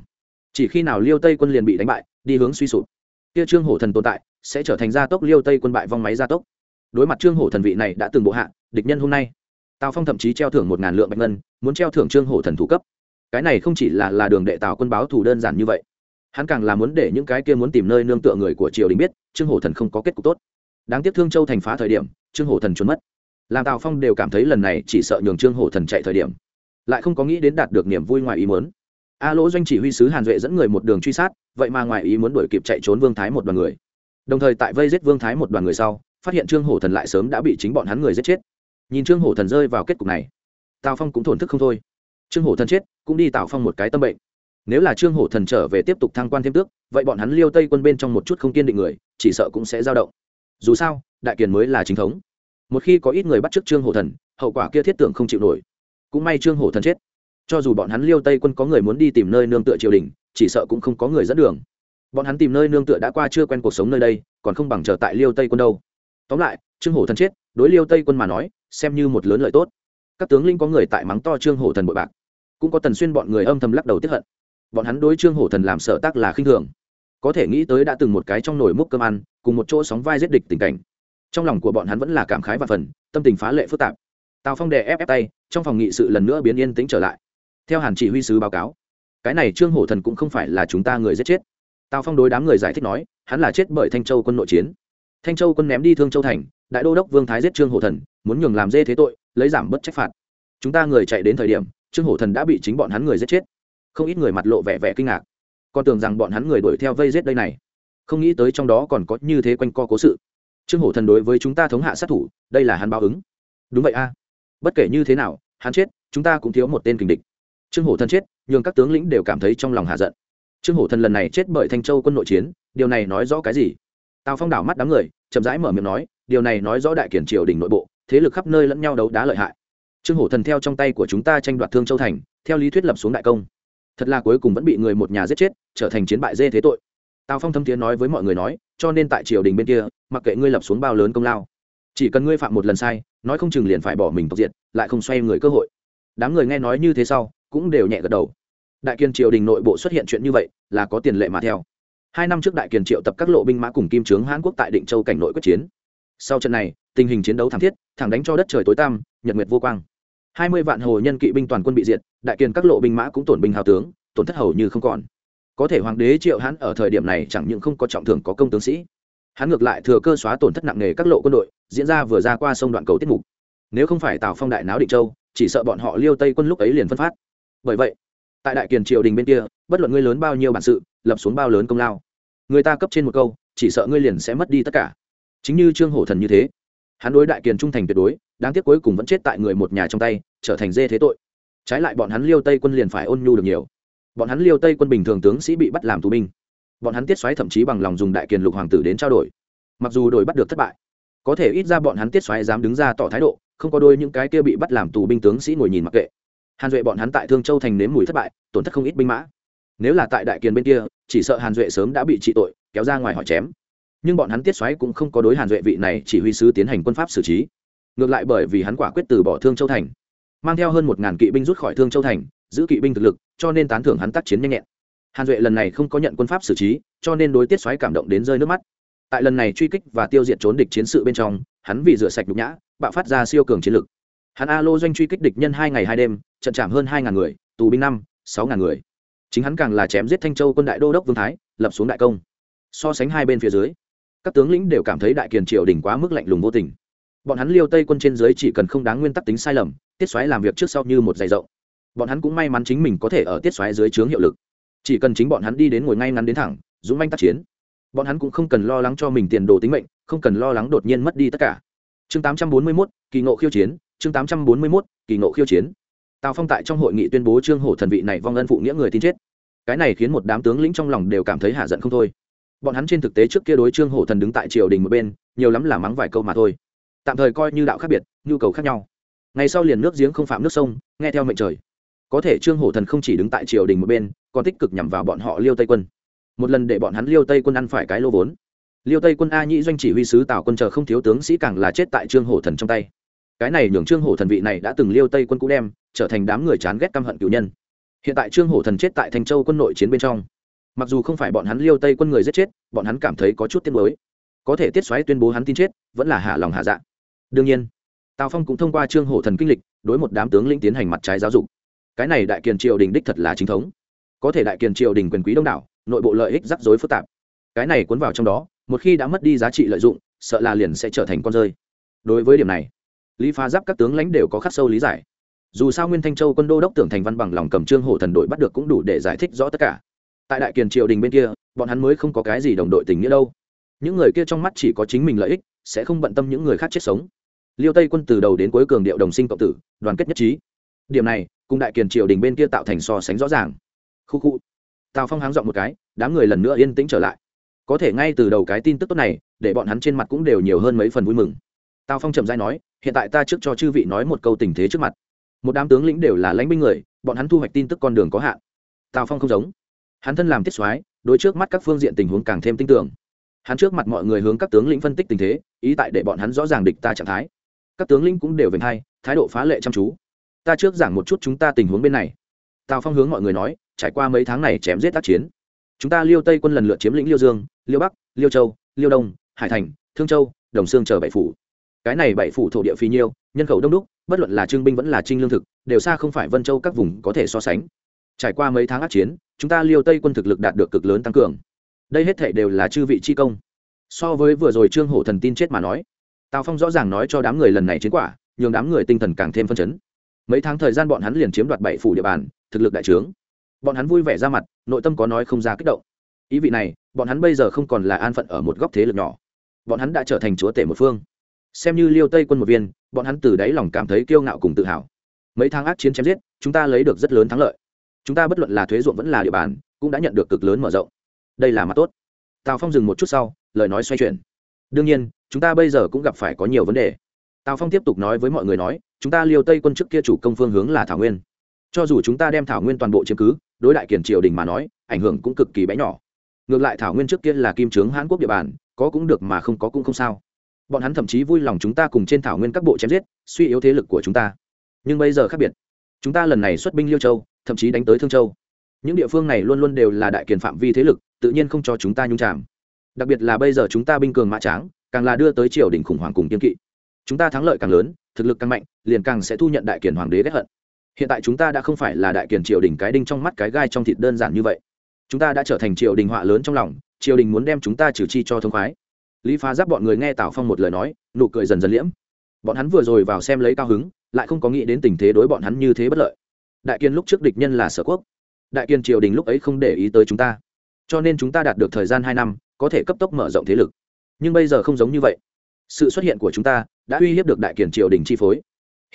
chỉ khi nào liêu tây quân liền bị đánh bại đi hướng suy sụp kia trương hổ thần tồn tại sẽ trở thành gia tốc liêu tây quân bại vong máy gia tốc đối mặt trương hổ thần vị này đã từng bộ hạ địch nhân hôm nay tào phong thậm chí treo thưởng một ngàn lượng bạch ngân, muốn treo thưởng trương hổ thần thủ cấp. Cái này không chỉ là là đường đệ tào quân báo thủ đơn giản như vậy, hắn càng là muốn để những cái kia muốn tìm nơi nương tựa người của triều đình biết trương hổ thần không có kết cục tốt. Đáng tiếc thương châu thành phá thời điểm, trương hổ thần trốn mất. Làm tào phong đều cảm thấy lần này chỉ sợ nhường trương hổ thần chạy thời điểm, lại không có nghĩ đến đạt được niềm vui ngoài ý muốn. A lỗ doanh chỉ huy sứ hàn duệ dẫn người một đường truy sát, vậy mà ngoài ý muốn đuổi kịp chạy trốn vương thái một đoàn người. Đồng thời tại vây giết vương thái một đoàn người sau, phát hiện trương hổ thần lại sớm đã bị chính bọn hắn người giết chết nhìn trương hổ thần rơi vào kết cục này tào phong cũng thổn thức không thôi trương hổ thần chết cũng đi tào phong một cái tâm bệnh nếu là trương hổ thần trở về tiếp tục thăng quan thêm tước vậy bọn hắn liêu tây quân bên trong một chút không kiên định người chỉ sợ cũng sẽ dao động dù sao đại kiền mới là chính thống một khi có ít người bắt t r ư ớ c trương hổ thần hậu quả kia thiết tưởng không chịu nổi cũng may trương hổ thần chết cho dù bọn hắn liêu tây quân có người muốn đi tìm nơi nương tựa triều đình chỉ sợ cũng không có người dẫn đường bọn hắn tìm nơi nương tựa đã qua chưa quen cuộc sống nơi đây còn không bằng chờ tại liêu tây quân đâu tóm lại trương hổ thần chết đối liêu tây quân mà nói xem như một lớn lợi tốt. Các tướng linh có người tại mắng to trương hổ thần bội bạc, cũng có tần xuyên bọn người âm thầm lắc đầu tiếp hận. Bọn hắn đối trương hổ thần làm sợ tác là khinh thường. Có thể nghĩ tới đã từng một cái trong nồi múc cơm ăn, cùng một chỗ sóng vai giết địch tình cảnh. Trong lòng của bọn hắn vẫn là cảm khái và phần, tâm tình phá lệ phức tạp. Tào phong đè ép ép tay, trong phòng nghị sự lần nữa biến yên tĩnh trở lại. Theo hàn chỉ huy sứ báo cáo, cái này trương hổ thần cũng không phải là chúng ta người giết chết. Tào phong đối đám người giải thích nói, hắn là chết bởi thanh châu quân nội chiến thanh châu quân ném đi thương châu thành, đại đô đốc vương thái giết trương hổ thần, muốn nhường làm dê thế tội, lấy giảm bất trách phạt. Chúng ta người chạy đến thời điểm, trương hổ thần đã bị chính bọn hắn người giết chết. Không ít người mặt lộ vẻ vẻ kinh ngạc. Còn tưởng rằng bọn hắn người đuổi theo vây giết đây này. Không nghĩ tới trong đó còn có như thế quanh co cố sự. Trương hổ thần đối với chúng ta thống hạ sát thủ, đây là hắn báo ứng. Đúng vậy a. Bất kể như thế nào, hắn chết, chúng ta cũng thiếu một tên kình địch. Trương hổ thần chết, nhường các tướng lĩnh đều cảm thấy trong lòng hạ giận. Trương hổ thần lần này chết bởi thanh châu quân nội chiến, điều này nói rõ cái gì? Tào phong đảo mắt đám người, chậm rãi mở miệng nói, điều này nói rõ đại kiển triều đình nội bộ, thế lực khắp nơi lẫn nhau đấu đá lợi hại. Trương hổ thần theo trong tay của chúng ta tranh đoạt thương châu thành, theo lý thuyết lập xuống đại công. Thật là cuối cùng vẫn bị người một nhà giết chết, trở thành chiến bại dê thế tội. Tào phong thâm tiến nói với mọi người nói, cho nên tại triều đình bên kia, mặc kệ ngươi lập xuống bao lớn công lao, chỉ cần ngươi phạm một lần sai, nói không chừng liền phải bỏ mình tộc diệt, lại không xoay người cơ hội. Đám người nghe nói như thế sau, cũng đều nhẹ gật đầu. Đại kiên triều đình nội bộ xuất hiện chuyện như vậy, là có tiền lệ mà theo hai năm trước đại kiền triệu tập các lộ binh mã cùng kim trướng hãn quốc tại định châu cảnh nội quyết chiến. Sau trận này, tình hình chiến đấu thảm thiết, thẳng đánh cho đất trời tối tăm, nhật nguyệt vô quang. Hai mươi vạn hồ nhân kỵ binh toàn quân bị diệt, đại kiền các lộ binh mã cũng tổn binh hào tướng, tổn thất hầu như không còn. Có thể hoàng đế triệu hãn ở thời điểm này chẳng những không có trọng thưởng có công tướng sĩ. Hắn ngược lại thừa cơ xóa tổn thất nặng nề các lộ quân đội, diễn ra vừa ra qua sông đoạn cầu tiết mục. Nếu không phải tào phong đại náo định châu, chỉ sợ bọn họ liêu tây quân lúc ấy liền phân phát. Bởi vậy, tại đại kiền triều đình bên kia, bất luận ngươi lớn bao nhiêu bản sự, lập xuống bao lớn công lao người ta cấp trên một câu, chỉ sợ ngươi liền sẽ mất đi tất cả. Chính như trương hổ thần như thế. Hắn đối đại kiền trung thành tuyệt đối, đáng tiếc cuối cùng vẫn chết tại người một nhà trong tay, trở thành dê thế tội. Trái lại bọn hắn liêu tây quân liền phải ôn nhu được nhiều. Bọn hắn liêu tây quân bình thường tướng sĩ bị bắt làm tù binh. Bọn hắn tiết xoáy thậm chí bằng lòng dùng đại kiền lục hoàng tử đến trao đổi. Mặc dù đổi bắt được thất bại, có thể ít ra bọn hắn tiết xoáy dám đứng ra tỏ thái độ, không có đôi những cái kia bị bắt làm tù binh tướng sĩ ngồi nhìn mặc kệ. Hàn duệ bọn hắn tại thương châu thành nếm mùi thất bại, tổn thất không ít binh mã nếu là tại đại kiền bên kia, chỉ sợ hàn duệ sớm đã bị trị tội, kéo ra ngoài hỏi chém. Nhưng bọn hắn tiết xoáy cũng không có đối hàn duệ vị này chỉ huy sứ tiến hành quân pháp xử trí. Ngược lại bởi vì hắn quả quyết từ bỏ thương châu thành, mang theo hơn một ngàn kỵ binh rút khỏi thương châu thành, giữ kỵ binh thực lực, cho nên tán thưởng hắn tác chiến nhanh nhẹn. Hàn duệ lần này không có nhận quân pháp xử trí, cho nên đối tiết xoáy cảm động đến rơi nước mắt. Tại lần này truy kích và tiêu diệt trốn địch chiến sự bên trong, hắn vì rửa sạch nhục nhã, bạo phát ra siêu cường chiến lực. Hắn a lô doanh truy kích địch nhân hai ngày hai đêm, trận chạm hơn hai ngàn người, tù binh năm, sáu ngàn người chính hắn càng là chém giết thanh châu quân đại đô đốc vương thái lập xuống đại công so sánh hai bên phía dưới các tướng lĩnh đều cảm thấy đại kiền triều đình quá mức lạnh lùng vô tình bọn hắn liêu tây quân trên dưới chỉ cần không đáng nguyên tắc tính sai lầm tiết xoáy làm việc trước sau như một giày rộng bọn hắn cũng may mắn chính mình có thể ở tiết xoáy dưới trướng hiệu lực chỉ cần chính bọn hắn đi đến ngồi ngay ngắn đến thẳng dũng manh tác chiến bọn hắn cũng không cần lo lắng cho mình tiền đồ tính mệnh không cần lo lắng đột nhiên mất đi tất cả chương 841, kỳ ngộ khiêu chiến chương 841, kỳ ngộ khiêu chiến tào phong tại trong hội nghị tuyên bố trương hổ thần vị này vong ân phụ nghĩa người tin chết. Cái này khiến một đám tướng lĩnh trong lòng đều cảm thấy hạ giận không thôi. Bọn hắn trên thực tế trước kia đối trương hổ thần đứng tại triều đình một bên, nhiều lắm là mắng vài câu mà thôi. Tạm thời coi như đạo khác biệt, nhu cầu khác nhau. Ngày sau liền nước giếng không phạm nước sông, nghe theo mệnh trời. Có thể trương hổ thần không chỉ đứng tại triều đình một bên, còn tích cực nhằm vào bọn họ liêu tây quân. Một lần để bọn hắn liêu tây quân ăn phải cái lô vốn. Liêu tây quân a nhĩ doanh chỉ huy sứ tào quân chờ không thiếu tướng sĩ càng là chết tại trương hổ thần trong tay cái này nhường trương hổ thần vị này đã từng liêu tây quân cũ đem, trở thành đám người chán ghét căm hận cựu nhân. Hiện tại trương hổ thần chết tại thành châu quân nội chiến bên trong. Mặc dù không phải bọn hắn liêu tây quân người giết chết, bọn hắn cảm thấy có chút tiếc nuối. Có thể tiết xoáy tuyên bố hắn tin chết, vẫn là hạ lòng hạ dạ. Đương nhiên, tào phong cũng thông qua trương hổ thần kinh lịch, đối một đám tướng lĩnh tiến hành mặt trái giáo dục. Cái này đại kiền triều đình đích thật là chính thống. Có thể đại kiền triều đình quyền quý đông đảo, nội bộ lợi ích rắc rối phức tạp. Cái này cuốn vào trong đó, một khi đã mất đi giá trị lợi dụng, sợ là liền sẽ trở thành con rơi. Đối với điểm này lý phá giáp các tướng lãnh đều có khắc sâu lý giải. Dù sao nguyên thanh châu quân đô đốc tưởng thành văn bằng lòng cầm trương hổ thần đội bắt được cũng đủ để giải thích rõ tất cả. Tại đại kiền triều đình bên kia, bọn hắn mới không có cái gì đồng đội tình nghĩa đâu. Những người kia trong mắt chỉ có chính mình lợi ích, sẽ không bận tâm những người khác chết sống. Liêu tây quân từ đầu đến cuối cường điệu đồng sinh cộng tử, đoàn kết nhất trí. Điểm này, cùng đại kiền triều đình bên kia tạo thành so sánh rõ ràng. Khu khu. Tào phong háng dọn một cái, đám người lần nữa yên tĩnh trở lại. Có thể ngay từ đầu cái tin tức tốt này, để bọn hắn trên mặt cũng đều nhiều hơn mấy phần vui mừng. Tào phong chậm dai nói hiện tại ta trước cho chư vị nói một câu tình thế trước mặt. Một đám tướng lĩnh đều là lãnh binh người, bọn hắn thu hoạch tin tức con đường có hạn. Tào phong không giống. Hắn thân làm tiết soái, đối trước mắt các phương diện tình huống càng thêm tin tưởng. Hắn trước mặt mọi người hướng các tướng lĩnh phân tích tình thế, ý tại để bọn hắn rõ ràng địch ta trạng thái. Các tướng lĩnh cũng đều vinh hay thái độ phá lệ chăm chú. Ta trước giảng một chút chúng ta tình huống bên này. Tào phong hướng mọi người nói, trải qua mấy tháng này chém giết tác chiến. Chúng ta liêu tây quân lần lượt chiếm lĩnh liêu dương, liêu bắc, liêu châu, liêu đông, hải thành, thương châu, đồng sương chờ bảy phủ cái này bảy phủ thổ địa phi nhiêu, nhân khẩu đông đúc, bất luận là trương binh vẫn là trinh lương thực, đều xa không phải vân châu các vùng có thể so sánh. Trải qua mấy tháng ác chiến, chúng ta liêu tây quân thực lực đạt được cực lớn tăng cường. Đây hết thể đều là chư vị chi công. So với vừa rồi trương hổ thần tin chết mà nói, tào phong rõ ràng nói cho đám người lần này chiến quả, nhường đám người tinh thần càng thêm phân chấn. Mấy tháng thời gian bọn hắn liền chiếm đoạt bảy phủ địa bàn, thực lực đại trướng. Bọn hắn vui vẻ ra mặt, nội tâm có nói không ra kích động. Ý vị này, bọn hắn bây giờ không còn là an phận ở một góc thế lực nhỏ. Bọn hắn đã trở thành chúa tể một phương xem như liêu tây quân một viên, bọn hắn từ đáy lòng cảm thấy kiêu ngạo cùng tự hào. Mấy tháng ác chiến chém giết, chúng ta lấy được rất lớn thắng lợi. Chúng ta bất luận là thuế ruộng vẫn là địa bàn, cũng đã nhận được cực lớn mở rộng. Đây là mặt tốt. Tào phong dừng một chút sau, lời nói xoay chuyển. Đương nhiên, chúng ta bây giờ cũng gặp phải có nhiều vấn đề. Tào phong tiếp tục nói với mọi người nói, chúng ta liêu tây quân trước kia chủ công phương hướng là thảo nguyên. Cho dù chúng ta đem thảo nguyên toàn bộ chiếm cứ, đối đại kiển triều đình mà nói, ảnh hưởng cũng cực kỳ bé nhỏ. Ngược lại thảo nguyên trước kia là kim trướng hãn quốc địa bàn, có cũng được mà không có cũng không sao bọn hắn thậm chí vui lòng chúng ta cùng trên thảo nguyên các bộ chém giết, suy yếu thế lực của chúng ta. Nhưng bây giờ khác biệt. Chúng ta lần này xuất binh liêu châu, thậm chí đánh tới thương châu. Những địa phương này luôn luôn đều là đại kiền phạm vi thế lực, tự nhiên không cho chúng ta nhung chạm đặc biệt là bây giờ chúng ta binh cường mã tráng, càng là đưa tới triều đình khủng hoảng cùng kiên kỵ. Chúng ta thắng lợi càng lớn, thực lực càng mạnh, liền càng sẽ thu nhận đại kiền hoàng đế ghét hận. Hiện tại chúng ta đã không phải là đại kiền triều đình cái đinh trong mắt cái gai trong thịt đơn giản như vậy. Chúng ta đã trở thành triều đình họa lớn trong lòng, triều đình muốn đem chúng ta trừ chi cho thông khoái lý phá giáp bọn người nghe tào phong một lời nói, nụ cười dần dần liễm. Bọn hắn vừa rồi vào xem lấy cao hứng, lại không có nghĩ đến tình thế đối bọn hắn như thế bất lợi. Đại kiên lúc trước địch nhân là sở quốc. Đại kiên triều đình lúc ấy không để ý tới chúng ta. Cho nên chúng ta đạt được thời gian hai năm, có thể cấp tốc mở rộng thế lực. Nhưng bây giờ không giống như vậy. Sự xuất hiện của chúng ta đã uy hiếp được đại kiền triều đình chi phối.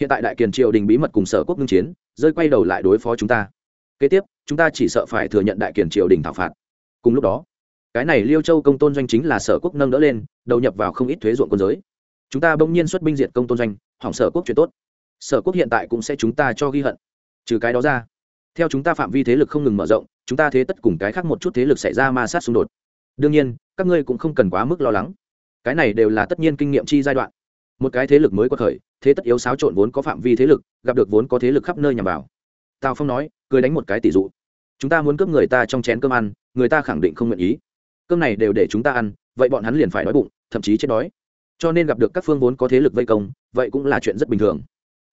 Hiện tại đại kiền triều đình bí mật cùng sở quốc ngưng chiến, rơi quay đầu lại đối phó chúng ta. Kế tiếp, chúng ta chỉ sợ phải thừa nhận đại kiền triều đình thảo phạt. Cùng lúc đó cái này liêu châu công tôn doanh chính là sở quốc nâng đỡ lên đầu nhập vào không ít thuế ruộng quân giới. Chúng ta bỗng nhiên xuất binh diệt công tôn doanh hỏng sở quốc chuyện tốt. Sở quốc hiện tại cũng sẽ chúng ta cho ghi hận. Trừ cái đó ra theo chúng ta phạm vi thế lực không ngừng mở rộng chúng ta thế tất cùng cái khác một chút thế lực xảy ra ma sát xung đột. Đương nhiên các ngươi cũng không cần quá mức lo lắng. Cái này đều là tất nhiên kinh nghiệm chi giai đoạn. Một cái thế lực mới có thời, thế tất yếu xáo trộn vốn có phạm vi thế lực gặp được vốn có thế lực khắp nơi nhằm vào. Tào phong nói cười đánh một cái tỷ dụ. Chúng ta muốn cướp người ta trong chén cơm ăn người ta khẳng định không nguyện ý cơm này đều để chúng ta ăn, vậy bọn hắn liền phải đói bụng, thậm chí chết đói. Cho nên gặp được các phương vốn có thế lực vây công, vậy cũng là chuyện rất bình thường.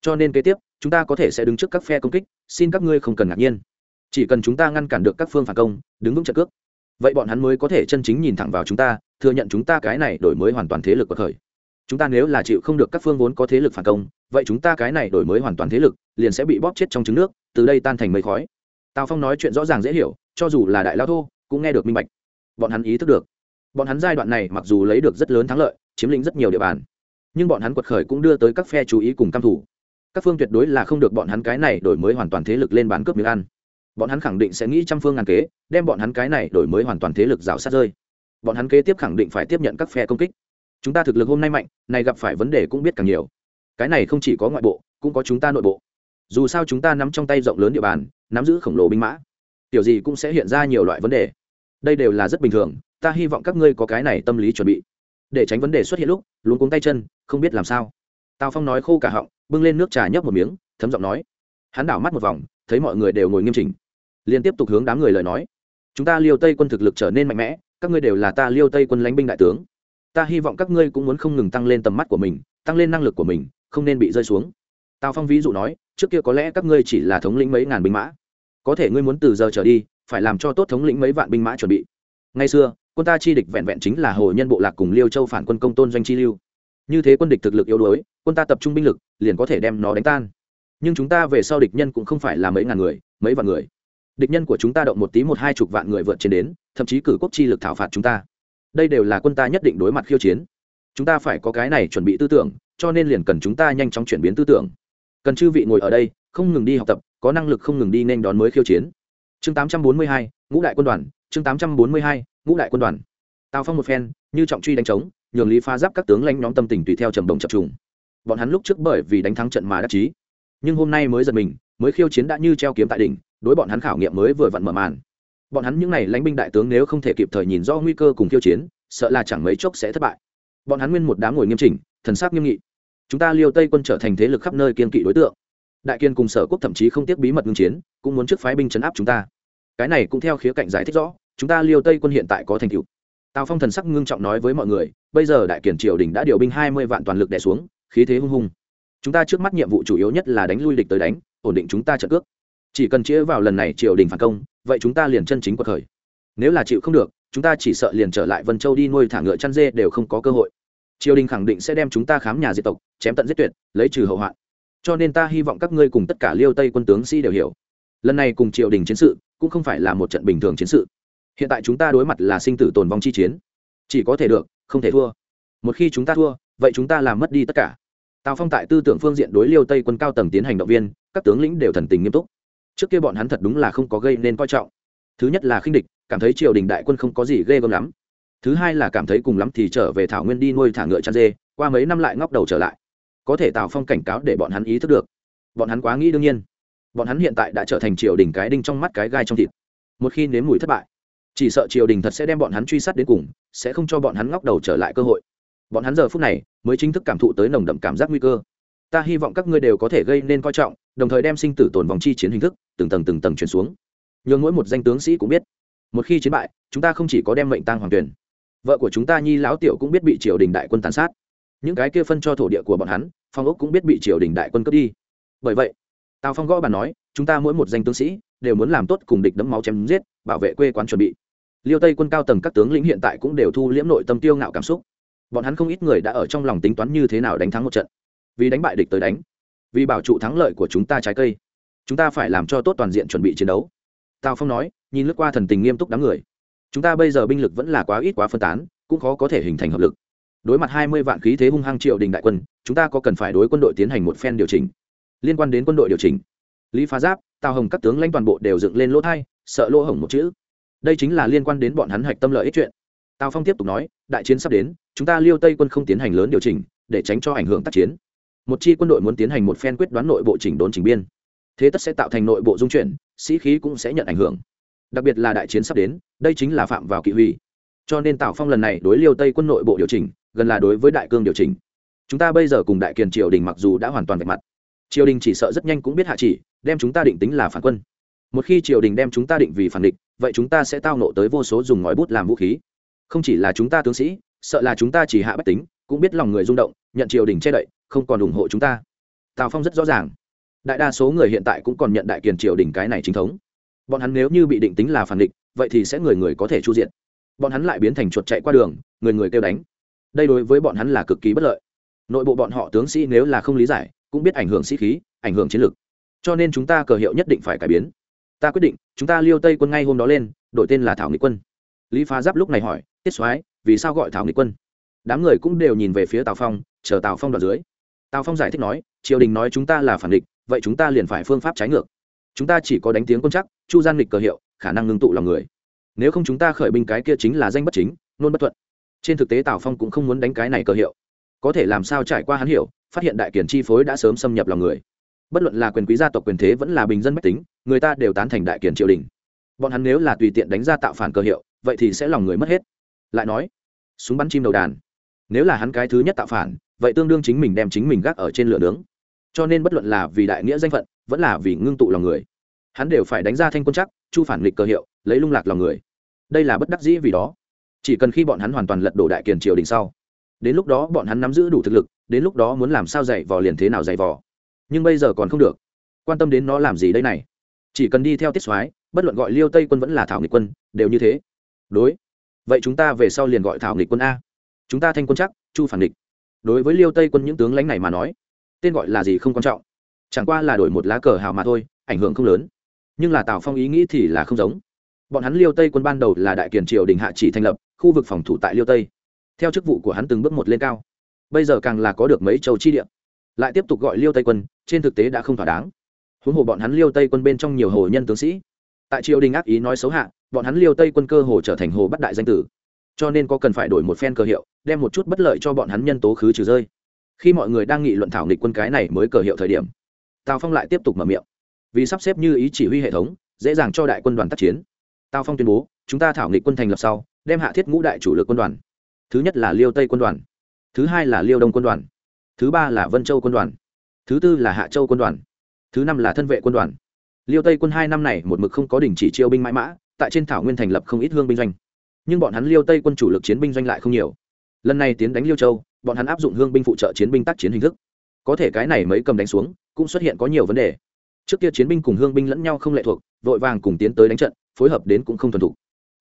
Cho nên kế tiếp, chúng ta có thể sẽ đứng trước các phe công kích, xin các ngươi không cần ngạc nhiên. Chỉ cần chúng ta ngăn cản được các phương phản công, đứng vững trận cước, vậy bọn hắn mới có thể chân chính nhìn thẳng vào chúng ta, thừa nhận chúng ta cái này đổi mới hoàn toàn thế lực của khởi chúng ta nếu là chịu không được các phương vốn có thế lực phản công, vậy chúng ta cái này đổi mới hoàn toàn thế lực, liền sẽ bị bóp chết trong trứng nước, từ đây tan thành mây khói. Tào phong nói chuyện rõ ràng dễ hiểu, cho dù là đại lao thô, cũng nghe được minh bạch bọn hắn ý thức được. Bọn hắn giai đoạn này mặc dù lấy được rất lớn thắng lợi, chiếm lĩnh rất nhiều địa bàn, nhưng bọn hắn quật khởi cũng đưa tới các phe chú ý cùng căm thủ các phương tuyệt đối là không được bọn hắn cái này đổi mới hoàn toàn thế lực lên bán cướp miếng ăn. Bọn hắn khẳng định sẽ nghĩ trăm phương ngàn kế, đem bọn hắn cái này đổi mới hoàn toàn thế lực rào sát rơi. Bọn hắn kế tiếp khẳng định phải tiếp nhận các phe công kích. Chúng ta thực lực hôm nay mạnh, này gặp phải vấn đề cũng biết càng nhiều. Cái này không chỉ có ngoại bộ, cũng có chúng ta nội bộ. Dù sao chúng ta nắm trong tay rộng lớn địa bàn, nắm giữ khổng lồ binh mã. Tiểu gì cũng sẽ hiện ra nhiều loại vấn đề đây đều là rất bình thường, ta hy vọng các ngươi có cái này tâm lý chuẩn bị. Để tránh vấn đề xuất hiện lúc luôn cuống tay chân, không biết làm sao. Tào phong nói khô cả họng, bưng lên nước trà nhấp một miếng, thấm giọng nói. Hắn đảo mắt một vòng, thấy mọi người đều ngồi nghiêm chỉnh. Liên tiếp tục hướng đám người lời nói. Chúng ta liêu tây quân thực lực trở nên mạnh mẽ, các ngươi đều là ta liêu tây quân lãnh binh đại tướng. Ta hy vọng các ngươi cũng muốn không ngừng tăng lên tầm mắt của mình, tăng lên năng lực của mình, không nên bị rơi xuống. Tào phong ví dụ nói, trước kia có lẽ các ngươi chỉ là thống lĩnh mấy ngàn binh mã. Có thể ngươi muốn từ giờ trở đi phải làm cho tốt thống lĩnh mấy vạn binh mã chuẩn bị. Ngay xưa, quân ta chi địch vẹn vẹn chính là hồ nhân bộ lạc cùng liêu châu phản quân công tôn doanh chi lưu. Như thế quân địch thực lực yếu đuối, quân ta tập trung binh lực, liền có thể đem nó đánh tan. Nhưng chúng ta về sau địch nhân cũng không phải là mấy ngàn người, mấy vạn người. Địch nhân của chúng ta động một tí một hai chục vạn người vượt trên đến, thậm chí cử quốc chi lực thảo phạt chúng ta. Đây đều là quân ta nhất định đối mặt khiêu chiến. Chúng ta phải có cái này chuẩn bị tư tưởng, cho nên liền cần chúng ta nhanh chóng chuyển biến tư tưởng. Cần chư vị ngồi ở đây, không ngừng đi học tập, có năng lực không ngừng đi nên đón mới khiêu chiến chương 842, ngũ đại quân đoàn chương 842, ngũ đại quân đoàn. Tào phong một phen như trọng truy đánh trống nhường lý phá giáp các tướng lãnh nhóm tâm tình tùy theo trầm đồng chập trùng. Bọn hắn lúc trước bởi vì đánh thắng trận mà đắc chí nhưng hôm nay mới giật mình mới khiêu chiến đã như treo kiếm tại đỉnh đối bọn hắn khảo nghiệm mới vừa vặn mở màn. Bọn hắn những n à y lãnh binh đại tướng nếu không thể kịp thời nhìn rõ nguy cơ cùng khiêu chiến sợ là chẳng mấy chốc sẽ thất bại. Bọn hắn nguyên một đám ngồi nghiêm chỉnh thần sắc nghiêm nghị. Chúng ta liêu tây quân trở thành thế lực khắp nơi kiên kỵ đối tượng. Đại kiên cùng sở quốc thậm chí không tiếc bí mật ngưng chiến cũng muốn trước phái binh chấn áp chúng ta. Cái này cũng theo khía cạnh giải thích rõ, chúng ta liêu tây quân hiện tại có thành tựu. Tào phong thần sắc ngưng trọng nói với mọi người, bây giờ đại kiển triều đình đã điều binh hai mươi vạn toàn lực đẻ xuống, khí thế hung hung. Chúng ta trước mắt nhiệm vụ chủ yếu nhất là đánh lui địch tới đánh, ổn định chúng ta trận cước. Chỉ cần chĩa vào lần này triều đình phản công, vậy chúng ta liền chân chính cuộc khởi. Nếu là chịu không được, chúng ta chỉ sợ liền trở lại vân châu đi nuôi thả ngựa chăn dê đều không có cơ hội. Triều đình khẳng định sẽ đem chúng ta khám nhà diệt tộc, chém tận giết tuyệt, lấy trừ hậu hoạn. Cho nên ta hy vọng các ngươi cùng tất cả liêu tây quân tướng sĩ đều hiểu lần này cùng triều đình chiến sự cũng không phải là một trận bình thường chiến sự. Hiện tại chúng ta đối mặt là sinh tử tồn vong chi chiến. Chỉ có thể được, không thể thua. Một khi chúng ta thua, vậy chúng ta làm mất đi tất cả. Tào phong tại tư tưởng phương diện đối liêu tây quân cao tầng tiến hành động viên, các tướng lĩnh đều thần tình nghiêm túc. Trước kia bọn hắn thật đúng là không có gây nên coi trọng. Thứ nhất là khinh địch, cảm thấy triều đình đại quân không có gì ghê gớm lắm. Thứ hai là cảm thấy cùng lắm thì trở về thảo nguyên đi nuôi thả ngựa chăn dê, qua mấy năm lại ngóc đầu trở lại. Có thể tào phong cảnh cáo để bọn hắn ý thức được. Bọn hắn quá nghĩ đương nhiên bọn hắn hiện tại đã trở thành triều đình cái đinh trong mắt cái gai trong thịt. Một khi nếm mùi thất bại, chỉ sợ triều đình thật sẽ đem bọn hắn truy sát đến cùng, sẽ không cho bọn hắn ngóc đầu trở lại cơ hội. Bọn hắn giờ phút này mới chính thức cảm thụ tới nồng đậm cảm giác nguy cơ. Ta hy vọng các ngươi đều có thể gây nên coi trọng, đồng thời đem sinh tử tồn vòng chi chiến hình thức từng tầng từng tầng chuyển xuống. Nhường mỗi một danh tướng sĩ cũng biết, một khi chiến bại, chúng ta không chỉ có đem mệnh tang hoàng tuyển. Vợ của chúng ta nhi lão tiểu cũng biết bị triều đình đại quân tàn sát. Những cái kia phân cho thổ địa của bọn hắn, phong ốc cũng biết bị triều đình đại quân cướp đi. Bởi vậy tào phong gõ bàn nói, chúng ta mỗi một danh tướng sĩ đều muốn làm tốt cùng địch đấm máu chém giết, bảo vệ quê quán chuẩn bị. Liêu tây quân cao tầng các tướng lĩnh hiện tại cũng đều thu liễm nội tâm tiêu ngạo cảm xúc. Bọn hắn không ít người đã ở trong lòng tính toán như thế nào đánh thắng một trận. Vì đánh bại địch tới đánh, vì bảo trụ thắng lợi của chúng ta trái cây, chúng ta phải làm cho tốt toàn diện chuẩn bị chiến đấu. Tào phong nói, nhìn lướt qua thần tình nghiêm túc đám người. Chúng ta bây giờ binh lực vẫn là quá ít quá phân tán, cũng khó có thể hình thành hợp lực. Đối mặt hai mươi vạn khí thế hung hăng triệu đình đại quân, chúng ta có cần phải đối quân đội tiến hành một phen điều chỉnh? Liên quan đến quân đội điều chỉnh. Lý phá giáp, tào hồng các tướng lãnh toàn bộ đều dựng lên lỗ thai, sợ lỗ hổng một chữ. Đây chính là liên quan đến bọn hắn hạch tâm lợi ích chuyện. Tào phong tiếp tục nói, đại chiến sắp đến, chúng ta liêu tây quân không tiến hành lớn điều chỉnh, để tránh cho ảnh hưởng tác chiến. Một chi quân đội muốn tiến hành một phen quyết đoán nội bộ chỉnh đốn chỉnh biên. Thế tất sẽ tạo thành nội bộ dung chuyển, sĩ khí cũng sẽ nhận ảnh hưởng. Đặc biệt là đại chiến sắp đến, đây chính là phạm vào kỵ huy. Cho nên tào phong lần này đối liêu tây quân nội bộ điều chỉnh, gần là đối với đại cương điều chỉnh. Chúng ta bây giờ cùng đại kiền triều đình mặc dù đã hoàn toàn vạch mặt triều đình chỉ sợ rất nhanh cũng biết hạ chỉ, đem chúng ta định tính là phản quân. Một khi triều đình đem chúng ta định vì phản địch, vậy chúng ta sẽ tao nộ tới vô số dùng ngòi bút làm vũ khí. Không chỉ là chúng ta tướng sĩ, sợ là chúng ta chỉ hạ bách tính, cũng biết lòng người rung động, nhận triều đình che đậy, không còn ủng hộ chúng ta. Tào phong rất rõ ràng. Đại đa số người hiện tại cũng còn nhận đại kiền triều đình cái này chính thống. Bọn hắn nếu như bị định tính là phản địch, vậy thì sẽ người người có thể chu diện. Bọn hắn lại biến thành chuột chạy qua đường, người người kêu đánh. Đây đối với bọn hắn là cực kỳ bất lợi. Nội bộ bọn họ tướng sĩ nếu là không lý giải cũng biết ảnh hưởng sĩ khí, ảnh hưởng chiến lược cho nên chúng ta cờ hiệu nhất định phải cải biến. Ta quyết định, chúng ta liêu tây quân ngay hôm đó lên, đổi tên là thảo nghị quân. Lý phá giáp lúc này hỏi, tiết soái, vì sao gọi thảo nghị quân? Đám người cũng đều nhìn về phía tào phong, chờ tào phong đoạt dưới. Tào phong giải thích nói, triều đình nói chúng ta là phản địch, vậy chúng ta liền phải phương pháp trái ngược. Chúng ta chỉ có đánh tiếng quân chắc, chu gian nghịch cờ hiệu, khả năng ngưng tụ lòng người. Nếu không chúng ta khởi binh cái kia chính là danh bất chính, nôn bất thuận. Trên thực tế tào phong cũng không muốn đánh cái này cờ hiệu có thể làm sao trải qua hắn hiểu, phát hiện đại kiển chi phối đã sớm xâm nhập lòng người. Bất luận là quyền quý gia tộc quyền thế vẫn là bình dân mách tính, người ta đều tán thành đại kiển triều đình. Bọn hắn nếu là tùy tiện đánh ra tạo phản cơ hiệu, vậy thì sẽ lòng người mất hết. Lại nói, súng bắn chim đầu đàn. Nếu là hắn cái thứ nhất tạo phản, vậy tương đương chính mình đem chính mình gác ở trên lửa nướng. Cho nên bất luận là vì đại nghĩa danh phận, vẫn là vì ngưng tụ lòng người, hắn đều phải đánh ra thanh quân chắc, chu phản nghịch cơ hiệu, lấy lung lạc lòng người. Đây là bất đắc dĩ vì đó. Chỉ cần khi bọn hắn hoàn toàn lật đổ đại kiền triều đình sau đến lúc đó bọn hắn nắm giữ đủ thực lực, đến lúc đó muốn làm sao dạy vò liền thế nào dạy vò. Nhưng bây giờ còn không được. Quan tâm đến nó làm gì đây này? Chỉ cần đi theo tiết soái, bất luận gọi liêu tây quân vẫn là thảo nghịch quân, đều như thế. Đối. Vậy chúng ta về sau liền gọi thảo nghịch quân a. Chúng ta thanh quân chắc, chu phản địch đối với liêu tây quân những tướng lãnh này mà nói, tên gọi là gì không quan trọng. Chẳng qua là đổi một lá cờ hào mà thôi, ảnh hưởng không lớn. Nhưng là tào phong ý nghĩ thì là không giống. Bọn hắn liêu tây quân ban đầu là đại kiền triều đình hạ chỉ thành lập, khu vực phòng thủ tại liêu tây theo chức vụ của hắn từng bước một lên cao. Bây giờ càng là có được mấy châu chi địa. Lại tiếp tục gọi liêu tây quân, trên thực tế đã không thỏa đáng. Huống hồ bọn hắn liêu tây quân bên trong nhiều hồ nhân tướng sĩ. Tại triều đình ác ý nói xấu hạ, bọn hắn liêu tây quân cơ hồ trở thành hồ bắt đại danh tử. Cho nên có cần phải đổi một phen cơ hiệu, đem một chút bất lợi cho bọn hắn nhân tố khứ trừ rơi. Khi mọi người đang nghị luận thảo nghịch quân cái này mới cờ hiệu thời điểm, tào phong lại tiếp tục mở miệng. Vì sắp xếp như ý chỉ huy hệ thống, dễ dàng cho đại quân đoàn tác chiến. Tào phong tuyên bố, chúng ta thảo nghịch quân thành lập sau, đem hạ thiết ngũ đại chủ lực quân đoàn thứ nhất là liêu tây quân đoàn. Thứ hai là liêu đông quân đoàn. Thứ ba là vân châu quân đoàn. Thứ tư là hạ châu quân đoàn. Thứ năm là thân vệ quân đoàn. Liêu tây quân hai năm này một mực không có đình chỉ chiêu binh mãi mã, tại trên thảo nguyên thành lập không ít hương binh doanh. Nhưng bọn hắn liêu tây quân chủ lực chiến binh doanh lại không nhiều. Lần này tiến đánh liêu châu, bọn hắn áp dụng hương binh phụ trợ chiến binh tác chiến hình thức. Có thể cái này mới cầm đánh xuống, cũng xuất hiện có nhiều vấn đề. Trước kia chiến binh cùng hương binh lẫn nhau không lệ thuộc, vội vàng cùng tiến tới đánh trận, phối hợp đến cũng không thuần thục.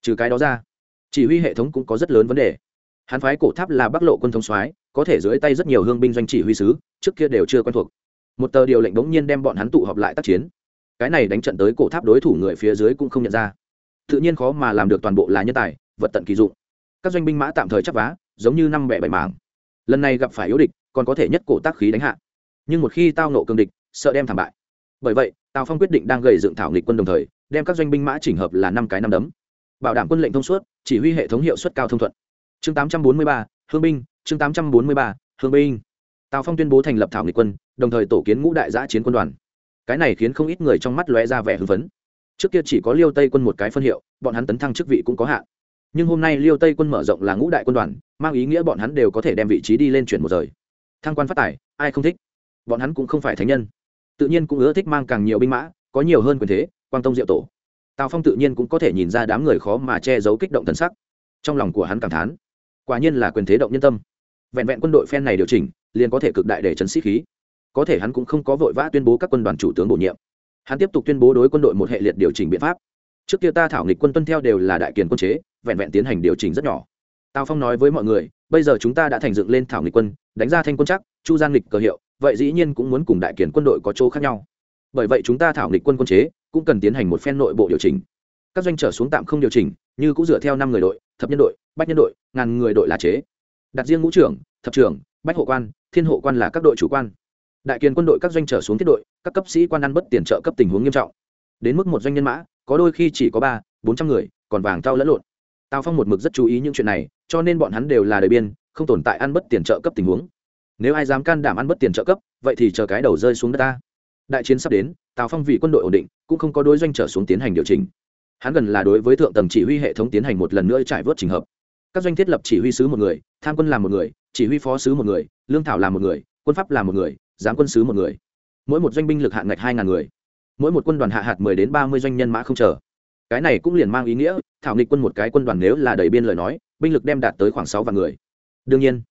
Trừ cái đó ra, chỉ huy hệ thống cũng có rất lớn vấn đề hắn phái cổ tháp là bắc lộ quân thống soái, có thể dưới tay rất nhiều hương binh doanh chỉ huy sứ, trước kia đều chưa quen thuộc. Một tờ điều lệnh bỗng nhiên đem bọn hắn tụ họp lại tác chiến. Cái này đánh trận tới cổ tháp đối thủ người phía dưới cũng không nhận ra. Tự nhiên khó mà làm được toàn bộ là nhân tài, vật tận kỳ dụng. Các doanh binh mã tạm thời chấp vá, giống như năm bẻ bảy mảng. Lần này gặp phải yếu địch, còn có thể nhất cổ tác khí đánh hạ. Nhưng một khi tao nộ cương địch, sợ đem thảm bại. Bởi vậy, tào phong quyết định đang gầy dựng thảo nghịch quân đồng thời, đem các doanh binh mã chỉnh hợp là năm cái năm đấm. Bảo đảm quân lệnh thông suốt, chỉ huy hệ thống hiệu suất cao thông thuận chương 843, hương binh chương 843, hương binh. Tào phong tuyên bố thành lập thảo nghị quân đồng thời tổ kiến ngũ đại giã chiến quân đoàn. Cái này khiến không ít người trong mắt lóe ra vẻ hưng phấn. Trước kia chỉ có liêu tây quân một cái phân hiệu bọn hắn tấn thăng chức vị cũng có hạn. Nhưng hôm nay liêu tây quân mở rộng là ngũ đại quân đoàn mang ý nghĩa bọn hắn đều có thể đem vị trí đi lên chuyển một rời. Thăng quan phát tài ai không thích? Bọn hắn cũng không phải thánh nhân. Tự nhiên cũng ưa thích mang càng nhiều binh mã có nhiều hơn quyền thế quang tông diệu tổ. Tào phong tự nhiên cũng có thể nhìn ra đám người khó mà che giấu kích động thần sắc. Trong lòng của hắn cảm thán quả nhiên là quyền thế động nhân tâm. Vẹn vẹn quân đội phen này điều chỉnh, liền có thể cực đại để chấn sĩ khí. Có thể hắn cũng không có vội vã tuyên bố các quân đoàn chủ tướng bổ nhiệm. Hắn tiếp tục tuyên bố đối quân đội một hệ liệt điều chỉnh biện pháp. Trước kia ta thảo nghịch quân tuân theo đều là đại kiền quân chế, vẹn vẹn tiến hành điều chỉnh rất nhỏ. Tào phong nói với mọi người, bây giờ chúng ta đã thành dựng lên thảo nghịch quân, đánh ra thanh quân chắc, chu giang nghịch cờ hiệu, vậy dĩ nhiên cũng muốn cùng đại kiền quân đội có chỗ khác nhau. Bởi vậy chúng ta thảo nghịch quân quân chế, cũng cần tiến hành một phen nội bộ điều chỉnh. Các doanh trở xuống tạm không điều chỉnh như cũng dựa theo năm người đội, thập nhân đội, bách nhân đội, ngàn người đội là chế. Đặt riêng ngũ trưởng, thập trưởng, bách hộ quan, thiên hộ quan là các đội chủ quan. Đại kiền quân đội các doanh trở xuống thiết đội, các cấp sĩ quan ăn bất tiền trợ cấp tình huống nghiêm trọng. Đến mức một doanh nhân mã, có đôi khi chỉ có ba, bốn trăm người, còn vàng tao lẫn lộn. Tào phong một mực rất chú ý những chuyện này, cho nên bọn hắn đều là đời biên, không tồn tại ăn bất tiền trợ cấp tình huống. Nếu ai dám can đảm ăn bất tiền trợ cấp, vậy thì chờ cái đầu rơi xuống đất ta. Đại chiến sắp đến, tào phong vì quân đội ổn định, cũng không có đối doanh trở xuống tiến hành điều chỉnh hắn gần là đối với thượng tầng chỉ huy hệ thống tiến hành một lần nữa trải vớt trình hợp. Các doanh thiết lập chỉ huy sứ một người, tham quân làm một người, chỉ huy phó sứ một người, lương thảo làm một người, quân pháp làm một người, giám quân sứ một người. Mỗi một doanh binh lực hạn ngạch hai ngàn người. Mỗi một quân đoàn hạ hạt mười đến ba mươi doanh nhân mã không chờ. Cái này cũng liền mang ý nghĩa, thảo nghịch quân một cái quân đoàn nếu là đầy biên lời nói, binh lực đem đạt tới khoảng sáu vạn người. Đương nhiên,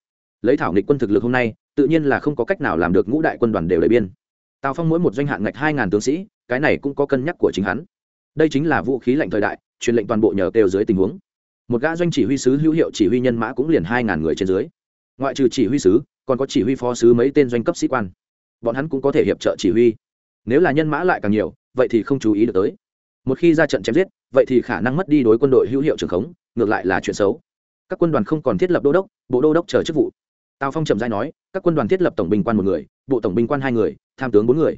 lấy thảo nghịch quân thực lực hôm nay, tự nhiên là không có cách nào làm được ngũ đại quân đoàn đều đầy biên. Tào phong mỗi một doanh hạn ngạch hai ngàn tướng sĩ, cái này cũng có cân nhắc của chính hắn đây chính là vũ khí lạnh thời đại, truyền lệnh toàn bộ nhờ kêu dưới tình huống. Một gã doanh chỉ huy sứ hữu hiệu chỉ huy nhân mã cũng liền hai ngàn người trên dưới. Ngoại trừ chỉ huy sứ, còn có chỉ huy phó sứ mấy tên doanh cấp sĩ quan. Bọn hắn cũng có thể hiệp trợ chỉ huy. Nếu là nhân mã lại càng nhiều, vậy thì không chú ý được tới. Một khi ra trận chém giết, vậy thì khả năng mất đi đối quân đội hữu hiệu trường khống, ngược lại là chuyện xấu. Các quân đoàn không còn thiết lập đô đốc, bộ đô đốc chờ chức vụ. Tào phong trầm giai nói, các quân đoàn thiết lập tổng binh quan một người, bộ tổng binh quan hai người, tham tướng bốn người.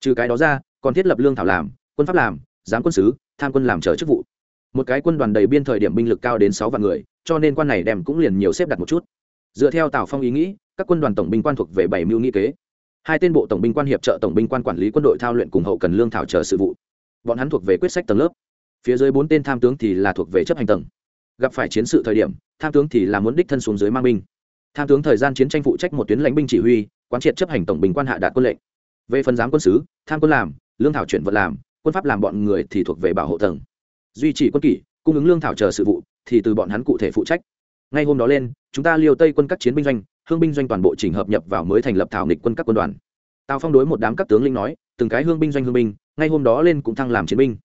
Trừ cái đó ra, còn thiết lập lương thảo làm, quân pháp làm giám quân sứ, tham quân làm chờ chức vụ. Một cái quân đoàn đầy biên thời điểm binh lực cao đến sáu vạn người, cho nên quan này đem cũng liền nhiều xếp đặt một chút. Dựa theo tào phong ý nghĩ, các quân đoàn tổng binh quan thuộc về bảy mưu nghĩ kế. Hai tên bộ tổng binh quan hiệp trợ tổng binh quan quản lý quân đội thao luyện cùng hậu cần lương thảo chờ sự vụ. Bọn hắn thuộc về quyết sách tầng lớp. Phía dưới bốn tên tham tướng thì là thuộc về chấp hành tầng. Gặp phải chiến sự thời điểm, tham tướng thì là muốn đích thân xuống dưới mang binh. Tham tướng thời gian chiến tranh phụ trách một tuyến lãnh binh chỉ huy, quán triệt chấp hành tổng bình quan hạ đạt quân lệnh. Về phần giám quân sứ, tham quân làm, lương thảo chuyển vận làm quân pháp làm bọn người thì thuộc về bảo hộ tầng. Duy trì quân kỷ, cung ứng lương thảo chờ sự vụ, thì từ bọn hắn cụ thể phụ trách. Ngay hôm đó lên, chúng ta liều tây quân các chiến binh doanh, hương binh doanh toàn bộ chỉnh hợp nhập vào mới thành lập thảo nghịch quân các quân đoàn. Tào phong đối một đám các tướng linh nói, từng cái hương binh doanh hương binh, ngay hôm đó lên cũng thăng làm chiến binh.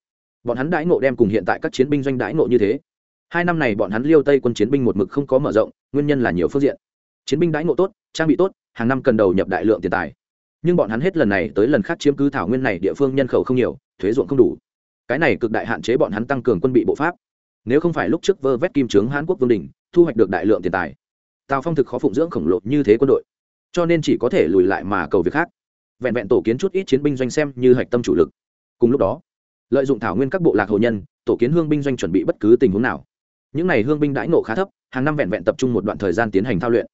Bọn hắn đãi ngộ đem cùng hiện tại các chiến binh doanh đãi ngộ như thế. Hai năm này bọn hắn liêu tây quân chiến binh một mực không có mở rộng, nguyên nhân là nhiều phương diện. Chiến binh đãi ngộ tốt, trang bị tốt, hàng năm cần đầu nhập đại lượng tiền tài nhưng bọn hắn hết lần này tới lần khác chiếm cứ thảo nguyên này địa phương nhân khẩu không nhiều, thuế ruộng không đủ. Cái này cực đại hạn chế bọn hắn tăng cường quân bị bộ pháp. Nếu không phải lúc trước vơ vét kim trướng hàn quốc vương đình thu hoạch được đại lượng tiền tài, tào phong thực khó phụng dưỡng khổng lồ như thế quân đội, cho nên chỉ có thể lùi lại mà cầu việc khác. Vẹn vẹn tổ kiến chút ít chiến binh doanh xem như hạch tâm chủ lực. Cùng lúc đó, lợi dụng thảo nguyên các bộ lạc hồ nhân, tổ kiến hương binh doanh chuẩn bị bất cứ tình huống nào. Những n à y hương binh đãi nộ khá thấp, hàng năm vẹn vẹn tập trung một đoạn thời gian tiến hành thao luyện.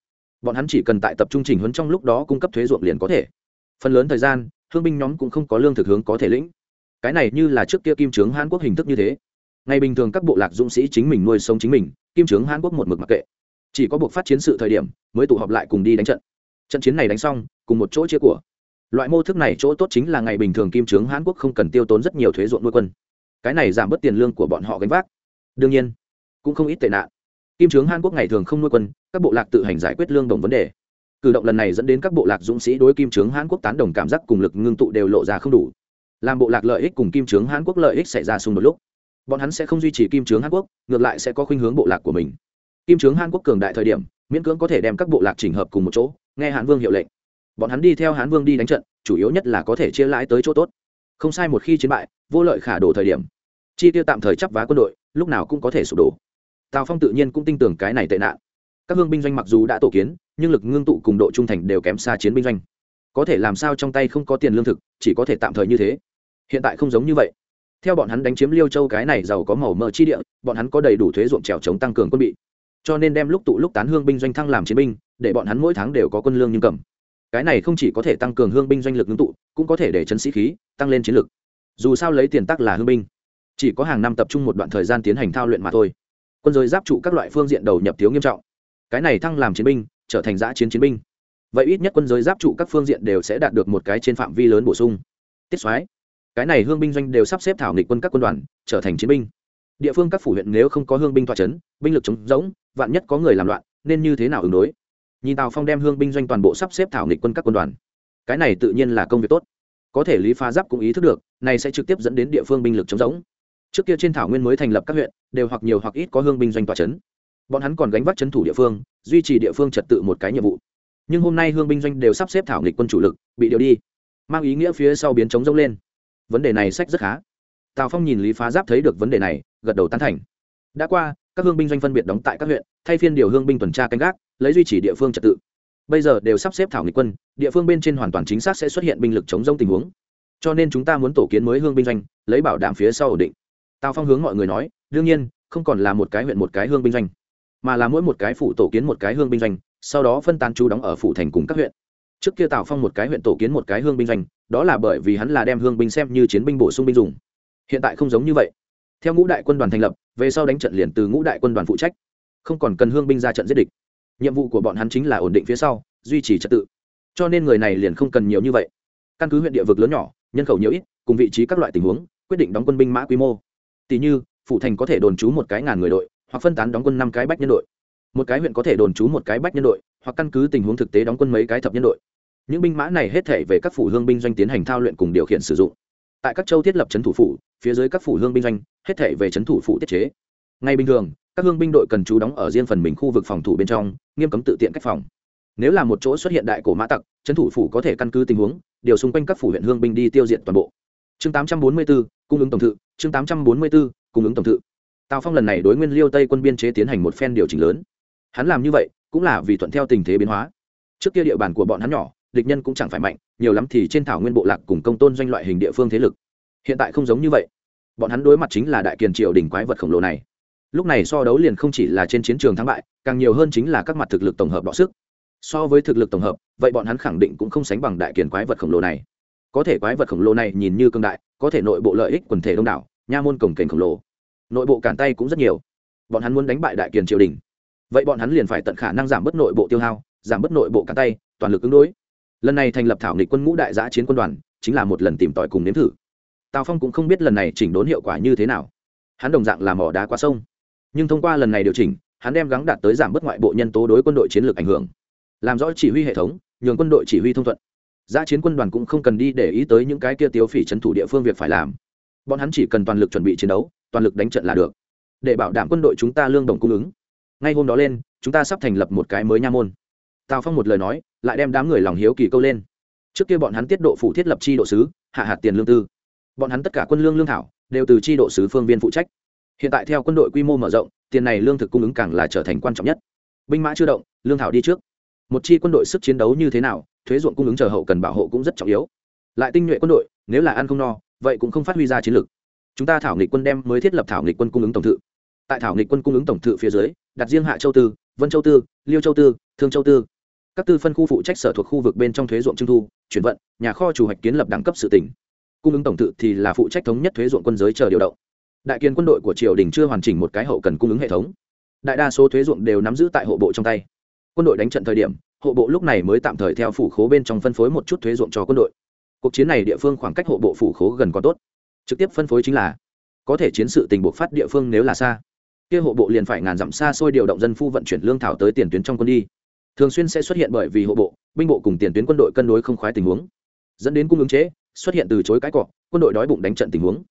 Bọn hắn chỉ cần tại tập trung trình huấn trong lúc đó cung cấp thuế ruộng liền có thể phần lớn thời gian, thương binh nhóm cũng không có lương thực hướng có thể lĩnh. Cái này như là trước kia kim trướng hàn quốc hình thức như thế. Ngày bình thường các bộ lạc dũng sĩ chính mình nuôi sống chính mình, kim trướng hàn quốc một mực mặc kệ. Chỉ có buộc phát chiến sự thời điểm, mới tụ họp lại cùng đi đánh trận. Trận chiến này đánh xong, cùng một chỗ chia của. Loại mô thức này chỗ tốt chính là ngày bình thường kim trướng hàn quốc không cần tiêu tốn rất nhiều thuế ruộng nuôi quân. Cái này giảm bớt tiền lương của bọn họ gánh vác. Đương nhiên, cũng không ít tệ nạn. Kim trướng hàn quốc ngày thường không nuôi quân, các bộ lạc tự hành giải quyết lương đồng vấn đề cử động lần này dẫn đến các bộ lạc dũng sĩ đối kim trướng hãn quốc tán đồng cảm giác cùng lực ngưng tụ đều lộ ra không đủ. Làm bộ lạc lợi ích cùng kim trướng hãn quốc lợi ích xảy ra xung đột lúc, bọn hắn sẽ không duy trì kim trướng hàn quốc, ngược lại sẽ có khuynh hướng bộ lạc của mình. Kim trướng hàn quốc cường đại thời điểm, miễn cưỡng có thể đem các bộ lạc chỉnh hợp cùng một chỗ, nghe hãn vương hiệu lệnh. Bọn hắn đi theo hán vương đi đánh trận, chủ yếu nhất là có thể chia lãi tới chỗ tốt. Không sai một khi chiến bại, vô lợi khả đổ thời điểm, chi tiêu tạm thời chấp vá quân đội, lúc nào cũng có thể sụp đổ. Tào phong tự nhiên cũng tin tưởng cái này tệ nạn các hương binh doanh mặc dù đã tổ kiến, nhưng lực ngưng tụ cùng độ trung thành đều kém xa chiến binh doanh. Có thể làm sao trong tay không có tiền lương thực, chỉ có thể tạm thời như thế. Hiện tại không giống như vậy. Theo bọn hắn đánh chiếm liêu châu cái này giàu có màu mỡ chi địa, bọn hắn có đầy đủ thuế ruộng trèo chống tăng cường quân bị. Cho nên đem lúc tụ lúc tán hương binh doanh thăng làm chiến binh, để bọn hắn mỗi tháng đều có quân lương nhưng cầm. Cái này không chỉ có thể tăng cường hương binh doanh lực ngưng tụ, cũng có thể để chấn sĩ khí, tăng lên chiến lực. Dù sao lấy tiền tắc là hương binh. Chỉ có hàng năm tập trung một đoạn thời gian tiến hành thao luyện mà thôi. Quân giới giáp trụ các loại phương diện đầu nhập thiếu nghiêm trọng cái này thăng làm chiến binh, trở thành giã chiến chiến binh. Vậy ít nhất quân giới giáp trụ các phương diện đều sẽ đạt được một cái trên phạm vi lớn bổ sung. Tiết soái, cái này hương binh doanh đều sắp xếp thảo nghịch quân các quân đoàn, trở thành chiến binh. Địa phương các phủ huyện nếu không có hương binh toa c h ấ n binh lực chống rỗng, vạn nhất có người làm loạn, nên như thế nào ứng đối? Nhìn tào phong đem hương binh doanh toàn bộ sắp xếp thảo nghịch quân các quân đoàn. Cái này tự nhiên là công việc tốt. Có thể lý phá giáp cũng ý thức được, này sẽ trực tiếp dẫn đến địa phương binh lực chống rỗng. Trước kia trên thảo nguyên mới thành lập các huyện, đều hoặc nhiều hoặc ít có hương binh doanh tòa c h ấ n bọn hắn còn gánh vác c h ấ n thủ địa phương, duy trì địa phương trật tự một cái nhiệm vụ. Nhưng hôm nay hương binh doanh đều sắp xếp thảo nghịch quân chủ lực, bị điều đi, mang ý nghĩa phía sau biến chống rông lên. Vấn đề này sách rất khá. Tào phong nhìn lý phá giáp thấy được vấn đề này, gật đầu tán thành. Đã qua, các hương binh doanh phân biệt đóng tại các huyện, thay phiên điều hương binh tuần tra canh gác, lấy duy trì địa phương trật tự. Bây giờ đều sắp xếp thảo nghịch quân, địa phương bên trên hoàn toàn chính xác sẽ xuất hiện binh lực chống rông tình huống. Cho nên chúng ta muốn tổ kiến mới hương binh doanh, lấy bảo đảm phía sau ổn định. Tào phong hướng mọi người nói, đương nhiên, không còn là một cái huyện một cái hương binh doanh mà là mỗi một cái phủ tổ kiến một cái hương binh doanh, sau đó phân tán chú đóng ở phủ thành cùng các huyện. Trước kia tào phong một cái huyện tổ kiến một cái hương binh doanh, đó là bởi vì hắn là đem hương binh xem như chiến binh bổ sung binh dùng. Hiện tại không giống như vậy. Theo ngũ đại quân đoàn thành lập, về sau đánh trận liền từ ngũ đại quân đoàn phụ trách. Không còn cần hương binh ra trận giết địch. Nhiệm vụ của bọn hắn chính là ổn định phía sau, duy trì trật tự. Cho nên người này liền không cần nhiều như vậy. Căn cứ huyện địa vực lớn nhỏ, nhân khẩu nhiều ít, cùng vị trí các loại tình huống, quyết định đóng quân binh mã quy mô. Tỷ như phụ thành có thể đồn trú một cái ngàn người đội hoặc phân tán đóng quân năm cái bách nhân đội. Một cái huyện có thể đồn trú một cái bách nhân đội hoặc căn cứ tình huống thực tế đóng quân mấy cái thập nhân đội. Những binh mã này hết thể về các phủ hương binh doanh tiến hành thao luyện cùng điều khiển sử dụng. Tại các châu thiết lập trấn thủ phủ phía dưới các phủ hương binh doanh hết thể về trấn thủ phủ tiết chế. Ngay bình thường các hương binh đội cần trú đóng ở riêng phần mình khu vực phòng thủ bên trong nghiêm cấm tự tiện cách phòng. Nếu là một chỗ xuất hiện đại cổ mã tặc trấn thủ phủ có thể căn cứ tình huống điều xung quanh các phủ huyện hương binh đi tiêu diệt toàn bộ. Chương 844, cung ứng tổng thự chương 844, cung ứng tổng thự tào phong lần này đối nguyên liêu tây quân biên chế tiến hành một phen điều chỉnh lớn. Hắn làm như vậy cũng là vì thuận theo tình thế biến hóa. Trước kia địa bàn của bọn hắn nhỏ, địch nhân cũng chẳng phải mạnh, nhiều lắm thì trên thảo nguyên bộ lạc cùng công tôn doanh loại hình địa phương thế lực. Hiện tại không giống như vậy. Bọn hắn đối mặt chính là đại kiền triều đỉnh quái vật khổng lồ này. Lúc này so đấu liền không chỉ là trên chiến trường thắng bại, càng nhiều hơn chính là các mặt thực lực tổng hợp đọ sức. So với thực lực tổng hợp, vậy bọn hắn khẳng định cũng không sánh bằng đại kiền quái vật khổng lồ này. Có thể quái vật khổng lồ này nhìn như cương đại, có thể nội bộ lợi ích quần thể đông đảo, nha môn cổng kềnh khổng lồ nội bộ cản tay cũng rất nhiều. Bọn hắn muốn đánh bại đại kiền triều đình. Vậy bọn hắn liền phải tận khả năng giảm bớt nội bộ tiêu hao, giảm bớt nội bộ cản tay, toàn lực ứng đối. Lần này thành lập thảo nghịch quân ngũ đại giã chiến quân đoàn, chính là một lần tìm tòi cùng nếm thử. Tào phong cũng không biết lần này chỉnh đốn hiệu quả như thế nào. Hắn đồng dạng làm mỏ đá qua sông. Nhưng thông qua lần này điều chỉnh, hắn đem gắng đạt tới giảm bớt ngoại bộ nhân tố đối quân đội chiến lược ảnh hưởng. Làm rõ chỉ huy hệ thống, nhường quân đội chỉ huy thông thuận. Giã chiến quân đoàn cũng không cần đi để ý tới những cái kia tiêu phỉ trấn thủ địa phương việc phải làm. Bọn hắn chỉ cần toàn lực chuẩn bị chiến đấu toàn lực đánh trận là được. Để bảo đảm quân đội chúng ta lương đồng cung ứng. Ngay hôm đó lên, chúng ta sắp thành lập một cái mới nha môn. Tào phong một lời nói, lại đem đám người lòng hiếu kỳ câu lên. Trước kia bọn hắn tiết độ phủ thiết lập chi độ sứ, hạ hạt tiền lương tư. Bọn hắn tất cả quân lương lương thảo, đều từ chi độ sứ phương viên phụ trách. Hiện tại theo quân đội quy mô mở rộng, tiền này lương thực cung ứng càng là trở thành quan trọng nhất. Binh mã chưa động, lương thảo đi trước. Một chi quân đội sức chiến đấu như thế nào, thuế ruộng cung ứng chờ hậu cần bảo hộ cũng rất trọng yếu. Lại tinh nhuệ quân đội, nếu là ăn không no, vậy cũng không phát huy ra chiến lược chúng ta thảo nghịch quân đem mới thiết lập thảo nghịch quân cung ứng tổng thự. Tại thảo nghịch quân cung ứng tổng thự phía dưới, đặt riêng hạ châu tư, vân châu tư, liêu châu tư, thương châu tư. Các tư phân khu phụ trách sở thuộc khu vực bên trong thuế ruộng trưng thu, chuyển vận, nhà kho chủ hoạch kiến lập đẳng cấp sự tỉnh. Cung ứng tổng thự thì là phụ trách thống nhất thuế ruộng quân giới chờ điều động. Đại kiên quân đội của triều đình chưa hoàn chỉnh một cái hậu cần cung ứng hệ thống. Đại đa số thuế ruộng đều nắm giữ tại hộ bộ trong tay. Quân đội đánh trận thời điểm, hộ bộ lúc này mới tạm thời theo phủ khố bên trong phân phối một chút thuế ruộng cho quân đội. Cuộc chiến này địa phương khoảng cách hộ bộ phủ khố gần còn tốt trực tiếp phân phối chính là, có thể chiến sự tình buộc phát địa phương nếu là xa. Kia hộ bộ liền phải ngàn dặm xa xôi điều động dân phu vận chuyển lương thảo tới tiền tuyến trong quân đi. Thường xuyên sẽ xuất hiện bởi vì hộ bộ, binh bộ cùng tiền tuyến quân đội cân đối không khoái tình huống. Dẫn đến cung ứng chế, xuất hiện từ chối cái cọ, quân đội đói bụng đánh trận tình huống.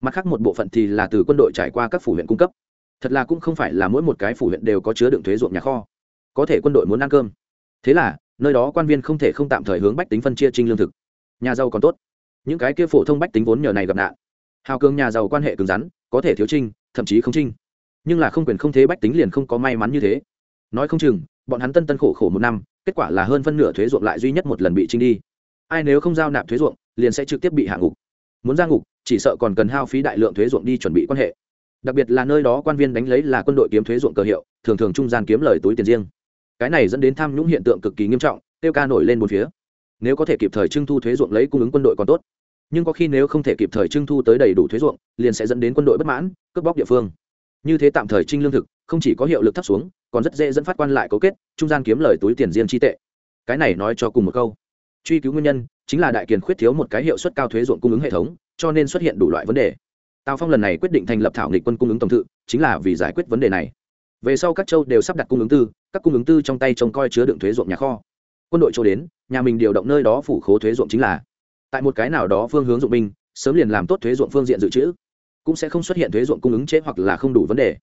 Mặt khác một bộ phận thì là từ quân đội trải qua các phủ huyện cung cấp. Thật là cũng không phải là mỗi một cái phủ huyện đều có chứa đựng thuế ruộng nhà kho. Có thể quân đội muốn ăn cơm. Thế là, nơi đó quan viên không thể không tạm thời hướng bách tính phân chia trinh lương thực. Nhà giàu còn tốt những cái kia phổ thông bách tính vốn nhờ này gặp nạn. Hào cường nhà giàu quan hệ cứng rắn, có thể thiếu trinh, thậm chí không trinh. Nhưng là không quyền không thế bách tính liền không có may mắn như thế. Nói không chừng, bọn hắn tân tân khổ khổ một năm, kết quả là hơn phân nửa thuế ruộng lại duy nhất một lần bị trinh đi. Ai nếu không giao nạp thuế ruộng, liền sẽ trực tiếp bị hạ ngục. Muốn ra ngục, chỉ sợ còn cần hao phí đại lượng thuế ruộng đi chuẩn bị quan hệ. Đặc biệt là nơi đó quan viên đánh lấy là quân đội kiếm thuế ruộng cờ hiệu, thường thường trung gian kiếm lời túi tiền riêng. Cái này dẫn đến tham nhũng hiện tượng cực kỳ nghiêm trọng tiêu ca nổi lên một phía nếu có thể kịp thời trưng thu thuế ruộng lấy cung ứng quân đội còn tốt. Nhưng có khi nếu không thể kịp thời trưng thu tới đầy đủ thuế ruộng, liền sẽ dẫn đến quân đội bất mãn, cướp bóc địa phương. Như thế tạm thời trinh lương thực, không chỉ có hiệu lực thấp xuống, còn rất dễ dẫn phát quan lại cấu kết, trung gian kiếm lời túi tiền riêng chi tệ. Cái này nói cho cùng một câu. Truy cứu nguyên nhân, chính là đại kiền khuyết thiếu một cái hiệu suất cao thuế ruộng cung ứng hệ thống, cho nên xuất hiện đủ loại vấn đề. Tào phong lần này quyết định thành lập thảo nghịch quân cung ứng tổng thự, chính là vì giải quyết vấn đề này. Về sau các châu đều sắp đặt cung ứng tư, các cung ứng tư trong tay trông coi chứa đựng thuế ruộng nhà kho quân đội chỗ đến, nhà mình điều động nơi đó phủ khố thuế ruộng chính là. Tại một cái nào đó phương hướng dụng binh, sớm liền làm tốt thuế ruộng phương diện dự trữ. Cũng sẽ không xuất hiện thuế ruộng cung ứng chế hoặc là không đủ vấn đề.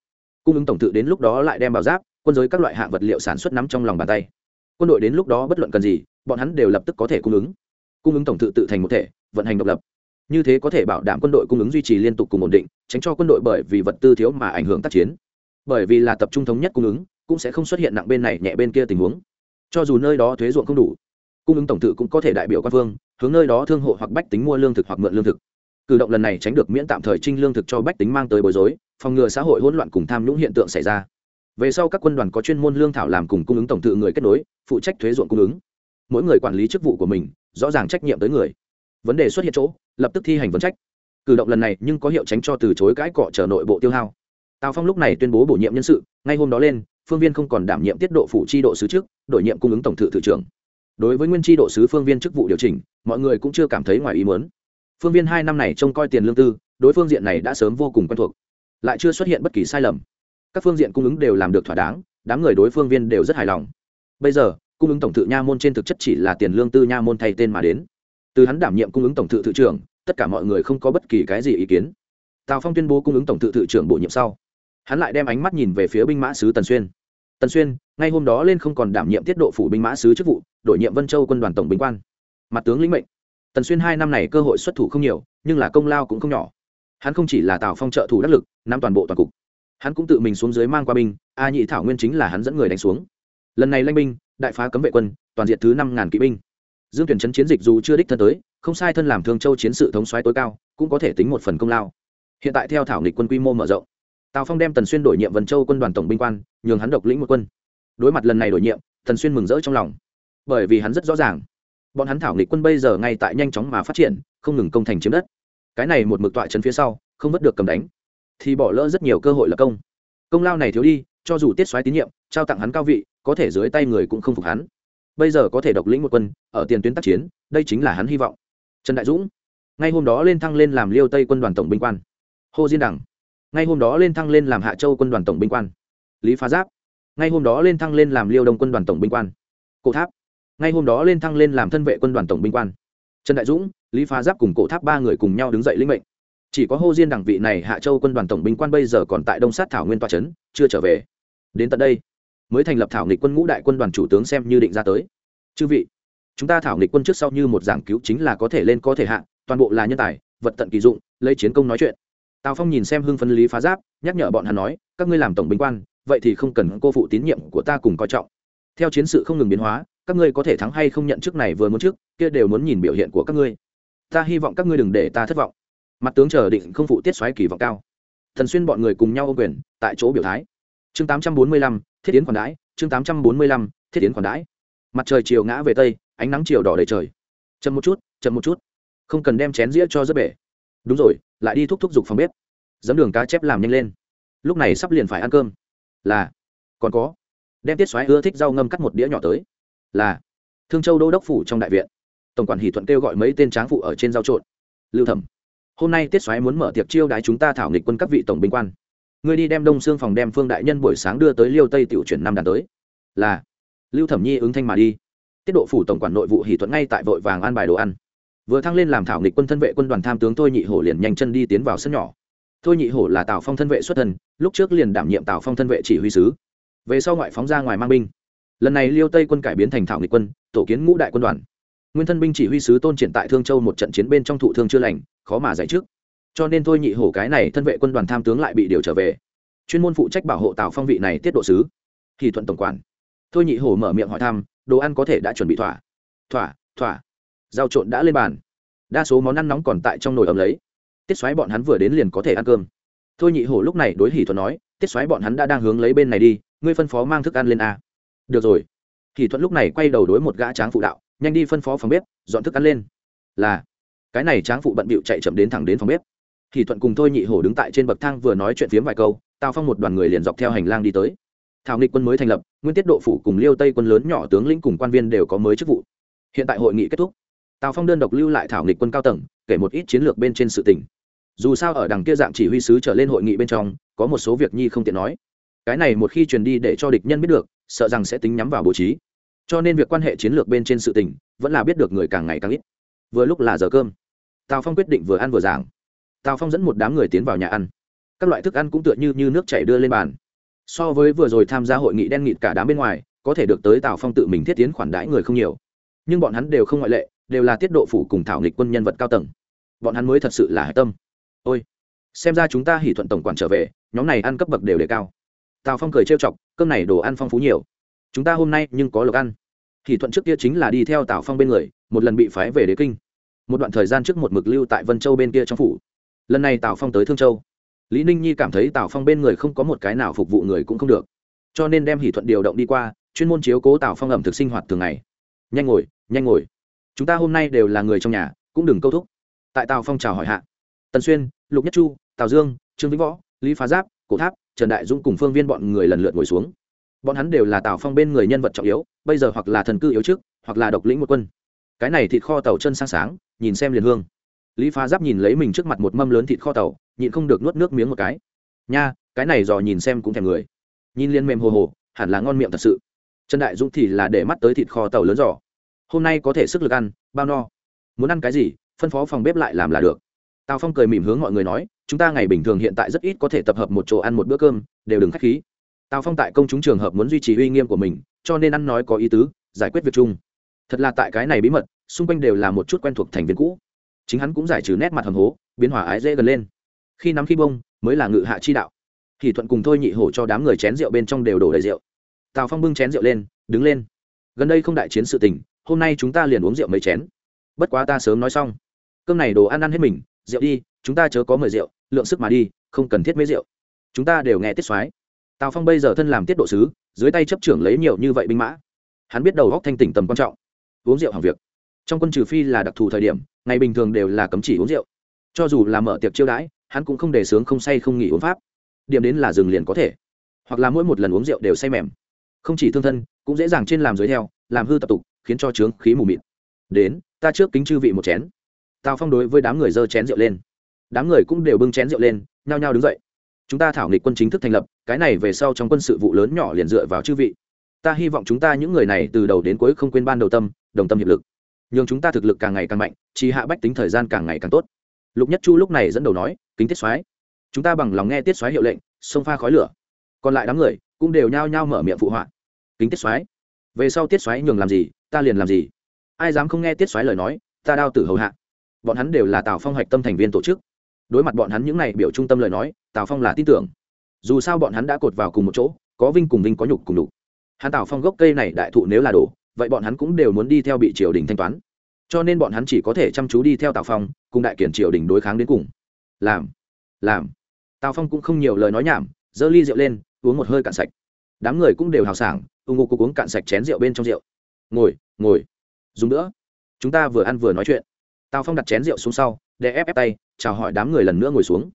Cung ứng tổng tự đến lúc đó lại đem bảo giáp, quân giới các loại hạng vật liệu sản xuất nắm trong lòng bàn tay. Quân đội đến lúc đó bất luận cần gì, bọn hắn đều lập tức có thể cung ứng. Cung ứng tổng tự tự thành một thể, vận hành độc lập. Như thế có thể bảo đảm quân đội cung ứng duy trì liên tục cùng ổn định, tránh cho quân đội bởi vì vật tư thiếu mà ảnh hưởng tác chiến. Bởi vì là tập trung thống nhất cung ứng, cũng sẽ không xuất hiện nặng bên này nhẹ bên kia tình huống cho dù nơi đó thuế ruộng không đủ, cung ứng tổng tự cũng có thể đại biểu quan phương, hướng nơi đó thương hộ hoặc bách tính mua lương thực hoặc mượn lương thực. Cử động lần này tránh được miễn tạm thời trinh lương thực cho bách tính mang tới bối rối, phòng ngừa xã hội hỗn loạn cùng tham nhũng hiện tượng xảy ra. Về sau các quân đoàn có chuyên môn lương thảo làm cùng cung ứng tổng thự người kết nối, phụ trách thuế ruộng cung ứng. Mỗi người quản lý chức vụ của mình, rõ ràng trách nhiệm tới người. Vấn đề xuất hiện chỗ, lập tức thi hành vấn trách. Cử động lần này nhưng có hiệu tránh cho từ chối cãi cọ trở nội bộ tiêu hao. Tào phong lúc này tuyên bố bổ nhiệm nhân sự, ngay hôm đó lên phương viên không còn đảm nhiệm tiết độ phủ chi độ sứ trước đổi nhiệm cung ứng tổng thự thự trưởng. Đối với nguyên chi độ sứ phương viên chức vụ điều chỉnh, mọi người cũng chưa cảm thấy ngoài ý muốn. Phương viên hai năm này trông coi tiền lương tư, đối phương diện này đã sớm vô cùng quen thuộc, lại chưa xuất hiện bất kỳ sai lầm. Các phương diện cung ứng đều làm được thỏa đáng, đám người đối phương viên đều rất hài lòng. Bây giờ, cung ứng tổng thự nha môn trên thực chất chỉ là tiền lương tư nha môn thay tên mà đến. Từ hắn đảm nhiệm cung ứng tổng thự thự trưởng, tất cả mọi người không có bất kỳ cái gì ý kiến. Tào phong tuyên bố cung ứng tổng thự thự trưởng bổ nhiệm sau hắn lại đem ánh mắt nhìn về phía binh mã sứ tần xuyên. Tần xuyên, ngay hôm đó lên không còn đảm nhiệm tiết độ phủ binh mã sứ chức vụ, đổi nhiệm vân châu quân đoàn tổng binh quan. Mặt tướng lĩnh mệnh. Tần xuyên hai năm này cơ hội xuất thủ không nhiều, nhưng là công lao cũng không nhỏ. Hắn không chỉ là tào phong trợ thủ đắc lực, nắm toàn bộ toàn cục. Hắn cũng tự mình xuống dưới mang qua binh, a nhị thảo nguyên chính là hắn dẫn người đánh xuống. Lần này lanh binh, đại phá cấm vệ quân, toàn diện thứ năm ngàn kỵ binh. Dương tuyển chấn chiến dịch dù chưa đích thân tới, không sai thân làm thương châu chiến sự thống xoáy tối cao, cũng có thể tính một phần công lao. Hiện tại theo thảo nghịch quân quy mô mở rộng tào phong đem tần xuyên đổi nhiệm vân châu quân đoàn tổng binh quan, nhường hắn độc lĩnh một quân. Đối mặt lần này đổi nhiệm, tần xuyên mừng rỡ trong lòng. Bởi vì hắn rất rõ ràng, bọn hắn thảo nghịch quân bây giờ ngay tại nhanh chóng mà phát triển, không ngừng công thành chiếm đất. Cái này một mực tọa chân phía sau, không mất được cầm đánh, thì bỏ lỡ rất nhiều cơ hội lập công. Công lao này thiếu đi, cho dù tiết xoáy tín nhiệm, trao tặng hắn cao vị, có thể dưới tay người cũng không phục hắn. Bây giờ có thể độc lĩnh một quân, ở tiền tuyến tác chiến, đây chính là hắn hy vọng. Trần đại dũng, ngay hôm đó lên thăng lên làm liêu tây quân đoàn tổng binh quan. Hồ diên đẳng ngay hôm đó lên thăng lên làm hạ châu quân đoàn tổng binh quan. Lý phá giáp. Ngay hôm đó lên thăng lên làm liêu đông quân đoàn tổng binh quan. Cổ tháp. Ngay hôm đó lên thăng lên làm thân vệ quân đoàn tổng binh quan. Trần đại dũng, lý phá giáp cùng cổ tháp ba người cùng nhau đứng dậy lĩnh mệnh. Chỉ có hô diên đẳng vị này hạ châu quân đoàn tổng binh quan bây giờ còn tại đông sát thảo nguyên toa trấn chưa trở về. Đến tận đây, mới thành lập thảo nghịch quân ngũ đại quân đoàn chủ tướng xem như định ra tới. Chư vị, chúng ta thảo nghịch quân trước sau như một giảng cứu chính là có thể lên có thể hạ, toàn bộ là nhân tài, vật tận kỳ dụng, lấy chiến công nói chuyện tào phong nhìn xem hưng phân lý phá giáp, nhắc nhở bọn hắn nói, các ngươi làm tổng binh quan, vậy thì không cần cô phụ tín nhiệm của ta cùng coi trọng. Theo chiến sự không ngừng biến hóa, các ngươi có thể thắng hay không nhận chức này vừa muốn trước, kia đều muốn nhìn biểu hiện của các ngươi. Ta hy vọng các ngươi đừng để ta thất vọng. Mặt tướng chờ định không phụ tiết xoáy kỳ vọng cao. Thần xuyên bọn người cùng nhau ô quyền, tại chỗ biểu thái. Chương tám trăm bốn mươi lăm, thiết tiến khoản đãi, chương tám trăm bốn mươi lăm, thiết tiến khoản đãi. Mặt trời chiều ngã về tây, ánh nắng chiều đỏ đầy trời. Chậm một chút, chậm một chút. Không cần đem chén dĩa cho rất bể. Đúng rồi lại đi thúc thúc giục phòng bếp. Giấm đường cá chép làm nhanh lên. Lúc này sắp liền phải ăn cơm. Là. Còn có. Đem tiết xoáy ưa thích rau ngâm cắt một đĩa nhỏ tới. Là. Thương châu đô đốc phủ trong đại viện. Tổng quản hỷ thuận kêu gọi mấy tên tráng phụ ở trên giao trộn. Lưu thẩm. Hôm nay tiết xoáy muốn mở tiệc chiêu đái chúng ta thảo nghịch quân các vị tổng binh quan. Ngươi đi đem đông xương phòng đem phương đại nhân buổi sáng đưa tới liêu tây tiểu chuyển năm đàn tới. Là. Lưu thẩm nhi ứng thanh mà đi. Tiết độ phủ tổng quản nội vụ hỷ thuận ngay tại vội vàng an bài đồ ăn vừa thăng lên làm thảo nghịch quân thân vệ quân đoàn tham tướng thôi nhị hổ liền nhanh chân đi tiến vào sân nhỏ. Thôi nhị hổ là tào phong thân vệ xuất thân, lúc trước liền đảm nhiệm tào phong thân vệ chỉ huy sứ. Về sau ngoại phóng ra ngoài mang binh. Lần này liêu tây quân cải biến thành thảo nghịch quân, tổ kiến ngũ đại quân đoàn. Nguyên thân binh chỉ huy sứ tôn triển tại thương châu một trận chiến bên trong thụ thương chưa lành, khó mà giải trước cho nên thôi nhị hổ cái này thân vệ quân đoàn tham tướng lại bị điều trở về. Chuyên môn phụ trách bảo hộ tào phong vị này tiết độ sứ. Thì thuận tổng quản. Thôi nhị hổ mở miệng hỏi thăm, đồ ăn có thể đã chuẩn bị thỏa. Thỏa thỏa rau trộn đã lên bàn. Đa số món ăn nóng còn tại trong nồi ấm lấy. Tiết xoáy bọn hắn vừa đến liền có thể ăn cơm. Thôi nhị hổ lúc này đối hỷ thuận nói, tiết xoáy bọn hắn đã đang hướng lấy bên này đi, ngươi phân phó mang thức ăn lên a. Được rồi. Hỷ thuận lúc này quay đầu đối một gã tráng phụ đạo, nhanh đi phân phó phòng bếp, dọn thức ăn lên. Là. Cái này tráng phụ bận bịu chạy chậm đến thẳng đến phòng bếp. Hỷ thuận cùng thôi nhị hổ đứng tại trên bậc thang vừa nói chuyện phiếm vài câu, tào phong một đoàn người liền dọc theo hành lang đi tới. Thảo nghịch quân mới thành lập, nguyên tiết độ phủ cùng liêu tây quân lớn nhỏ tướng lĩnh cùng quan viên đều có mới chức vụ. Hiện tại hội nghị kết thúc tào phong đơn độc lưu lại thảo nghịch quân cao tầng kể một ít chiến lược bên trên sự tỉnh dù sao ở đằng kia dạng chỉ huy sứ trở lên hội nghị bên trong có một số việc nhi không tiện nói. Cái này một khi truyền đi để cho địch nhân biết được sợ rằng sẽ tính nhắm vào bố trí. Cho nên việc quan hệ chiến lược bên trên sự tình vẫn là biết được người càng ngày càng ít. Vừa lúc là giờ cơm. Tào phong quyết định vừa ăn vừa giảng. Tào phong dẫn một đám người tiến vào nhà ăn. Các loại thức ăn cũng tựa như, như nước chảy đưa lên bàn. So với vừa rồi tham gia hội nghị đen nghịt cả đám bên ngoài có thể được tới tào phong tự mình thiết tiến khoản đãi người không nhiều. Nhưng bọn hắn đều không ngoại lệ đều là tiết độ phủ cùng thảo nghịch quân nhân vật cao tầng. Bọn hắn mới thật sự là hạch tâm. Ôi, xem ra chúng ta hỉ thuận tổng quản trở về, nhóm này ăn cấp bậc đều đề cao. Tào phong cười trêu chọc, cơm này đồ ăn phong phú nhiều. Chúng ta hôm nay nhưng có lộc ăn. Hỉ thuận trước kia chính là đi theo tào phong bên người, một lần bị phái về đế kinh. Một đoạn thời gian trước một mực lưu tại vân châu bên kia trong phủ. Lần này tào phong tới thương châu. Lý ninh nhi cảm thấy tào phong bên người không có một cái nào phục vụ người cũng không được. Cho nên đem hỷ thuận điều động đi qua, chuyên môn chiếu cố tào phong ẩm thực sinh hoạt thường ngày. Nhanh ngồi nhanh ngồi chúng ta hôm nay đều là người trong nhà, cũng đừng câu thúc. Tại tào phong chào hỏi hạ, tần xuyên, lục nhất chu, tào dương, trương vĩnh võ, lý phá giáp, cổ tháp, trần đại dũng cùng phương viên bọn người lần lượt ngồi xuống. Bọn hắn đều là tào phong bên người nhân vật trọng yếu, bây giờ hoặc là thần cư yếu trước, hoặc là độc lĩnh một quân. Cái này thịt kho tàu chân sang sáng, nhìn xem liền hương. Lý phá giáp nhìn lấy mình trước mặt một mâm lớn thịt kho tàu, nhịn không được nuốt nước miếng một cái. Nha, cái này dò nhìn xem cũng thèm người. Nhìn liên mềm hồ hồ, hẳn là ngon miệng thật sự. Trần đại dũng thì là để mắt tới thịt kho tàu lớn giỏ hôm nay có thể sức lực ăn, bao no. Muốn ăn cái gì, phân phó phòng bếp lại làm là được. Tào phong cười mỉm hướng mọi người nói, chúng ta ngày bình thường hiện tại rất ít có thể tập hợp một chỗ ăn một bữa cơm, đều đừng k h á c h khí. Tào phong tại công chúng trường hợp muốn duy trì uy nghiêm của mình, cho nên ăn nói có ý tứ, giải quyết việc chung. Thật là tại cái này bí mật, xung quanh đều là một chút quen thuộc thành viên cũ. Chính hắn cũng giải trừ nét mặt hầm hố, biến hỏa ái dễ gần lên. Khi nắm khi bông, mới là ngự hạ chi đạo. Thì thuận cùng thôi nhị hổ cho đám người chén rượu bên trong đều đổ đầy rượu. Tào phong bưng chén rượu lên, đứng lên. Gần đây không đại chiến sự tình hôm nay chúng ta liền uống rượu mấy chén. Bất quá ta sớm nói xong. Cơm này đồ ăn ăn hết mình, rượu đi, chúng ta chớ có mời rượu, lượng sức mà đi, không cần thiết mấy rượu. Chúng ta đều nghe tiết soái. Tào phong bây giờ thân làm tiết độ sứ, dưới tay chấp trưởng lấy nhiều như vậy binh mã. Hắn biết đầu góc thanh tỉnh tầm quan trọng. Uống rượu hàng việc. Trong quân trừ phi là đặc thù thời điểm, ngày bình thường đều là cấm chỉ uống rượu. Cho dù là mở tiệc chiêu đãi, hắn cũng không để sướng không say không nghỉ uống pháp. Điểm đến là dừng liền có thể. Hoặc là mỗi một lần uống rượu đều say mềm. Không chỉ thương thân, cũng dễ dàng trên làm dưới theo, làm hư tập tục khiến cho trướng khí mù mịt. Đến, ta trước kính chư vị một chén. Tào phong đối với đám người dơ chén rượu lên. Đám người cũng đều bưng chén rượu lên, nhao nhao đứng dậy. Chúng ta thảo nghịch quân chính thức thành lập, cái này về sau trong quân sự vụ lớn nhỏ liền dựa vào chư vị. Ta hy vọng chúng ta những người này từ đầu đến cuối không quên ban đầu tâm, đồng tâm hiệp lực. Nhường chúng ta thực lực càng ngày càng mạnh chỉ hạ bách tính thời gian càng ngày càng tốt. Lục nhất chu lúc này dẫn đầu nói, kính tiết soái, chúng ta bằng lòng nghe tiết soái hiệu lệnh, xông pha khói lửa. Còn lại đám người cũng đều nhao nhao mở miệng phụ họa, kính tiết soái, về sau tiết xoáy nhường làm gì ta liền làm gì? Ai dám không nghe tiết xoáy lời nói, ta đao tử hầu hạ. Bọn hắn đều là tào phong hoạch tâm thành viên tổ chức. Đối mặt bọn hắn những n à y biểu trung tâm lời nói, tào phong là tin tưởng. Dù sao bọn hắn đã cột vào cùng một chỗ, có vinh cùng vinh có nhục cùng nhục. hắn tào phong gốc cây này đại thụ nếu là đổ, vậy bọn hắn cũng đều muốn đi theo bị triều đình thanh toán. Cho nên bọn hắn chỉ có thể chăm chú đi theo tào phong, cùng đại kiển triều đình đối kháng đến cùng. Làm làm. Tào phong cũng không nhiều lời nói nhảm, giơ ly rượu lên, uống một hơi cạn sạch. Đám người cũng đều hào sảng ưng ngô cục uống cạn sạch chén rượu bên trong rượu ngồi ngồi. Dùng nữa. Chúng ta vừa ăn vừa nói chuyện. Tào phong đặt chén rượu xuống sau, để ép ép tay, chào hỏi đám người lần nữa ngồi xuống.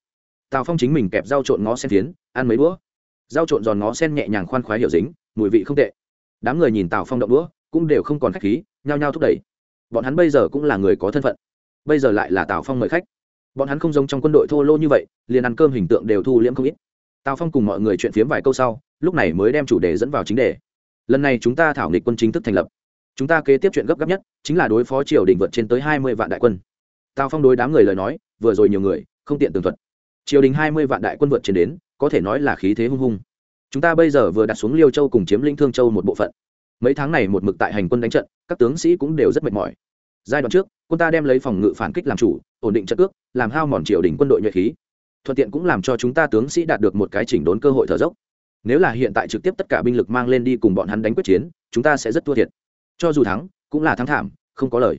Tào phong chính mình kẹp rau trộn ngó sen tiến, ăn mấy đũa rau trộn giòn ngó sen nhẹ nhàng khoan khoái hiểu dính, mùi vị không tệ. Đám người nhìn tào phong động đũa, cũng đều không còn khách khí, nhao nhao thúc đẩy. Bọn hắn bây giờ cũng là người có thân phận. Bây giờ lại là tào phong mời khách. Bọn hắn không giống trong quân đội thô lô như vậy, liền ăn cơm hình tượng đều thu liễm không ít. Tào phong cùng mọi người chuyện phiếm vài câu sau, lúc này mới đem chủ đề dẫn vào chính đề. Lần này chúng ta thảo nghịch quân chính thức thành lập chúng ta kế tiếp chuyện gấp gáp nhất chính là đối phó triều đình vượt trên tới hai mươi vạn đại quân. Tào phong đối đám người lời nói, vừa rồi nhiều người, không tiện tường thuật. Triều đình hai mươi vạn đại quân vượt trên đến, có thể nói là khí thế hung hung. Chúng ta bây giờ vừa đặt xuống liêu châu cùng chiếm lĩnh thương châu một bộ phận. Mấy tháng này một mực tại hành quân đánh trận, các tướng sĩ cũng đều rất mệt mỏi. Giai đoạn trước, quân ta đem lấy phòng ngự phản kích làm chủ, ổn định trận cước, làm hao mòn triều đình quân đội nhuệ khí. Thuận tiện cũng làm cho chúng ta tướng sĩ đạt được một cái chỉnh đốn cơ hội thở dốc. Nếu là hiện tại trực tiếp tất cả binh lực mang lên đi cùng bọn hắn đánh quyết chiến, chúng ta sẽ rất thua thiệt cho dù thắng, cũng là thắng thảm, không có lời.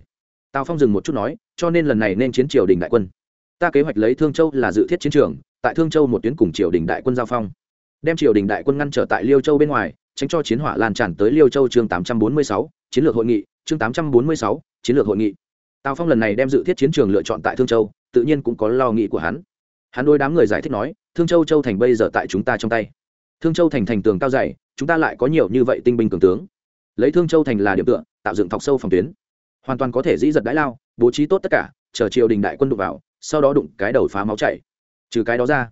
Tào phong dừng một chút nói, cho nên lần này nên chiến triều đình đại quân. Ta kế hoạch lấy thương châu là dự thiết chiến trường, tại thương châu một tuyến cùng triều đình đại quân giao phong. Đem triều đình đại quân ngăn trở tại liêu châu bên ngoài, tránh cho chiến hỏa lan tràn tới liêu châu chương tám trăm bốn mươi sáu, chiến lược hội nghị, chương tám trăm bốn mươi sáu, chiến lược hội nghị. Tào phong lần này đem dự thiết chiến trường lựa chọn tại thương châu, tự nhiên cũng có lo nghĩ của hắn. Hắn đôi đám người giải thích nói, thương châu châu thành bây giờ tại chúng ta trong tay. Thương châu thành thành tường cao dày, chúng ta lại có nhiều như vậy tinh binh cường tướng lấy thương châu thành là điểm tựa, tạo dựng thọc sâu phòng tuyến. Hoàn toàn có thể dĩ giật đãi lao, bố trí tốt tất cả, chờ triều đình đại quân đụng vào, sau đó đụng cái đầu phá máu chảy. Trừ cái đó ra,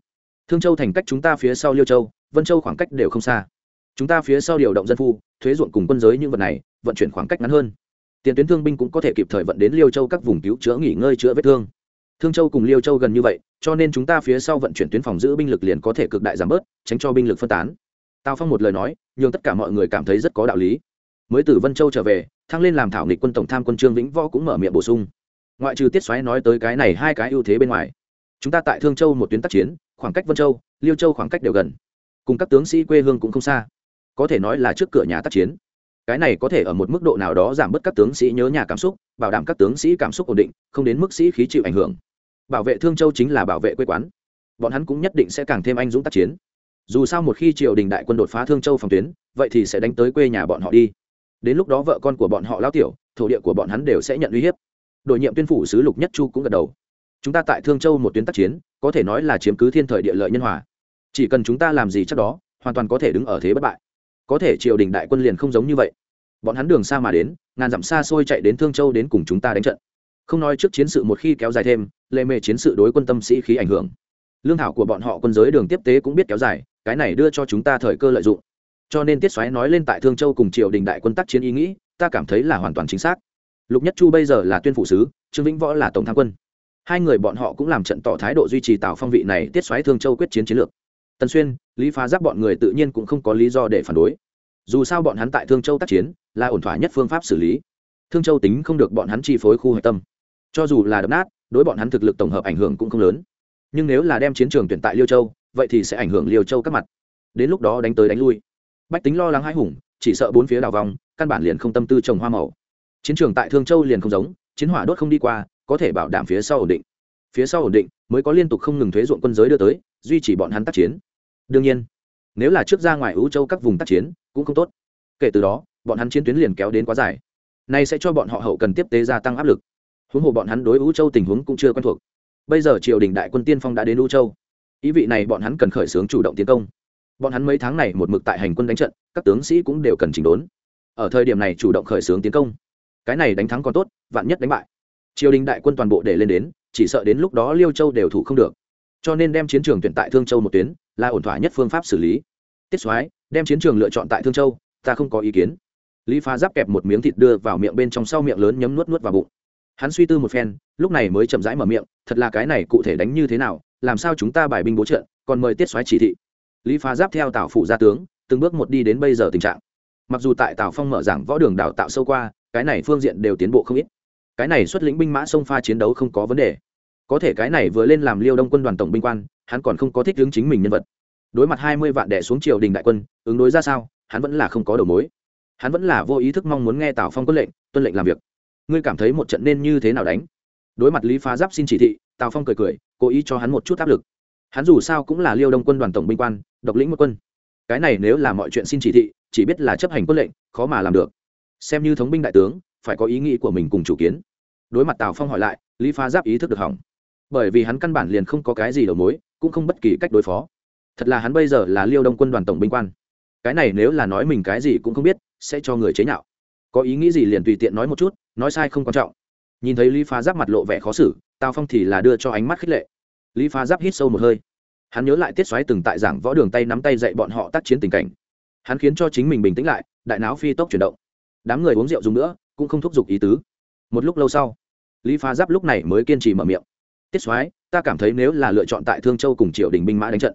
thương châu thành cách chúng ta phía sau liêu châu, vân châu khoảng cách đều không xa. Chúng ta phía sau điều động dân phu, thuế ruộng cùng quân giới những vật này, vận chuyển khoảng cách ngắn hơn. Tiền tuyến thương binh cũng có thể kịp thời vận đến liêu châu các vùng cứu chữa nghỉ ngơi chữa vết thương. Thương châu cùng liêu châu gần như vậy, cho nên chúng ta phía sau vận chuyển tuyến phòng giữ binh lực liền có thể cực đại giảm bớt, tránh cho binh lực phân tán. Tào phong một lời nói nhưng tất cả mọi người cảm thấy rất có đạo lý mới từ vân châu trở về, thăng lên làm thảo nghịch quân tổng tham quân trương vĩnh võ cũng mở miệng bổ sung. Ngoại trừ tiết xoáy nói tới cái này hai cái ưu thế bên ngoài, chúng ta tại thương châu một tuyến tác chiến, khoảng cách vân châu, liêu châu khoảng cách đều gần. Cùng các tướng sĩ quê hương cũng không xa. Có thể nói là trước cửa nhà tác chiến. Cái này có thể ở một mức độ nào đó giảm bớt các tướng sĩ nhớ nhà cảm xúc, bảo đảm các tướng sĩ cảm xúc ổn định, không đến mức sĩ khí chịu ảnh hưởng. Bảo vệ thương châu chính là bảo vệ quê quán. Bọn hắn cũng nhất định sẽ càng thêm anh dũng tác chiến. Dù sao một khi triều đình đại quân đột phá thương châu phòng tuyến, vậy thì sẽ đánh tới quê nhà bọn họ đi đến lúc đó vợ con của bọn họ lao tiểu, thổ địa của bọn hắn đều sẽ nhận uy hiếp. Đội nhiệm tuyên phủ sứ lục nhất chu cũng gật đầu. Chúng ta tại thương châu một tuyến tác chiến, có thể nói là chiếm cứ thiên thời địa lợi nhân hòa. Chỉ cần chúng ta làm gì chắc đó, hoàn toàn có thể đứng ở thế bất bại. Có thể triều đình đại quân liền không giống như vậy. Bọn hắn đường xa mà đến, ngàn dặm xa xôi chạy đến thương châu đến cùng chúng ta đánh trận. Không nói trước chiến sự một khi kéo dài thêm, lệ mề chiến sự đối quân tâm sĩ khí ảnh hưởng. Lương thảo của bọn họ quân giới đường tiếp tế cũng biết kéo dài, cái này đưa cho chúng ta thời cơ lợi dụng cho nên tiết xoáy nói lên tại thương châu cùng triều đình đại quân tác chiến ý nghĩ, ta cảm thấy là hoàn toàn chính xác. Lục nhất chu bây giờ là tuyên phụ sứ, trương vĩnh võ là tổng tham quân. Hai người bọn họ cũng làm trận tỏ thái độ duy trì tạo phong vị này, tiết xoáy thương châu quyết chiến chiến lược. Tần xuyên, lý phá giáp bọn người tự nhiên cũng không có lý do để phản đối. Dù sao bọn hắn tại thương châu tác chiến, là ổn thỏa nhất phương pháp xử lý. Thương châu tính không được bọn hắn chi phối khu hạch tâm. Cho dù là đập nát, đối bọn hắn thực lực tổng hợp ảnh hưởng cũng không lớn. Nhưng nếu là đem chiến trường tuyển tại liêu châu, vậy thì sẽ ảnh hưởng liêu châu các mặt. Đến lúc đó đánh tới đánh lui bách tính lo lắng hãi hùng, chỉ sợ bốn phía đào vòng căn bản liền không tâm tư trồng hoa màu. Chiến trường tại thương châu liền không giống, chiến hỏa đốt không đi qua, có thể bảo đảm phía sau ổn định. Phía sau ổn định, mới có liên tục không ngừng thuế ruộng quân giới đưa tới, duy trì bọn hắn tác chiến. Đương nhiên, nếu là trước ra ngoài ưu châu các vùng tác chiến, cũng không tốt. Kể từ đó, bọn hắn chiến tuyến liền kéo đến quá dài. Nay sẽ cho bọn họ hậu cần tiếp tế gia tăng áp lực. Huống hồ bọn hắn đối ưu châu tình huống cũng chưa quen thuộc. Bây giờ triều đình đại quân tiên phong đã đến ưu châu. Ý vị này bọn hắn cần khởi xướng chủ động tiến công bọn hắn mấy tháng này một mực tại hành quân đánh trận, các tướng sĩ cũng đều cần chỉnh đốn. Ở thời điểm này chủ động khởi xướng tiến công. Cái này đánh thắng còn tốt, vạn nhất đánh bại. Triều đình đại quân toàn bộ để lên đến, chỉ sợ đến lúc đó liêu châu đều thủ không được. Cho nên đem chiến trường tuyển tại thương châu một tuyến, là ổn thỏa nhất phương pháp xử lý. Tiết soái, đem chiến trường lựa chọn tại thương châu, ta không có ý kiến. Lý phá giáp kẹp một miếng thịt đưa vào miệng bên trong sau miệng lớn nhấm nuốt nuốt vào bụng. Hắn suy tư một phen, lúc này mới chậm rãi mở miệng, thật là cái này cụ thể đánh như thế nào, làm sao chúng ta bài binh bố trận, còn mời tiết soái chỉ thị lý phá giáp theo tào phủ gia tướng, từng bước một đi đến bây giờ tình trạng. Mặc dù tại tào phong mở giảng võ đường đào tạo sâu qua, cái này phương diện đều tiến bộ không ít. Cái này xuất lĩnh binh mã sông pha chiến đấu không có vấn đề. Có thể cái này vừa lên làm liêu đông quân đoàn tổng binh quan, hắn còn không có thích hướng chính mình nhân vật. Đối mặt hai mươi vạn đẻ xuống triều đình đại quân, ứng đối ra sao, hắn vẫn là không có đầu mối. Hắn vẫn là vô ý thức mong muốn nghe tào phong quân lệnh, tuân lệnh làm việc. Ngươi cảm thấy một trận nên như thế nào đánh? Đối mặt lý phá giáp xin chỉ thị, tào phong cười cười, cố ý cho hắn một chút áp lực hắn dù sao cũng là liêu đông quân đoàn tổng binh quan, độc lĩnh một quân. Cái này nếu là mọi chuyện xin chỉ thị, chỉ biết là chấp hành quân lệnh, khó mà làm được. Xem như thống binh đại tướng, phải có ý nghĩ của mình cùng chủ kiến. Đối mặt tào phong hỏi lại, lý phá giáp ý thức được hỏng. Bởi vì hắn căn bản liền không có cái gì đầu mối, cũng không bất kỳ cách đối phó. Thật là hắn bây giờ là liêu đông quân đoàn tổng binh quan. Cái này nếu là nói mình cái gì cũng không biết, sẽ cho người chế nhạo. Có ý nghĩ gì liền tùy tiện nói một chút, nói sai không quan trọng. Nhìn thấy lý phá giáp mặt lộ vẻ khó xử, tào phong thì là đưa cho ánh mắt khích lệ lý phá giáp hít sâu một hơi. Hắn nhớ lại tiết xoáy từng tại giảng võ đường tay nắm tay dạy bọn họ tác chiến tình cảnh. Hắn khiến cho chính mình bình tĩnh lại, đại não phi tốc chuyển động. Đám người uống rượu dùng nữa, cũng không thúc giục ý tứ. Một lúc lâu sau, lý phá giáp lúc này mới kiên trì mở miệng. Tiết xoáy, ta cảm thấy nếu là lựa chọn tại thương châu cùng triều đình binh mã đánh trận,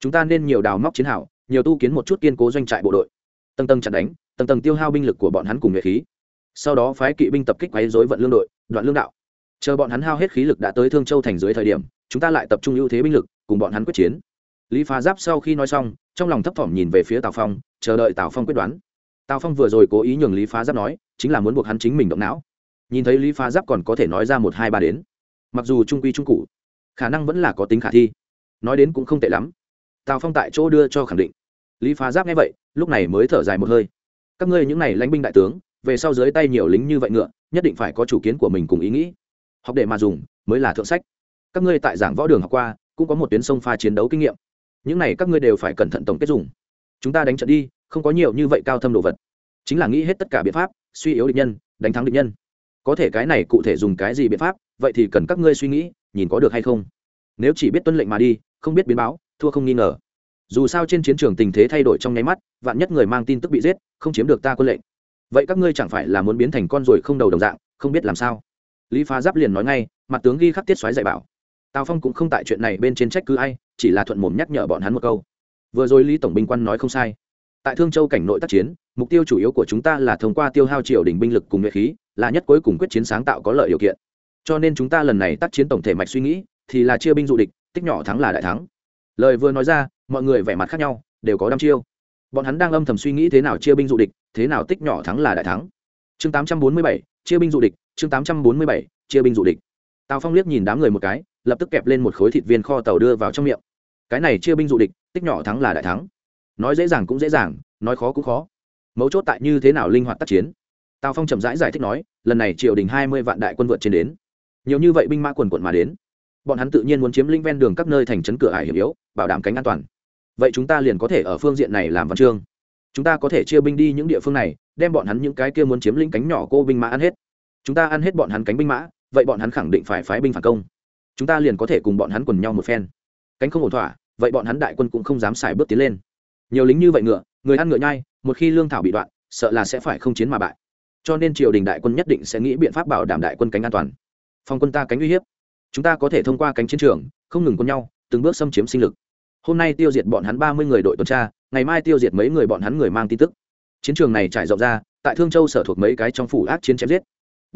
chúng ta nên nhiều đào móc chiến hảo nhiều tu kiến một chút kiên cố doanh trại bộ đội. Tầng tầng chặt đánh, tầng tầng tiêu hao binh lực của bọn hắn cùng nghệ khí. Sau đó phái kỵ binh tập kích quấy dối vận lương đội, đoạn lương đạo chờ bọn hắn hao hết khí lực đã tới thương châu thành dưới thời điểm chúng ta lại tập trung ưu thế binh lực cùng bọn hắn quyết chiến lý phá giáp sau khi nói xong trong lòng thấp thỏm nhìn về phía tào phong chờ đợi tào phong quyết đoán tào phong vừa rồi cố ý nhường lý phá giáp nói chính là muốn buộc hắn chính mình động não nhìn thấy lý phá giáp còn có thể nói ra một hai ba đến mặc dù trung quy trung cụ khả năng vẫn là có tính khả thi nói đến cũng không tệ lắm tào phong tại chỗ đưa cho khẳng định lý phá giáp nghe vậy lúc này mới thở dài một hơi các ngươi những n à y lãnh binh đại tướng về sau dưới tay nhiều lính như vậy ngựa nhất định phải có chủ kiến của mình cùng ý nghĩ học để mà dùng, mới là thượng sách. Các ngươi tại giảng võ đường học qua, cũng có một tuyến sông pha chiến đấu kinh nghiệm. Những này các ngươi đều phải cẩn thận tổng kết dùng. Chúng ta đánh trận đi, không có nhiều như vậy cao thâm đồ vật. Chính là nghĩ hết tất cả biện pháp, suy yếu địch nhân, đánh thắng địch nhân. Có thể cái này cụ thể dùng cái gì biện pháp, vậy thì cần các ngươi suy nghĩ, nhìn có được hay không. Nếu chỉ biết tuân lệnh mà đi, không biết biến báo, thua không nghi ngờ. Dù sao trên chiến trường tình thế thay đổi trong nháy mắt, vạn nhất người mang tin tức bị giết, không chiếm được ta quân lệnh. Vậy các ngươi chẳng phải là muốn biến thành con ruồi không đầu đồng dạng, không biết làm sao? Lý phá giáp liền nói ngay mặt tướng ghi khắc tiết xoáy dạy bảo. Tào phong cũng không tại chuyện này bên trên trách cứ ai chỉ là thuận mồm nhắc nhở bọn hắn một câu. Vừa rồi lý tổng binh quan nói không sai. Tại thương châu cảnh nội tác chiến mục tiêu chủ yếu của chúng ta là thông qua tiêu hao triều đình binh lực cùng nhuệ khí là nhất cuối cùng quyết chiến sáng tạo có lợi điều kiện. Cho nên chúng ta lần này tác chiến tổng thể mạch suy nghĩ thì là chia binh dụ địch tích nhỏ thắng là đại thắng. Lời vừa nói ra mọi người vẻ mặt khác nhau đều có đăm chiêu. Bọn hắn đang âm thầm suy nghĩ thế nào chia binh dụ địch thế nào tích nhỏ thắng là đại thắng. Chương 847, chia binh dụ địch chương 847, chia binh dụ địch. Tào phong liếc nhìn đám người một cái lập tức kẹp lên một khối thịt viên kho tàu đưa vào trong miệng. Cái này chia binh dụ địch tích nhỏ thắng là đại thắng. Nói dễ dàng cũng dễ dàng nói khó cũng khó. Mấu chốt tại như thế nào linh hoạt tác chiến. Tào phong chậm rãi giải, giải thích nói lần này triều đình hai mươi vạn đại quân vượt trên đến. Nhiều như vậy binh mã quần quận mà đến. Bọn hắn tự nhiên muốn chiếm linh ven đường các nơi thành trấn cửa ải hiểm yếu bảo đảm cánh an toàn. Vậy chúng ta liền có thể ở phương diện này làm văn chương. Chúng ta có thể chia binh đi những địa phương này đem bọn hắn những cái kia muốn chiếm lĩnh cánh nhỏ cô binh mã ăn hết chúng ta ăn hết bọn hắn cánh binh mã, vậy bọn hắn khẳng định phải phái binh phản công. Chúng ta liền có thể cùng bọn hắn quần nhau một phen. Cánh không ổn thỏa, vậy bọn hắn đại quân cũng không dám xài bước tiến lên. Nhiều lính như vậy ngựa, người ăn ngựa nhai, một khi lương thảo bị đoạn, sợ là sẽ phải không chiến mà bại. Cho nên triều đình đại quân nhất định sẽ nghĩ biện pháp bảo đảm đại quân cánh an toàn. Phòng quân ta cánh uy hiếp. Chúng ta có thể thông qua cánh chiến trường, không ngừng quân nhau, từng bước xâm chiếm sinh lực. Hôm nay tiêu diệt bọn hắn ba mươi người đội tuần tra, ngày mai tiêu diệt mấy người bọn hắn người mang tin tức. Chiến trường này trải rộng ra, tại thương châu sở thuộc mấy cái trong phủ ác chiến chém giết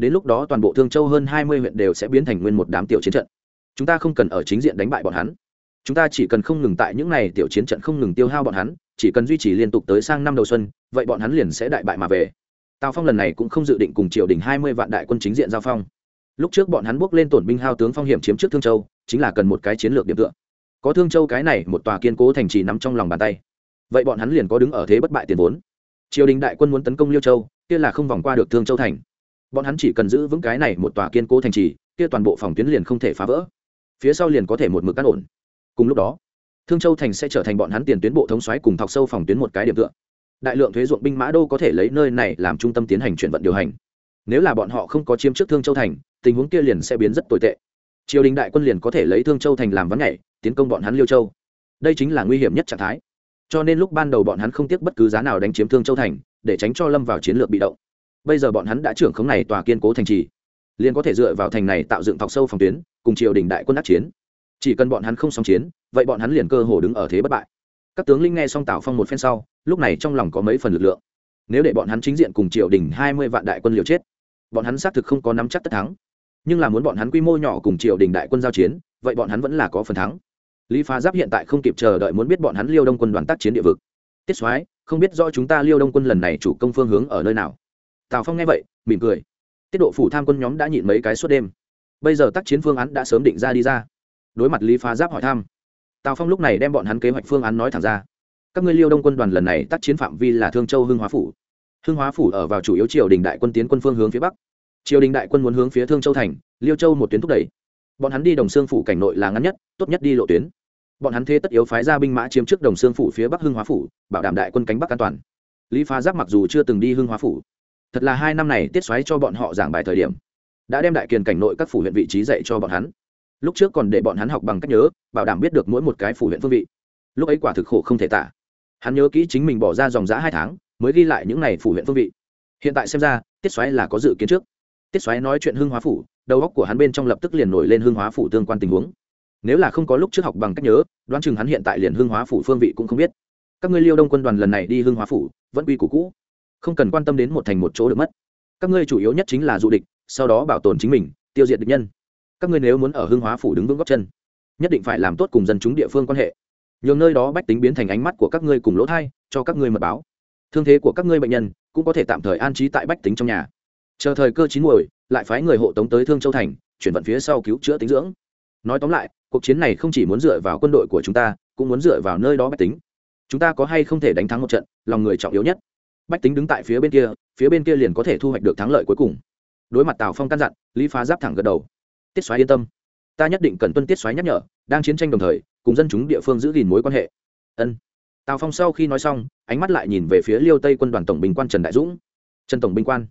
đến lúc đó toàn bộ thương châu hơn hai mươi huyện đều sẽ biến thành nguyên một đám tiểu chiến trận. Chúng ta không cần ở chính diện đánh bại bọn hắn. Chúng ta chỉ cần không ngừng tại những n à y tiểu chiến trận không ngừng tiêu hao bọn hắn, chỉ cần duy trì liên tục tới sang năm đầu xuân, vậy bọn hắn liền sẽ đại bại mà về. Tào phong lần này cũng không dự định cùng triều đình hai mươi vạn đại quân chính diện giao phong. Lúc trước bọn hắn bước lên tổn binh hao tướng phong hiểm chiếm trước thương châu, chính là cần một cái chiến lược điểm tựa. Có thương châu cái này một tòa kiên cố thành trì nắm trong lòng bàn tay, vậy bọn hắn liền có đứng ở thế bất bại tiền vốn. Triều đình đại quân muốn tấn công liêu châu, kia là không vòng qua được thương châu thành bọn hắn chỉ cần giữ vững cái này một tòa kiên cố thành trì, kia toàn bộ phòng tuyến liền không thể phá vỡ. Phía sau liền có thể một mực cắt ổn. Cùng lúc đó, thương châu thành sẽ trở thành bọn hắn tiền tuyến bộ thống xoáy cùng thọc sâu phòng tuyến một cái điểm tựa. Đại lượng thuế ruộng binh mã đô có thể lấy nơi này làm trung tâm tiến hành chuyển vận điều hành. Nếu là bọn họ không có chiếm trước thương châu thành, tình huống kia liền sẽ biến rất tồi tệ. Triều đình đại quân liền có thể lấy thương châu thành làm vắng nhảy, tiến công bọn hắn liêu châu. Đây chính là nguy hiểm nhất trạng thái. Cho nên lúc ban đầu bọn hắn không tiếc bất cứ giá nào đánh chiếm thương châu thành, để tránh cho lâm vào chiến lược bị động bây giờ bọn hắn đã trưởng khống này tòa kiên cố thành trì, liền có thể dựa vào thành này tạo dựng thọc sâu phòng tuyến, cùng triều đình đại quân đắc chiến. Chỉ cần bọn hắn không xong chiến, vậy bọn hắn liền cơ hồ đứng ở thế bất bại. Các tướng linh nghe xong tào phong một phen sau, lúc này trong lòng có mấy phần lực lượng. Nếu để bọn hắn chính diện cùng triều đình hai mươi vạn đại quân liều chết, bọn hắn xác thực không có nắm chắc tất thắng. Nhưng là muốn bọn hắn quy mô nhỏ cùng triều đình đại quân giao chiến, vậy bọn hắn vẫn là có phần thắng. Lý phá giáp hiện tại không kịp chờ đợi muốn biết bọn hắn liêu đông quân đoàn tác chiến địa vực. Tiết soái, không biết do chúng ta liêu đông quân lần này chủ công phương hướng ở nơi nào tào phong nghe vậy, mỉm cười. Tiết độ phủ tham quân nhóm đã nhịn mấy cái suốt đêm. Bây giờ tác chiến phương án đã sớm định ra đi ra. Đối mặt lý phá giáp hỏi thăm, tào phong lúc này đem bọn hắn kế hoạch phương án nói thẳng ra. Các ngươi liêu đông quân đoàn lần này tác chiến phạm vi là thương châu hưng hóa phủ. Hưng hóa phủ ở vào chủ yếu triều đình đại quân tiến quân phương hướng phía bắc. Triều đình đại quân muốn hướng phía thương châu thành, liêu châu một tuyến thúc đẩy. Bọn hắn đi đồng xương phủ cảnh nội là ngắn nhất, tốt nhất đi lộ tuyến. Bọn hắn thế tất yếu phái ra binh mã chiếm trước đồng xương phủ phía bắc hưng hóa phủ, bảo đảm đại quân cánh bắc an toàn. Lý phá giáp mặc dù chưa từng đi hưng hóa phủ thật là hai năm này tiết xoáy cho bọn họ giảng bài thời điểm, đã đem đại kiền cảnh nội các phủ huyện vị trí dạy cho bọn hắn. Lúc trước còn để bọn hắn học bằng cách nhớ, bảo đảm biết được mỗi một cái phủ huyện phương vị. Lúc ấy quả thực khổ không thể tả. Hắn nhớ kỹ chính mình bỏ ra dòng giã hai tháng, mới ghi lại những n à y phủ huyện phương vị. Hiện tại xem ra, tiết xoáy là có dự kiến trước. Tiết xoáy nói chuyện hưng hóa phủ, đầu óc của hắn bên trong lập tức liền nổi lên hưng hóa phủ tương quan tình huống. Nếu là không có lúc trước học bằng cách nhớ, đoán chừng hắn hiện tại liền hưng hóa phủ phương vị cũng không biết. Các ngươi liêu đông quân đoàn lần này đi hưng hóa phủ, vẫn quy củ cũ không cần quan tâm đến một thành một chỗ được mất. Các ngươi chủ yếu nhất chính là du địch, sau đó bảo tồn chính mình, tiêu diệt địch nhân. Các ngươi nếu muốn ở hưng hóa phủ đứng vững góc chân, nhất định phải làm tốt cùng dân chúng địa phương quan hệ. Nhường nơi đó bách tính biến thành ánh mắt của các ngươi cùng lỗ thai, cho các ngươi mật báo. Thương thế của các ngươi bệnh nhân cũng có thể tạm thời an trí tại bách tính trong nhà. Chờ thời cơ chín muồi, lại phái người hộ tống tới thương châu thành, chuyển vận phía sau cứu chữa tính dưỡng. Nói tóm lại, cuộc chiến này không chỉ muốn dựa vào quân đội của chúng ta, cũng muốn dựa vào nơi đó bách tính. Chúng ta có hay không thể đánh thắng một trận, lòng người trọng yếu nhất bách tính đứng tại phía bên kia, phía bên kia liền có thể thu hoạch được thắng lợi cuối cùng. Đối mặt tào phong căn dặn, lý phá giáp thẳng gật đầu. Tiết xoáy yên tâm. Ta nhất định cần tuân tiết xoáy nhắc nhở, đang chiến tranh đồng thời, cùng dân chúng địa phương giữ gìn mối quan hệ. Ân. Tào phong sau khi nói xong, ánh mắt lại nhìn về phía liêu tây quân đoàn tổng bình quan trần đại dũng. Trần tổng binh quan,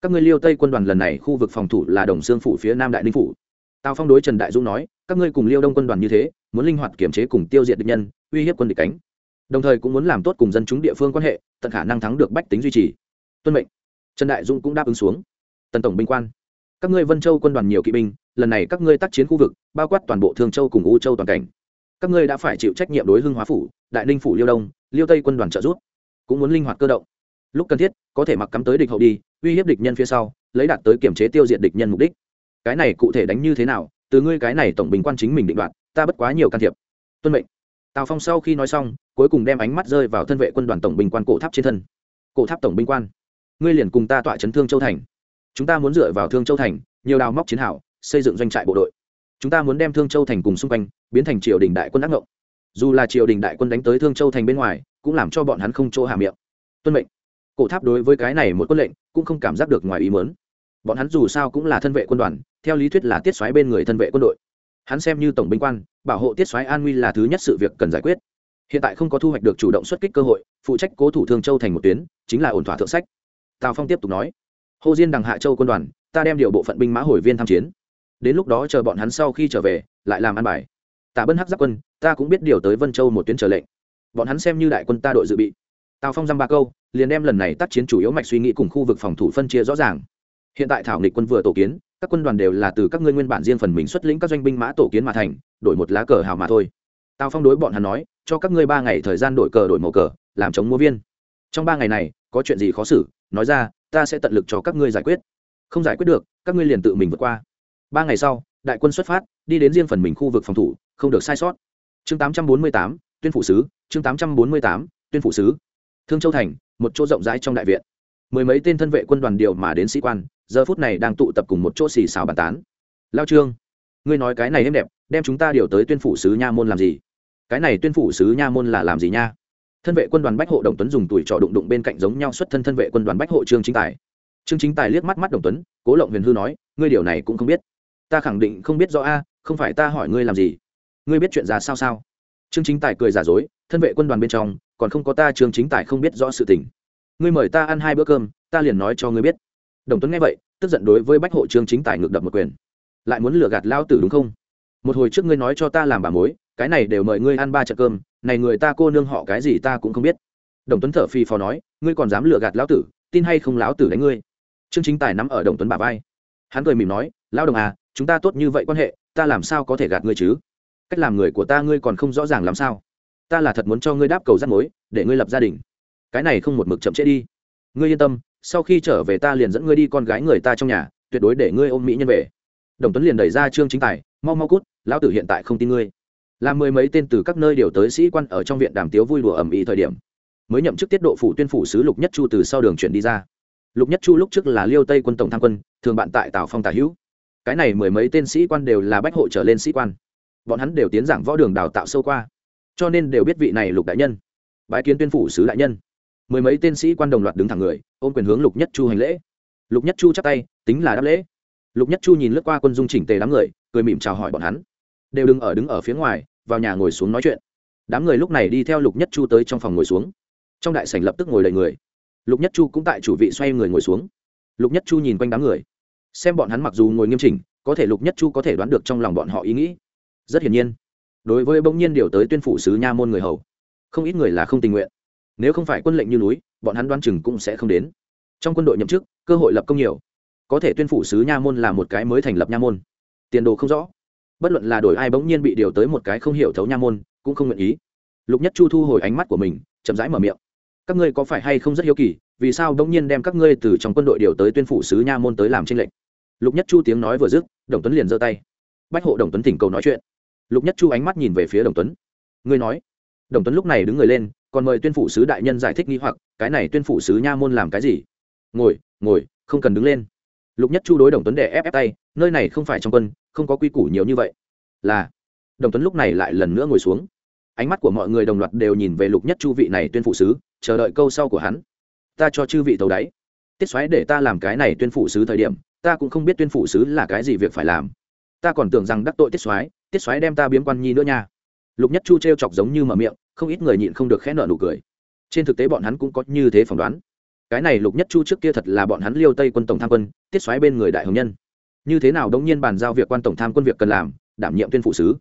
các ngươi liêu tây quân đoàn lần này khu vực phòng thủ là đồng xương phủ phía nam đại ninh phủ. Tào phong đối trần đại dũng nói, các ngươi cùng liêu đông quân đoàn như thế, muốn linh hoạt kiểm chế cùng tiêu diệt địch nhân, uy hiếp quân địch cánh đồng thời cũng muốn làm tốt cùng dân chúng địa phương quan hệ, tận khả năng thắng được bách tính duy trì. Tuân mệnh. Trần đại dũng cũng đáp ứng xuống. Tần tổng binh quan. Các ngươi vân châu quân đoàn nhiều kỵ binh, lần này các ngươi tác chiến khu vực, bao quát toàn bộ thương châu cùng u châu toàn cảnh. Các ngươi đã phải chịu trách nhiệm đối hưng hóa phủ, đại ninh phủ liêu đông, liêu tây quân đoàn trợ giúp. Cũng muốn linh hoạt cơ động. Lúc cần thiết, có thể mặc cắm tới địch hậu đi, uy hiếp địch nhân phía sau, lấy đạt tới kiểm chế tiêu diệt địch nhân mục đích. Cái này cụ thể đánh như thế nào, từ ngươi cái này tổng bình quan chính mình định đoạt, ta bất quá nhiều can thiệp. Tuân mệnh tào phong sau khi nói xong, cuối cùng đem ánh mắt rơi vào thân vệ quân đoàn tổng binh quan cổ tháp trên thân. Cổ tháp tổng binh quan, ngươi liền cùng ta tọa chấn thương châu thành. Chúng ta muốn dựa vào thương châu thành, nhiều đào móc chiến hảo xây dựng doanh trại bộ đội. Chúng ta muốn đem thương châu thành cùng xung quanh, biến thành triều đình đại quân đắc ngộng. Dù là triều đình đại quân đánh tới thương châu thành bên ngoài, cũng làm cho bọn hắn không chỗ hà miệng. Tuân mệnh. Cổ tháp đối với cái này một quân lệnh, cũng không cảm giác được ngoài ý mớn bọn hắn dù sao cũng là thân vệ quân đoàn, theo lý thuyết là tiết xoáy bên người thân vệ quân đội. Hắn xem như tổng binh quan bảo hộ tiết xoáy an nguy là thứ nhất sự việc cần giải quyết. Hiện tại không có thu hoạch được chủ động xuất kích cơ hội, phụ trách cố thủ thương châu thành một tuyến, chính là ổn thỏa thượng sách. Tào phong tiếp tục nói hồ diên đằng hạ châu quân đoàn, ta đem điều bộ phận binh mã hồi viên tham chiến. Đến lúc đó chờ bọn hắn sau khi trở về, lại làm ăn bài. Tả bân hắc giáp quân, ta cũng biết điều tới vân châu một tuyến trở lệnh. Bọn hắn xem như đại quân ta đội dự bị. Tào phong dăm ba câu, liền đem lần này tác chiến chủ yếu mạch suy nghĩ cùng khu vực phòng thủ phân chia rõ ràng. Hiện tại thảo nghịch quân vừa tổ kiến các quân đoàn đều là từ các ngươi nguyên bản riêng phần mình xuất lĩnh các doanh binh mã tổ kiến mà thành, đổi một lá cờ hào mà thôi. Tào phong đối bọn hắn nói, cho các ngươi ba ngày thời gian đổi cờ đổi màu cờ, làm chống múa viên. Trong ba ngày này, có chuyện gì khó xử, nói ra, ta sẽ tận lực cho các ngươi giải quyết. Không giải quyết được, các ngươi liền tự mình vượt qua. Ba ngày sau, đại quân xuất phát, đi đến riêng phần mình khu vực phòng thủ, không được sai sót. Chương tám trăm bốn mươi tám, tuyên phủ sứ, chương tám trăm bốn mươi tám, tuyên phủ sứ. Thương châu thành, một chỗ rộng rãi trong đại viện. Mười mấy tên thân vệ quân đoàn điều mà đến sĩ quan giờ phút này đang tụ tập cùng một chỗ xì xào bàn tán. Lao trương, ngươi nói cái này êm đẹp, đem chúng ta điều tới tuyên phủ sứ nha môn làm gì? Cái này tuyên phủ sứ nha môn là làm gì nha? Thân vệ quân đoàn bách hộ đồng tuấn dùng tuổi trọ đụng đụng bên cạnh giống nhau xuất thân thân vệ quân đoàn bách hộ trương chính tài. Trương chính tài liếc mắt mắt đồng tuấn, cố lộng huyền hư nói, ngươi điều này cũng không biết. Ta khẳng định không biết rõ a, không phải ta hỏi ngươi làm gì. Ngươi biết chuyện ra sao sao? Trương chính tài cười giả dối, thân vệ quân đoàn bên trong, còn không có ta, trương chính tài không biết rõ sự tình. Ngươi mời ta ăn hai bữa cơm, ta liền nói cho ngươi biết đồng tuấn nghe vậy, tức giận đối với bách hộ trương chính tài ngược đập một quyền. Lại muốn lừa gạt lao tử đúng không? Một hồi trước ngươi nói cho ta làm bà mối, cái này đều mời ngươi ăn ba chợ cơm, này người ta cô nương họ cái gì ta cũng không biết. Đồng tuấn thở phì phò nói, ngươi còn dám lừa gạt lão tử, tin hay không lão tử đánh ngươi? Trương chính tài nắm ở đồng tuấn bà vai. Hắn cười mỉm nói lao đồng à chúng ta tốt như vậy quan hệ, ta làm sao có thể gạt ngươi chứ? Cách làm người của ta ngươi còn không rõ ràng làm sao? Ta là thật muốn cho ngươi đáp cầu rắt mối, để ngươi lập gia đình. Cái này không một mực chậm trễ đi. Ngươi yên tâm sau khi trở về ta liền dẫn ngươi đi con gái người ta trong nhà, tuyệt đối để ngươi ôm mỹ nhân về. Đồng tuấn liền đẩy ra trương chính tài, mau mau cút, lão tử hiện tại không tin ngươi. Làm mười mấy tên từ các nơi điều tới sĩ quan ở trong viện đàm tiếu vui đùa ẩm ý thời điểm, mới nhậm chức tiết độ phủ tuyên phủ sứ lục nhất chu từ sau đường chuyển đi ra. Lục nhất chu lúc trước là liêu tây quân tổng tham quân, thường bạn tại tào phong tả hữu. Cái này mười mấy tên sĩ quan đều là bách hộ trở lên sĩ quan. Bọn hắn đều tiến giảng võ đường đào tạo sâu qua, cho nên đều biết vị này lục đại nhân, bái kiến tuyên phủ sứ đại nhân mười mấy tên sĩ quan đồng loạt đứng thẳng người, ôm quyền hướng lục nhất chu hành lễ. Lục nhất chu chắp tay, tính là đáp lễ. Lục nhất chu nhìn lướt qua quân dung chỉnh tề đám người, cười mỉm chào hỏi bọn hắn. Đều đừng ở đứng ở phía ngoài, vào nhà ngồi xuống nói chuyện. Đám người lúc này đi theo lục nhất chu tới trong phòng ngồi xuống. Trong đại sảnh lập tức ngồi đầy người. Lục nhất chu cũng tại chủ vị xoay người ngồi xuống. Lục nhất chu nhìn quanh đám người. Xem bọn hắn mặc dù ngồi nghiêm chỉnh, có thể lục nhất chu có thể đoán được trong lòng bọn họ ý nghĩ. Rất hiển nhiên, đối với bỗng nhiên điều tới tuyên phủ sứ nha môn người hầu, không ít người là không tình nguyện nếu không phải quân lệnh như núi, bọn hắn đoan chừng cũng sẽ không đến. Trong quân đội nhậm chức, cơ hội lập công nhiều. Có thể tuyên phủ sứ nha môn là một cái mới thành lập nha môn. Tiền đồ không rõ. Bất luận là đổi ai bỗng nhiên bị điều tới một cái không hiểu thấu nha môn, cũng không nguyện ý. Lục nhất chu thu hồi ánh mắt của mình, chậm rãi mở miệng. Các ngươi có phải hay không rất hiếu kỳ, vì sao bỗng nhiên đem các ngươi từ trong quân đội điều tới tuyên phủ sứ nha môn tới làm tranh lệnh lục nhất chu tiếng nói vừa dứt, đồng tuấn liền giơ tay. Bách hộ đồng tuấn thỉnh cầu nói chuyện. Lục nhất chu ánh mắt nhìn về phía đồng tuấn. Ngươi nói. Đồng tuấn lúc này đứng người lên còn mời tuyên phủ sứ đại nhân giải thích nghi hoặc, cái này tuyên phủ sứ nha môn làm cái gì? Ngồi ngồi, không cần đứng lên. Lục nhất chu đối đồng tuấn để ép ép tay, nơi này không phải trong quân, không có quy củ nhiều như vậy. Là, đồng tuấn lúc này lại lần nữa ngồi xuống. Ánh mắt của mọi người đồng loạt đều nhìn về lục nhất chu vị này tuyên phụ sứ, chờ đợi câu sau của hắn. Ta cho chư vị tàu đáy. Tiết xoáy để ta làm cái này tuyên phụ sứ thời điểm, ta cũng không biết tuyên phụ sứ là cái gì việc phải làm. Ta còn tưởng rằng đắc tội tiết xoáy tiết xoáy đem ta biếm quan nhi nữa nha. Lục nhất chu t r e o chọc giống như mở miệng không ít người nhịn không được khẽ nợ nụ cười. Trên thực tế bọn hắn cũng có như thế phỏng đoán. Cái này lục nhất chu trước kia thật là bọn hắn liêu tây quân tổng tham quân, tiết xoáy bên người đại hồng nhân. Như thế nào đống nhiên bàn giao việc quan tổng tham quân việc cần làm, đảm nhiệm tuyên phụ sứ?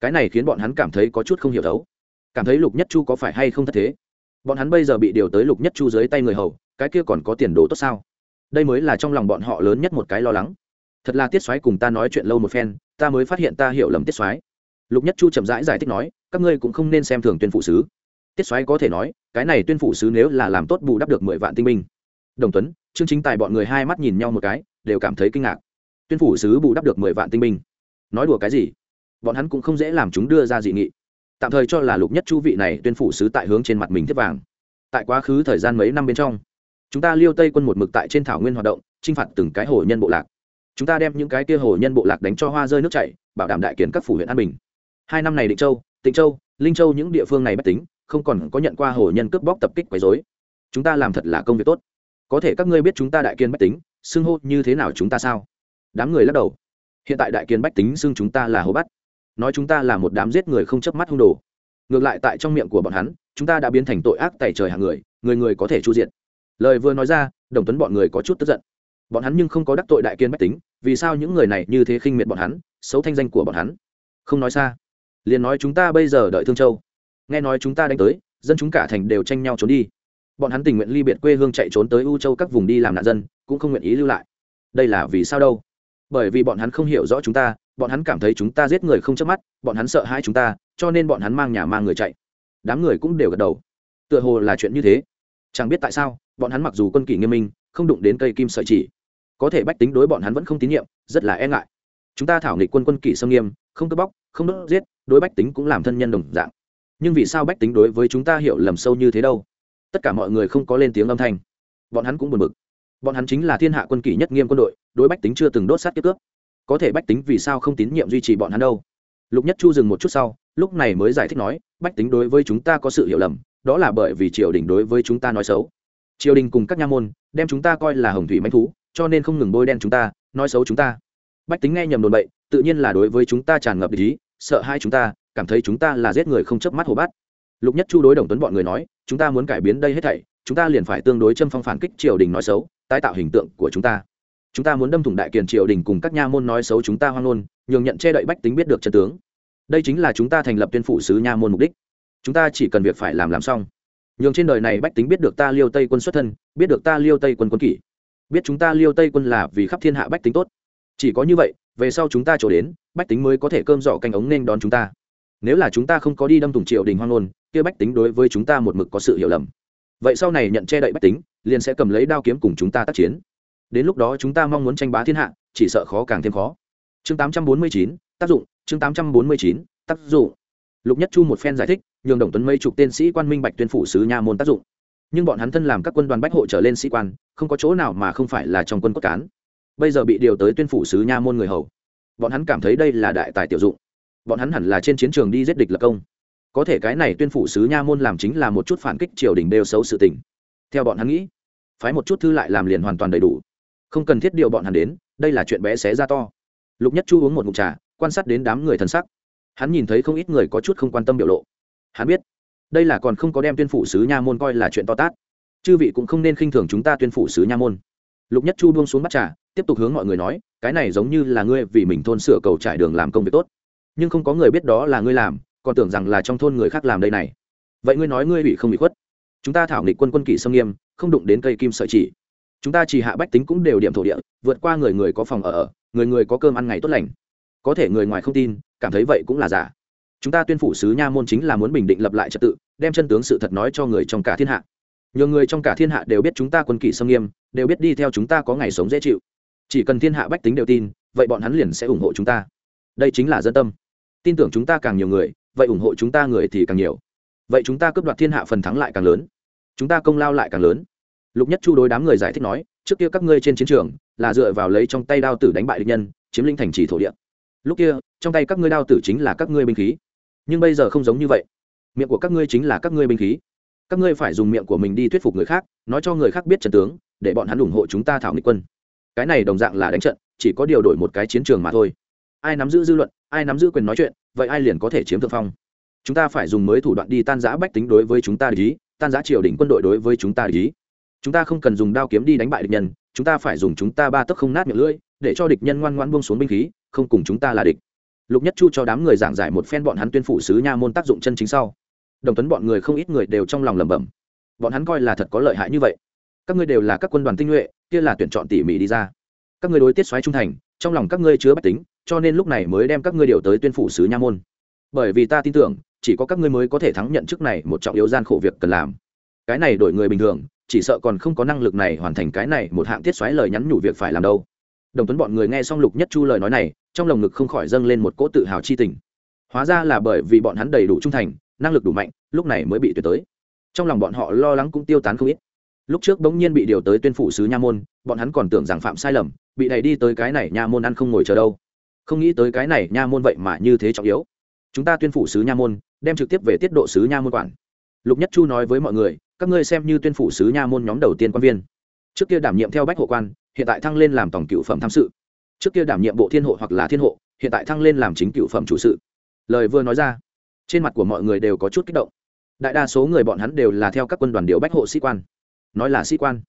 Cái này khiến bọn hắn cảm thấy có chút không hiểu thấu. Cảm thấy lục nhất chu có phải hay không thất thế? Bọn hắn bây giờ bị điều tới lục nhất chu dưới tay người hầu, cái kia còn có tiền đồ tốt sao? Đây mới là trong lòng bọn họ lớn nhất một cái lo lắng. Thật là tiết xoáy cùng ta nói chuyện lâu một phen, ta mới phát hiện ta hiểu lầm tiết xoáy lục nhất chu chậm rãi giải, giải thích nói các ngươi cũng không nên xem thường tuyên phụ sứ. Tiết xoáy có thể nói cái này tuyên phụ sứ nếu là làm tốt bù đắp được mười vạn tinh binh. Đồng tuấn chương chính tài bọn người hai mắt nhìn nhau một cái đều cảm thấy kinh ngạc. Tuyên phủ sứ bù đắp được mười vạn tinh binh. Nói đùa cái gì? Bọn hắn cũng không dễ làm chúng đưa ra dị nghị. Tạm thời cho là lục nhất chu vị này tuyên phủ sứ tại hướng trên mặt mình thiết vàng. Tại quá khứ thời gian mấy năm bên trong chúng ta liêu tây quân một mực tại trên thảo nguyên hoạt động chinh phạt từng cái hồ nhân bộ lạc. Chúng ta đem những cái kia hồ nhân bộ lạc đánh cho hoa rơi nước chảy bảo đảm đại kiến các phủ huyện an bình hai năm này định châu, tịnh châu, linh châu những địa phương này bất tính, không còn có nhận qua hồ nhân cướp bóc tập kích quấy dối chúng ta làm thật là công việc tốt. Có thể các ngươi biết chúng ta đại kiên bách tính, xưng hô như thế nào chúng ta sao? Đám người lắc đầu. Hiện tại đại kiên bách tính xưng chúng ta là hồ bắt. Nói chúng ta là một đám giết người không chớp mắt hung đồ. Ngược lại tại trong miệng của bọn hắn, chúng ta đã biến thành tội ác tại trời hàng người người người có thể chu diện lời vừa nói ra, đồng tuấn bọn người có chút tức giận. Bọn hắn nhưng không có đắc tội đại kiên bách tính, vì sao những người này như thế khinh miệt bọn hắn, xấu thanh danh của bọn hắn? Không nói xa liền nói chúng ta bây giờ đợi thương châu. Nghe nói chúng ta đánh tới, dân chúng cả thành đều tranh nhau trốn đi. Bọn hắn tình nguyện ly biệt quê hương chạy trốn tới u châu các vùng đi làm nạn dân, cũng không nguyện ý lưu lại. Đây là vì sao đâu? Bởi vì bọn hắn không hiểu rõ chúng ta, bọn hắn cảm thấy chúng ta giết người không chớp mắt, bọn hắn sợ hãi chúng ta, cho nên bọn hắn mang nhà mang người chạy. Đám người cũng đều gật đầu. Tựa hồ là chuyện như thế. Chẳng biết tại sao, bọn hắn mặc dù quân kỷ nghiêm minh, không đụng đến cây kim sợi chỉ. Có thể bách tính đối bọn hắn vẫn không tín nhiệm, rất là e ngại. Chúng ta thảo nghịch quân quân kỷ xâm nghiêm, không cướp bóc, không đốt giết đối bách tính cũng làm thân nhân đồng dạng. Nhưng vì sao bách tính đối với chúng ta hiểu lầm sâu như thế đâu? Tất cả mọi người không có lên tiếng âm thanh. Bọn hắn cũng buồn bực. Bọn hắn chính là thiên hạ quân kỷ nhất nghiêm quân đội, đối bách tính chưa từng đốt sát kiếp cướp. Có thể bách tính vì sao không tín nhiệm duy trì bọn hắn đâu? Lục nhất chu dừng một chút sau, lúc này mới giải thích nói, bách tính đối với chúng ta có sự hiểu lầm, đó là bởi vì triều đình đối với chúng ta nói xấu. Triều đình cùng các nha môn, đem chúng ta coi là hồng thủy manh thú, cho nên không ngừng bôi đen chúng ta, nói xấu chúng ta. Bách tính nghe nhầm đồn bậy, tự nhiên là đối với chúng ta tràn ngập ý sợ hai chúng ta, cảm thấy chúng ta là giết người không chớp mắt hồ bát. Lục nhất chu đối đồng tuấn bọn người nói, chúng ta muốn cải biến đây hết thảy, chúng ta liền phải tương đối châm phong phản kích triều đình nói xấu, tái tạo hình tượng của chúng ta. Chúng ta muốn đâm thủng đại kiền triều đình cùng các nha môn nói xấu chúng ta hoang ngôn, nhường nhận che đậy bách tính biết được chân tướng. Đây chính là chúng ta thành lập tuyên phủ sứ nha môn mục đích. Chúng ta chỉ cần việc phải làm làm xong. Nhường trên đời này bách tính biết được ta liêu tây quân xuất thân, biết được ta liêu tây quân quân kỷ. Biết chúng ta liêu tây quân là vì khắp thiên hạ bách tính tốt chỉ có như vậy về sau chúng ta trổ đến bách tính mới có thể cơm dọ canh ống nên đón chúng ta. Nếu là chúng ta không có đi đâm thủng triều đình hoang ngôn kia bách tính đối với chúng ta một mực có sự hiểu lầm. Vậy sau này nhận che đậy bách tính liền sẽ cầm lấy đao kiếm cùng chúng ta tác chiến. Đến lúc đó chúng ta mong muốn tranh bá thiên hạ chỉ sợ khó càng thêm khó. Chương 849, tác dụng. Chương 849, tác dụng. Lục nhất chu một phen giải thích nhường đồng tuấn mây chục tên sĩ quan minh bạch tuyên phủ sứ nha môn tác dụng. Nhưng bọn hắn thân làm các quân đoàn bách hộ trở lên sĩ quan không có chỗ nào mà không phải là trong quân cốt cán bây giờ bị điều tới tuyên phủ sứ nha môn người hầu. Bọn hắn cảm thấy đây là đại tài tiểu dụng. Bọn hắn hẳn là trên chiến trường đi giết địch lập công. Có thể cái này tuyên phủ sứ nha môn làm chính là một chút phản kích triều đình đều xấu sự tình. Theo bọn hắn nghĩ, phái một chút thư lại làm liền hoàn toàn đầy đủ. Không cần thiết điều bọn hắn đến, đây là chuyện bé xé ra to. Lục nhất chu uống một ngụm trà, quan sát đến đám người thần sắc. Hắn nhìn thấy không ít người có chút không quan tâm biểu lộ. Hắn biết, đây là còn không có đem tuyên phủ sứ nha môn coi là chuyện to tát. Chư vị cũng không nên khinh thường chúng ta tuyên phủ sứ nha môn. Lục nhất chu buông xuống bắt trà tiếp tục hướng mọi người nói, cái này giống như là ngươi vì mình thôn sửa cầu trải đường làm công việc tốt. Nhưng không có người biết đó là ngươi làm, còn tưởng rằng là trong thôn người khác làm đây này. Vậy ngươi nói ngươi bị không bị khuất. Chúng ta thảo nghịch quân quân kỷ sâm nghiêm, không đụng đến cây kim sợi chỉ. Chúng ta chỉ hạ bách tính cũng đều điểm thổ địa, vượt qua người người có phòng ở ở người người có cơm ăn ngày tốt lành. Có thể người ngoài không tin, cảm thấy vậy cũng là giả. Chúng ta tuyên phủ sứ nha môn chính là muốn bình định lập lại trật tự, đem chân tướng sự thật nói cho người trong cả thiên hạ. Nhiều người trong cả thiên hạ đều biết chúng ta quân kỷ sâm nghiêm, đều biết đi theo chúng ta có ngày sống dễ chịu chỉ cần thiên hạ bách tính đều tin, vậy bọn hắn liền sẽ ủng hộ chúng ta. Đây chính là dân tâm. Tin tưởng chúng ta càng nhiều người, vậy ủng hộ chúng ta người thì càng nhiều. Vậy chúng ta cướp đoạt thiên hạ phần thắng lại càng lớn. Chúng ta công lao lại càng lớn. Lục nhất chu đối đám người giải thích nói, trước kia các ngươi trên chiến trường là dựa vào lấy trong tay đao tử đánh bại địch nhân, chiếm lĩnh thành trì thổ địa. Lúc kia, trong tay các ngươi đao tử chính là các ngươi binh khí. Nhưng bây giờ không giống như vậy. Miệng của các ngươi chính là các ngươi binh khí. Các ngươi phải dùng miệng của mình đi thuyết phục người khác, nói cho người khác biết trận tướng, để bọn hắn ủng hộ chúng ta thảo nghị quân cái này đồng dạng là đánh trận, chỉ có điều đổi một cái chiến trường mà thôi. Ai nắm giữ dư luận, ai nắm giữ quyền nói chuyện, vậy ai liền có thể chiếm thượng phong. Chúng ta phải dùng mới thủ đoạn đi tan giã bách tính đối với chúng ta để ý, tan giã triều đình quân đội đối với chúng ta để ý. Chúng ta không cần dùng đao kiếm đi đánh bại địch nhân, chúng ta phải dùng chúng ta ba tấc không nát miệng lưỡi, để cho địch nhân ngoan ngoan buông xuống binh khí, không cùng chúng ta là địch. Lục nhất chu cho đám người giảng giải một phen bọn hắn tuyên phủ sứ nha môn tác dụng chân chính sau. Đồng tuấn bọn người không ít người đều trong lòng lẩm bẩm. Bọn hắn coi là thật có lợi hại như vậy các ngươi đều là các quân đoàn tinh nhuệ, kia là tuyển chọn tỉ mỉ đi ra. Các ngươi đối tiết xoáy trung thành, trong lòng các ngươi chứa bách tính, cho nên lúc này mới đem các ngươi điều tới tuyên phủ sứ nha môn. Bởi vì ta tin tưởng, chỉ có các ngươi mới có thể thắng nhận chức này một trọng yếu gian khổ việc cần làm. Cái này đổi người bình thường, chỉ sợ còn không có năng lực này hoàn thành cái này một hạng tiết xoáy lời nhắn nhủ việc phải làm đâu. Đồng tuấn bọn người nghe xong lục nhất chu lời nói này, trong lồng ngực không khỏi dâng lên một cỗ tự hào chi tình. Hóa ra là bởi vì bọn hắn đầy đủ trung thành, năng lực đủ mạnh, lúc này mới bị tuyệt tới. Trong lòng bọn họ lo lắng cũng tiêu tán không ít lúc trước bỗng nhiên bị điều tới tuyên phủ sứ nha môn, bọn hắn còn tưởng rằng phạm sai lầm, bị đẩy đi tới cái này nha môn ăn không ngồi chờ đâu. Không nghĩ tới cái này nha môn vậy mà như thế trọng yếu. Chúng ta tuyên phủ sứ nha môn, đem trực tiếp về tiết độ sứ nha môn quản. Lục nhất chu nói với mọi người, các ngươi xem như tuyên phủ sứ nha môn nhóm đầu tiên quan viên. Trước kia đảm nhiệm theo bách hộ quan, hiện tại thăng lên làm tổng cựu phẩm tham sự. Trước kia đảm nhiệm bộ thiên hộ hoặc là thiên hộ, hiện tại thăng lên làm chính cựu phẩm chủ sự. Lời vừa nói ra, trên mặt của mọi người đều có chút kích động. Đại đa số người bọn hắn đều là theo các quân đoàn điệu bách hộ sĩ quan nói là sĩ quan.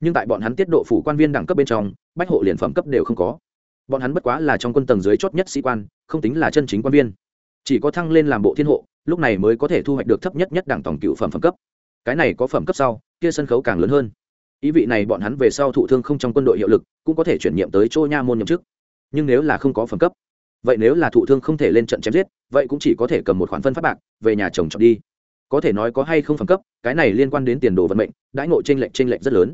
Nhưng tại bọn hắn tiết độ phủ quan viên đẳng cấp bên trong, bách hộ liền phẩm cấp đều không có. Bọn hắn bất quá là trong quân tầng dưới chót nhất sĩ quan, không tính là chân chính quan viên. Chỉ có thăng lên làm bộ thiên hộ, lúc này mới có thể thu hoạch được thấp nhất nhất đảng tổng cựu phẩm phẩm cấp. Cái này có phẩm cấp sau, kia sân khấu càng lớn hơn. Ý vị này bọn hắn về sau thụ thương không trong quân đội hiệu lực, cũng có thể chuyển nhiệm tới chỗ nha môn nhậm chức. Nhưng nếu là không có phẩm cấp, vậy nếu là thụ thương không thể lên trận chém giết, vậy cũng chỉ có thể cầm một khoản phân phát bạc, về nhà chồng chọn đi có thể nói có hay không phẩm cấp, cái này liên quan đến tiền đồ vận mệnh, đãi ngộ t r ê n lệch t r ê n lệch rất lớn.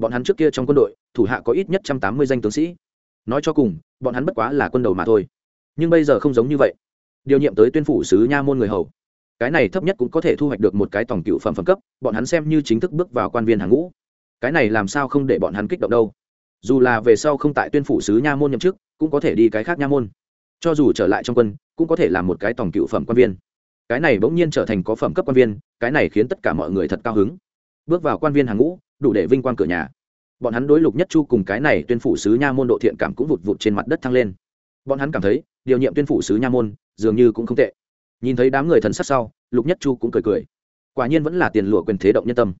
Bọn hắn trước kia trong quân đội, thủ hạ có ít nhất trăm tám mươi danh tướng sĩ. Nói cho cùng, bọn hắn bất quá là quân đầu mà thôi. Nhưng bây giờ không giống như vậy. Điều nhiệm tới tuyên phủ sứ nha môn người hầu. Cái này thấp nhất cũng có thể thu hoạch được một cái tổng cựu phẩm phẩm cấp, bọn hắn xem như chính thức bước vào quan viên hàng ngũ. Cái này làm sao không để bọn hắn kích động đâu? Dù là về sau không tại tuyên phủ sứ nha môn nhậm chức, cũng có thể đi cái khác nha môn. Cho dù trở lại trong quân, cũng có thể làm một cái tổng cựu phẩm quan viên cái này bỗng nhiên trở thành có phẩm cấp quan viên, cái này khiến tất cả mọi người thật cao hứng. Bước vào quan viên hàng ngũ, đủ để vinh quang cửa nhà. Bọn hắn đối lục nhất chu cùng cái này tuyên phủ sứ nha môn độ thiện cảm cũng vụt vụt trên mặt đất thăng lên. Bọn hắn cảm thấy, điều nhiệm tuyên phủ sứ nha môn, dường như cũng không tệ. Nhìn thấy đám người thần sắc sau, lục nhất chu cũng cười cười. Quả nhiên vẫn là tiền lụa quyền thế động nhân tâm.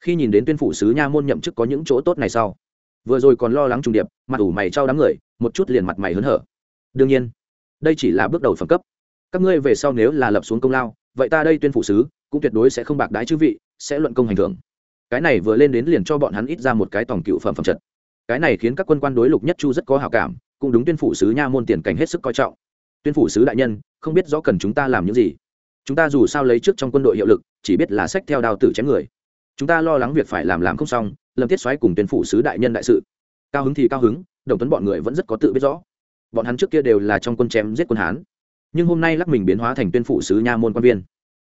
Khi nhìn đến tuyên phủ sứ nha môn nhậm chức có những chỗ tốt này sau, vừa rồi còn lo lắng trùng điệp, mặt ủ mày trao đám người, một chút liền mặt mày hớn hở. Đương nhiên, đây chỉ là bước đầu phẩm cấp các ngươi về sau nếu là lập xuống công lao, vậy ta đây tuyên phủ sứ, cũng tuyệt đối sẽ không bạc đái chư vị, sẽ luận công hành thưởng. Cái này vừa lên đến liền cho bọn hắn ít ra một cái tổng cựu phẩm phẩm trật. Cái này khiến các quân quan đối lục nhất chu rất có hào cảm, cũng đúng tuyên phủ sứ nha môn tiền cảnh hết sức coi trọng. Tuyên phủ sứ đại nhân, không biết rõ cần chúng ta làm những gì. Chúng ta dù sao lấy trước trong quân đội hiệu lực, chỉ biết là sách theo đào tử chém người. Chúng ta lo lắng việc phải làm làm không xong, lâm tiết xoáy cùng tuyên phủ sứ đại nhân đại sự. Cao hứng thì cao hứng, đồng tuấn bọn người vẫn rất có tự biết rõ. Bọn hắn trước kia đều là trong quân chém giết quân hán nhưng hôm nay lắc mình biến hóa thành tuyên phủ sứ nha môn quan viên.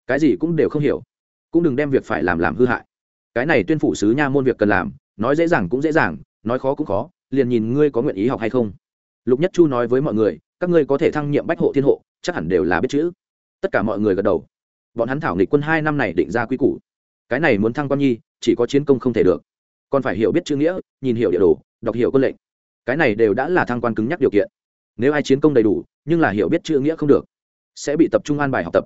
Cái gì cũng đều không hiểu. Cũng đừng đem việc phải làm làm hư hại. Cái này tuyên phủ sứ nha môn việc cần làm, nói dễ dàng cũng dễ dàng, nói khó cũng khó, liền nhìn ngươi có nguyện ý học hay không. Lục nhất chu nói với mọi người, các ngươi có thể thăng nhiệm bách hộ thiên hộ, chắc hẳn đều là biết chữ. Tất cả mọi người gật đầu. Bọn hắn thảo nghịch quân hai năm này định ra quy củ. Cái này muốn thăng quan nhi, chỉ có chiến công không thể được. Còn phải hiểu biết chữ nghĩa, nhìn hiểu địa đồ, đọc hiểu quân lệnh. Cái này đều đã là thăng quan cứng nhắc điều kiện. Nếu ai chiến công đầy đủ nhưng là hiểu biết chữ nghĩa không được. Sẽ bị tập trung an bài học tập.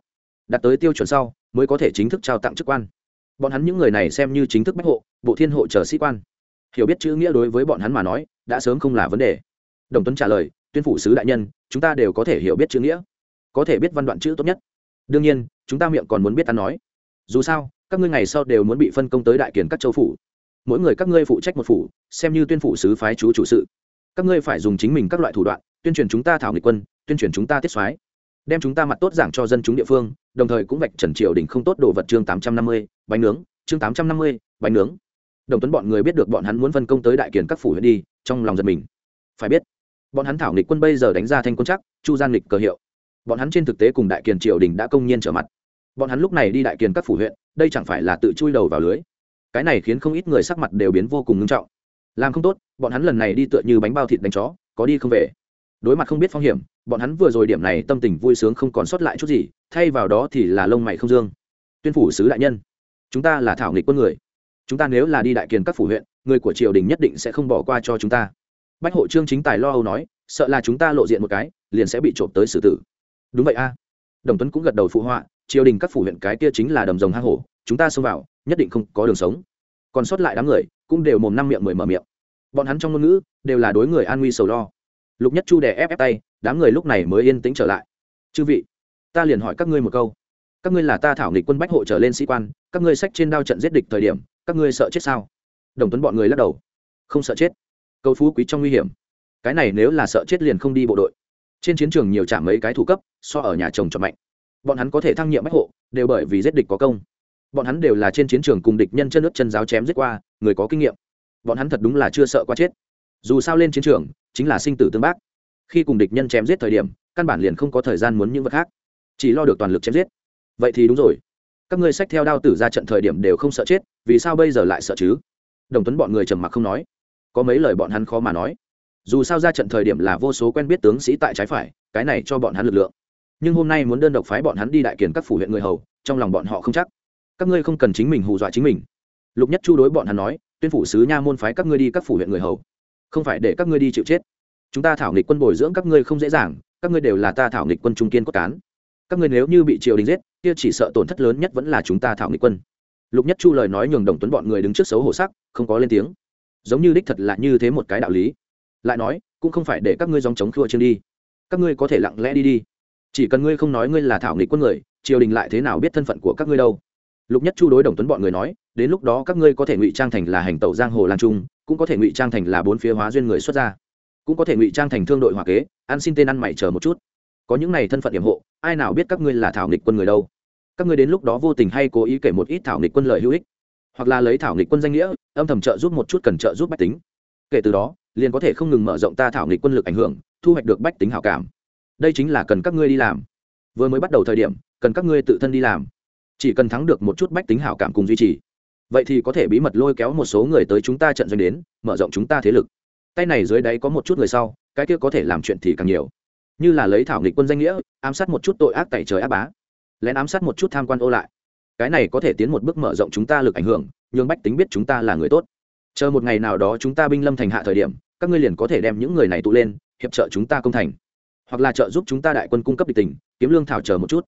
Đạt tới tiêu chuẩn sau, mới có thể chính thức trao tặng chức quan. Bọn hắn những người này xem như chính thức bách hộ, bộ thiên hộ chờ sĩ quan. Hiểu biết chữ nghĩa đối với bọn hắn mà nói, đã sớm không là vấn đề. Đồng tuấn trả lời, tuyên phủ sứ đại nhân, chúng ta đều có thể hiểu biết chữ nghĩa. Có thể biết văn đoạn chữ tốt nhất. Đương nhiên, chúng ta miệng còn muốn biết ăn nói. Dù sao, các ngươi ngày sau đều muốn bị phân công tới đại kiển các châu phủ. Mỗi người các ngươi phụ trách một phủ, xem như tuyên phủ sứ phái chú chủ sự. Các ngươi phải dùng chính mình các loại thủ đoạn, tuyên truyền chúng ta thảo nghịch quân tuyên truyền chúng ta tiết soái, đem chúng ta mặt tốt giảng cho dân chúng địa phương, đồng thời cũng vạch trần triều đình không tốt đồ vật chương tám trăm năm mươi, bánh nướng, chương tám trăm năm mươi, bánh nướng. Đồng tuấn bọn người biết được bọn hắn muốn phân công tới đại kiển các phủ huyện đi, trong lòng giật mình. Phải biết, bọn hắn thảo nghịch quân bây giờ đánh ra thanh quân chắc, chu gian nghịch cờ hiệu. Bọn hắn trên thực tế cùng đại kiền triều đình đã công nhiên trở mặt. Bọn hắn lúc này đi đại kiền các phủ huyện, đây chẳng phải là tự chui đầu vào lưới. Cái này khiến không ít người sắc mặt đều biến vô cùng ngưng trọng. Làm không tốt, bọn hắn lần này đi tựa như bánh bao thịt đánh chó, có đi không về đối mặt không biết phong hiểm, bọn hắn vừa rồi điểm này tâm tình vui sướng không còn sót lại chút gì, thay vào đó thì là lông mày không dương. Tuyên phủ sứ đại nhân, chúng ta là thảo nghịch quân người. Chúng ta nếu là đi đại kiền các phủ huyện, người của triều đình nhất định sẽ không bỏ qua cho chúng ta. Bách hộ trương chính tài lo âu nói, sợ là chúng ta lộ diện một cái, liền sẽ bị trộm tới xử tử. Đúng vậy a. Đồng tuấn cũng gật đầu phụ họa, triều đình các phủ huyện cái kia chính là đầm rồng hang hổ, chúng ta xông vào, nhất định không có đường sống. Còn sót lại đám người, cũng đều mồm năm miệng mười mở miệng. Bọn hắn trong ngôn ngữ, đều là đối người an nguy sầu lo lục nhất chu đè ép ép tay, đám người lúc này mới yên tĩnh trở lại. Chư vị, ta liền hỏi các ngươi một câu. Các ngươi là ta thảo nghịch quân bách hộ trở lên sĩ quan, các ngươi sách trên đao trận giết địch thời điểm, các ngươi sợ chết sao? Đồng tuấn bọn người lắc đầu. Không sợ chết. Câu phú quý trong nguy hiểm. Cái này nếu là sợ chết liền không đi bộ đội. Trên chiến trường nhiều trả mấy cái thủ cấp, so ở nhà chồng cho mạnh. Bọn hắn có thể thăng nhiệm bách hộ, đều bởi vì giết địch có công. Bọn hắn đều là trên chiến trường cùng địch nhân chân nước chân giáo chém giết qua, người có kinh nghiệm. Bọn hắn thật đúng là chưa sợ qua chết. Dù sao lên chiến trường chính là sinh tử tương bác. Khi cùng địch nhân chém giết thời điểm, căn bản liền không có thời gian muốn những vật khác. Chỉ lo được toàn lực chém giết. Vậy thì đúng rồi. Các ngươi sách theo đao tử ra trận thời điểm đều không sợ chết, vì sao bây giờ lại sợ chứ? Đồng tuấn bọn người trầm mặc không nói. Có mấy lời bọn hắn khó mà nói. Dù sao ra trận thời điểm là vô số quen biết tướng sĩ tại trái phải, cái này cho bọn hắn lực lượng. Nhưng hôm nay muốn đơn độc phái bọn hắn đi đại kiển các phủ huyện người hầu, trong lòng bọn họ không chắc. Các ngươi không cần chính mình hù dọa chính mình. Lục nhất chu đối bọn hắn nói, tuyên phủ sứ nha môn phái các ngươi đi các phủ huyện người hầu không phải để các ngươi đi chịu chết. Chúng ta thảo nghịch quân bồi dưỡng các ngươi không dễ dàng, các ngươi đều là ta thảo nghịch quân trung kiên cốt cán. Các ngươi nếu như bị triều đình giết, kia chỉ sợ tổn thất lớn nhất vẫn là chúng ta thảo nghịch quân. Lục nhất chu lời nói nhường đồng tuấn bọn người đứng trước xấu hổ sắc, không có lên tiếng. Giống như đích thật là như thế một cái đạo lý. Lại nói, cũng không phải để các ngươi dòng chống khua chiêng đi. Các ngươi có thể lặng lẽ đi đi. Chỉ cần ngươi không nói ngươi là thảo nghịch quân người, triều đình lại thế nào biết thân phận của các ngươi đâu? Lục nhất chu đối đồng tuấn bọn người nói, đến lúc đó các ngươi có thể ngụy trang thành là hành tẩu giang hồ lan trung, cũng có thể ngụy trang thành là bốn phía hóa duyên người xuất gia, cũng có thể ngụy trang thành thương đội hòa kế, ăn xin tên ăn mày chờ một chút. Có những này thân phận điểm hộ, ai nào biết các ngươi là thảo nghịch quân người đâu. Các ngươi đến lúc đó vô tình hay cố ý kể một ít thảo nghịch quân lợi hữu ích, hoặc là lấy thảo nghịch quân danh nghĩa, âm thầm trợ giúp một chút cần trợ giúp bách tính. Kể từ đó, liền có thể không ngừng mở rộng ta thảo nghịch quân lực ảnh hưởng, thu hoạch được bách tính hảo cảm. Đây chính là cần các ngươi đi làm. Vừa mới bắt đầu thời điểm, cần các ngươi tự thân đi làm chỉ cần thắng được một chút bách tính hảo cảm cùng duy trì, vậy thì có thể bí mật lôi kéo một số người tới chúng ta trận doanh đến, mở rộng chúng ta thế lực. Tay này dưới đáy có một chút người sau, cái kia có thể làm chuyện thì càng nhiều. Như là lấy thảo nghịch quân danh nghĩa, ám sát một chút tội ác tại trời áp bá, lén ám sát một chút tham quan ô lại. Cái này có thể tiến một bước mở rộng chúng ta lực ảnh hưởng, nhường bách tính biết chúng ta là người tốt. Chờ một ngày nào đó chúng ta binh lâm thành hạ thời điểm, các ngươi liền có thể đem những người này tụ lên, hiệp trợ chúng ta công thành. Hoặc là trợ giúp chúng ta đại quân cung cấp địch tình, kiếm lương thảo chờ một chút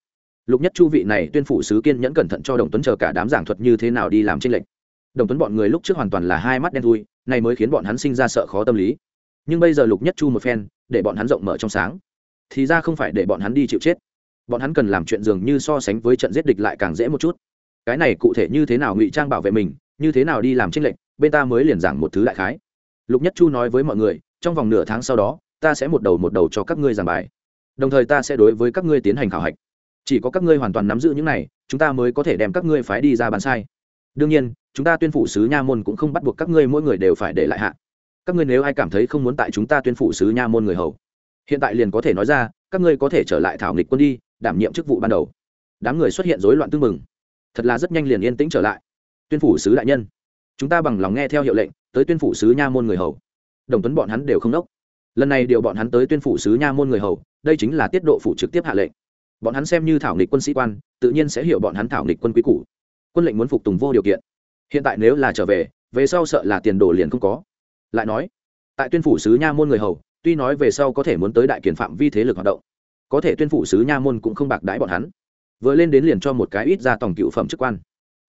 lục nhất chu vị này tuyên phủ sứ kiên nhẫn cẩn thận cho đồng tuấn chờ cả đám giảng thuật như thế nào đi làm tranh lệnh đồng tuấn bọn người lúc trước hoàn toàn là hai mắt đen thui, này mới khiến bọn hắn sinh ra sợ khó tâm lý. Nhưng bây giờ lục nhất chu một phen, để bọn hắn rộng mở trong sáng. Thì ra không phải để bọn hắn đi chịu chết. Bọn hắn cần làm chuyện dường như so sánh với trận giết địch lại càng dễ một chút. Cái này cụ thể như thế nào ngụy trang bảo vệ mình, như thế nào đi làm tranh lệnh bên ta mới liền giảng một thứ đại khái. Lục nhất chu nói với mọi người, trong vòng nửa tháng sau đó, ta sẽ một đầu một đầu cho các ngươi giảng bài. Đồng thời ta sẽ đối với các ngươi tiến hành khảo hạch chỉ có các ngươi hoàn toàn nắm giữ những này, chúng ta mới có thể đem các ngươi phái đi ra bàn sai. Đương nhiên, chúng ta tuyên phủ sứ nha môn cũng không bắt buộc các ngươi mỗi người đều phải để lại hạ. Các ngươi nếu ai cảm thấy không muốn tại chúng ta tuyên phủ sứ nha môn người hầu, hiện tại liền có thể nói ra, các ngươi có thể trở lại thảo nghịch quân đi, đảm nhiệm chức vụ ban đầu. Đám người xuất hiện rối loạn tương mừng thật là rất nhanh liền yên tĩnh trở lại. Tuyên phủ sứ đại nhân, chúng ta bằng lòng nghe theo hiệu lệnh, tới tuyên phủ sứ nha môn người hầu. Đồng tuấn bọn hắn đều không đốc lần này điều bọn hắn tới tuyên phủ sứ nha môn người hầu, đây chính là tiết độ phủ trực tiếp hạ lệnh bọn hắn xem như thảo nghịch quân sĩ quan, tự nhiên sẽ hiểu bọn hắn thảo nghịch quân quý cũ quân lệnh muốn phục tùng vô điều kiện. Hiện tại nếu là trở về về sau sợ là tiền đồ liền không có. Lại nói, tại tuyên phủ sứ nha môn người hầu, tuy nói về sau có thể muốn tới đại kiển phạm vi thế lực hoạt động, có thể tuyên phủ sứ nha môn cũng không bạc đãi bọn hắn. Vừa lên đến liền cho một cái ít ra tổng cựu phẩm chức quan.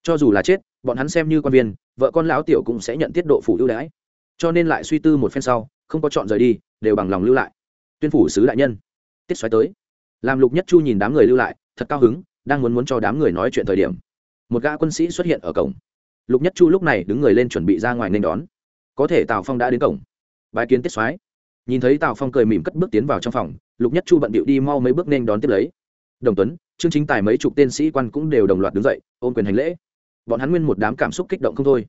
Cho dù là chết, bọn hắn xem như quan viên, vợ con lão tiểu cũng sẽ nhận tiết độ phủ ưu đãi. Cho nên lại suy tư một phen sau, không có chọn rời đi, đều bằng lòng lưu lại. Tuyên phủ sứ đại nhân, tiết xoáy tới làm lục nhất chu nhìn đám người lưu lại, thật cao hứng, đang muốn muốn cho đám người nói chuyện thời điểm. Một gã quân sĩ xuất hiện ở cổng. Lục nhất chu lúc này đứng người lên chuẩn bị ra ngoài nên đón. Có thể tào phong đã đến cổng. Bài kiến tiết soái. Nhìn thấy tào phong cười mỉm cất bước tiến vào trong phòng, lục nhất chu bận bịu đi mau mấy bước nên đón tiếp lấy. Đồng tuấn chương chính tài mấy chục tên sĩ quan cũng đều đồng loạt đứng dậy, ôm quyền hành lễ. Bọn hắn nguyên một đám cảm xúc kích động không thôi.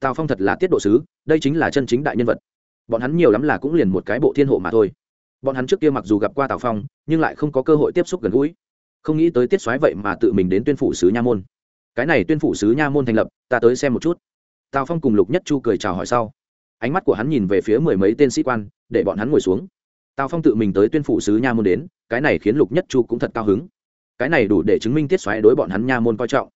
Tào phong thật là tiết độ sứ, đây chính là chân chính đại nhân vật. Bọn hắn nhiều lắm là cũng liền một cái bộ thiên hộ mà thôi bọn hắn trước kia mặc dù gặp qua tào phong, nhưng lại không có cơ hội tiếp xúc gần gũi. Không nghĩ tới tiết xoáy vậy mà tự mình đến tuyên phủ sứ nha môn. Cái này tuyên phủ sứ nha môn thành lập, ta tới xem một chút. Tào phong cùng lục nhất chu cười chào hỏi sau. Ánh mắt của hắn nhìn về phía mười mấy tên sĩ quan, để bọn hắn ngồi xuống. Tào phong tự mình tới tuyên phủ sứ nha môn đến, cái này khiến lục nhất chu cũng thật cao hứng. Cái này đủ để chứng minh tiết xoáy đối bọn hắn nha môn coi trọng.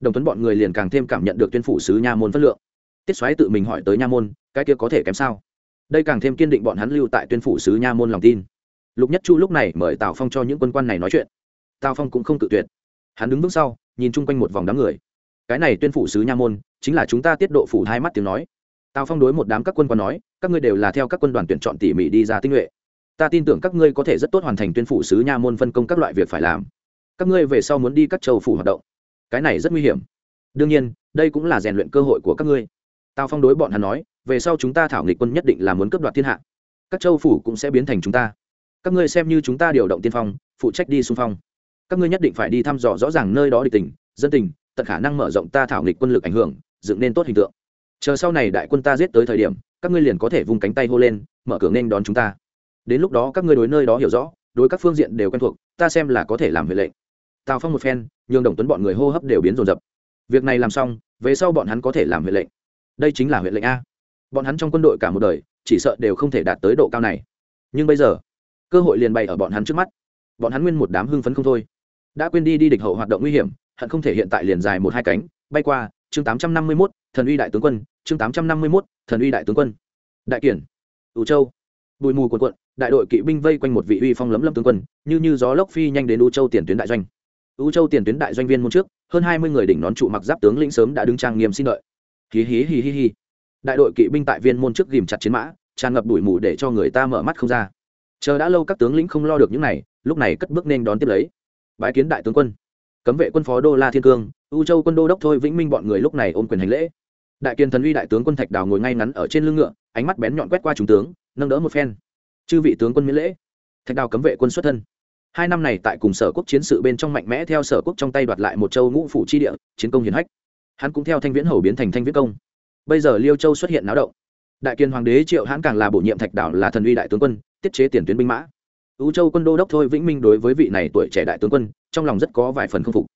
Đồng tuấn bọn người liền càng thêm cảm nhận được tuyên phủ sứ nha môn phất lượng. Tiết xoáy tự mình hỏi tới nha môn, cái kia có thể kém sao? Đây càng thêm kiên định bọn hắn lưu tại tuyên phủ sứ nha môn lòng tin. Lục nhất chu lúc này mời tào phong cho những quân quan này nói chuyện. Tào phong cũng không tự tuyệt. Hắn đứng vững sau, nhìn chung quanh một vòng đám người. Cái này tuyên phủ sứ nha môn, chính là chúng ta tiết độ phủ hai mắt tiếng nói. Tào phong đối một đám các quân quan nói, các ngươi đều là theo các quân đoàn tuyển chọn tỉ mỉ đi ra tinh nhuệ. Ta tin tưởng các ngươi có thể rất tốt hoàn thành tuyên phủ sứ nha môn phân công các loại việc phải làm. Các ngươi về sau muốn đi các châu phủ hoạt động. Cái này rất nguy hiểm. Đương nhiên, đây cũng là rèn luyện cơ hội của các ngươi. Tào phong đối bọn hắn nói về sau chúng ta thảo nghịch quân nhất định là muốn cướp đoạt thiên hạ. Các châu phủ cũng sẽ biến thành chúng ta. Các ngươi xem như chúng ta điều động tiên phong, phụ trách đi xung phong. Các ngươi nhất định phải đi thăm dò rõ ràng nơi đó địch tình, dân tình, tận khả năng mở rộng ta thảo nghịch quân lực ảnh hưởng, dựng nên tốt hình tượng. Chờ sau này đại quân ta giết tới thời điểm, các ngươi liền có thể vung cánh tay hô lên, mở cửa nên đón chúng ta. Đến lúc đó các ngươi đối nơi đó hiểu rõ, đối các phương diện đều quen thuộc, ta xem là có thể làm huệ lệnh. Tào phong một phen, nhường đồng tuấn bọn người hô hấp đều biến rồn rập việc này làm xong, về sau bọn hắn có thể làm huệ lệnh. Đây chính là huệ lệnh a bọn hắn trong quân đội cả một đời, chỉ sợ đều không thể đạt tới độ cao này. Nhưng bây giờ, cơ hội liền bày ở bọn hắn trước mắt. Bọn hắn nguyên một đám hưng phấn không thôi. Đã quên đi đi địch hậu hoạt động nguy hiểm, hận không thể hiện tại liền dài một hai cánh, bay qua, chương tám trăm năm mươi mốt, thần uy đại tướng quân, chương tám trăm năm mươi mốt, thần uy đại tướng quân. Đại kiển, ủ châu, bụi mù quần quận đại đội kỵ binh vây quanh một vị uy phong lấm lâm tướng quân, như như gió lốc phi nhanh đến u châu tiền tuyến đại doanh. U châu tiền tuyến đại doanh viên môn trước, hơn hai mươi người đỉnh nón trụ mặc giáp tướng lĩnh sớm đã đứng trang nghiêm xin lợi hí hí hí hí hí đại đội kỵ binh tại viên môn trước ghìm chặt chiến mã, tràn ngập đuổi mù để cho người ta mở mắt không ra. Chờ đã lâu các tướng lĩnh không lo được những này, lúc này cất bước nên đón tiếp lấy. Bái kiến đại tướng quân. Cấm vệ quân phó đô la thiên cương, u châu quân đô đốc thôi vĩnh minh bọn người lúc này ôm quyền hành lễ. Đại kiên thần uy đại tướng quân thạch đào ngồi ngay ngắn ở trên lưng ngựa, ánh mắt bén nhọn quét qua trung tướng, nâng đỡ một phen. Chư vị tướng quân miễn lễ. Thạch đào cấm vệ quân xuất thân. Hai năm này tại cùng sở quốc chiến sự bên trong mạnh mẽ theo sở quốc trong tay đoạt lại một châu ngũ phủ chi địa, chiến công hiển hách. Hắn cũng theo thanh viễn hầu biến thành thanh viễn công bây giờ liêu châu xuất hiện náo động. Đại kiên hoàng đế triệu hãn càng là bổ nhiệm thạch đảo là thần uy đại tướng quân, tiết chế tiền tuyến binh mã. Ưu châu quân đô đốc thôi vĩnh minh đối với vị này tuổi trẻ đại tướng quân, trong lòng rất có vài phần k phục.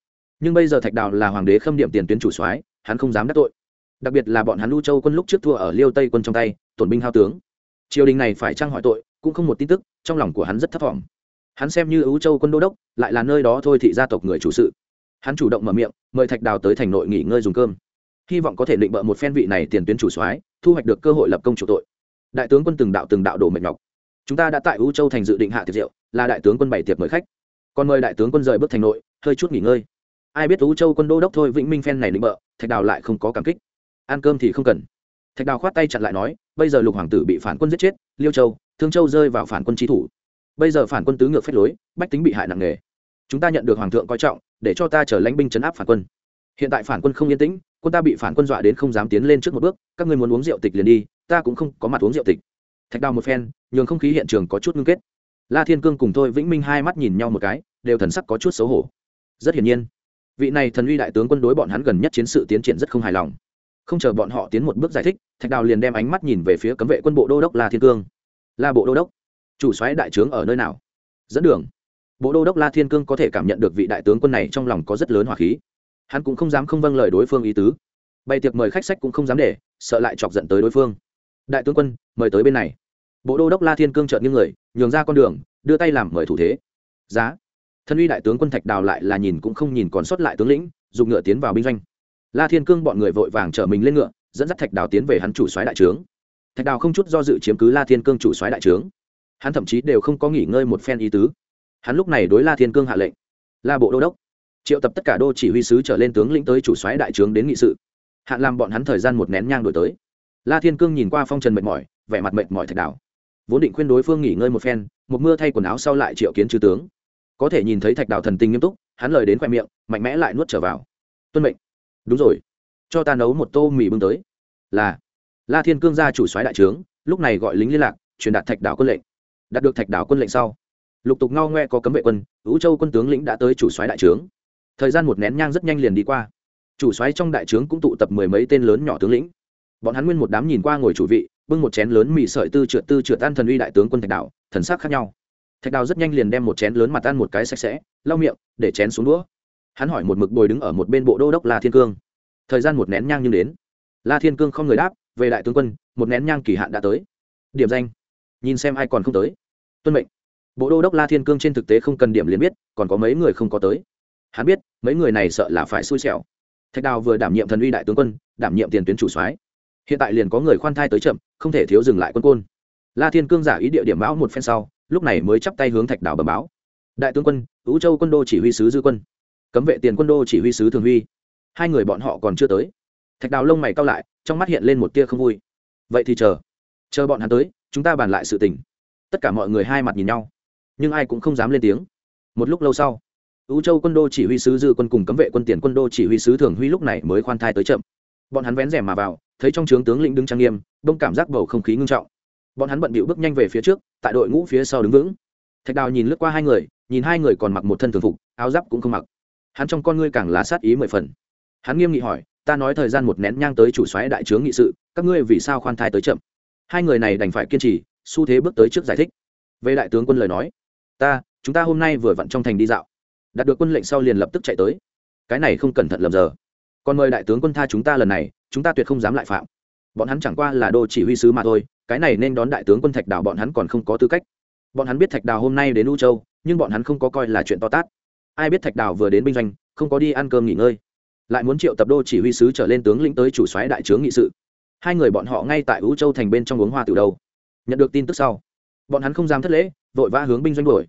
Nhưng bây giờ thạch đảo là hoàng đế khâm điểm tiền tuyến chủ soái, hắn không dám đắc tội. Đặc biệt là bọn hắn ưu châu quân lúc trước thua ở liêu tây quân trong tay, tổn binh hao tướng. Triều đình này phải trang hỏi tội, cũng không một tin tức, trong lòng của hắn rất thất vọng hắn xem như ưu châu quân đô đốc, lại là nơi đó thôi thị gia tộc người chủ sự. Hắn chủ động mở miệng, mời thạch đào tới thành nội nghỉ ngơi dùng cơm hy vọng có thể định bợ một phen vị này tiền tuyến chủ soái, thu hoạch được cơ hội lập công chủ tội. Đại tướng quân từng đạo từng đạo đổ mệt nhọc. Chúng ta đã tại ưu châu thành dự định hạ tiệc rượu, là đại tướng quân bảy tiệc mời khách. Còn mời đại tướng quân rời bước thành nội, hơi chút nghỉ ngơi. Ai biết ưu châu quân đô đốc thôi vĩnh minh phen này định bợ, thạch đào lại không có cảm kích. Ăn cơm thì không cần. Thạch đào khoát tay chặn lại nói, bây giờ lục hoàng tử bị phản quân giết chết, liêu châu, thương châu rơi vào phản quân trí thủ. Bây giờ phản quân tứ ngược phép lối, bách tính bị hại nặng nề. Chúng ta nhận được hoàng thượng coi trọng, để cho ta chở lãnh binh chấn áp phản quân. Hiện tại phản quân không yên tĩnh quân ta bị phản quân dọa đến không dám tiến lên trước một bước, các ngươi muốn uống rượu tịch liền đi, ta cũng không có mặt uống rượu tịch. Thạch đào một phen, nhường không khí hiện trường có chút ngưng kết. La thiên cương cùng thôi vĩnh minh hai mắt nhìn nhau một cái, đều thần sắc có chút xấu hổ. Rất hiển nhiên, vị này thần uy đại tướng quân đối bọn hắn gần nhất chiến sự tiến triển rất không hài lòng. Không chờ bọn họ tiến một bước giải thích, thạch đào liền đem ánh mắt nhìn về phía cấm vệ quân bộ đô đốc la thiên cương. La bộ đô đốc, chủ xoáy đại trướng ở nơi nào? Dẫn đường. Bộ đô đốc la thiên cương có thể cảm nhận được vị đại tướng quân này trong lòng có rất lớn hỏa khí hắn cũng không dám không vâng lời đối phương ý tứ. Bày tiệc mời khách sách cũng không dám để, sợ lại chọc giận tới đối phương. Đại tướng quân, mời tới bên này. Bộ đô đốc la thiên cương trợn những người, nhường ra con đường, đưa tay làm mời thủ thế. Giá. Thân uy đại tướng quân thạch đào lại là nhìn cũng không nhìn còn sót lại tướng lĩnh, dùng ngựa tiến vào binh doanh. La thiên cương bọn người vội vàng chở mình lên ngựa, dẫn dắt thạch đào tiến về hắn chủ soái đại trướng. Thạch đào không chút do dự chiếm cứ la thiên cương chủ soái đại trướng. Hắn thậm chí đều không có nghỉ ngơi một phen ý tứ. Hắn lúc này đối la thiên cương hạ lệnh. La bộ đô đốc triệu tập tất cả đô chỉ huy sứ trở lên tướng lĩnh tới chủ soái đại trướng đến nghị sự. Hạn làm bọn hắn thời gian một nén nhang đổi tới. La thiên cương nhìn qua phong trần mệt mỏi, vẻ mặt mệt mỏi thạch đảo. Vốn định khuyên đối phương nghỉ ngơi một phen, một mưa thay quần áo sau lại triệu kiến chư tướng. Có thể nhìn thấy thạch đảo thần tình nghiêm túc, hắn lời đến khoe miệng, mạnh mẽ lại nuốt trở vào. Tuân mệnh. Đúng rồi. Cho ta nấu một tô mì bưng tới. Là. La thiên cương ra chủ soái đại trướng, lúc này gọi lính liên lạc, truyền đạt thạch đảo quân lệnh. Đạt được thạch đảo quân lệnh sau, lục tục ngao ngoe có cấm vệ quân ứ châu quân tướng lĩnh đã tới chủ soái đại trướng thời gian một nén nhang rất nhanh liền đi qua. Chủ soái trong đại trướng cũng tụ tập mười mấy tên lớn nhỏ tướng lĩnh. Bọn hắn nguyên một đám nhìn qua ngồi chủ vị, bưng một chén lớn mì sợi tư trượt tư trượt ăn thần uy đại tướng quân thạch Đạo thần sắc khác nhau. Thạch đào rất nhanh liền đem một chén lớn mặt ăn một cái sạch sẽ, lau miệng, để chén xuống đũa. Hắn hỏi một mực bồi đứng ở một bên bộ đô đốc la thiên cương. Thời gian một nén nhang nhưng đến. La thiên cương không người đáp, về đại tướng quân, một nén nhang kỳ hạn đã tới. Điểm danh? Nhìn xem ai còn không tới. Tuân mệnh. Bộ đô đốc la thiên cương trên thực tế không cần điểm liền biết, còn có mấy người không có tới hắn biết mấy người này sợ là phải xui xẻo. Thạch đào vừa đảm nhiệm thần uy đại tướng quân, đảm nhiệm tiền tuyến chủ soái. Hiện tại liền có người khoan thai tới chậm, không thể thiếu dừng lại quân côn. La thiên cương giả ý địa điểm bão một phen sau, lúc này mới chắp tay hướng thạch đào bẩm báo. Đại tướng quân ứ châu quân đô chỉ huy sứ dư quân. Cấm vệ tiền quân đô chỉ huy sứ thường huy. Hai người bọn họ còn chưa tới. Thạch đào lông mày cao lại, trong mắt hiện lên một tia không vui. Vậy thì chờ. Chờ bọn hắn tới, chúng ta bàn lại sự tình. Tất cả mọi người hai mặt nhìn nhau. Nhưng ai cũng không dám lên tiếng. Một lúc lâu sau ưu châu quân đô chỉ huy sứ dư quân cùng cấm vệ quân tiền quân đô chỉ huy sứ thường huy lúc này mới khoan thai tới chậm. Bọn hắn vén rèm mà vào, thấy trong trướng tướng lĩnh đứng trang nghiêm, Đông cảm giác bầu không khí ngưng trọng. Bọn hắn bận bịu bước nhanh về phía trước, tại đội ngũ phía sau đứng vững. Thạch đào nhìn lướt qua hai người, nhìn hai người còn mặc một thân thường phục, áo giáp cũng không mặc. Hắn trong con ngươi càng lá sát ý mười phần. Hắn nghiêm nghị hỏi, ta nói thời gian một nén nhang tới chủ xoáy đại trướng nghị sự, các ngươi vì sao khoan thai tới chậm? Hai người này đành phải kiên trì, xu thế bước tới trước giải thích. Về đại tướng quân lời nói, ta, chúng ta hôm nay vừa vặn trong thành đi dạo đạt được quân lệnh sau liền lập tức chạy tới. Cái này không cẩn thận lầm giờ. Còn mời đại tướng quân tha chúng ta lần này, chúng ta tuyệt không dám lại phạm. Bọn hắn chẳng qua là đô chỉ huy sứ mà thôi, cái này nên đón đại tướng quân thạch đào bọn hắn còn không có tư cách. Bọn hắn biết thạch đào hôm nay đến u châu, nhưng bọn hắn không có coi là chuyện to tát. Ai biết thạch đào vừa đến binh doanh, không có đi ăn cơm nghỉ ngơi. Lại muốn triệu tập đô chỉ huy sứ trở lên tướng lĩnh tới chủ soái đại trướng nghị sự. Hai người bọn họ ngay tại U châu thành bên trong uống hoa từ đầu. Nhận được tin tức sau, bọn hắn không dám thất lễ, vội vã hướng binh doanh đuổi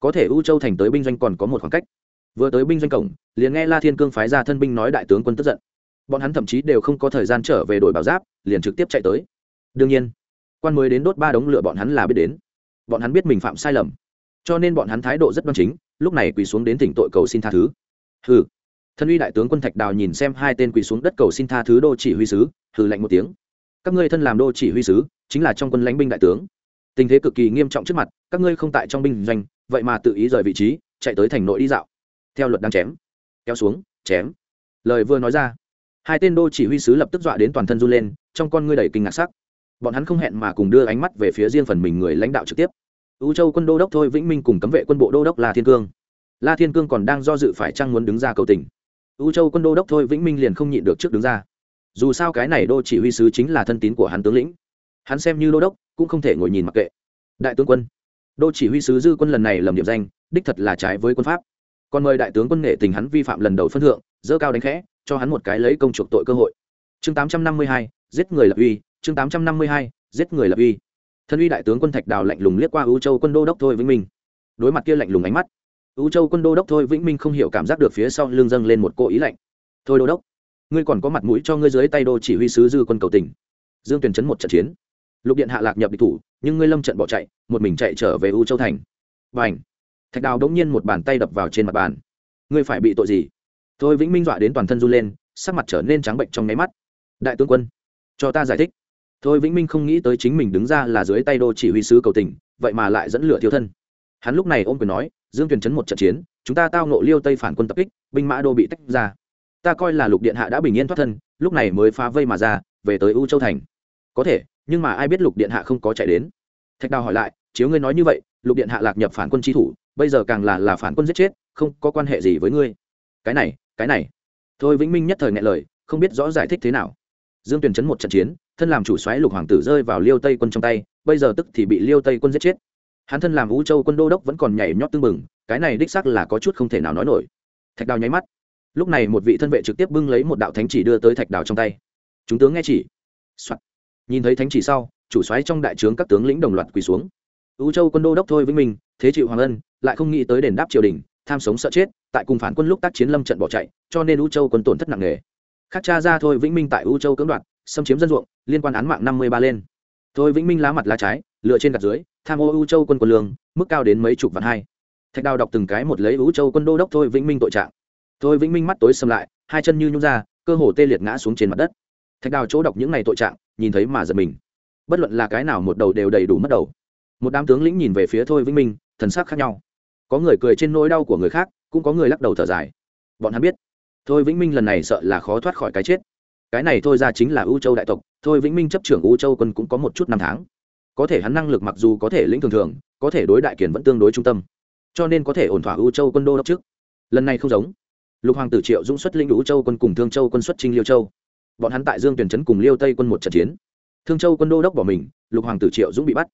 có thể u châu thành tới binh doanh còn có một khoảng cách. Vừa tới binh doanh cổng, liền nghe la thiên cương phái ra thân binh nói đại tướng quân tức giận. Bọn hắn thậm chí đều không có thời gian trở về đổi bảo giáp, liền trực tiếp chạy tới. Đương nhiên, quan mới đến đốt ba đống lửa bọn hắn là biết đến. Bọn hắn biết mình phạm sai lầm, cho nên bọn hắn thái độ rất đoan chính, lúc này quỳ xuống đến tỉnh tội cầu xin tha thứ. Hừ. Thân uy đại tướng quân thạch đào nhìn xem hai tên quỳ xuống đất cầu xin tha thứ đô chỉ huy sứ, hừ lạnh một tiếng. Các ngươi thân làm đô chỉ huy sứ, chính là trong quân lãnh binh đại tướng. Tình thế cực kỳ nghiêm trọng trước mặt, các ngươi không tại trong binh doanh vậy mà tự ý rời vị trí, chạy tới thành nội đi dạo. Theo luật đang chém, kéo xuống, chém. Lời vừa nói ra, hai tên đô chỉ huy sứ lập tức dọa đến toàn thân run lên, trong con ngươi đầy kinh ngạc sắc. Bọn hắn không hẹn mà cùng đưa ánh mắt về phía riêng phần mình người lãnh đạo trực tiếp. U châu quân đô đốc thôi vĩnh minh cùng cấm vệ quân bộ đô đốc la thiên cương. La thiên cương còn đang do dự phải chăng muốn đứng ra cầu tình. U châu quân đô đốc thôi vĩnh minh liền không nhịn được trước đứng ra. Dù sao cái này đô chỉ huy sứ chính là thân tín của hắn tướng lĩnh. Hắn xem như đô đốc, cũng không thể ngồi nhìn mặc kệ. Đại tướng quân đô chỉ huy sứ dư quân lần này lầm điểm danh, đích thật là trái với quân pháp. Còn mời đại tướng quân nghệ tình hắn vi phạm lần đầu phân thượng, dơ cao đánh khẽ, cho hắn một cái lấy công chuộc tội cơ hội. Chương tám trăm năm mươi hai, giết người lập uy, chương tám trăm năm mươi hai, giết người lập uy. Thân uy đại tướng quân thạch đào lạnh lùng liếc qua ưu châu quân đô đốc thôi vĩnh minh. Đối mặt kia lạnh lùng ánh mắt ưu châu quân đô đốc thôi vĩnh minh không hiểu cảm giác được phía sau lưng dâng lên một cô ý lạnh. Thôi đô đốc, ngươi còn có mặt mũi cho ngươi dưới tay đô chỉ huy sứ dư quân cầu tỉnh dương tuyển chấn một trận chiến lục điện hạ lạc nhập địch thủ, nhưng ngươi lâm trận bỏ chạy, một mình chạy trở về u châu thành. Và ảnh thạch đào đống nhiên một bàn tay đập vào trên mặt bàn. Ngươi phải bị tội gì? Thôi vĩnh minh dọa đến toàn thân run lên, sắc mặt trở nên trắng bệnh trong nháy mắt. Đại tướng quân, cho ta giải thích. Thôi vĩnh minh không nghĩ tới chính mình đứng ra là dưới tay đô chỉ huy sứ cầu tình, vậy mà lại dẫn lửa thiếu thân. Hắn lúc này ôm quyền nói, dương tuyền chấn một trận chiến, chúng ta tao nộ liêu tây phản quân tập kích, binh mã đô bị tách ra. Ta coi là lục điện hạ đã bình yên thoát thân, lúc này mới phá vây mà ra, về tới u châu thành. Có thể nhưng mà ai biết lục điện hạ không có chạy đến. Thạch đào hỏi lại, chiếu ngươi nói như vậy, lục điện hạ lạc nhập phản quân tri thủ, bây giờ càng là là phản quân giết chết, không có quan hệ gì với ngươi. Cái này cái này. Thôi vĩnh minh nhất thời ngại lời, không biết rõ giải thích thế nào. Dương tuyền chấn một trận chiến, thân làm chủ xoáy lục hoàng tử rơi vào liêu tây quân trong tay, bây giờ tức thì bị liêu tây quân giết chết. Hắn thân làm vũ châu quân đô đốc vẫn còn nhảy nhót tưng bừng, cái này đích xác là có chút không thể nào nói nổi. Thạch đào nháy mắt. Lúc này một vị thân vệ trực tiếp bưng lấy một đạo thánh chỉ đưa tới thạch đào trong tay. Chúng tướng nghe chỉ、Soạn nhìn thấy thánh chỉ sau, chủ xoáy trong đại trướng các tướng lĩnh đồng loạt quỳ xuống. U châu quân đô đốc thôi vĩnh minh thế chịu hoàng ân, lại không nghĩ tới đền đáp triều đình, tham sống sợ chết, tại cùng phản quân lúc tác chiến lâm trận bỏ chạy, cho nên U châu quân tổn thất nặng nề. Khác cha ra thôi vĩnh minh tại U châu cưỡng đoạt, xâm chiếm dân ruộng, liên quan án mạng năm mươi ba lên. Thôi vĩnh minh lá mặt lá trái, lựa trên gạt dưới, tham ô ưu châu quân quân lương, mức cao đến mấy chục vạn hai. Thạch đào đọc từng cái một lấy ưu châu quân đô đốc thôi vĩnh minh tội trạng. Thôi vĩnh minh mắt tối xâm lại, hai chân như nhung ra, cơ hồ tê liệt ngã xuống trên mặt đất thạch đào chỗ đọc những ngày tội trạng, nhìn thấy mà giật mình. Bất luận là cái nào một đầu đều đầy đủ mất đầu. Một đám tướng lĩnh nhìn về phía thôi vĩnh minh, thần sắc khác nhau. Có người cười trên nỗi đau của người khác, cũng có người lắc đầu thở dài. Bọn hắn biết, thôi vĩnh minh lần này sợ là khó thoát khỏi cái chết. Cái này thôi ra chính là ưu châu đại tộc, thôi vĩnh minh chấp trưởng ưu châu quân cũng có một chút năm tháng. Có thể hắn năng lực mặc dù có thể lĩnh thường thường, có thể đối đại kiển vẫn tương đối trung tâm. Cho nên có thể ổn thỏa ưu châu quân đô đốc trước. Lần này không giống. Lục hoàng tử triệu dũng xuất lĩnh ưu châu quân cùng thương châu quân xuất trinh liêu châu bọn hắn tại dương tuyển trấn cùng liêu tây quân một trận chiến. Thương châu quân đô đốc bỏ mình, lục hoàng tử triệu dũng bị bắt.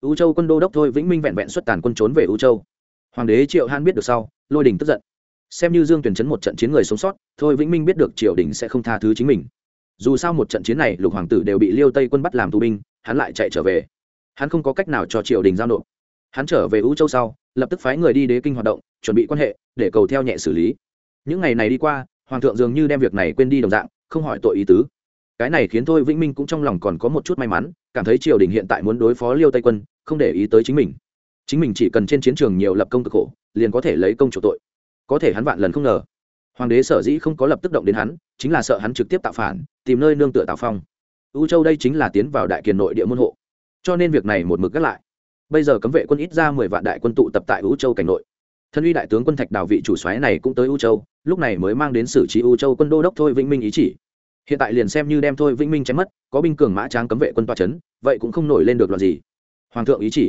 U châu quân đô đốc thôi vĩnh minh vẹn vẹn xuất tàn quân trốn về U châu. Hoàng đế triệu han biết được sau, lôi đình tức giận. Xem như dương tuyển Trấn một trận chiến người sống sót, thôi vĩnh minh biết được triều đình sẽ không tha thứ chính mình. Dù sao một trận chiến này, lục hoàng tử đều bị liêu tây quân bắt làm tù binh, hắn lại chạy trở về. Hắn không có cách nào cho triều đình giao nộp. Hắn trở về U châu sau, lập tức phái người đi đế kinh hoạt động, chuẩn bị quan hệ, để cầu theo nhẹ xử lý. Những ngày này đi qua, hoàng thượng dường như đem việc này quên đi đồng dạng không hỏi tội ý tứ. Cái này khiến thôi vĩnh minh cũng trong lòng còn có một chút may mắn, cảm thấy triều đình hiện tại muốn đối phó liêu tây quân, không để ý tới chính mình. Chính mình chỉ cần trên chiến trường nhiều lập công cực khổ, liền có thể lấy công chủ tội. Có thể hắn vạn lần không ngờ. Hoàng đế sở dĩ không có lập tức động đến hắn, chính là sợ hắn trực tiếp tạo phản, tìm nơi nương tựa tạo phong. U châu đây chính là tiến vào đại kiền nội địa môn hộ. Cho nên việc này một mực gác lại. Bây giờ cấm vệ quân ít ra mười vạn đại quân tụ tập tại u châu cảnh nội. Thân uy đại tướng quân thạch đào vị chủ xoáy này cũng tới u châu, lúc này mới mang đến xử trí u châu quân đô đốc thôi vĩnh minh ý chỉ hiện tại liền xem như đem thôi vĩnh minh chém mất, có binh cường mã tráng cấm vệ quân toa c h ấ n vậy cũng không nổi lên được loạt gì. Hoàng thượng ý chỉ.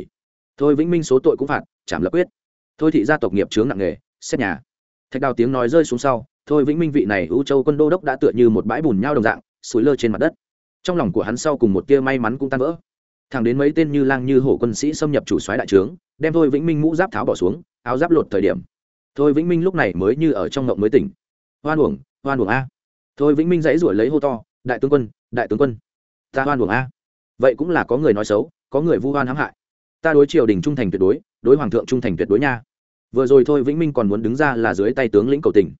Thôi vĩnh minh số tội cũng phạt, chảm lập quyết. Thôi thị gia tộc nghiệp chướng nặng nghề xét nhà. Thạch đào tiếng nói rơi xuống sau, thôi vĩnh minh vị này u châu quân đô đốc đã tựa như một bãi bùn nhau đồng dạng, sủi lơ trên mặt đất. Trong lòng của hắn sau cùng một tia may mắn cũng tan vỡ. Thẳng đến mấy tên như lang như hổ quân sĩ xâm nhập chủ soái đại trướng, đem thôi vĩnh minh mũ giáp tháo bỏ xuống, áo giáp lột thời điểm. Thôi vĩnh minh lúc này mới như ở trong ngộng mới tỉnh. Hoan uổng hoan uổng a thôi vĩnh minh dãy ruổi lấy hô to, đại tướng quân, đại tướng quân, ta hoan buồng a. Vậy cũng là có người nói xấu, có người vu hoan hãm hại. Ta đối triều đình trung thành tuyệt đối đối hoàng thượng trung thành tuyệt đối nha. Vừa rồi thôi vĩnh minh còn muốn đứng ra là dưới tay tướng lĩnh cầu tình.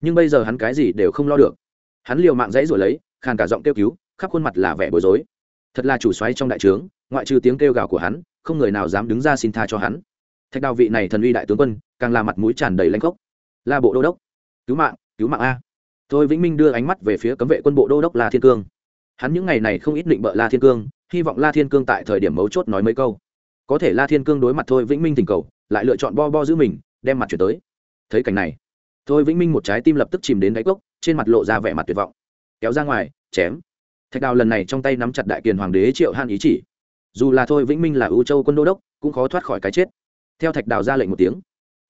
Nhưng bây giờ hắn cái gì đều không lo được. Hắn liều mạng dãy rồi lấy, khàn cả giọng kêu cứu, khắp khuôn mặt là vẻ bối rối. Thật là chủ xoáy trong đại trướng, ngoại trừ tiếng kêu gào của hắn, không người nào dám đứng ra xin tha cho hắn. Thạch đào vị này thần uy đại tướng quân, càng là mặt mũi tràn đầy lanh cốc la bộ đô đốc, cứu mạng cứu mạng a thôi vĩnh minh đưa ánh mắt về phía cấm vệ quân bộ đô đốc la thiên cương. Hắn những ngày này không ít định bợ la thiên cương, hy vọng la thiên cương tại thời điểm mấu chốt nói mấy câu. Có thể la thiên cương đối mặt thôi vĩnh minh tình cầu, lại lựa chọn bo bo giữ mình, đem mặt chuyển tới. Thấy cảnh này, thôi vĩnh minh một trái tim lập tức chìm đến đáy cốc, trên mặt lộ ra vẻ mặt tuyệt vọng. Kéo ra ngoài, chém. Thạch đào lần này trong tay nắm chặt đại kiền hoàng đế triệu han ý chỉ. Dù là thôi vĩnh minh là ưu châu quân đô đốc, cũng khó thoát khỏi cái chết. Theo thạch đào ra lệnh một tiếng,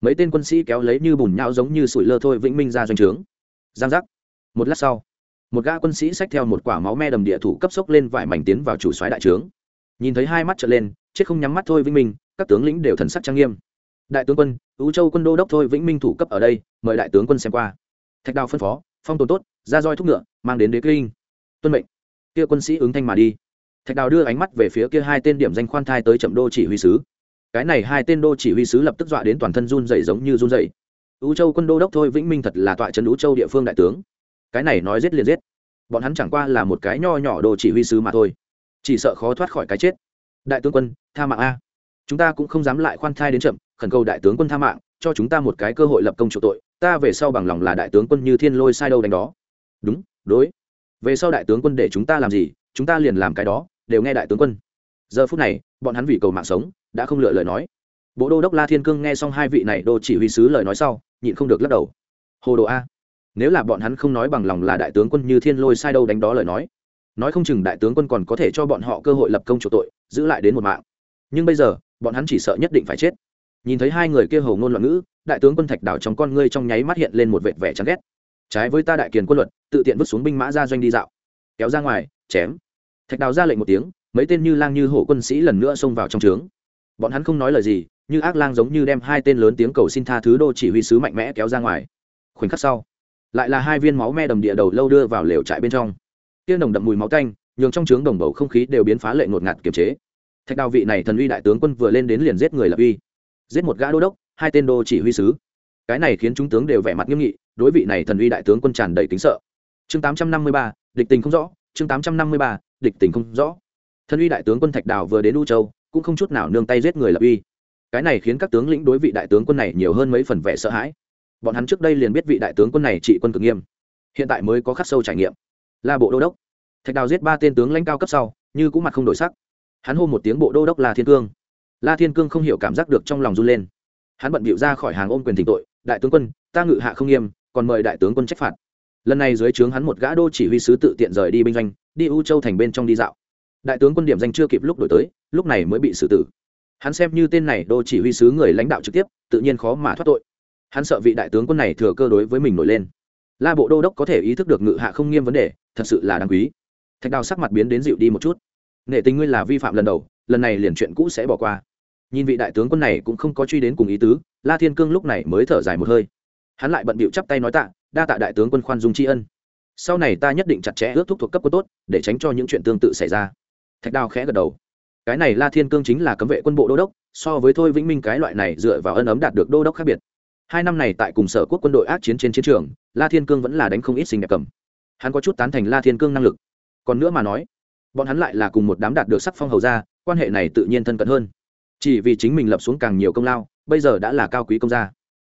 mấy tên quân sĩ kéo lấy như bùn nhão giống như sủi lơ thôi vĩnh minh ra doanh trướng giang giác. Một lát sau, một gã quân sĩ xách theo một quả máu me đầm địa thủ cấp sốc lên vải mảnh tiến vào chủ soái đại trướng. Nhìn thấy hai mắt trở lên, chết không nhắm mắt thôi vĩnh minh, các tướng lĩnh đều thần sắc trang nghiêm. Đại tướng quân ưu châu quân đô đốc thôi vĩnh minh thủ cấp ở đây, mời đại tướng quân xem qua. Thạch đào phân phó, phong tồn tốt, ra roi thúc ngựa, mang đến đế kinh. Tuân mệnh. Kia quân sĩ ứng thanh mà đi. Thạch đào đưa ánh mắt về phía kia hai tên điểm danh khoan thai tới chậm đô chỉ huy sứ. Cái này hai tên đô chỉ huy sứ lập tức dọa đến toàn thân run dày giống như run dày U châu quân đô đốc thôi vĩnh minh thật là tọa trấn U châu địa phương đại tướng. Cái này nói giết liền giết. Bọn hắn chẳng qua là một cái nho nhỏ đồ chỉ huy sứ mà thôi. Chỉ sợ khó thoát khỏi cái chết. Đại tướng quân, tha mạng a. Chúng ta cũng không dám lại khoan thai đến chậm, khẩn cầu đại tướng quân tha mạng, cho chúng ta một cái cơ hội lập công chủ tội. Ta về sau bằng lòng là đại tướng quân như thiên lôi sai đâu đánh đó. Đúng, đối. Về sau đại tướng quân để chúng ta làm gì, chúng ta liền làm cái đó, đều nghe đại tướng quân. Giờ phút này, bọn hắn vì cầu mạng sống, đã không lựa lời nói. Bộ đô đốc la thiên cương nghe xong hai vị này đô chỉ huy sứ lời nói sau nhịn không được lắc đầu. Hồ đồ a, nếu là bọn hắn không nói bằng lòng là đại tướng quân như thiên lôi sai đâu đánh đó lời nói. Nói không chừng đại tướng quân còn có thể cho bọn họ cơ hội lập công chủ tội, giữ lại đến một mạng. Nhưng bây giờ, bọn hắn chỉ sợ nhất định phải chết. Nhìn thấy hai người kia hầu ngôn loạn ngữ, đại tướng quân thạch đảo trong con ngươi trong nháy mắt hiện lên một vệt vẻ chán ghét. Trái với ta đại kiền quân luật, tự tiện vứt xuống binh mã ra doanh đi dạo. Kéo ra ngoài, chém. Thạch đào ra lệnh một tiếng, mấy tên như lang như hổ quân sĩ lần nữa xông vào trong trướng bọn hắn không nói lời gì, như ác lang giống như đem hai tên lớn tiếng cầu xin tha thứ đô chỉ huy sứ mạnh mẽ kéo ra ngoài. Khoảnh khắc sau, lại là hai viên máu me đầm địa đầu lâu đưa vào lều trại bên trong. Tiên đồng đậm mùi máu tanh, nhường trong trướng đồng bầu không khí đều biến phá lệ ngột ngạt kiềm chế. Thạch đào vị này thần uy đại tướng quân vừa lên đến liền giết người lập uy. Giết một gã đô đốc, hai tên đô chỉ huy sứ. Cái này khiến chúng tướng đều vẻ mặt nghiêm nghị, đối vị này thần uy đại tướng quân tràn đầy kính sợ. Chương tám trăm năm mươi ba, địch tình không rõ. Chương tám trăm năm mươi ba, địch tình không rõ. Thần uy đại tướng quân thạch đào vừa đến u châu cũng không chút nào nương tay giết người lập uy. Cái này khiến các tướng lĩnh đối vị đại tướng quân này nhiều hơn mấy phần vẻ sợ hãi. Bọn hắn trước đây liền biết vị đại tướng quân này trị quân cực nghiêm, hiện tại mới có khắc sâu trải nghiệm. Là bộ đô đốc. Thạch đào giết ba tên tướng lãnh cao cấp sau, như cũng mặt không đổi sắc. Hắn hô một tiếng bộ đô đốc la thiên cương. La thiên cương không hiểu cảm giác được trong lòng run lên. Hắn bận bịu ra khỏi hàng ôm quyền thỉnh tội, đại tướng quân, ta ngự hạ không nghiêm, còn mời đại tướng quân trách phạt. Lần này dưới trướng hắn một gã đô chỉ huy sứ tự tiện rời đi binh doanh, đi u châu thành bên trong đi dạo đại tướng quân điểm danh chưa kịp lúc đổi tới, lúc này mới bị xử tử. Hắn xem như tên này đô chỉ huy sứ người lãnh đạo trực tiếp, tự nhiên khó mà thoát tội. Hắn sợ vị đại tướng quân này thừa cơ đối với mình nổi lên. La bộ đô đốc có thể ý thức được ngự hạ không nghiêm vấn đề, thật sự là đáng quý. Thạch đào sắc mặt biến đến dịu đi một chút. Nệ tình ngươi là vi phạm lần đầu, lần này liền chuyện cũ sẽ bỏ qua. Nhìn vị đại tướng quân này cũng không có truy đến cùng ý tứ, la thiên cương lúc này mới thở dài một hơi. Hắn lại bận bịu chắp tay nói tạ, đa tạ đại tướng quân khoan dung tri ân. Sau này ta nhất định chặt chẽ ước thúc thuộc cấp quân tốt, để tránh cho những chuyện tương tự xảy ra thạch đào khẽ gật đầu. Cái này la thiên cương chính là cấm vệ quân bộ đô đốc, so với thôi vĩnh minh cái loại này dựa vào ân ấm đạt được đô đốc khác biệt. Hai năm này tại cùng sở quốc quân đội ác chiến trên chiến trường, la thiên cương vẫn là đánh không ít sinh đẹp cầm. Hắn có chút tán thành la thiên cương năng lực. Còn nữa mà nói, bọn hắn lại là cùng một đám đạt được sắc phong hầu ra quan hệ này tự nhiên thân cận hơn. Chỉ vì chính mình lập xuống càng nhiều công lao, bây giờ đã là cao quý công gia.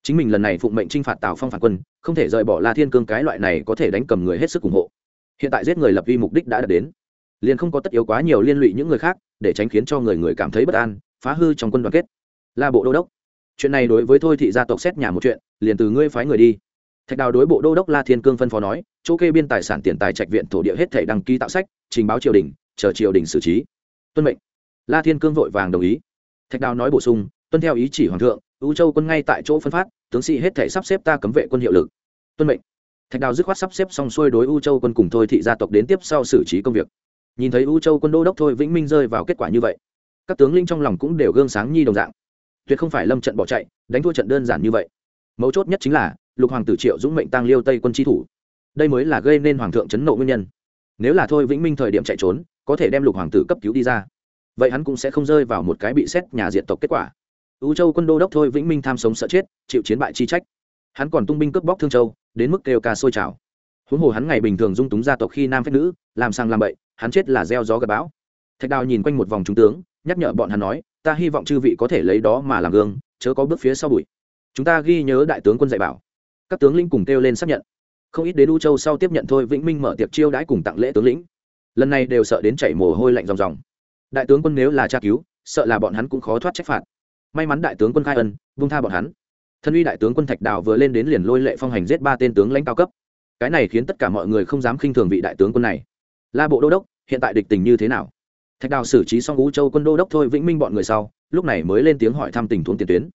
Chính mình lần này phụng mệnh t r i n h phạt tào phong phản quân, không thể rời bỏ la thiên cương cái loại này có thể đánh cầm người hết sức ủng hộ. Hiện tại giết người lập vi mục đích đã đạt đến liền không có tất yếu quá nhiều liên lụy những người khác, để tránh khiến cho người người cảm thấy bất an, phá hư trong quân đoàn kết. Là bộ đô đốc. Chuyện này đối với thôi thị gia tộc xét nhà một chuyện, liền từ ngươi phái người đi. Thạch đào đối bộ đô đốc la thiên cương phân phó nói, chỗ kê biên tài sản tiền tài trạch viện thổ địa hết thể đăng ký tạo sách, trình báo triều đình, chờ triều đình xử trí. Tuân mệnh. La thiên cương vội vàng đồng ý. Thạch đào nói bổ sung, tuân theo ý chỉ hoàng thượng ưu châu quân ngay tại chỗ phân phát, tướng sĩ hết thể sắp xếp ta cấm vệ quân hiệu lực. Tuân mệnh. Thạch đào dứt khoát sắp xếp xong xuôi đối ưu châu quân cùng thôi thị gia tộc đến tiếp sau xử trí công việc nhìn thấy U châu quân đô đốc thôi vĩnh minh rơi vào kết quả như vậy, các tướng linh trong lòng cũng đều gương sáng nhi đồng dạng. Tuyệt không phải lâm trận bỏ chạy, đánh thua trận đơn giản như vậy. Mấu chốt nhất chính là, lục hoàng tử triệu dũng mệnh tăng liêu tây quân tri thủ. Đây mới là gây nên hoàng thượng chấn nộ nguyên nhân. Nếu là thôi vĩnh minh thời điểm chạy trốn, có thể đem lục hoàng tử cấp cứu đi ra. Vậy hắn cũng sẽ không rơi vào một cái bị xét nhà diện tộc kết quả. U châu quân đô đốc thôi vĩnh minh tham sống sợ chết, chịu chiến bại chi trách. Hắn còn tung binh cướp bóc thương châu, đến mức kêu ca sôi trào. Huống hồ hắn ngày bình thường dung túng gia tộc khi nam phép nữ, làm sang làm bậy hắn chết là gieo gió gặp bão. Thạch đào nhìn quanh một vòng trung tướng, nhắc nhở bọn hắn nói, ta hy vọng chư vị có thể lấy đó mà làm gương, chớ có bước phía sau bụi. Chúng ta ghi nhớ đại tướng quân dạy bảo. Các tướng lĩnh cùng kêu lên xác nhận. Không ít đến u châu sau tiếp nhận thôi, vĩnh minh mở tiệc chiêu đãi cùng tặng lễ tướng lĩnh. Lần này đều sợ đến chảy mồ hôi lạnh ròng ròng. Đại tướng quân nếu là tra cứu, sợ là bọn hắn cũng khó thoát trách phạt. May mắn đại tướng quân khai ân, vung tha bọn hắn. Thân uy đại tướng quân thạch đào vừa lên đến liền lôi lệ phong hành giết ba tên tướng lãnh cao cấp. Cái này khiến tất cả mọi người không dám khinh thường vị đại tướng quân này la bộ đô đốc, hiện tại địch tình như thế nào? Thạch đào xử trí xong ú châu quân đô đốc thôi, vĩnh minh bọn người sau, lúc này mới lên tiếng hỏi thăm tình huống tiền tuyến.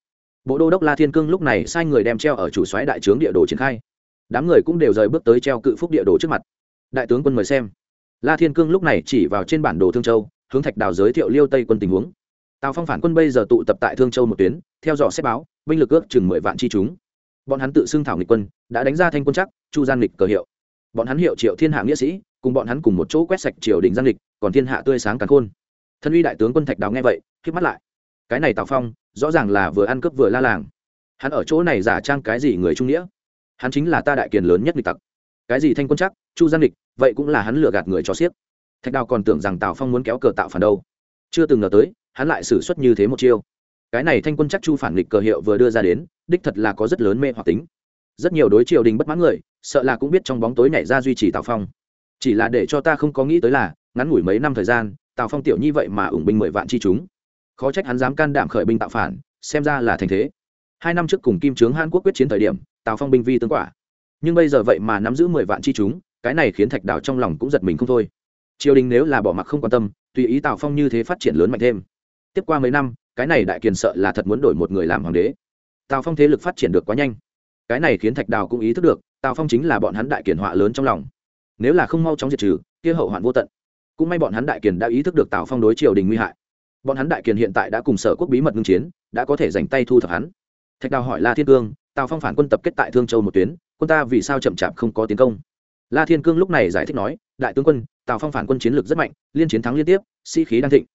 Bộ đô đốc la thiên cương lúc này sai người đem treo ở chủ xoáy đại trướng địa đồ triển khai. Đám người cũng đều rời bước tới treo cự phúc địa đồ trước mặt. Đại tướng quân mời xem. La thiên cương lúc này chỉ vào trên bản đồ thương châu, hướng thạch đào giới thiệu liêu tây quân tình huống. Tào phong phản quân bây giờ tụ tập tại thương châu một tuyến, theo dõi xét báo, binh lực ước chừng mười vạn chi chúng. Bọn hắn tự xưng thảo nghịch quân, đã đánh ra thanh quân chắc, chu gian nghịch cờ hiệu. Bọn hắn hiệu triệu thiên hạ nghĩa sĩ cùng bọn hắn cùng một chỗ quét sạch triều đình giang lịch, còn thiên hạ tươi sáng càng khôn. Thân uy đại tướng quân thạch đào nghe vậy k mắt lại. Cái này tào phong, rõ ràng là vừa ăn cướp vừa la làng. Hắn ở chỗ này giả trang cái gì người trung nghĩa? Hắn chính là ta đại kiền lớn nhất lịch tặc. Cái gì thanh quân chắc, chu giang lịch, vậy cũng là hắn lừa gạt người cho xiếc. Thạch đào còn tưởng rằng tào phong muốn kéo cờ tạo phản đâu. Chưa từng ngờ tới, hắn lại xử suất như thế một chiêu. Cái này thanh quân chắc chu phản nghịch cờ hiệu vừa đưa ra đến, đích thật là có rất lớn mê hoặc tính. Rất nhiều đối triều đình bất mãn người, sợ là cũng biết trong bóng tối nhảy ra duy trì tào phong chỉ là để cho ta không có nghĩ tới là, ngắn ngủi mấy năm thời gian, tào phong tiểu như vậy mà ủng binh mười vạn chi chúng. Khó trách hắn dám can đảm khởi binh tạo phản, xem ra là thành thế. Hai năm trước cùng kim trướng hàn quốc quyết chiến thời điểm, tào phong binh vi tướng quả. Nhưng bây giờ vậy mà nắm giữ mười vạn chi chúng, cái này khiến thạch đào trong lòng cũng giật mình không thôi. Triều đình nếu là bỏ mặc không quan tâm, tùy ý tào phong như thế phát triển lớn mạnh thêm. Tiếp qua mấy năm, cái này đại kiền sợ là thật muốn đổi một người làm hoàng đế. Tào phong thế lực phát triển được quá nhanh. Cái này khiến thạch đào cũng ý thức được, tào phong chính là bọn hắn đại kiền họa lớn trong lòng nếu là không mau chóng diệt trừ, kia hậu hoạn vô tận. Cũng may bọn hắn đại kiền đã ý thức được tào phong đối triều đình nguy hại. Bọn hắn đại kiền hiện tại đã cùng sở quốc bí mật ngưng chiến, đã có thể dành tay thu thập hắn. Thạch đào hỏi la thiên cương, tào phong phản quân tập kết tại thương châu một tuyến, quân ta vì sao chậm chạp không có tiến công? La thiên cương lúc này giải thích nói, đại tướng quân, tào phong phản quân chiến lược rất mạnh, liên chiến thắng liên tiếp, sĩ、si、khí đang thịnh.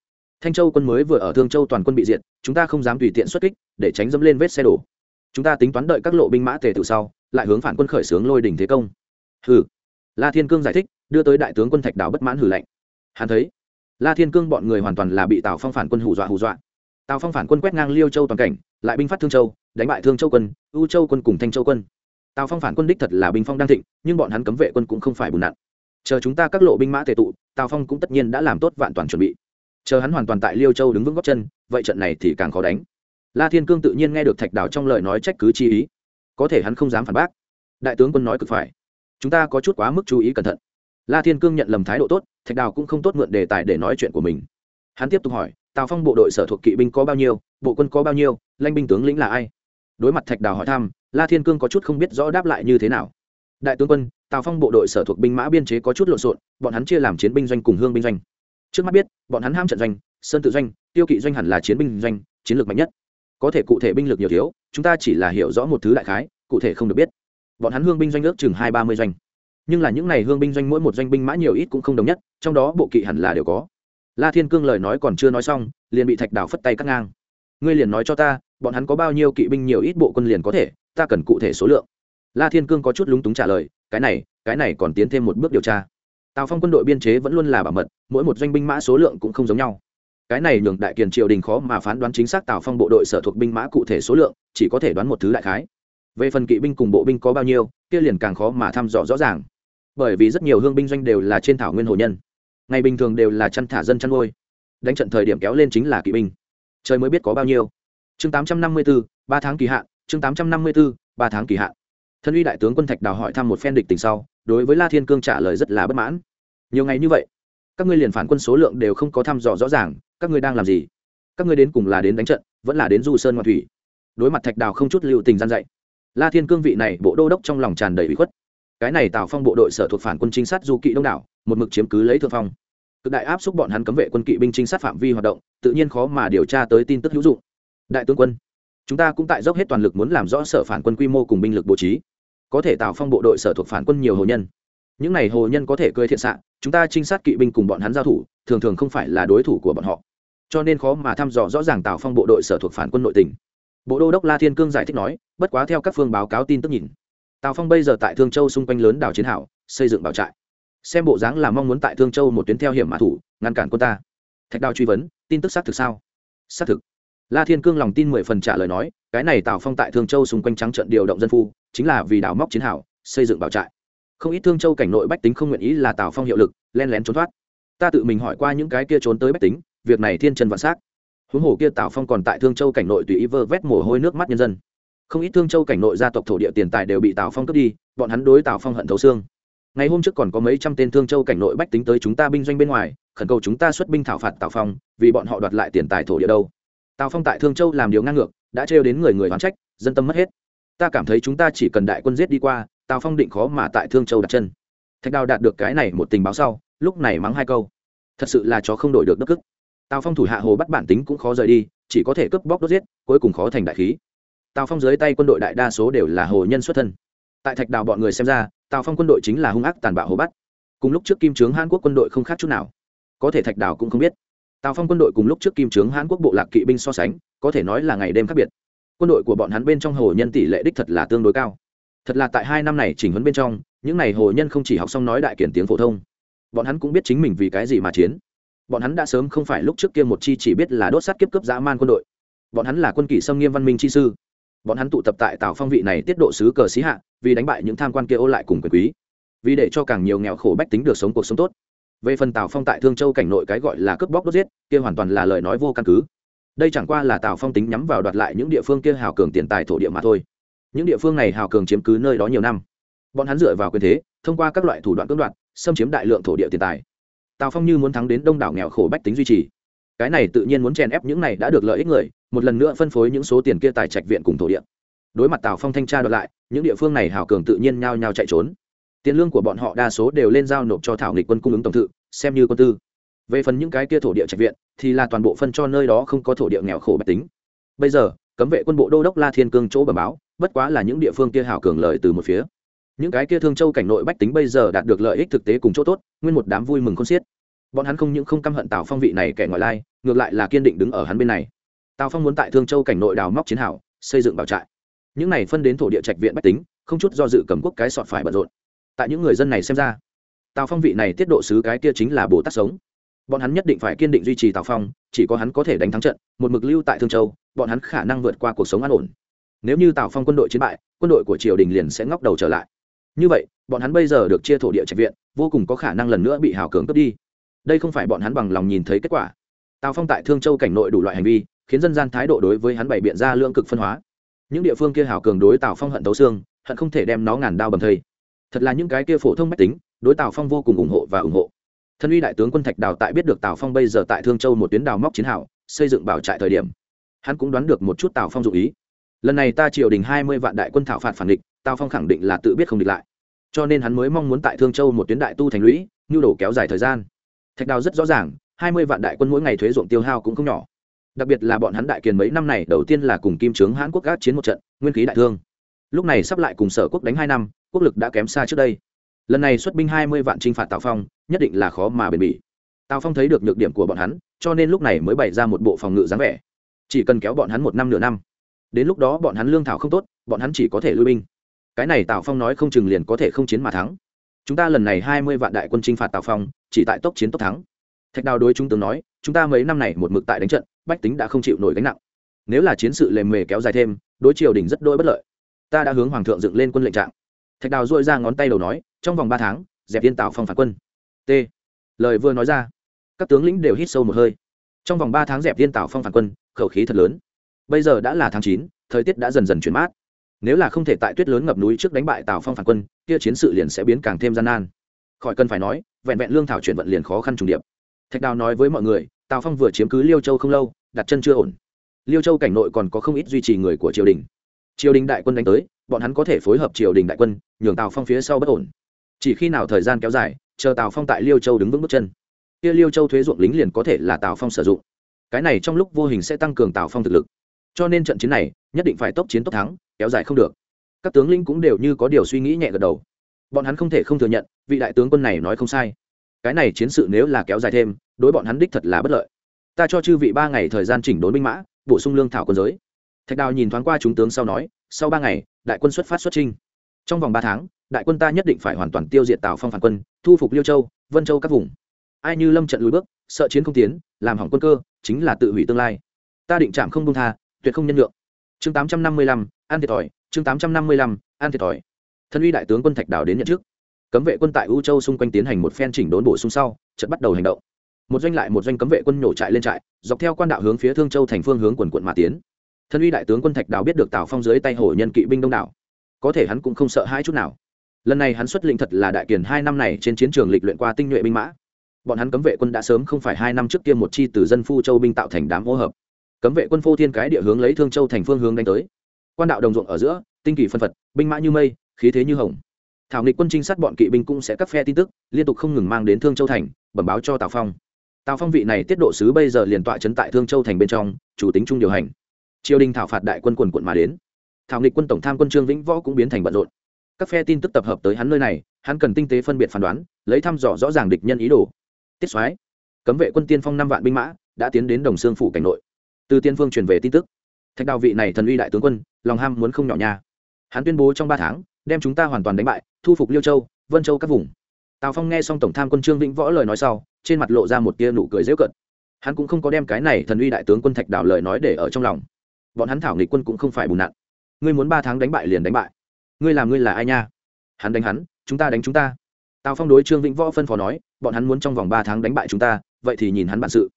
Thanh châu quân mới vừa ở thương châu toàn quân bị diệt, chúng ta không dám tùy tiện xuất kích, để tránh dẫm lên vết xe đổ. Chúng ta tính toán đợi các lộ binh mã tề tự sau, lại hướng phản quân khởi xướng lôi đỉnh thế công. Hừ la thiên cương giải thích, đưa tới đại tướng quân thạch Đạo bất mãn hử lạnh. Hắn thấy, la thiên cương bọn người hoàn toàn là bị tào phong phản quân hù dọa hù dọa. Tào phong phản quân quét ngang liêu châu toàn cảnh, lại binh phát thương châu, đánh bại thương châu quân, u châu quân cùng thanh châu quân. Tào phong phản quân đích thật là binh phong đang thịnh, nhưng bọn hắn cấm vệ quân cũng không phải bùn nặn. Chờ chúng ta các lộ binh mã tề tụ, tào phong cũng tất nhiên đã làm tốt vạn toàn chuẩn bị. Chờ hắn hoàn toàn tại liêu châu đứng vững góc chân, vậy trận này thì càng khó đánh. La thiên cương tự nhiên nghe được thạch Đạo trong lời nói trách cứ chi ý. Có thể hắn không dám phản bác. Đại tướng quân nói cực phải chúng ta có chút quá mức chú ý cẩn thận. La thiên cương nhận lầm thái độ tốt, thạch đào cũng không tốt mượn đề tài để nói chuyện của mình. Hắn tiếp tục hỏi, tào phong bộ đội sở thuộc kỵ binh có bao nhiêu, bộ quân có bao nhiêu lanh binh tướng lĩnh là ai? Đối mặt thạch đào hỏi thăm, la thiên cương có chút không biết rõ đáp lại như thế nào. Đại tướng quân, tào phong bộ đội sở thuộc binh mã biên chế có chút lộn xộn, bọn hắn chia làm chiến binh doanh cùng hương binh doanh. Trước mắt biết, bọn hắn ham trận doanh, sơn tự doanh, tiêu kỵ doanh hẳn là chiến binh doanh, chiến lược mạnh nhất. Có thể cụ thể binh lực nhiều thiếu, chúng ta chỉ là hiểu rõ một thứ đại khái, cụ thể không được biết bọn hắn hương binh doanh ước chừng hai ba mươi doanh. Nhưng là những n à y hương binh doanh mỗi một doanh binh mã nhiều ít cũng không đồng nhất, trong đó bộ kỵ hẳn là đều có. La thiên cương lời nói còn chưa nói xong, liền bị thạch đào phất tay cắt ngang. Ngươi liền nói cho ta, bọn hắn có bao nhiêu kỵ binh nhiều ít bộ quân liền có thể, ta cần cụ thể số lượng. La thiên cương có chút lúng túng trả lời, cái này cái này còn tiến thêm một bước điều tra. Tào phong quân đội biên chế vẫn luôn là bảo mật, mỗi một doanh binh mã số lượng cũng không giống nhau. Cái này nhường đại kiền triều đình khó mà phán đoán chính xác tào phong bộ đội sở thuộc binh mã cụ thể số lượng, chỉ có thể đoán một thứ đại khái về phần kỵ binh cùng bộ binh có bao nhiêu kia liền càng khó mà thăm dò rõ ràng. Bởi vì rất nhiều hương binh doanh đều là trên thảo nguyên hồ nhân. Ngày bình thường đều là chăn thả dân chăn nuôi. Đánh trận thời điểm kéo lên chính là kỵ binh. Trời mới biết có bao nhiêu. Chương tám trăm năm mươi 854, ba tháng kỳ hạn chương tám trăm năm mươi 854, ba tháng kỳ hạn. Thân uy đại tướng quân thạch đào hỏi thăm một phen địch tình sau đối với la thiên cương trả lời rất là bất mãn. Nhiều ngày như vậy các ngươi liền phản quân số lượng đều không có thăm dò rõ ràng các ngươi đang làm gì? Các ngươi đến cùng là đến đánh trận vẫn là đến du sơn ngoại thủy? Đối mặt thạch đào không chút lưu tình gian dạy la thiên cương vị này, bộ đô đốc trong lòng tràn đầy bị khuất. Cái này tào phong bộ đội sở thuộc phản quân trinh sát du kỵ đông đảo, một mực chiếm cứ lấy thượng phong. Cực đại áp xúc bọn hắn cấm vệ quân kỵ binh trinh sát phạm vi hoạt động, tự nhiên khó mà điều tra tới tin tức hữu dụng. Đại tướng quân, chúng ta cũng tại dốc hết toàn lực muốn làm rõ sở phản quân quy mô cùng binh lực bố trí. Có thể tạo phong bộ đội sở thuộc phản quân nhiều hồ nhân. Những n à y hồ nhân có thể cơi thiện xạ, chúng ta trinh sát kỵ binh cùng bọn hắn giao thủ, thường thường không phải là đối thủ của bọn họ. Cho nên khó mà thăm dò rõ ràng tào phong bộ đội sở thuộc phản quân nội tỉnh bộ đô đốc la thiên cương giải thích nói, bất quá theo các phương báo cáo tin tức nhìn, tào phong bây giờ tại thương châu xung quanh lớn đảo chiến hảo xây dựng bảo trại. Xem bộ dáng là mong muốn tại thương châu một tuyến theo hiểm mã thủ, ngăn cản quân ta. Thạch đao truy vấn, tin tức xác thực sao? Xác thực. La thiên cương lòng tin mười phần trả lời nói, cái này tào phong tại thương châu xung quanh trắng trận điều động dân phu, chính là vì đảo móc chiến hảo xây dựng bảo trại. Không ít thương châu cảnh nội bách tính không nguyện ý là tào phong hiệu lực, len lén trốn thoát. Ta tự mình hỏi qua những cái kia trốn tới bách tính, việc này thiên Trần vạn s á c huống hồ kia tào phong còn tại thương châu cảnh nội tùy ý vơ vét mồ hôi nước mắt nhân dân. Không ít thương châu cảnh nội gia tộc thổ địa tiền tài đều bị tào phong cướp đi, bọn hắn đối tào phong hận thấu xương. Ngày hôm trước còn có mấy trăm tên thương châu cảnh nội bách tính tới chúng ta binh doanh bên ngoài, khẩn cầu chúng ta xuất binh thảo phạt tào phong, vì bọn họ đoạt lại tiền tài thổ địa đâu. Tào phong tại thương châu làm điều ngang ngược, đã trêu đến người người oán trách, dân tâm mất hết. Ta cảm thấy chúng ta chỉ cần đại quân giết đi qua, tào phong định khó mà tại thương châu đặt chân. Thạch đào đạt được cái này một tình báo sau, lúc này mắng hai câu. Thật sự là chó không đổi được đất cức tào phong thủ hạ hồ bắt bản tính cũng khó rời đi, chỉ có thể cướp bóc đốt giết, cuối cùng khó thành đại khí. Tào phong dưới tay quân đội đại đa số đều là hồ nhân xuất thân. Tại thạch đào bọn người xem ra, tào phong quân đội chính là hung ác tàn bạo hồ bắt. Cùng lúc trước kim trướng hàn quốc quân đội không khác chút nào. Có thể thạch đào cũng không biết. Tào phong quân đội cùng lúc trước kim trướng hàn quốc bộ lạc kỵ binh so sánh, có thể nói là ngày đêm khác biệt. Quân đội của bọn hắn bên trong hồ nhân tỷ lệ đích thật là tương đối cao. Thật là tại hai năm này chỉnh huấn bên trong, những n à y hồ nhân không chỉ học xong nói đại kiển tiếng phổ thông, bọn hắn cũng biết chính mình vì cái gì mà chiến bọn hắn đã sớm không phải lúc trước kia một chi chỉ biết là đốt sát kiếp cướp dã man quân đội. Bọn hắn là quân kỷ xâm nghiêm văn minh chi sư. Bọn hắn tụ tập tại tào phong vị này tiết độ sứ cờ xí hạ, vì đánh bại những tham quan kia ô lại cùng quyền quý. Vì để cho càng nhiều nghèo khổ bách tính được sống cuộc sống tốt. Về phần tào phong tại thương châu cảnh nội cái gọi là cướp bóc đốt giết, kia hoàn toàn là lời nói vô căn cứ. Đây chẳng qua là tào phong tính nhắm vào đoạt lại những địa phương kia hào cường tiền tài thổ địa mà thôi. Những địa phương này hào cường chiếm cứ nơi đó nhiều năm. Bọn hắn dựa vào quyền thế, thông qua các loại thủ đoạn cưỡng đoạt, xâm chiếm đại lượng thổ địa tiền tài tào phong như muốn thắng đến đông đảo nghèo khổ bách tính duy trì cái này tự nhiên muốn chèn ép những này đã được lợi ích người một lần nữa phân phối những số tiền kia tài trạch viện cùng thổ địa đối mặt tào phong thanh tra đợt lại những địa phương này hào cường tự nhiên nhao nhao chạy trốn tiền lương của bọn họ đa số đều lên giao nộp cho thảo nghịch quân cung ứng tổng thự xem như quân tư về phần những cái kia thổ địa trạch viện thì là toàn bộ phân cho nơi đó không có thổ địa nghèo khổ bách tính bây giờ cấm vệ quân bộ đô đốc la thiên cương chỗ bẩm báo bất quá là những địa phương kia hào cường lợi từ một phía những cái kia thương châu cảnh nội bách tính bây giờ đạt được lợi ích thực tế cùng chỗ tốt, nguyên một đám vui mừng không xiết. Bọn hắn không những không căm hận tào phong vị này kẻ ngoại lai, ngược lại là kiên định đứng ở hắn bên này. Tào phong muốn tại thương châu cảnh nội đào móc chiến hảo xây dựng bảo trại. Những này phân đến thổ địa trạch viện bách tính, không chút do dự cầm quốc cái sọt phải bận rộn. Tại những người dân này xem ra, tào phong vị này tiết độ sứ cái kia chính là bồ tát sống. Bọn hắn nhất định phải kiên định duy trì tào phong, chỉ có hắn có thể đánh thắng trận, một mực lưu tại thương châu, bọn hắn khả năng vượt qua cuộc sống an ổn. Nếu như tào phong quân đội chiến bại, quân đội của triều đình liền sẽ ngóc đầu trở lại như vậy, bọn hắn bây giờ được chia thổ địa trạch viện, vô cùng có khả năng lần nữa bị hào cường cướp đi. Đây không phải bọn hắn bằng lòng nhìn thấy kết quả. Tào phong tại thương châu cảnh nội đủ loại hành vi, khiến dân gian thái độ đối với hắn bày biện ra lương cực phân hóa. Những địa phương kia hào cường đối tào phong hận tấu xương, hận không thể đem nó ngàn đao bầm thây. Thật là những cái kia phổ thông mách tính, đối tào phong vô cùng ủng hộ và ủng hộ. Thân uy đại tướng quân thạch đào tại biết được tào phong bây giờ tại thương châu một tuyến đào móc chiến hào, xây dựng bảo trại thời điểm, hắn cũng đoán được một chút tào phong dụ ý lần này ta triều đình hai mươi vạn đại quân thảo phạt phản địch, tào phong khẳng định là tự biết không địch lại. Cho nên hắn mới mong muốn tại thương châu một tuyến đại tu thành lũy, nhu đồ kéo dài thời gian. Thạch đào rất rõ ràng, hai mươi vạn đại quân mỗi ngày thuế ruộng tiêu hao cũng không nhỏ. Đặc biệt là bọn hắn đại kiền mấy năm này, đầu tiên là cùng kim trướng hãn quốc gác chiến một trận, nguyên khí đại thương. Lúc này sắp lại cùng sở quốc đánh hai năm, quốc lực đã kém xa trước đây. Lần này xuất binh hai mươi vạn t r i n h phạt tào phong, nhất định là khó mà bền bỉ. Tào phong thấy được nhược điểm của bọn hắn, cho nên lúc này mới bày ra một bộ phòng ngự dáng vẻ. Chỉ cần kéo bọn hắn một năm nửa năm đến lúc đó bọn hắn lương thảo không tốt, bọn hắn chỉ có thể lui binh. Cái này tào phong nói không chừng liền có thể không chiến mà thắng. Chúng ta lần này hai mươi vạn đại quân chinh phạt tào phong, chỉ tại tốc chiến tốc thắng. Thạch đào đối chúng tướng nói, chúng ta mấy năm này một mực tại đánh trận, bách tính đã không chịu nổi gánh nặng. Nếu là chiến sự lề mề kéo dài thêm, đối triều đình rất đôi bất lợi. Ta đã hướng hoàng thượng dựng lên quân lệnh trạng. Thạch đào dội ra ngón tay đầu nói, trong vòng ba tháng, dẹp viên tào phong phản quân. T. Lời vừa nói ra, các tướng lĩnh đều hít sâu một hơi. Trong vòng ba tháng dẹp viên tào phong phản quân, khẩu khí thật lớn bây giờ đã là tháng chín, thời tiết đã dần dần chuyển mát. Nếu là không thể tại tuyết lớn ngập núi trước đánh bại tào phong phản quân, kia chiến sự liền sẽ biến càng thêm gian nan. Khỏi cần phải nói, vẹn vẹn lương thảo chuyển vận liền khó khăn trùng điệp. Thạch đào nói với mọi người, tào phong vừa chiếm cứ liêu châu không lâu, đặt chân chưa ổn. Liêu châu cảnh nội còn có không ít duy trì người của triều đình. Triều đình đại quân đánh tới, bọn hắn có thể phối hợp triều đình đại quân, nhường tào phong phía sau bất ổn. Chỉ khi nào thời gian kéo dài, chờ tào phong tại liêu châu đứng vững bước chân, kia liêu châu thuế ruộng lính liền có thể là tào phong sử dụng. Cái này trong lúc vô hình sẽ tăng cường tào phong thực lực cho nên trận chiến này, nhất định phải tốc chiến tốc thắng, kéo dài không được. Các tướng lĩnh cũng đều như có điều suy nghĩ nhẹ gật đầu. Bọn hắn không thể không thừa nhận, vị đại tướng quân này nói không sai. Cái này chiến sự nếu là kéo dài thêm, đối bọn hắn đích thật là bất lợi. Ta cho chư vị ba ngày thời gian chỉnh đốn binh mã, bổ sung lương thảo quân giới. Thạch đào nhìn thoáng qua chúng tướng sau nói, sau ba ngày, đại quân xuất phát xuất trinh trong vòng ba tháng, đại quân ta nhất định phải hoàn toàn tiêu diệt tào phong phản quân, thu phục liêu châu, vân châu các vùng. Ai như lâm trận lùi bước, sợ chiến không tiến, làm hỏng quân cơ, chính là tự hủy tương lai. Ta định chạm không công tha tuyệt không nhân lượng chương tám trăm năm mươi lăm, an thiệt thòi, chương tám trăm năm mươi lăm, an thiệt thòi. Thân uy đại tướng quân thạch đảo đến nhận chức. Cấm vệ quân tại u châu xung quanh tiến hành một phen chỉnh đốn bổ sung sau, chợt bắt đầu hành động. Một doanh lại một doanh cấm vệ quân nhổ trại lên trại, dọc theo quan đạo hướng phía thương châu thành phương hướng quần quận mà tiến. Thân uy đại tướng quân thạch đào biết được tào phong dưới tay hổ nhân kỵ binh đông đảo. Có thể hắn cũng không sợ hãi chút nào. Lần này hắn xuất lĩnh thật là đại kiền hai năm này trên chiến trường lịch luyện qua tinh nhuệ binh mã. Bọn hắn cấm vệ quân đã sớm không phải hai năm trước kia một chi từ dân phu châu binh tạo thành đám hỗ hợp cấm vệ quân phô thiên cái địa hướng lấy thương châu thành phương hướng đánh tới. Quan đạo đồng ruộng ở giữa, tinh kỳ phân phật, binh mã như mây, khí thế như hồng. Thảo nghịch quân trinh sát bọn kỵ binh cũng sẽ cắt phe tin tức, liên tục không ngừng mang đến thương châu thành, bẩm báo cho tào phong. Tào phong vị này tiết độ sứ bây giờ liền tọa trấn tại thương châu thành bên trong, chủ tính trung điều hành. Triều đình thảo phạt đại quân quần quận mà đến. Thảo nghịch quân tổng tham quân trương vĩnh võ cũng biến thành bận rộn. Các phe tin tức tập hợp tới hắn nơi này, hắn cần tinh tế phân biệt phán đoán, lấy thăm dò rõ ràng địch nhân ý đồ. Tiết soái, cấm vệ quân tiên phong năm vạn binh mã, đã tiến đến đồng xương phủ cảnh nội từ tiên phương truyền về tin tức. Thạch đào vị này thần uy đại tướng quân, lòng ham muốn không nhỏ nha. Hắn tuyên bố trong ba tháng, đem chúng ta hoàn toàn đánh bại, thu phục liêu châu, vân châu các vùng. Tào phong nghe xong tổng tham quân trương vĩnh võ lời nói sau, trên mặt lộ ra một tia nụ cười dễu cận hắn cũng không có đem cái này thần uy đại tướng quân thạch đào lời nói để ở trong lòng. Bọn hắn thảo nghịch quân cũng không phải bùn nặn. Ngươi muốn ba tháng đánh bại liền đánh bại. Ngươi làm ngươi là ai nha? Hắn đánh hắn, chúng ta đánh chúng ta. Tào phong đối trương vĩnh võ phân phó nói, bọn hắn muốn trong vòng ba tháng đánh bại chúng ta, vậy thì nhìn hắn bản sự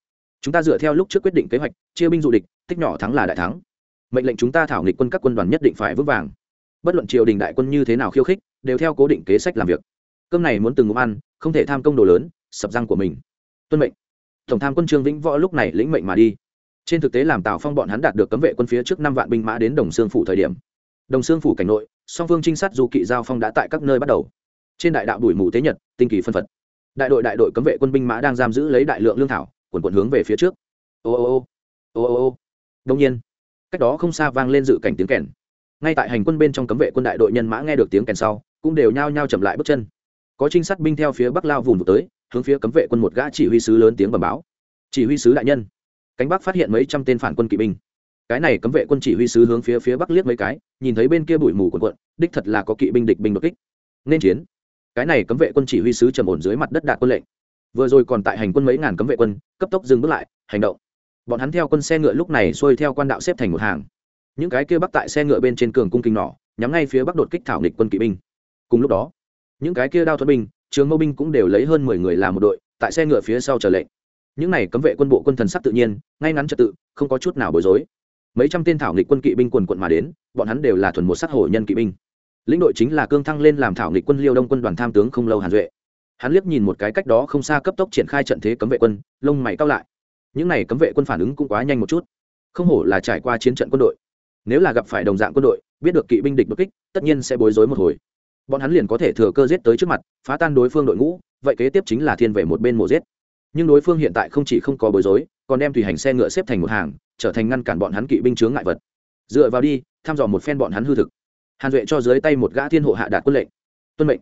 chúng ta dựa theo lúc trước quyết định kế hoạch, chia binh dụ địch, tích nhỏ thắng là đại thắng. Mệnh lệnh chúng ta thảo nghịch quân các quân đoàn nhất định phải vững vàng. Bất luận triều đình đại quân như thế nào khiêu khích, đều theo cố định kế sách làm việc. Cơm này muốn từng ngụm ăn, không thể tham công đồ lớn, sập răng của mình. Tuân mệnh. Tổng tham quân trương vĩnh võ lúc này lĩnh mệnh mà đi. Trên thực tế làm tào phong bọn hắn đạt được cấm vệ quân phía trước năm vạn binh mã đến đồng sương phủ thời điểm. Đồng sương phủ cảnh nội, song phương trinh sát du kỵ giao phong đã tại các nơi bắt đầu. Trên đại đạo đuổi mù tế nhật, tinh kỳ phân phật. Đại đội đại đội cấm vệ quân binh mã đang giam giữ lấy đại lượng lương thảo quần quần hướng về phía trước. Ô ô ô ô ô ô. Đông nhiên, cách đó không xa vang lên dự cảnh tiếng kèn. Ngay tại hành quân bên trong cấm vệ quân đại đội nhân mã nghe được tiếng kèn sau, cũng đều nhao nhao chậm lại bước chân. Có trinh sát binh theo phía bắc lao vùng tới, hướng phía cấm vệ quân một gã chỉ huy sứ lớn tiếng bẩm báo. Chỉ huy sứ đại nhân. Cánh bắc phát hiện mấy trăm tên phản quân kỵ binh. Cái này cấm vệ quân chỉ huy sứ hướng phía phía bắc liếc mấy cái, nhìn thấy bên kia bụi mù quần quận đích thật là có kỵ binh địch binh đột kích. Nên chiến. Cái này cấm vệ quân chỉ huy sứ trầm ổn dưới mặt đất đạt quân lệnh vừa rồi còn tại hành quân mấy ngàn cấm vệ quân, cấp tốc dừng bước lại, hành động. Bọn hắn theo quân xe ngựa lúc này xuôi theo quan đạo xếp thành một hàng. Những cái kia bắc tại xe ngựa bên trên cường cung kinh nỏ, nhắm ngay phía bắc đột kích thảo nghịch quân kỵ binh. Cùng lúc đó, những cái kia đao thuật binh, trường mâu binh cũng đều lấy hơn mười người làm một đội, tại xe ngựa phía sau chờ lệnh. Những này cấm vệ quân bộ quân thần sắc tự nhiên, ngay ngắn trật tự, không có chút nào bối rối. Mấy trăm tên thảo nghịch quân kỵ binh quần quận mà đến, bọn hắn đều là thuần một sắc hổ nhân kỵ binh. Lĩnh đội chính là cương thăng lên làm thảo nghịch quân liêu đông quân đoàn tham tướng không lâu hàn duệ hắn liếc nhìn một cái cách đó không xa cấp tốc triển khai trận thế cấm vệ quân, lông mày cao lại. Những này cấm vệ quân phản ứng cũng quá nhanh một chút. Không hổ là trải qua chiến trận quân đội. Nếu là gặp phải đồng dạng quân đội, biết được kỵ binh địch bất kích, tất nhiên sẽ bối rối một hồi. Bọn hắn liền có thể thừa cơ giết tới trước mặt, phá tan đối phương đội ngũ, vậy kế tiếp chính là thiên về một bên mổ giết. Nhưng đối phương hiện tại không chỉ không có bối rối, còn đem tùy hành xe ngựa xếp thành một hàng, trở thành ngăn cản bọn hắn kỵ binh chướng ngại vật. Dựa vào đi, thăm dò một phen bọn hắn hư thực. Hàn duệ cho dưới tay một gã thiên hộ hạ đạt quân lệnh. Tuân mệnh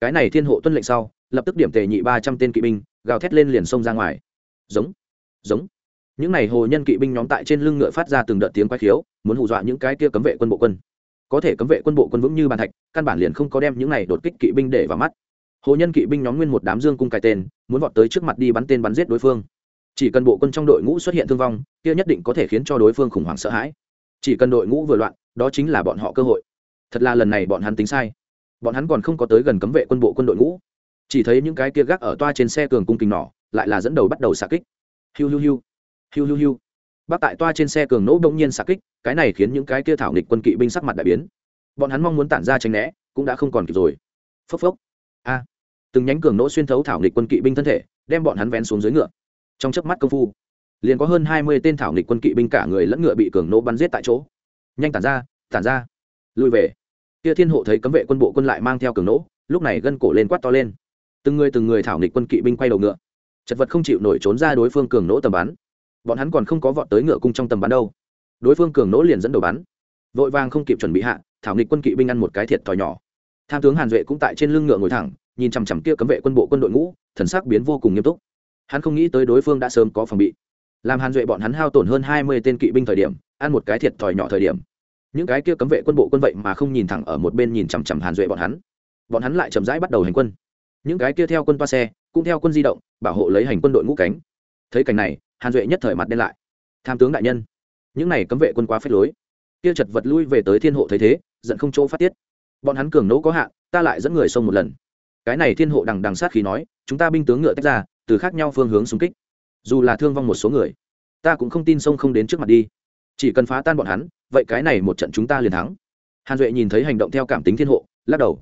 cái này thiên hộ tuân lệnh sau, lập tức điểm tề nhị ba trăm tên kỵ binh, gào thét lên liền xông ra ngoài. Giống giống. Những n à y hồ nhân kỵ binh nhóm tại trên lưng ngựa phát ra từng đợt tiếng quái khiếu, muốn hù dọa những cái kia cấm vệ quân bộ quân. Có thể cấm vệ quân bộ quân vững như bàn thạch, căn bản liền không có đem những này đột kích kỵ binh để vào mắt. Hồ nhân kỵ binh nhóm nguyên một đám dương cung cài tên, muốn vọt tới trước mặt đi bắn tên bắn giết đối phương. Chỉ cần bộ quân trong đội ngũ xuất hiện thương vong, kia nhất định có thể khiến cho đối phương khủng hoảng sợ hãi. Chỉ cần đội ngũ vừa loạn, đó chính là bọn họ cơ hội. Thật là lần này bọn hắn tính sai bọn hắn còn không có tới gần cấm vệ quân bộ quân đội ngũ. Chỉ thấy những cái kia gác ở toa trên xe cường cung kình nỏ, lại là dẫn đầu bắt đầu xạ kích. Hiu hiu hiu hiu hiu hiu. Bác tại toa trên xe cường nỗ bỗng nhiên xạ kích, cái này khiến những cái kia thảo nghịch quân kỵ binh sắc mặt đại biến. Bọn hắn mong muốn tản ra tranh né, cũng đã không còn kịp rồi. Phốc phốc. A. Từng nhánh cường nỗ xuyên thấu thảo nghịch quân kỵ binh thân thể, đem bọn hắn vén xuống dưới ngựa. Trong chớp mắt công phu, liền có hơn hai mươi tên thảo nghịch quân kỵ binh cả người lẫn ngựa bị cường nỗ bắn giết tại chỗ. Nhanh tản ra tản ra. Lùi về kia thiên hộ thấy cấm vệ quân bộ quân lại mang theo cường nỗ, lúc này gân cổ lên quát to lên. Từng người từng người thảo nghịch quân kỵ binh quay đầu ngựa. Chật vật không chịu nổi trốn ra đối phương cường nỗ tầm bắn. Bọn hắn còn không có vọt tới ngựa cung trong tầm bắn đâu. Đối phương cường nỗ liền dẫn đầu bắn. Vội vàng không kịp chuẩn bị hạ, thảo nghịch quân kỵ binh ăn một cái thiệt thòi nhỏ. Tham tướng hàn duệ cũng tại trên lưng ngựa ngồi thẳng, nhìn chằm chằm kia cấm vệ quân bộ quân đội ngũ, thần sắc biến vô cùng nghiêm túc. Hắn không nghĩ tới đối phương đã sớm có phòng bị. Làm hàn duệ bọn hắn hao tổn hơn hai mươi tên kỵ binh thời điểm, ăn một cái thiệt thòi nhỏ thời điểm những cái kia cấm vệ quân bộ quân vậy mà không nhìn thẳng ở một bên nhìn chằm chằm hàn duệ bọn hắn. Bọn hắn lại chậm rãi bắt đầu hành quân. Những cái kia theo quân toa xe, cũng theo quân di động, bảo hộ lấy hành quân đội ngũ cánh. Thấy cảnh này, hàn duệ nhất thời mặt đen lại. Tham tướng đại nhân, những này cấm vệ quân quá phép lối. Kia chật vật lui về tới thiên hộ thấy thế, giận không chỗ phát tiết. Bọn hắn cường nấu có hạn, ta lại dẫn người xông một lần. Cái này thiên hộ đằng đằng sát khí nói, chúng ta binh tướng ngựa tách ra, từ khác nhau phương hướng xung kích. Dù là thương vong một số người, ta cũng không tin sông không đến trước mặt đi chỉ cần phá tan bọn hắn, vậy cái này một trận chúng ta liền thắng. Hàn duệ nhìn thấy hành động theo cảm tính thiên hộ, lắc đầu.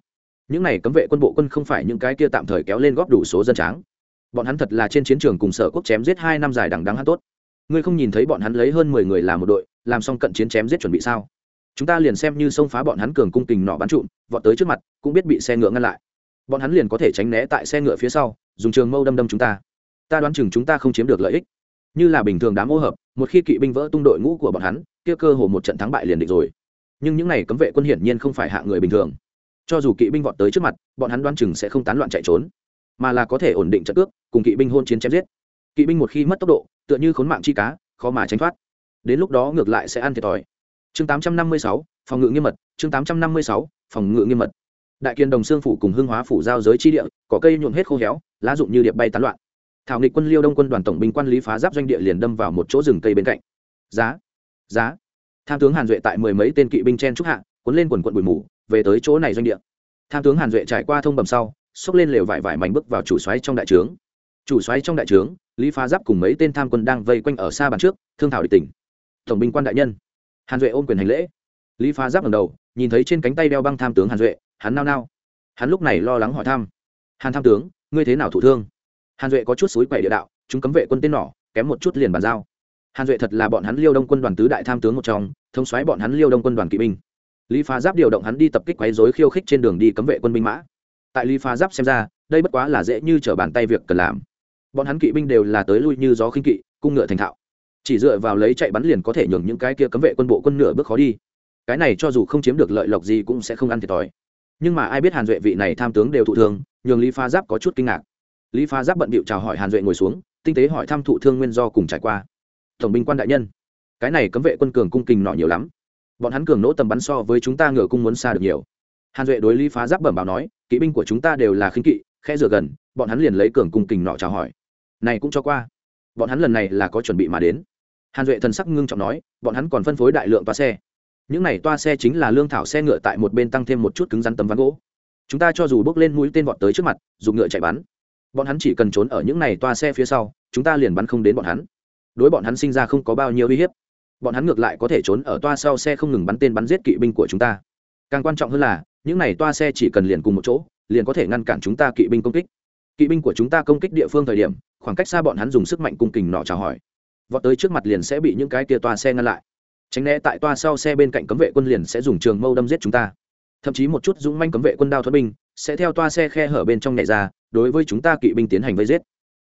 Những này cấm vệ quân bộ quân không phải những cái kia tạm thời kéo lên góp đủ số dân tráng. Bọn hắn thật là trên chiến trường cùng sở quốc chém giết hai năm dài đằng đắng hát tốt. Ngươi không nhìn thấy bọn hắn lấy hơn mười người làm một đội, làm xong cận chiến chém giết chuẩn bị sao? Chúng ta liền xem như xông phá bọn hắn cường cung kình nọ bắn trụm, vọt tới trước mặt, cũng biết bị xe ngựa ngăn lại. Bọn hắn liền có thể tránh né tại xe ngựa phía sau, dùng trường mâu đâm đâm chúng ta. Ta đoán chừng chúng ta không chiếm được lợi ích. Như là bình thường đám ô hợp một khi kỵ binh vỡ tung đội ngũ của bọn hắn kia cơ hồ một trận thắng bại liền định rồi. Nhưng những này cấm vệ quân hiển nhiên không phải hạ người bình thường. Cho dù kỵ binh vọt tới trước mặt bọn hắn đoán chừng sẽ không tán loạn chạy trốn mà là có thể ổn định trận cước cùng kỵ binh hôn chiến chém giết. Kỵ binh một khi mất tốc độ tựa như khốn mạng chi cá khó mà tránh thoát. Đến lúc đó ngược lại sẽ ăn thiệt thòi. Chương 856, phòng ngự nghiêm mật chương 856, phòng ngự nghiêm mật. Đại kiên đồng xương phủ cùng hương hóa phủ giao giới chi địa có cây nhuộm hết khô héo lá rụng như điệp bay tán loạn thảo nghịch quân liêu đông quân đoàn tổng binh quan lý phá giáp doanh địa liền đâm vào một chỗ rừng cây bên cạnh. Giá giá. Tham tướng hàn duệ tại mười mấy tên kỵ binh chen trúc hạ, cuốn lên quần quận bụi mù, về tới chỗ này doanh địa. Tham tướng hàn duệ trải qua thông bầm sau, xốc lên lều vải vải mảnh bước vào chủ xoáy trong đại trướng. Chủ xoáy trong đại trướng, lý phá giáp cùng mấy tên tham quân đang vây quanh ở xa bàn trước, thương thảo địch tỉnh. Tổng binh quan đại nhân. Hàn duệ ôm quyền hành lễ. Lý phá giáp ngầm đầu, nhìn thấy trên cánh tay đeo băng tham tướng hàn duệ, hắn nao nao. Hắn lúc này lo lắng hỏi thăm. Hàn tham tướng, ngươi thế nào thủ thương? Hàn duệ có chút suối quậy địa đạo, chúng cấm vệ quân tên nỏ, kém một chút liền bàn giao. Hàn duệ thật là bọn hắn liêu đông quân đoàn tứ đại tham tướng một trong, thống xoáy bọn hắn liêu đông quân đoàn kỵ binh. Lý phá giáp điều động hắn đi tập kích quấy dối khiêu khích trên đường đi cấm vệ quân binh mã. Tại lý phá giáp xem ra, đây bất quá là dễ như trở bàn tay việc cần làm. Bọn hắn kỵ binh đều là tới lui như gió khinh kỵ, cung ngựa thành thạo. Chỉ dựa vào lấy chạy bắn liền có thể nhường những cái kia cấm vệ quân bộ quân nửa bước khó đi. Cái này cho dù không chiếm được lợi lộc gì cũng sẽ không ăn thiệt thòi. Nhưng mà ai biết hàn duệ vị này tham tướng đều thụ thương, nhường lý phá giáp có chút kinh ngạc lý phá giáp bận bịu chào hỏi hàn duệ ngồi xuống tinh tế hỏi thăm thụ thương nguyên do cùng trải qua tổng binh quan đại nhân cái này cấm vệ quân cường cung kình nọ nhiều lắm bọn hắn cường nỗ tầm bắn so với chúng ta ngựa cung muốn xa được nhiều hàn duệ đối lý phá giáp bẩm báo nói kỵ binh của chúng ta đều là khinh kỵ khe rửa gần bọn hắn liền lấy cường cung kình nọ chào hỏi này cũng cho qua bọn hắn lần này là có chuẩn bị mà đến hàn duệ thần sắc ngưng trọng nói bọn hắn còn phân phối đại lượng toa xe những này toa xe chính là lương thảo xe ngựa tại một bên tăng thêm một chút cứng rắn tấm ván gỗ chúng ta cho dù bước lên mũi tên vọt tới trước mặt dùng ngựa chạy bắn bọn hắn chỉ cần trốn ở những này toa xe phía sau, chúng ta liền bắn không đến bọn hắn. Đối bọn hắn sinh ra không có bao nhiêu uy hiếp. Bọn hắn ngược lại có thể trốn ở toa sau xe không ngừng bắn tên bắn giết kỵ binh của chúng ta. Càng quan trọng hơn là, những này toa xe chỉ cần liền cùng một chỗ, liền có thể ngăn cản chúng ta kỵ binh công kích. Kỵ binh của chúng ta công kích địa phương thời điểm, khoảng cách xa bọn hắn dùng sức mạnh cung kình nọ chào hỏi. Vọt tới trước mặt liền sẽ bị những cái kia toa xe ngăn lại. Tránh né tại toa sau xe bên cạnh cấm vệ quân liền sẽ dùng trường mâu đâm giết chúng ta. Thậm chí một chút dũng manh cấm vệ quân đao thuẫn binh sẽ theo toa xe khe hở bên trong nhảy ra đối với chúng ta kỵ binh tiến hành vây giết.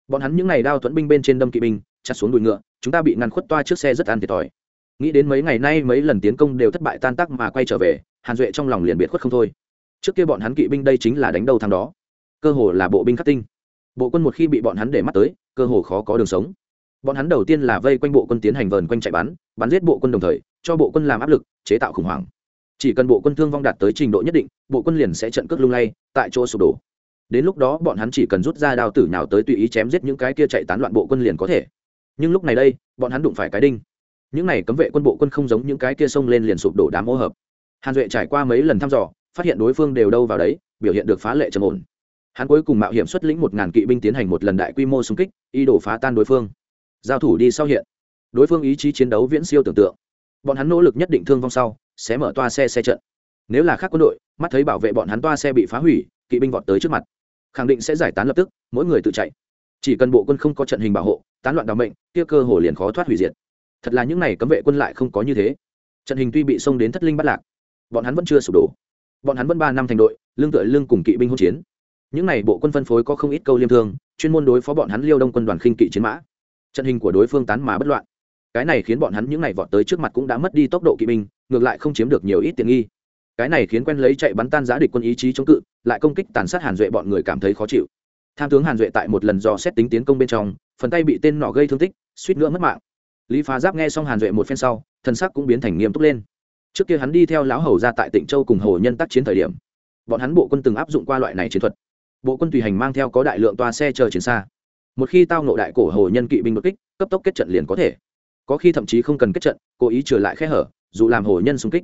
Bọn hắn những ngày đao thuẫn binh bên trên đâm kỵ binh, chặt xuống đùi ngựa, chúng ta bị ngăn khuất toa trước xe rất an thiệt thòi. Nghĩ đến mấy ngày nay mấy lần tiến công đều thất bại tan tác mà quay trở về, hàn duệ trong lòng liền biệt khuất không thôi. Trước kia bọn hắn kỵ binh đây chính là đánh đầu thằng đó. Cơ hồ là bộ binh khắc tinh. Bộ quân một khi bị bọn hắn để mắt tới, cơ hồ khó có đường sống. Bọn hắn đầu tiên là vây quanh bộ quân tiến hành vờn quanh chạy bắn bắn giết bộ quân đồng thời, cho bộ quân làm áp lực, chế tạo khủng hoảng. Chỉ cần bộ quân thương vong đạt tới trình độ nhất định, bộ quân liền sẽ trận cước lung lay, tại chỗ sụp đổ đến lúc đó bọn hắn chỉ cần rút ra đao tử nào tới tùy ý chém giết những cái kia chạy tán loạn bộ quân liền có thể. Nhưng lúc này đây, bọn hắn đụng phải cái đinh. Những này cấm vệ quân bộ quân không giống những cái kia xông lên liền sụp đổ đám ô hợp. Hàn duệ trải qua mấy lần thăm dò, phát hiện đối phương đều đâu vào đấy, biểu hiện được phá lệ trầm ổn. Hắn cuối cùng mạo hiểm xuất lĩnh một ngàn kỵ binh tiến hành một lần đại quy mô xung kích, ý đồ phá tan đối phương. Giao thủ đi sau hiện. Đối phương ý chí chiến đấu viễn siêu tưởng tượng. Bọn hắn nỗ lực nhất định thương vong sau, sẽ mở toa xe xe trận. Nếu là khác quân đội, mắt thấy bảo vệ bọn hắn toa xe bị phá hủy, kỵ binh vọt tới trước mặt khẳng định sẽ giải tán lập tức, mỗi người tự chạy. Chỉ cần bộ quân không có trận hình bảo hộ, tán loạn đ mệnh, kia cơ hồ liền khó thoát hủy diệt. Thật là những n à y cấm vệ quân lại không có như thế. Trận hình tuy bị xông đến thất linh bắt lạc, bọn hắn vẫn chưa sụp đổ. Bọn hắn vẫn ba năm thành đội lương tựa lương cùng kỵ binh hỗn chiến. Những n à y bộ quân phân phối có không ít câu liêm thương, chuyên môn đối phó bọn hắn liêu đông quân đoàn khinh kỵ chiến mã. Trận hình của đối phương tán mà bất loạn. Cái này khiến bọn hắn những n à y vọt tới trước mặt cũng đã mất đi tốc độ kỵ binh, ngược lại không chiếm được nhiều ít tiện nghi. Cái này khiến quen lấy chạy bắn tan giá địch quân ý chí chống cự lại công kích tàn sát hàn duệ, bọn người cảm thấy khó chịu. Tham tướng hàn duệ tại một lần dò xét tính tiến công bên trong, phần tay bị tên nọ gây thương tích, suýt nữa mất mạng. Lý phá giáp nghe xong hàn duệ một phen sau thân sắc cũng biến thành nghiêm túc lên. Trước kia hắn đi theo lão hầu ra tại tịnh châu cùng hồ nhân tác chiến thời điểm, bọn hắn bộ quân từng áp dụng qua loại này chiến thuật. Bộ quân tùy hành mang theo có đại lượng toa xe chờ chiến xa. Một khi tao nộ đại cổ hồ nhân kỵ binh đột kích, cấp tốc kết trận liền có thể. Có khi thậm chí không cần kết trận, cố ý trở lại khe hở, dù làm hồ nhân xung kích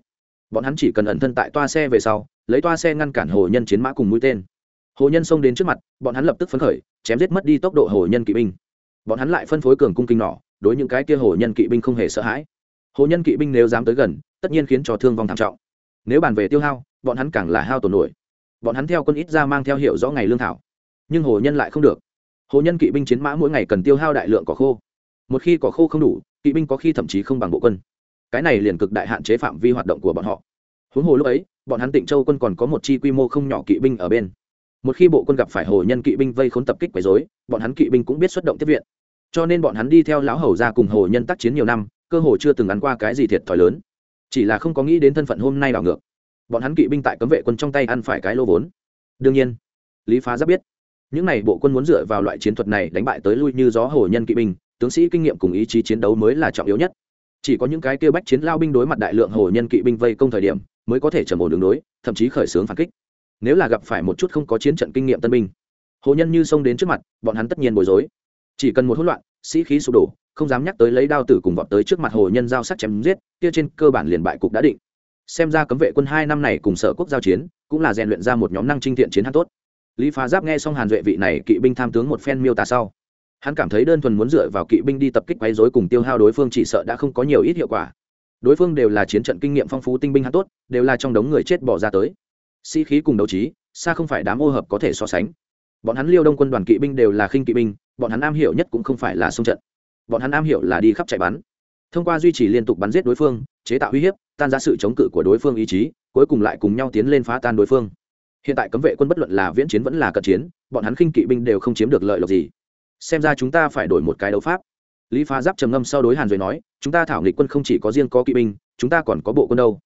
bọn hắn chỉ cần ẩn thân tại toa xe về sau, lấy toa xe ngăn cản hồ nhân chiến mã cùng mũi tên. Hồ nhân xông đến trước mặt, bọn hắn lập tức phấn khởi, chém giết mất đi tốc độ hồ nhân kỵ binh. Bọn hắn lại phân phối cường cung kinh nỏ, đối những cái kia hồ nhân kỵ binh không hề sợ hãi. Hồ nhân kỵ binh nếu dám tới gần, tất nhiên khiến cho thương vong thảm trọng. Nếu bàn về tiêu hao, bọn hắn càng là hao tổn nổi. Bọn hắn theo quân ít ra mang theo hiệu rõ ngày lương thảo. Nhưng hồ nhân lại không được. Hồ nhân kỵ binh chiến mã mỗi ngày cần tiêu hao đại lượng cỏ khô. Một khi cỏ khô không đủ, kỵ binh có khi thậm chí không bằng bộ quân cái này liền cực đại hạn chế phạm vi hoạt động của bọn họ. Huống hồ lúc ấy, bọn hắn tịnh châu quân còn có một chi quy mô không nhỏ kỵ binh ở bên. Một khi bộ quân gặp phải hồ nhân kỵ binh vây khốn tập kích quấy dối bọn hắn kỵ binh cũng biết xuất động tiếp viện. Cho nên bọn hắn đi theo lão hầu ra cùng hồ nhân tác chiến nhiều năm, cơ hồ chưa từng ăn qua cái gì thiệt thòi lớn. Chỉ là không có nghĩ đến thân phận hôm nay đảo ngược. Bọn hắn kỵ binh tại cấm vệ quân trong tay ăn phải cái lô vốn. Đương nhiên, lý phá giáp biết, những n à y bộ quân muốn dựa vào loại chiến thuật này đánh bại tới lui như gió hồ nhân kỵ binh, tướng sĩ kinh nghiệm cùng ý chí chiến đấu mới là trọng yếu nhất chỉ có những cái kia bách chiến lao binh đối mặt đại lượng hồ nhân kỵ binh vây công thời điểm, mới có thể trầm ổn đường đối, thậm chí khởi xướng phản kích. Nếu là gặp phải một chút không có chiến trận kinh nghiệm tân binh, hồ nhân như xông đến trước mặt, bọn hắn tất nhiên bối rối. Chỉ cần một hỗn loạn, sĩ khí sụp đổ, không dám nhắc tới lấy đao tử cùng vọt tới trước mặt hồ nhân giao sắc chém giết, kia trên cơ bản liền bại cục đã định. Xem ra cấm vệ quân hai năm này cùng sở quốc giao chiến, cũng là rèn luyện ra một nhóm năng trinh thiện chiến hát tốt. Lý phá giáp nghe xong hàn duệ vị này, kỵ binh tham tướng một phen miêu tả sau hắn cảm thấy đơn thuần muốn dựa vào kỵ binh đi tập kích quấy rối cùng tiêu hao đối phương chỉ sợ đã không có nhiều ít hiệu quả. Đối phương đều là chiến trận kinh nghiệm phong phú tinh binh hắn tốt, đều là trong đống người chết bỏ ra tới. Sĩ、si、khí cùng đấu trí, xa không phải đám ô hợp có thể so sánh. Bọn hắn liêu đông quân đoàn kỵ binh đều là khinh kỵ binh, bọn hắn am hiểu nhất cũng không phải là xung trận. Bọn hắn am hiểu là đi khắp chạy bắn. Thông qua duy trì liên tục bắn giết đối phương, chế tạo uy hiếp, tan ra sự chống cự của đối phương ý chí, cuối cùng lại cùng nhau tiến lên phá tan đối phương. Hiện tại cấm vệ quân bất luận là viễn chiến vẫn là cận chiến, bọn hắn khinh kỵ binh đều không chiếm được lợi lộc gì xem ra chúng ta phải đổi một cái đấu pháp. Lý phá giáp trầm ngâm sau đối hàn duệ nói, chúng ta thảo nghịch quân không chỉ có riêng có kỵ binh, chúng ta còn có bộ quân đâu?